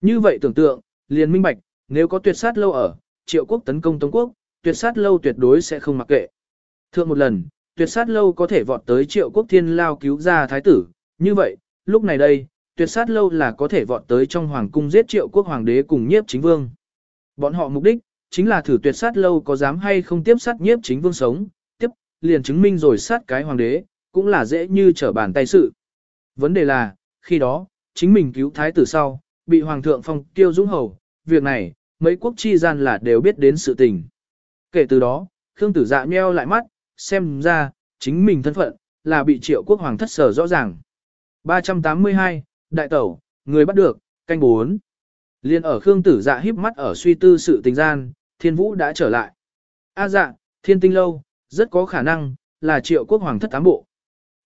Như vậy tưởng tượng, liền minh bạch, nếu có tuyệt sát lâu ở, triệu quốc tấn công Tống quốc, tuyệt sát lâu tuyệt đối sẽ không mặc kệ. Thượng một lần, tuyệt sát lâu có thể vọt tới triệu quốc thiên lao cứu ra thái tử, như vậy, lúc này đây, tuyệt sát lâu là có thể vọt tới trong hoàng cung giết triệu quốc hoàng đế cùng nhiếp chính vương. Bọn họ mục đích, chính là thử tuyệt sát lâu có dám hay không tiếp sát nhiếp chính vương sống, tiếp, liền chứng minh rồi sát cái hoàng đế, cũng là dễ như trở bàn tay sự. Vấn đề là, khi đó, chính mình cứu thái tử sau, bị hoàng thượng phong tiêu dũng hầu, việc này, mấy quốc chi gian là đều biết đến sự tình. Kể từ đó, Khương tử dạ nheo lại mắt, xem ra, chính mình thân phận, là bị triệu quốc hoàng thất sở rõ ràng. 382, Đại Tẩu, người bắt được, canh bốn. Liên ở Khương tử dạ híp mắt ở suy tư sự tình gian, thiên vũ đã trở lại. A dạ, thiên tinh lâu, rất có khả năng, là triệu quốc hoàng thất tám bộ.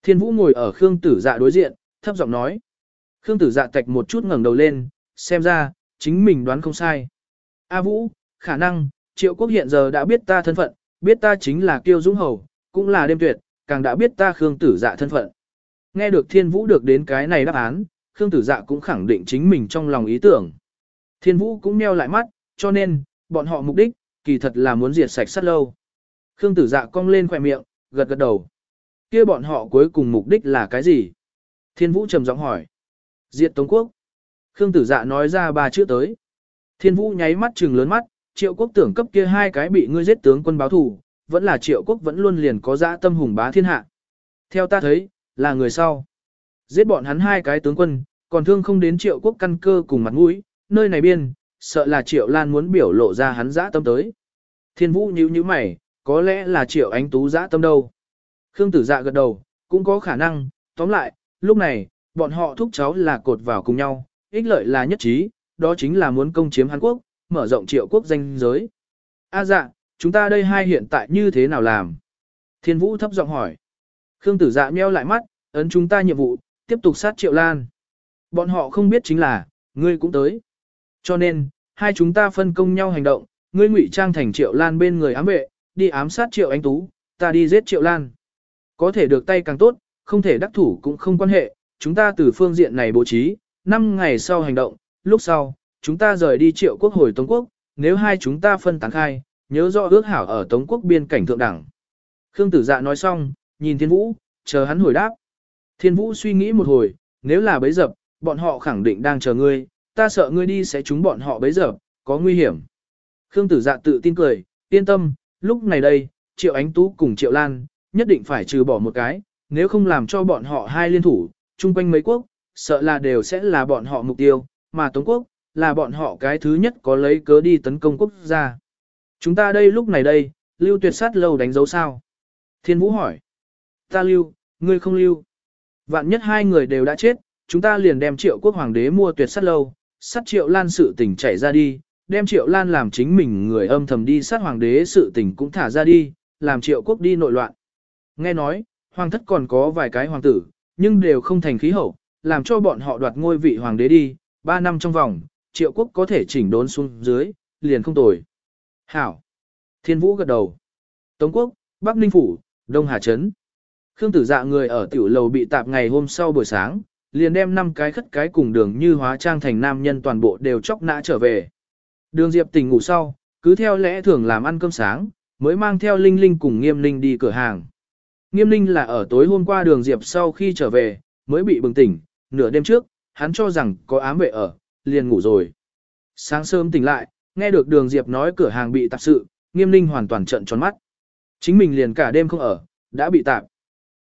Thiên vũ ngồi ở Khương tử dạ đối diện, thấp giọng nói. Khương tử dạ tạch một chút ngẩng đầu lên, xem ra, chính mình đoán không sai. A vũ, khả năng, triệu quốc hiện giờ đã biết ta thân phận, biết ta chính là kiêu dũng hầu, cũng là đêm tuyệt, càng đã biết ta Khương tử dạ thân phận. Nghe được thiên vũ được đến cái này đáp án, Khương tử dạ cũng khẳng định chính mình trong lòng ý tưởng. Thiên vũ cũng nheo lại mắt, cho nên, bọn họ mục đích, kỳ thật là muốn diệt sạch sắt lâu. Khương tử dạ cong lên khỏe miệng, gật gật đầu. kia bọn họ cuối cùng mục đích là cái gì? Thiên vũ trầm giọng hỏi. Diệt Tống Quốc. Khương tử dạ nói ra ba chữ tới. Thiên vũ nháy mắt trừng lớn mắt, triệu quốc tưởng cấp kia hai cái bị ngươi giết tướng quân báo thù, vẫn là triệu quốc vẫn luôn liền có dã tâm hùng bá thiên hạ. Theo ta thấy, là người sau. Giết bọn hắn hai cái tướng quân, còn thương không đến triệu quốc căn cơ cùng mặt mũi, nơi này biên, sợ là triệu lan muốn biểu lộ ra hắn dã tâm tới. Thiên vũ nhíu nhíu mày, có lẽ là triệu ánh tú dã tâm đâu. Khương tử dạ gật đầu, cũng có khả năng, tóm lại, lúc này, bọn họ thúc cháu là cột vào cùng nhau, ích lợi là nhất trí, đó chính là muốn công chiếm Hàn Quốc, mở rộng triệu quốc danh giới. A dạ, chúng ta đây hai hiện tại như thế nào làm? Thiên vũ thấp giọng hỏi. Khương tử dạ meo lại mắt, ấn chúng ta nhiệm vụ, tiếp tục sát triệu lan. Bọn họ không biết chính là, ngươi cũng tới. Cho nên, hai chúng ta phân công nhau hành động, ngươi ngụy trang thành triệu lan bên người ám vệ, đi ám sát triệu anh tú, ta đi giết triệu lan. Có thể được tay càng tốt, không thể đắc thủ cũng không quan hệ, chúng ta từ phương diện này bố trí, 5 ngày sau hành động, lúc sau, chúng ta rời đi triệu quốc hồi Tống quốc, nếu hai chúng ta phân tán khai, nhớ rõ ước hảo ở Tống quốc biên cảnh thượng đẳng. Khương tử dạ nói xong, nhìn thiên vũ, chờ hắn hồi đáp. Thiên vũ suy nghĩ một hồi, nếu là bấy dập, bọn họ khẳng định đang chờ ngươi, ta sợ ngươi đi sẽ trúng bọn họ bấy dập, có nguy hiểm. Khương tử dạ tự tin cười, yên tâm, lúc này đây, triệu ánh tú cùng triệu lan, nhất định phải trừ bỏ một cái, nếu không làm cho bọn họ hai liên thủ, chung quanh mấy quốc, sợ là đều sẽ là bọn họ mục tiêu, mà Tống quốc, là bọn họ cái thứ nhất có lấy cớ đi tấn công quốc gia. Chúng ta đây lúc này đây, lưu tuyệt sát lâu đánh dấu sao? Thiên Vũ hỏi. Ta lưu, ngươi không lưu. Vạn nhất hai người đều đã chết, chúng ta liền đem triệu quốc hoàng đế mua tuyệt sát lâu, sát triệu lan sự tình chảy ra đi, đem Triệu Lan làm chính mình người âm thầm đi sát hoàng đế sự tình cũng thả ra đi, làm Triệu quốc đi nội loạn. Nghe nói, hoàng thất còn có vài cái hoàng tử, nhưng đều không thành khí hậu, làm cho bọn họ đoạt ngôi vị hoàng đế đi, ba năm trong vòng, Triệu quốc có thể chỉnh đốn xuống dưới, liền không tồi. Hảo. Thiên Vũ gật đầu. Tống quốc, Bắc Ninh Phủ, Đông Hà Trấn. Khương tử dạ người ở tiểu lầu bị tạp ngày hôm sau buổi sáng, liền đem năm cái khất cái cùng đường như hóa trang thành nam nhân toàn bộ đều chóc nã trở về. Đường Diệp tỉnh ngủ sau, cứ theo lẽ thường làm ăn cơm sáng, mới mang theo Linh Linh cùng Nghiêm Linh đi cửa hàng. Nghiêm Linh là ở tối hôm qua đường Diệp sau khi trở về, mới bị bừng tỉnh, nửa đêm trước, hắn cho rằng có ám vệ ở, liền ngủ rồi. Sáng sớm tỉnh lại, nghe được đường Diệp nói cửa hàng bị tạp sự, Nghiêm Linh hoàn toàn trận tròn mắt. Chính mình liền cả đêm không ở, đã bị tạp.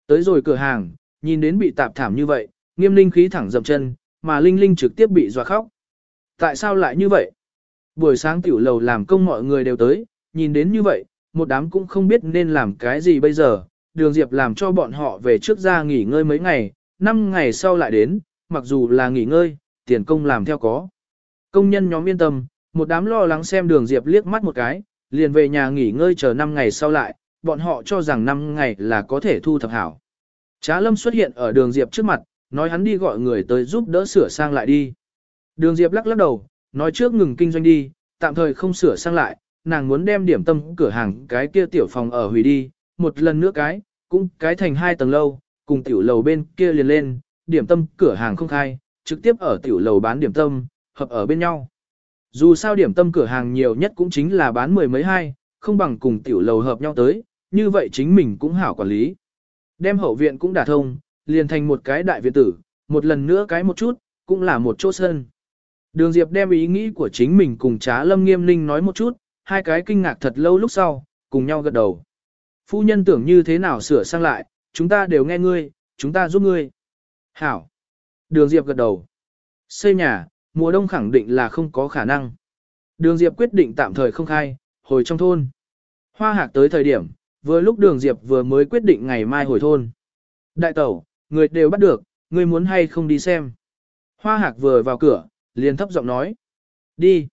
Tới rồi cửa hàng, nhìn đến bị tạp thảm như vậy, Nghiêm Linh khí thẳng dậm chân, mà Linh Linh trực tiếp bị dọa khóc. Tại sao lại như vậy? Buổi sáng tiểu lầu làm công mọi người đều tới, nhìn đến như vậy, một đám cũng không biết nên làm cái gì bây giờ. Đường Diệp làm cho bọn họ về trước ra nghỉ ngơi mấy ngày, năm ngày sau lại đến, mặc dù là nghỉ ngơi, tiền công làm theo có. Công nhân nhóm yên tâm, một đám lo lắng xem đường Diệp liếc mắt một cái, liền về nhà nghỉ ngơi chờ 5 ngày sau lại, bọn họ cho rằng 5 ngày là có thể thu thập hảo. Trá lâm xuất hiện ở đường Diệp trước mặt, nói hắn đi gọi người tới giúp đỡ sửa sang lại đi. Đường Diệp lắc lắc đầu, nói trước ngừng kinh doanh đi, tạm thời không sửa sang lại, nàng muốn đem điểm tâm cửa hàng cái kia tiểu phòng ở hủy đi, một lần nữa cái, cũng cái thành hai tầng lâu, cùng tiểu lầu bên kia liền lên, điểm tâm cửa hàng không khai, trực tiếp ở tiểu lầu bán điểm tâm, hợp ở bên nhau. Dù sao điểm tâm cửa hàng nhiều nhất cũng chính là bán mười mấy hai, không bằng cùng tiểu lầu hợp nhau tới, như vậy chính mình cũng hảo quản lý. Đem hậu viện cũng đả thông, liền thành một cái đại viện tử, một lần nữa cái một chút, cũng là một chỗ sân. Đường Diệp đem ý nghĩ của chính mình cùng trá lâm nghiêm ninh nói một chút, hai cái kinh ngạc thật lâu lúc sau, cùng nhau gật đầu. Phu nhân tưởng như thế nào sửa sang lại, chúng ta đều nghe ngươi, chúng ta giúp ngươi. Hảo. Đường Diệp gật đầu. Xây nhà, mùa đông khẳng định là không có khả năng. Đường Diệp quyết định tạm thời không khai, hồi trong thôn. Hoa hạc tới thời điểm, vừa lúc đường Diệp vừa mới quyết định ngày mai hồi thôn. Đại tẩu, người đều bắt được, người muốn hay không đi xem. Hoa hạc vừa vào cửa, liền thấp giọng nói. Đi.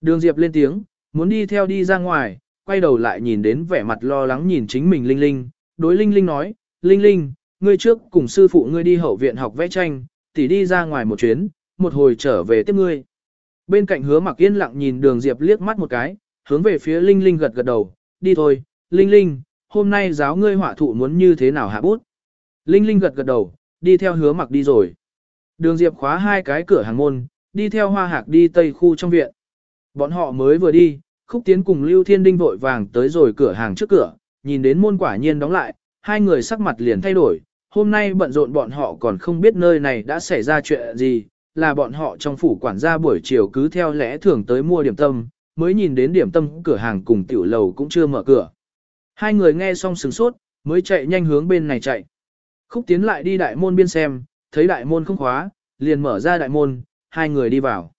Đường Diệp lên tiếng, muốn đi theo đi ra ngoài, quay đầu lại nhìn đến vẻ mặt lo lắng nhìn chính mình Linh Linh. Đối Linh Linh nói, Linh Linh, ngươi trước cùng sư phụ ngươi đi hậu viện học vẽ tranh, tỉ đi ra ngoài một chuyến, một hồi trở về tiếp ngươi. Bên cạnh hứa mặc yên lặng nhìn đường Diệp liếc mắt một cái, hướng về phía Linh Linh gật gật đầu, đi thôi, Linh Linh, hôm nay giáo ngươi họa thụ muốn như thế nào hạ bút. Linh Linh gật gật đầu, đi theo hứa mặc đi rồi. Đường Diệp khóa hai cái cửa hàng môn, đi theo hoa hạc đi tây khu trong viện. Bọn họ mới vừa đi, khúc tiến cùng Lưu Thiên Đinh vội vàng tới rồi cửa hàng trước cửa, nhìn đến môn quả nhiên đóng lại, hai người sắc mặt liền thay đổi. Hôm nay bận rộn bọn họ còn không biết nơi này đã xảy ra chuyện gì, là bọn họ trong phủ quản gia buổi chiều cứ theo lẽ thường tới mua điểm tâm, mới nhìn đến điểm tâm cửa hàng cùng tiểu lầu cũng chưa mở cửa. Hai người nghe xong sừng sốt, mới chạy nhanh hướng bên này chạy. Khúc tiến lại đi đại môn biên xem, thấy đại môn không khóa, liền mở ra đại môn, hai người đi vào.